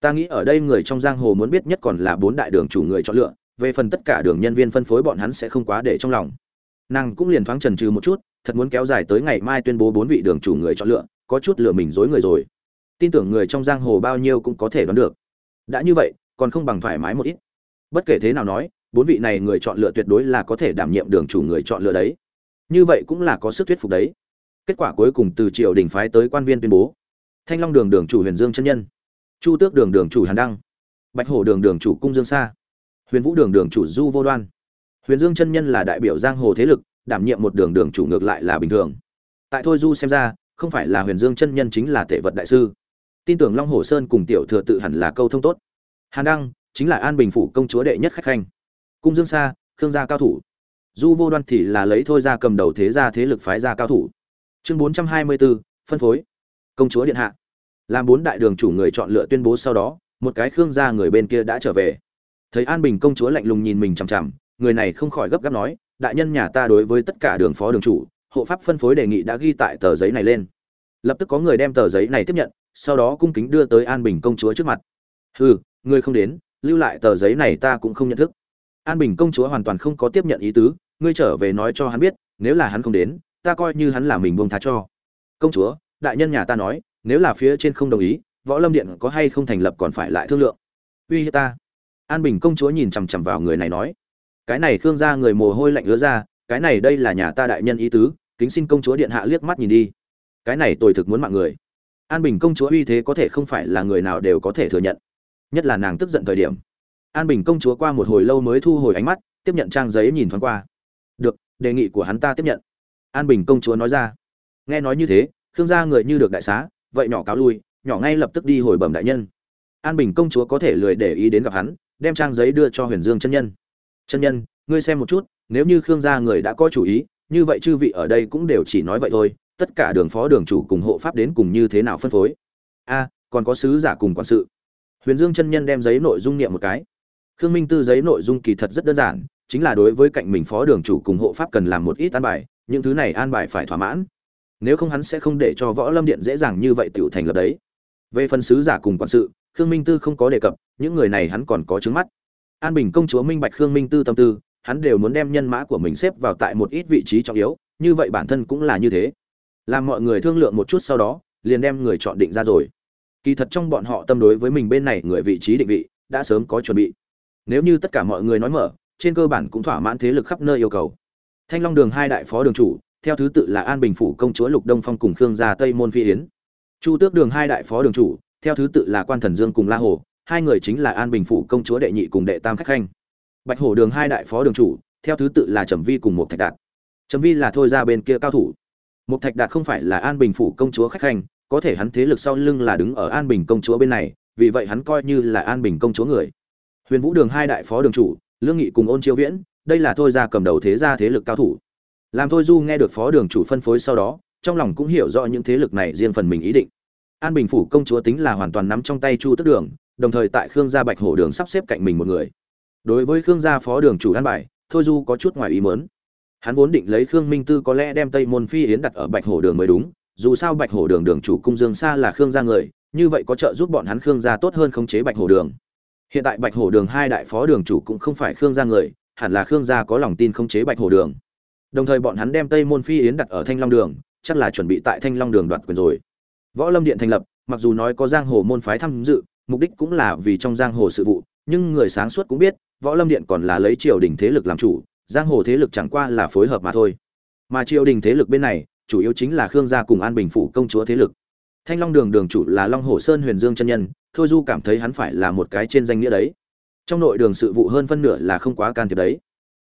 Ta nghĩ ở đây người trong giang hồ muốn biết nhất còn là bốn đại đường chủ người chọn lựa, về phần tất cả đường nhân viên phân phối bọn hắn sẽ không quá để trong lòng. Nàng cũng liền thoáng trần trừ một chút, thật muốn kéo dài tới ngày mai tuyên bố bốn vị đường chủ người chọn lựa, có chút lừa mình dối người rồi. Tin tưởng người trong giang hồ bao nhiêu cũng có thể đoán được. Đã như vậy, còn không bằng thoải mái một ít. Bất kể thế nào nói bốn vị này người chọn lựa tuyệt đối là có thể đảm nhiệm đường chủ người chọn lựa đấy. Như vậy cũng là có sức thuyết phục đấy. Kết quả cuối cùng từ triều đình phái tới quan viên tuyên bố. Thanh long đường đường chủ huyền dương chân nhân. Chu tước đường đường chủ hàn đăng. Bạch hổ đường đường chủ cung dương sa. Huyền vũ đường đường chủ du vô đoan. Huyền dương chân nhân là đại biểu giang hồ thế lực, đảm nhiệm một đường đường chủ ngược lại là bình thường. Tại thôi du xem ra, không phải là huyền dương chân nhân chính là tệ vật đại sư. Tin tưởng long hồ sơn cùng tiểu thừa tự hẳn là câu thông tốt. Hàn đăng, chính là an bình phủ công chúa đệ nhất khách khanh cung dương sa, khương gia cao thủ. Du vô đoan thì là lấy thôi ra cầm đầu thế gia thế lực phái gia cao thủ. Chương bốn trăm hai mươi bốn phân phối. Công chúa điện hạ. Làm bốn đại đường chủ người chọn lựa tuyên bố sau đó, một cái khương gia người bên kia đã trở về. Thấy an bình công chúa lạnh lùng nhìn mình chằm chằm, người này không khỏi gấp gáp nói, đại nhân nhà ta đối với tất cả đường phó đường chủ, hộ pháp phân phối đề nghị đã ghi tại tờ giấy này lên. Lập tức có người đem tờ giấy này tiếp nhận, sau đó cung kính đưa tới an bình công chúa trước mặt. Hừ ngươi không đến, lưu lại tờ giấy này ta cũng không nhận thức an bình công chúa hoàn toàn không có tiếp nhận ý tứ, ngươi trở về nói cho hắn biết, nếu là hắn không đến, ta coi như hắn là mình buông tha cho. Công chúa, đại nhân nhà ta nói, nếu là phía trên không đồng ý, võ lâm điện có hay không thành lập còn phải lại thương lượng. Uy hiếp ta. An bình công chúa nhìn chằm chằm vào người này nói. Cái này khương gia người mồ hôi lạnh ứa ra, cái này đây là nhà ta đại nhân ý tứ, kính xin công chúa điện hạ liếc mắt nhìn đi. Cái này tôi thực muốn mạng người. An bình công chúa uy thế có thể không phải là người nào đều có thể thừa nhận, nhất là nàng tức giận thời điểm an bình công chúa qua một hồi lâu mới thu hồi ánh mắt, tiếp nhận trang giấy nhìn thoáng qua. Được, đề nghị của hắn ta tiếp nhận. An bình công chúa nói ra. Nghe nói như thế, khương gia người như được đại xá, vậy nhỏ cáo lui, nhỏ ngay lập tức đi hồi bẩm đại nhân. An bình công chúa có thể lười để ý đến gặp hắn, đem trang giấy đưa cho huyền dương chân nhân. Chân nhân, ngươi xem một chút, nếu như khương gia người đã có chủ ý, như vậy chư vị ở đây cũng đều chỉ nói vậy thôi, tất cả đường phó đường chủ cùng hộ pháp đến cùng như thế nào phân phối? A, còn có sứ giả cùng quản sự. Huyền dương chân nhân đem giấy nội dung niệm một cái khương minh tư giấy nội dung kỳ thật rất đơn giản, chính là đối với cạnh mình phó đường chủ cùng hộ pháp cần làm một ít an bài, những thứ này an bài phải thỏa mãn. Nếu không hắn sẽ không để cho võ lâm điện dễ dàng như vậy tự thành lập đấy. Về phần sứ giả cùng quản sự, khương minh tư không có đề cập, những người này hắn còn có trứng mắt. An bình công chúa minh bạch khương minh tư tâm tư, hắn đều muốn đem nhân mã của mình xếp vào tại một ít vị trí trọng yếu, như vậy bản thân cũng là như thế. Làm mọi người thương lượng một chút sau đó, liền đem người chọn định ra rồi. Kỳ thật trong bọn họ tâm đối với mình bên này người vị trí định vị, đã sớm có chuẩn bị nếu như tất cả mọi người nói mở, trên cơ bản cũng thỏa mãn thế lực khắp nơi yêu cầu. Thanh long đường hai đại phó đường chủ, theo thứ tự là an bình phủ công chúa lục đông phong cùng khương gia tây môn phi yến. Chu tước đường hai đại phó đường chủ, theo thứ tự là quan thần dương cùng la hồ, hai người chính là an bình phủ công chúa đệ nhị cùng đệ tam khách khanh. Bạch hổ đường hai đại phó đường chủ, theo thứ tự là trầm vi cùng một thạch đạt. Trầm vi là thôi ra bên kia cao thủ. Một thạch đạt không phải là an bình phủ công chúa khách khanh, có thể hắn thế lực sau lưng là đứng ở an bình công chúa bên này, vì vậy hắn coi như là an bình công chúa người huyền vũ đường hai đại phó đường chủ, lương nghị cùng ôn chiêu viễn, đây là thôi ra cầm đầu thế gia thế lực cao thủ. Làm thôi du nghe được phó đường chủ phân phối sau đó, trong lòng cũng hiểu rõ những thế lực này riêng phần mình ý định. An bình phủ công chúa tính là hoàn toàn nắm trong tay chu tức đường, đồng thời tại khương gia bạch hổ đường sắp xếp cạnh mình một người. Đối với khương gia phó đường chủ an bài, thôi du có chút ngoài ý mớn hắn vốn định lấy khương minh tư có lẽ đem tây môn phi yến đặt ở bạch hổ đường mới đúng, dù sao bạch hổ đường đường chủ cung dương xa là khương gia người, như vậy có trợ giúp bọn hắn khương gia tốt hơn khống chế bạch hổ đường hiện tại bạch hổ đường hai đại phó đường chủ cũng không phải khương gia người, hẳn là khương gia có lòng tin không chế bạch hổ đường. Đồng thời bọn hắn đem tây môn phi yến đặt ở thanh long đường, chắc là chuẩn bị tại thanh long đường đoạt quyền rồi. Võ lâm điện thành lập, mặc dù nói có giang hồ môn phái tham dự, mục đích cũng là vì trong giang hồ sự vụ, nhưng người sáng suốt cũng biết, võ lâm điện còn là lấy triều đình thế lực làm chủ, giang hồ thế lực chẳng qua là phối hợp mà thôi. Mà triều đình thế lực bên này, chủ yếu chính là khương gia cùng an bình phủ công chúa thế lực thanh long đường đường chủ là long hồ sơn huyền dương chân nhân, thôi du cảm thấy hắn phải là một cái trên danh nghĩa đấy. Trong nội đường sự vụ hơn phân nửa là không quá can thiệp đấy.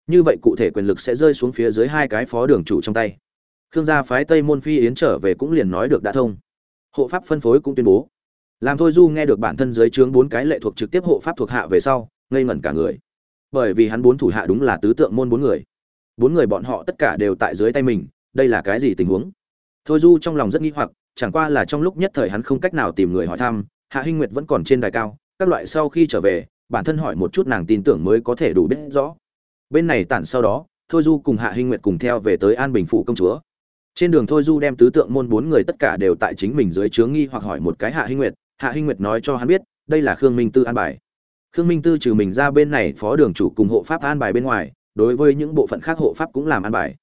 Như vậy cụ thể quyền lực sẽ rơi xuống phía dưới hai cái phó đường chủ trong tay. Khương gia phái tây môn phi yến trở về cũng liền nói được đã thông. Hộ pháp phân phối cũng tuyên bố. Làm thôi du nghe được bản thân dưới trướng bốn cái lệ thuộc trực tiếp hộ pháp thuộc hạ về sau, ngây ngẩn cả người. Bởi vì hắn bốn thủ hạ đúng là tứ tượng môn bốn người. Bốn người bọn họ tất cả đều tại dưới tay mình, đây là cái gì tình huống? Thôi du trong lòng rất nghi hoặc chẳng qua là trong lúc nhất thời hắn không cách nào tìm người hỏi thăm, hạ hinh nguyệt vẫn còn trên đài cao, các loại sau khi trở về, bản thân hỏi một chút nàng tin tưởng mới có thể đủ biết rõ. Bên này tản sau đó, thôi du cùng hạ hinh nguyệt cùng theo về tới an bình phủ công chúa. Trên đường thôi du đem tứ tượng môn bốn người tất cả đều tại chính mình dưới chướng nghi hoặc hỏi một cái hạ hinh nguyệt. Hạ hinh nguyệt nói cho hắn biết, đây là khương minh tư an bài. Khương minh tư trừ mình ra bên này phó đường chủ cùng hộ pháp an bài bên ngoài, đối với những bộ phận khác hộ pháp cũng làm an bài.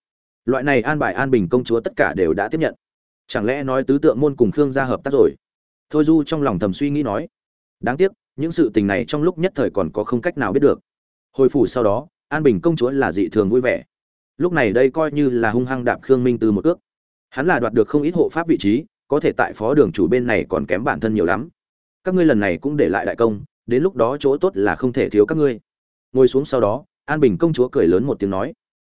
Loại này an bài an bình công chúa tất cả đều đã tiếp nhận chẳng lẽ nói tứ tượng môn cùng khương gia hợp tác rồi? Thôi du trong lòng thầm suy nghĩ nói. Đáng tiếc, những sự tình này trong lúc nhất thời còn có không cách nào biết được. Hồi phủ sau đó, an bình công chúa là dị thường vui vẻ. Lúc này đây coi như là hung hăng đạp khương minh từ một ước hắn là đoạt được không ít hộ pháp vị trí, có thể tại phó đường chủ bên này còn kém bản thân nhiều lắm. Các ngươi lần này cũng để lại đại công, đến lúc đó chỗ tốt là không thể thiếu các ngươi. Ngồi xuống sau đó, an bình công chúa cười lớn một tiếng nói.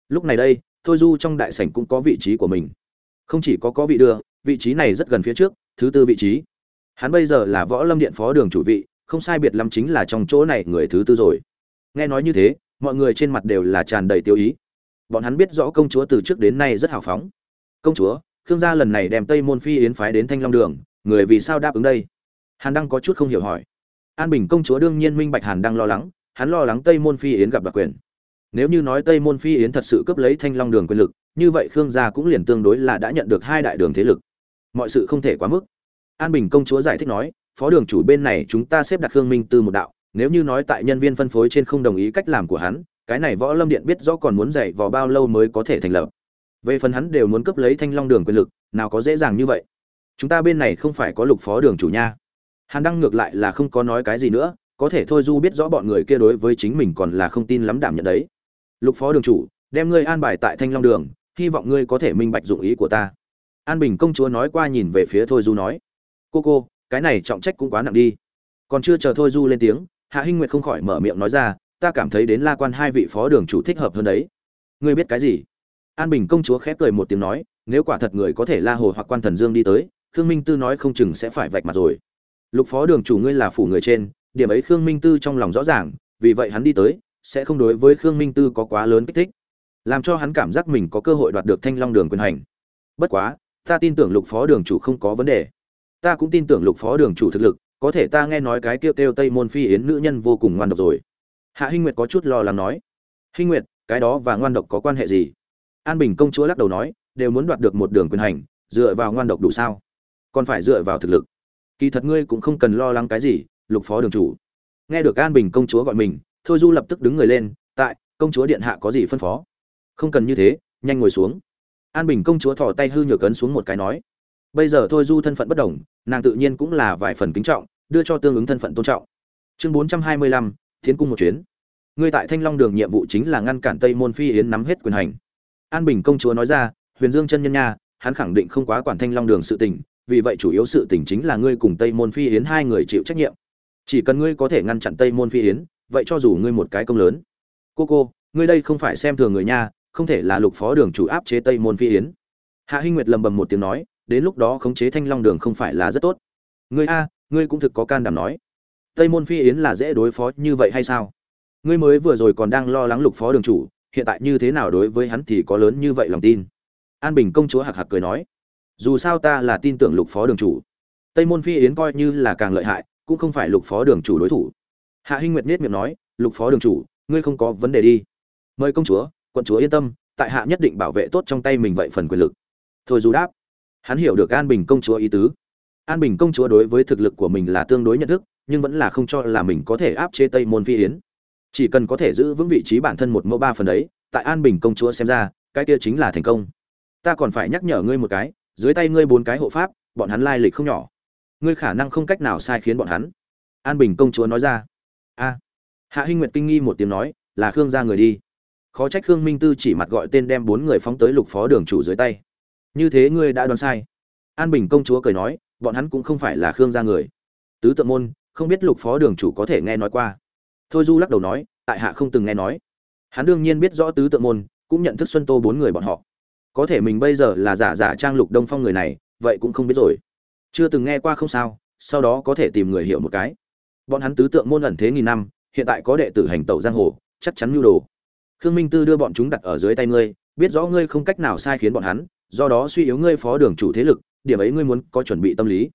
Lúc này đây, thôi du trong đại sảnh cũng có vị trí của mình không chỉ có có vị đưa, vị trí này rất gần phía trước, thứ tư vị trí. Hắn bây giờ là võ lâm điện phó đường chủ vị, không sai biệt lắm chính là trong chỗ này người thứ tư rồi. Nghe nói như thế, mọi người trên mặt đều là tràn đầy tiêu ý. Bọn hắn biết rõ công chúa từ trước đến nay rất hào phóng. Công chúa, khương gia lần này đem tây môn phi yến phái đến thanh long đường, người vì sao đáp ứng đây? Hàn đăng có chút không hiểu hỏi. An bình công chúa đương nhiên minh bạch hàn đang lo lắng, hắn lo lắng tây môn phi yến gặp đặc quyền. Nếu như nói tây môn phi yến thật sự cướp lấy thanh long đường quyền lực như vậy khương gia cũng liền tương đối là đã nhận được hai đại đường thế lực. Mọi sự không thể quá mức. An bình công chúa giải thích nói, phó đường chủ bên này chúng ta xếp đặt khương minh tư một đạo, nếu như nói tại nhân viên phân phối trên không đồng ý cách làm của hắn, cái này võ lâm điện biết rõ còn muốn dạy vò bao lâu mới có thể thành lập. Về phần hắn đều muốn cấp lấy thanh long đường quyền lực, nào có dễ dàng như vậy. Chúng ta bên này không phải có lục phó đường chủ nha. Hàn đăng ngược lại là không có nói cái gì nữa, có thể thôi du biết rõ bọn người kia đối với chính mình còn là không tin lắm đảm nhận đấy. Lục phó đường chủ, đem ngươi an bài tại thanh long đường hy vọng ngươi có thể minh bạch dụng ý của ta. An bình công chúa nói qua nhìn về phía thôi du nói, cô cô, cái này trọng trách cũng quá nặng đi. Còn chưa chờ thôi du lên tiếng, hạ hinh nguyệt không khỏi mở miệng nói ra, ta cảm thấy đến la quan hai vị phó đường chủ thích hợp hơn đấy. Ngươi biết cái gì? An bình công chúa khép cười một tiếng nói, nếu quả thật người có thể la hồ hoặc quan thần dương đi tới, khương minh tư nói không chừng sẽ phải vạch mặt rồi. Lục phó đường chủ ngươi là phủ người trên, điểm ấy khương minh tư trong lòng rõ ràng, vì vậy hắn đi tới, sẽ không đối với khương minh tư có quá lớn kích thích làm cho hắn cảm giác mình có cơ hội đoạt được thanh long đường quyền hành. Bất quá, ta tin tưởng lục phó đường chủ không có vấn đề. Ta cũng tin tưởng lục phó đường chủ thực lực, có thể ta nghe nói cái kêu kêu tây môn phi yến nữ nhân vô cùng ngoan độc rồi. Hạ hinh nguyệt có chút lo lắng nói. Hinh nguyệt, cái đó và ngoan độc có quan hệ gì? An bình công chúa lắc đầu nói, đều muốn đoạt được một đường quyền hành, dựa vào ngoan độc đủ sao? Còn phải dựa vào thực lực. Kỳ thật ngươi cũng không cần lo lắng cái gì, lục phó đường chủ. Nghe được an bình công chúa gọi mình, thôi du lập tức đứng người lên, tại, công chúa điện hạ có gì phân phó? Không cần như thế, nhanh ngồi xuống. An bình công chúa thò tay hư nhược cấn xuống một cái nói, bây giờ thôi du thân phận bất đồng, nàng tự nhiên cũng là vài phần kính trọng, đưa cho tương ứng thân phận tôn trọng. Chương bốn trăm hai mươi lăm, tiến cung một chuyến. Ngươi tại thanh long đường nhiệm vụ chính là ngăn cản tây môn phi yến nắm hết quyền hành. An bình công chúa nói ra, huyền dương chân nhân nha, hắn khẳng định không quá quản thanh long đường sự tình, vì vậy chủ yếu sự tình chính là ngươi cùng tây môn phi yến hai người chịu trách nhiệm. Chỉ cần ngươi có thể ngăn chặn tây môn phi yến, vậy cho dù ngươi một cái công lớn. Cô cô, ngươi đây không phải xem thường người nha không thể là lục phó đường chủ áp chế tây môn phi yến. Hạ hinh nguyệt lầm bầm một tiếng nói, đến lúc đó khống chế thanh long đường không phải là rất tốt. Ngươi a, ngươi cũng thực có can đảm nói. Tây môn phi yến là dễ đối phó như vậy hay sao? Ngươi mới vừa rồi còn đang lo lắng lục phó đường chủ, hiện tại như thế nào đối với hắn thì có lớn như vậy lòng tin? An bình công chúa hạc hạc cười nói, dù sao ta là tin tưởng lục phó đường chủ. Tây môn phi yến coi như là càng lợi hại, cũng không phải lục phó đường chủ đối thủ. Hạ hinh nguyệt nết miệng nói, lục phó đường chủ, ngươi không có vấn đề đi. Mời công chúa quận chúa yên tâm, tại hạ nhất định bảo vệ tốt trong tay mình vậy phần quyền lực. Thôi dù đáp. Hắn hiểu được an bình công chúa ý tứ. An bình công chúa đối với thực lực của mình là tương đối nhận thức, nhưng vẫn là không cho là mình có thể áp chế tây môn phi yến. Chỉ cần có thể giữ vững vị trí bản thân một mẫu ba phần đấy, tại an bình công chúa xem ra, cái kia chính là thành công. Ta còn phải nhắc nhở ngươi một cái, dưới tay ngươi bốn cái hộ pháp, bọn hắn lai lịch không nhỏ. Ngươi khả năng không cách nào sai khiến bọn hắn. An bình công chúa nói ra. A. Hạ hinh nguyệt kinh nghi một tiếng nói, là khương gia người đi khó trách khương minh tư chỉ mặt gọi tên đem bốn người phóng tới lục phó đường chủ dưới tay. Như thế ngươi đã đoán sai. An bình công chúa cười nói, bọn hắn cũng không phải là khương gia người. Tứ tự môn, không biết lục phó đường chủ có thể nghe nói qua. Thôi du lắc đầu nói, tại hạ không từng nghe nói. Hắn đương nhiên biết rõ tứ tự môn, cũng nhận thức xuân tô bốn người bọn họ. Có thể mình bây giờ là giả giả trang lục đông phong người này, vậy cũng không biết rồi. Chưa từng nghe qua không sao, sau đó có thể tìm người hiểu một cái. Bọn hắn tứ tượng môn ẩn thế nghìn năm, hiện tại có đệ tử hành tẩu giang hồ, chắc chắn mưu đồ khương minh tư đưa bọn chúng đặt ở dưới tay ngươi, biết rõ ngươi không cách nào sai khiến bọn hắn, do đó suy yếu ngươi phó đường chủ thế lực, điểm ấy ngươi muốn có chuẩn bị tâm lý.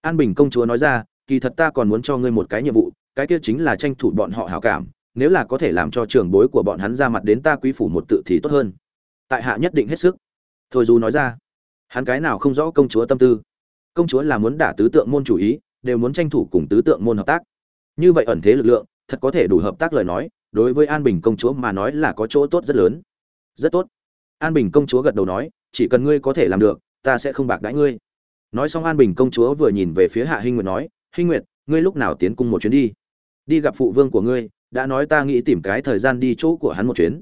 An bình công chúa nói ra, kỳ thật ta còn muốn cho ngươi một cái nhiệm vụ, cái kia chính là tranh thủ bọn họ hảo cảm, nếu là có thể làm cho trưởng bối của bọn hắn ra mặt đến ta quý phủ một tự thì tốt hơn. Tại hạ nhất định hết sức. Thôi dù nói ra, hắn cái nào không rõ công chúa tâm tư. Công chúa là muốn đả tứ tượng môn chủ ý, đều muốn tranh thủ cùng tứ tượng môn hợp tác. Như vậy ẩn thế lực lượng, thật có thể đủ hợp tác lời nói đối với an bình công chúa mà nói là có chỗ tốt rất lớn. Rất tốt. An bình công chúa gật đầu nói, chỉ cần ngươi có thể làm được, ta sẽ không bạc đãi ngươi. Nói xong an bình công chúa vừa nhìn về phía hạ hinh nguyệt nói, hinh nguyệt, ngươi lúc nào tiến cung một chuyến đi? Đi gặp phụ vương của ngươi, đã nói ta nghĩ tìm cái thời gian đi chỗ của hắn một chuyến.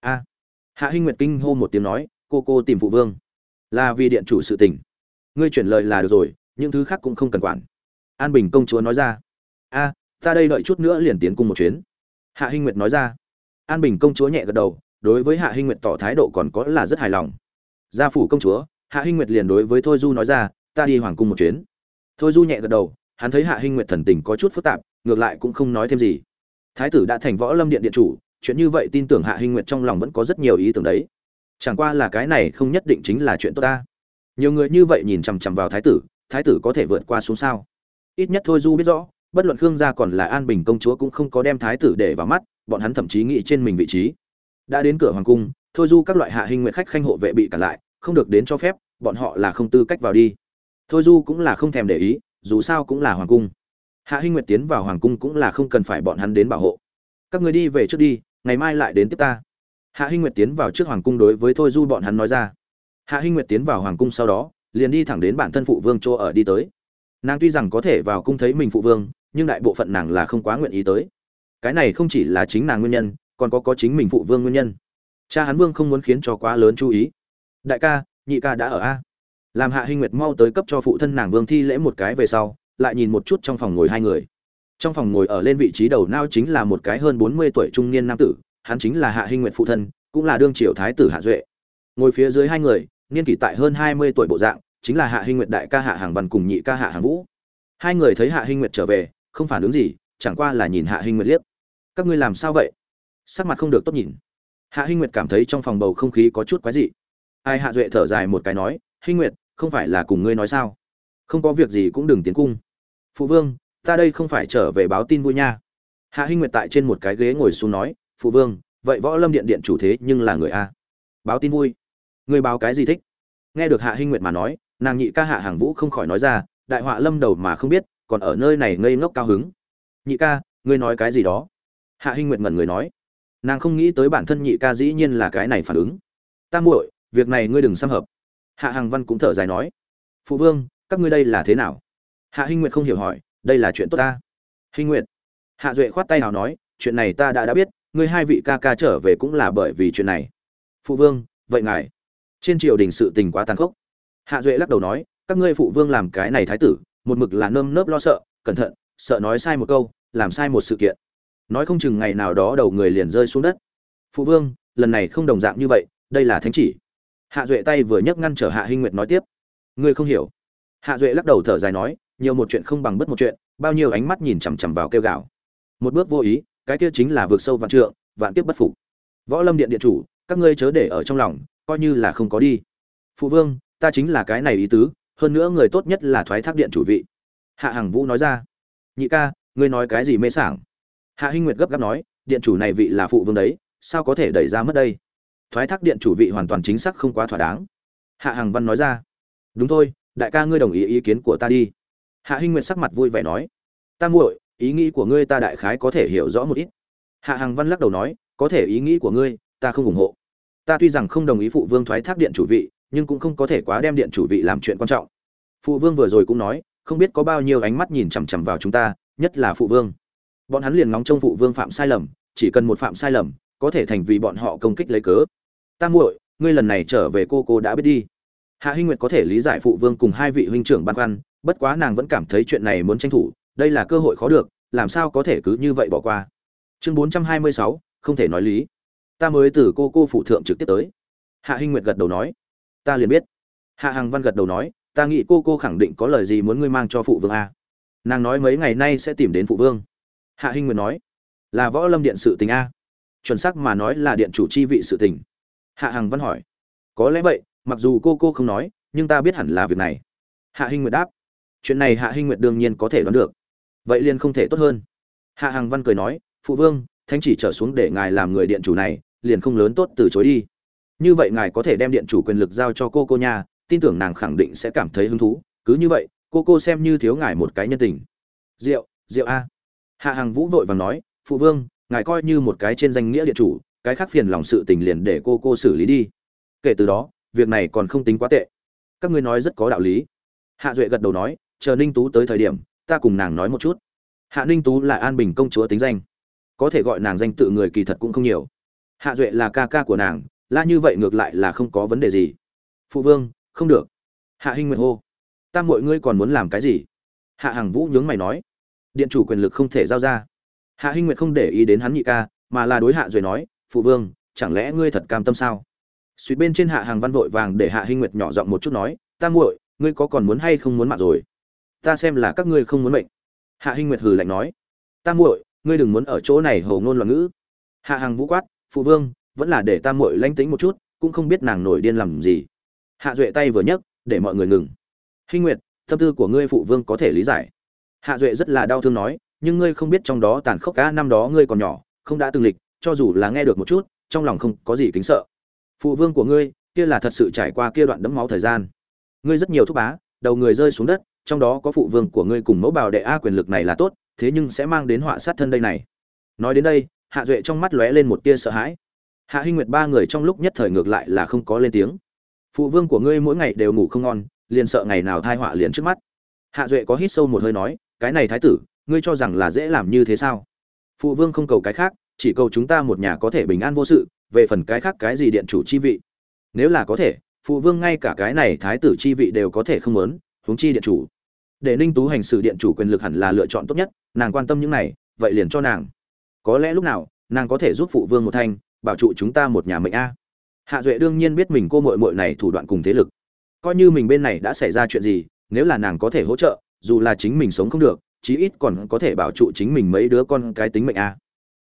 A. Hạ hinh nguyệt kinh hô một tiếng nói, cô cô tìm phụ vương. Là vì điện chủ sự tình. Ngươi chuyển lời là được rồi, những thứ khác cũng không cần quản. An bình công chúa nói ra, a, ta đây đợi chút nữa liền tiến cung một chuyến hạ hinh nguyệt nói ra. An bình công chúa nhẹ gật đầu, đối với hạ hinh nguyệt tỏ thái độ còn có là rất hài lòng. Gia phủ công chúa, hạ hinh nguyệt liền đối với thôi du nói ra, ta đi hoàng cung một chuyến. Thôi du nhẹ gật đầu, hắn thấy hạ hinh nguyệt thần tình có chút phức tạp, ngược lại cũng không nói thêm gì. Thái tử đã thành võ lâm điện điện chủ, chuyện như vậy tin tưởng hạ hinh nguyệt trong lòng vẫn có rất nhiều ý tưởng đấy. Chẳng qua là cái này không nhất định chính là chuyện tốt ta. Nhiều người như vậy nhìn chằm chằm vào thái tử thái tử có thể vượt qua xuống sao? Ít nhất thôi du biết rõ bất luận khương gia còn là an bình công chúa cũng không có đem thái tử để vào mắt, bọn hắn thậm chí nghĩ trên mình vị trí. Đã đến cửa hoàng cung, thôi du các loại hạ hình nguyện khách khanh hộ vệ bị cản lại, không được đến cho phép, bọn họ là không tư cách vào đi. Thôi du cũng là không thèm để ý, dù sao cũng là hoàng cung. Hạ hinh nguyệt tiến vào hoàng cung cũng là không cần phải bọn hắn đến bảo hộ. Các người đi về trước đi, ngày mai lại đến tiếp ta. Hạ hinh nguyệt tiến vào trước hoàng cung đối với thôi du bọn hắn nói ra. Hạ hinh nguyệt tiến vào hoàng cung sau đó, liền đi thẳng đến bản thân phụ vương chỗ ở đi tới. Nàng tuy rằng có thể vào cung thấy mình phụ vương nhưng đại bộ phận nàng là không quá nguyện ý tới. Cái này không chỉ là chính nàng nguyên nhân, còn có có chính mình phụ vương nguyên nhân. Cha hắn vương không muốn khiến cho quá lớn chú ý. Đại ca, nhị ca đã ở a. Làm hạ hinh nguyệt mau tới cấp cho phụ thân nàng vương thi lễ một cái về sau, lại nhìn một chút trong phòng ngồi hai người. Trong phòng ngồi ở lên vị trí đầu nao chính là một cái hơn bốn mươi tuổi trung niên nam tử, hắn chính là hạ hinh nguyệt phụ thân, cũng là đương triều thái tử hạ duệ. Ngồi phía dưới hai người, niên kỷ tại hơn hai mươi tuổi bộ dạng, chính là hạ hinh nguyệt đại ca hạ hàng văn cùng nhị ca hạ hàng vũ. Hai người thấy hạ hinh nguyệt trở về không phản ứng gì, chẳng qua là nhìn hạ hinh nguyệt liếc. Các ngươi làm sao vậy? Sắc mặt không được tốt nhìn. Hạ hinh nguyệt cảm thấy trong phòng bầu không khí có chút quái dị. Ai hạ duệ thở dài một cái nói, hinh nguyệt, không phải là cùng ngươi nói sao? Không có việc gì cũng đừng tiến cung. Phụ vương, ta đây không phải trở về báo tin vui nha. Hạ hinh nguyệt tại trên một cái ghế ngồi xuống nói, phụ vương, vậy võ lâm điện điện chủ thế nhưng là người a. Báo tin vui. Người báo cái gì thích? Nghe được hạ hinh nguyệt mà nói, nàng nhị ca hạ hàng vũ không khỏi nói ra, đại họa lâm đầu mà không biết còn ở nơi này ngây ngốc cao hứng. Nhị ca, ngươi nói cái gì đó? Hạ hinh nguyệt ngẩn người nói. Nàng không nghĩ tới bản thân nhị ca dĩ nhiên là cái này phản ứng. Ta muội, việc này ngươi đừng xăm hợp. Hạ hằng văn cũng thở dài nói. Phụ vương, các ngươi đây là thế nào? Hạ hinh nguyệt không hiểu hỏi. Đây là chuyện tốt ta. Hinh nguyệt. Hạ duệ khoát tay nào nói. Chuyện này ta đã đã biết. Ngươi hai vị ca ca trở về cũng là bởi vì chuyện này. Phụ vương, vậy ngài. Trên triều đình sự tình quá tàn khốc. Hạ duệ lắc đầu nói. Các ngươi phụ vương làm cái này thái tử một mực là nơm nớp lo sợ, cẩn thận, sợ nói sai một câu, làm sai một sự kiện. Nói không chừng ngày nào đó đầu người liền rơi xuống đất. Phụ vương, lần này không đồng dạng như vậy, đây là thánh chỉ. Hạ duệ tay vừa nhấc ngăn trở hạ hinh nguyệt nói tiếp. Ngươi không hiểu. Hạ duệ lắc đầu thở dài nói, nhiều một chuyện không bằng bất một chuyện, bao nhiêu ánh mắt nhìn chằm chằm vào kêu gào. Một bước vô ý, cái kia chính là vượt sâu vạn trượng, vạn tiếp bất phục. Võ lâm điện điện chủ, các ngươi chớ để ở trong lòng, coi như là không có đi. Phụ vương, ta chính là cái này ý tứ hơn nữa người tốt nhất là thoái thác điện chủ vị. Hạ hằng vũ nói ra, nhị ca, ngươi nói cái gì mê sảng? Hạ hinh nguyệt gấp gáp nói, điện chủ này vị là phụ vương đấy, sao có thể đẩy ra mất đây? Thoái thác điện chủ vị hoàn toàn chính xác không quá thỏa đáng. Hạ hằng văn nói ra, đúng thôi, đại ca ngươi đồng ý ý kiến của ta đi. Hạ hinh nguyệt sắc mặt vui vẻ nói, ta muội, ý nghĩ của ngươi ta đại khái có thể hiểu rõ một ít. Hạ hằng văn lắc đầu nói, có thể ý nghĩ của ngươi, ta không ủng hộ. Ta tuy rằng không đồng ý phụ vương thoái thác điện chủ vị nhưng cũng không có thể quá đem điện chủ vị làm chuyện quan trọng. Phụ vương vừa rồi cũng nói, không biết có bao nhiêu ánh mắt nhìn chằm chằm vào chúng ta, nhất là phụ vương. Bọn hắn liền ngóng trông phụ vương phạm sai lầm, chỉ cần một phạm sai lầm, có thể thành vì bọn họ công kích lấy cớ. Ta muội, ngươi lần này trở về cô cô đã biết đi. Hạ hinh nguyệt có thể lý giải phụ vương cùng hai vị huynh trưởng băn khoăn, bất quá nàng vẫn cảm thấy chuyện này muốn tranh thủ, đây là cơ hội khó được, làm sao có thể cứ như vậy bỏ qua. Chương bốn trăm hai mươi sáu, không thể nói lý. Ta mới từ cô cô phụ thượng trực tiếp tới. Hạ hinh nguyệt gật đầu nói ta liền biết. Hạ hằng văn gật đầu nói, ta nghĩ cô cô khẳng định có lời gì muốn ngươi mang cho phụ vương a. Nàng nói mấy ngày nay sẽ tìm đến phụ vương. Hạ hinh nguyệt nói, là võ lâm điện sự tình a. Chuẩn xác mà nói là điện chủ chi vị sự tình. Hạ hằng văn hỏi, có lẽ vậy, mặc dù cô cô không nói, nhưng ta biết hẳn là việc này. Hạ hinh nguyệt đáp, chuyện này hạ hinh nguyệt đương nhiên có thể đoán được. Vậy liền không thể tốt hơn. Hạ hằng văn cười nói, phụ vương, thánh chỉ trở xuống để ngài làm người điện chủ này, liền không lớn tốt từ chối đi như vậy ngài có thể đem điện chủ quyền lực giao cho cô cô nha, tin tưởng nàng khẳng định sẽ cảm thấy hứng thú. Cứ như vậy, cô cô xem như thiếu ngài một cái nhân tình. Rượu rượu a. Hạ hằng vũ vội vàng nói, phụ vương, ngài coi như một cái trên danh nghĩa điện chủ, cái khác phiền lòng sự tình liền để cô cô xử lý đi. Kể từ đó, việc này còn không tính quá tệ. Các ngươi nói rất có đạo lý. Hạ duệ gật đầu nói, chờ ninh tú tới thời điểm, ta cùng nàng nói một chút. Hạ ninh tú là an bình công chúa tính danh. Có thể gọi nàng danh tự người kỳ thật cũng không nhiều. Hạ duệ là ca ca của nàng la như vậy ngược lại là không có vấn đề gì. Phụ vương, không được. Hạ hinh nguyệt hô. Ta mọi ngươi còn muốn làm cái gì? Hạ hằng vũ nhướng mày nói. Điện chủ quyền lực không thể giao ra. Hạ hinh nguyệt không để ý đến hắn nhị ca, mà là đối hạ duệ nói, phụ vương, chẳng lẽ ngươi thật cam tâm sao? Suýt bên trên hạ hàng văn vội vàng để hạ hinh nguyệt nhỏ giọng một chút nói, ta muội, ngươi có còn muốn hay không muốn mạng rồi? Ta xem là các ngươi không muốn mệnh. Hạ hinh nguyệt hừ lạnh nói, ta muội, ngươi đừng muốn ở chỗ này hầu ngôn loạn ngữ. Hạ hàng vũ quát, phụ vương vẫn là để ta muội lãnh tính một chút, cũng không biết nàng nổi điên làm gì. Hạ duệ tay vừa nhấc, để mọi người ngừng. Hinh nguyệt, tâm tư của ngươi phụ vương có thể lý giải. Hạ duệ rất là đau thương nói, nhưng ngươi không biết trong đó tàn khốc cá năm đó ngươi còn nhỏ, không đã từng lịch, cho dù là nghe được một chút, trong lòng không có gì kính sợ. Phụ vương của ngươi, kia là thật sự trải qua kia đoạn đẫm máu thời gian. Ngươi rất nhiều thúc bá, đầu người rơi xuống đất, trong đó có phụ vương của ngươi cùng mẫu bào đệ a quyền lực này là tốt, thế nhưng sẽ mang đến họa sát thân đây này. Nói đến đây, hạ duệ trong mắt lóe lên một tia sợ hãi hạ hinh nguyệt ba người trong lúc nhất thời ngược lại là không có lên tiếng. Phụ vương của ngươi mỗi ngày đều ngủ không ngon, liền sợ ngày nào thai họa liền trước mắt. Hạ duệ có hít sâu một hơi nói, cái này thái tử, ngươi cho rằng là dễ làm như thế sao? Phụ vương không cầu cái khác, chỉ cầu chúng ta một nhà có thể bình an vô sự, về phần cái khác cái gì điện chủ chi vị? Nếu là có thể, phụ vương ngay cả cái này thái tử chi vị đều có thể không muốn, huống chi điện chủ. Để ninh tú hành xử điện chủ quyền lực hẳn là lựa chọn tốt nhất, nàng quan tâm những này, vậy liền cho nàng. Có lẽ lúc nào, nàng có thể giúp phụ vương một thanh bảo trụ chúng ta một nhà mệnh a. Hạ duệ đương nhiên biết mình cô mội mội này thủ đoạn cùng thế lực. Coi như mình bên này đã xảy ra chuyện gì, nếu là nàng có thể hỗ trợ, dù là chính mình sống không được, chí ít còn có thể bảo trụ chính mình mấy đứa con cái tính mệnh a.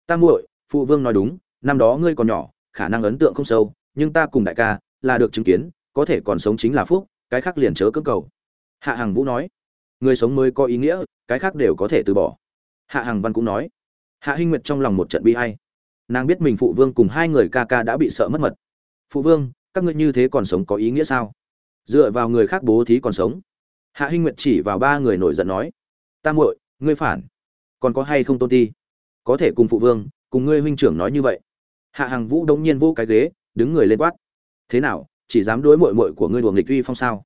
Ta muội, phụ vương nói đúng, năm đó ngươi còn nhỏ, khả năng ấn tượng không sâu, nhưng ta cùng đại ca, là được chứng kiến, có thể còn sống chính là phúc, cái khác liền chớ cưỡng cầu. Hạ hằng vũ nói, người sống mới có ý nghĩa, cái khác đều có thể từ bỏ. Hạ hằng văn cũng nói, hạ hinh nguyệt trong lòng một trận bi hay nàng biết mình phụ vương cùng hai người ca ca đã bị sợ mất mật. Phụ vương, các ngươi như thế còn sống có ý nghĩa sao? Dựa vào người khác bố thí còn sống. Hạ hinh nguyệt chỉ vào ba người nổi giận nói, ta muội, ngươi phản. Còn có hay không tôn ti? Có thể cùng phụ vương, cùng ngươi huynh trưởng nói như vậy. Hạ hằng vũ đống nhiên vô cái ghế, đứng người lên quát, thế nào, chỉ dám đối mội mội của ngươi đùa nghịch uy phong sao?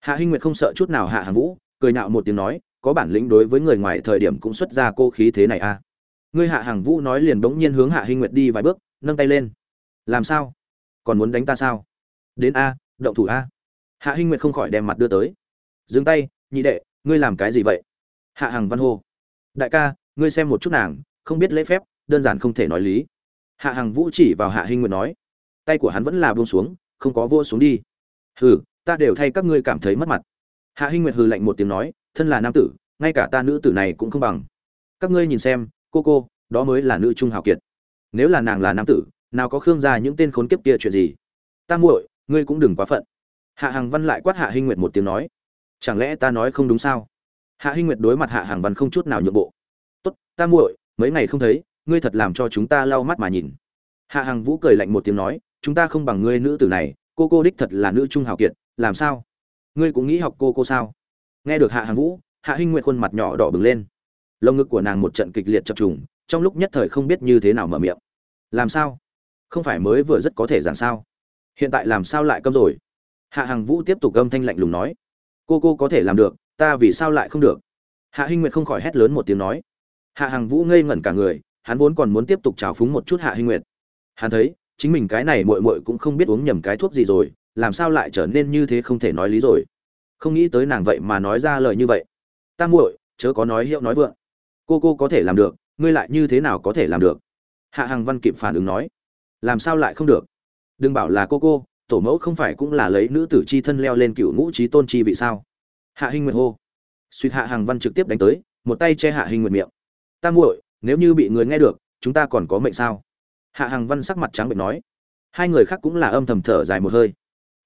Hạ hinh nguyệt không sợ chút nào hạ hằng vũ, cười nạo một tiếng nói, có bản lĩnh đối với người ngoài thời điểm cũng xuất ra cô khí thế này à? Ngươi hạ hằng vũ nói liền bỗng nhiên hướng hạ hinh nguyệt đi vài bước, nâng tay lên. Làm sao? Còn muốn đánh ta sao? Đến a, động thủ a. Hạ hinh nguyệt không khỏi đem mặt đưa tới. Dừng tay, nhị đệ, ngươi làm cái gì vậy? Hạ hằng văn hô. Đại ca, ngươi xem một chút nàng, không biết lễ phép, đơn giản không thể nói lý. Hạ hằng vũ chỉ vào hạ hinh nguyệt nói. Tay của hắn vẫn là buông xuống, không có vô xuống đi. Hừ, ta đều thay các ngươi cảm thấy mất mặt. Hạ hinh nguyệt hừ lạnh một tiếng nói, thân là nam tử, ngay cả ta nữ tử này cũng không bằng. Các ngươi nhìn xem cô cô, đó mới là nữ trung hào kiệt. Nếu là nàng là nam tử, nào có khương gia những tên khốn kiếp kia chuyện gì? Ta muội, ngươi cũng đừng quá phận. Hạ hằng văn lại quát hạ hinh nguyệt một tiếng nói. Chẳng lẽ ta nói không đúng sao? Hạ hinh nguyệt đối mặt hạ hằng văn không chút nào nhượng bộ. Tốt, ta muội, mấy ngày không thấy, ngươi thật làm cho chúng ta lau mắt mà nhìn. Hạ hằng vũ cười lạnh một tiếng nói, chúng ta không bằng ngươi nữ tử này, cô cô đích thật là nữ trung hào kiệt, làm sao? Ngươi cũng nghĩ học cô cô sao? Nghe được hạ hằng vũ, hạ hinh nguyệt khuôn mặt nhỏ đỏ bừng lên lồng ngực của nàng một trận kịch liệt chập trùng, trong lúc nhất thời không biết như thế nào mở miệng. Làm sao? Không phải mới vừa rất có thể giảng sao? Hiện tại làm sao lại câm rồi? Hạ hằng vũ tiếp tục gâm thanh lạnh lùng nói. Cô cô có thể làm được, ta vì sao lại không được? Hạ hinh nguyệt không khỏi hét lớn một tiếng nói. Hạ hằng vũ ngây ngẩn cả người, hắn vốn còn muốn tiếp tục trào phúng một chút hạ hinh nguyệt. Hắn thấy, chính mình cái này muội muội cũng không biết uống nhầm cái thuốc gì rồi, làm sao lại trở nên như thế không thể nói lý rồi? Không nghĩ tới nàng vậy mà nói ra lời như vậy. Ta muội, chớ có nói hiệu nói vượng cô cô có thể làm được, ngươi lại như thế nào có thể làm được? Hạ hằng văn kịp phản ứng nói, làm sao lại không được? Đừng bảo là cô cô, tổ mẫu không phải cũng là lấy nữ tử c h i thân leo lên cựu ngũ trí tôn chi vị sao? Hạ hinh nguyệt hô. Suýt hạ hằng văn trực tiếp đánh tới, một tay che hạ hinh nguyệt miệng. Ta muội, nếu như bị người nghe được, chúng ta còn có mệnh sao? Hạ hằng văn sắc mặt trắng bệnh nói. Hai người khác cũng là âm thầm thở dài một hơi.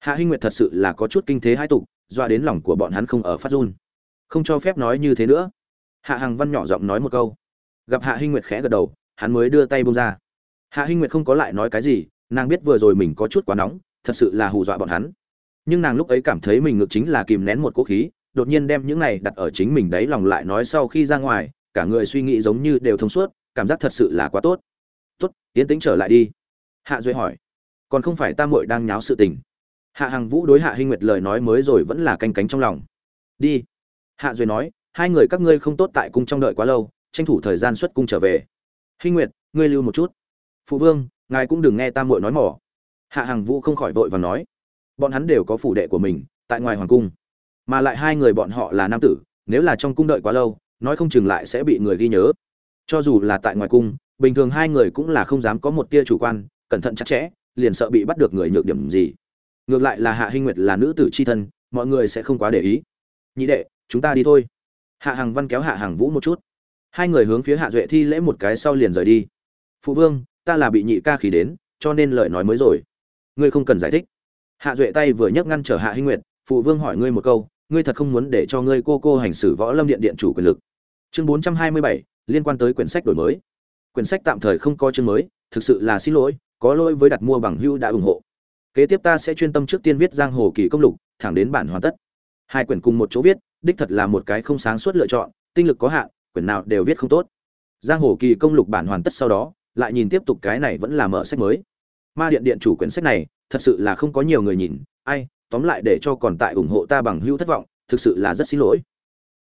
Hạ hinh nguyệt thật sự là có chút kinh thế hai tục doa đến lòng của bọn hắn không ở phát run. Không cho phép nói như thế nữa hạ hằng văn nhỏ giọng nói một câu. Gặp hạ hinh nguyệt khẽ gật đầu, hắn mới đưa tay bông ra. Hạ hinh nguyệt không có lại nói cái gì, nàng biết vừa rồi mình có chút quá nóng, thật sự là hù dọa bọn hắn. Nhưng nàng lúc ấy cảm thấy mình ngược chính là kìm nén một cỗ khí, đột nhiên đem những này đặt ở chính mình đấy lòng lại nói sau khi ra ngoài, cả người suy nghĩ giống như đều thông suốt, cảm giác thật sự là quá tốt. Tốt tiến tính trở lại đi. Hạ duệ hỏi. Còn không phải ta muội đang nháo sự tình. Hạ hằng vũ đối hạ hinh nguyệt lời nói mới rồi vẫn là canh cánh trong lòng. Đi. Hạ duệ nói hai người các ngươi không tốt tại cung trong đợi quá lâu, tranh thủ thời gian xuất cung trở về. Hinh nguyệt, ngươi lưu một chút. Phụ vương, ngài cũng đừng nghe tam muội nói mỏ. Hạ hằng vũ không khỏi vội và nói. Bọn hắn đều có phủ đệ của mình, tại ngoài hoàng cung. Mà lại hai người bọn họ là nam tử, nếu là trong cung đợi quá lâu, nói không chừng lại sẽ bị người ghi nhớ. Cho dù là tại ngoài cung, bình thường hai người cũng là không dám có một tia chủ quan, cẩn thận chặt chẽ, liền sợ bị bắt được người nhược điểm gì. Ngược lại là hạ hinh nguyệt là nữ tử c h i thân, mọi người sẽ không quá để ý. Nhị đệ, chúng ta đi thôi hạ hằng văn kéo hạ hằng vũ một chút. Hai người hướng phía hạ duệ thi lễ một cái sau liền rời đi. Phụ vương, ta là bị nhị ca khí đến, cho nên lời nói mới rồi. Ngươi không cần giải thích. Hạ duệ tay vừa nhấc ngăn trở hạ hinh nguyệt, phụ vương hỏi ngươi một câu, ngươi thật không muốn để cho ngươi cô cô hành xử võ lâm điện điện chủ quyền lực. Chương bốn trăm hai mươi bảy, liên quan tới quyển sách đổi mới. Quyển sách tạm thời không có chương mới, thực sự là xin lỗi, có lỗi với đặt mua bằng hưu đã ủng hộ. Kế tiếp ta sẽ chuyên tâm trước tiên viết giang hồ kỳ công lục, thẳng đến bản hoàn tất. Hai quyển cùng một chỗ viết đích thật là một cái không sáng suốt lựa chọn, tinh lực có hạn, quyển nào đều viết không tốt. Giang hồ kỳ công lục bản hoàn tất sau đó, lại nhìn tiếp tục cái này vẫn là mở sách mới. Ma điện điện chủ quyển sách này, thật sự là không có nhiều người nhìn, ai, tóm lại để cho còn tại ủng hộ ta bằng hữu thất vọng, thực sự là rất xin lỗi.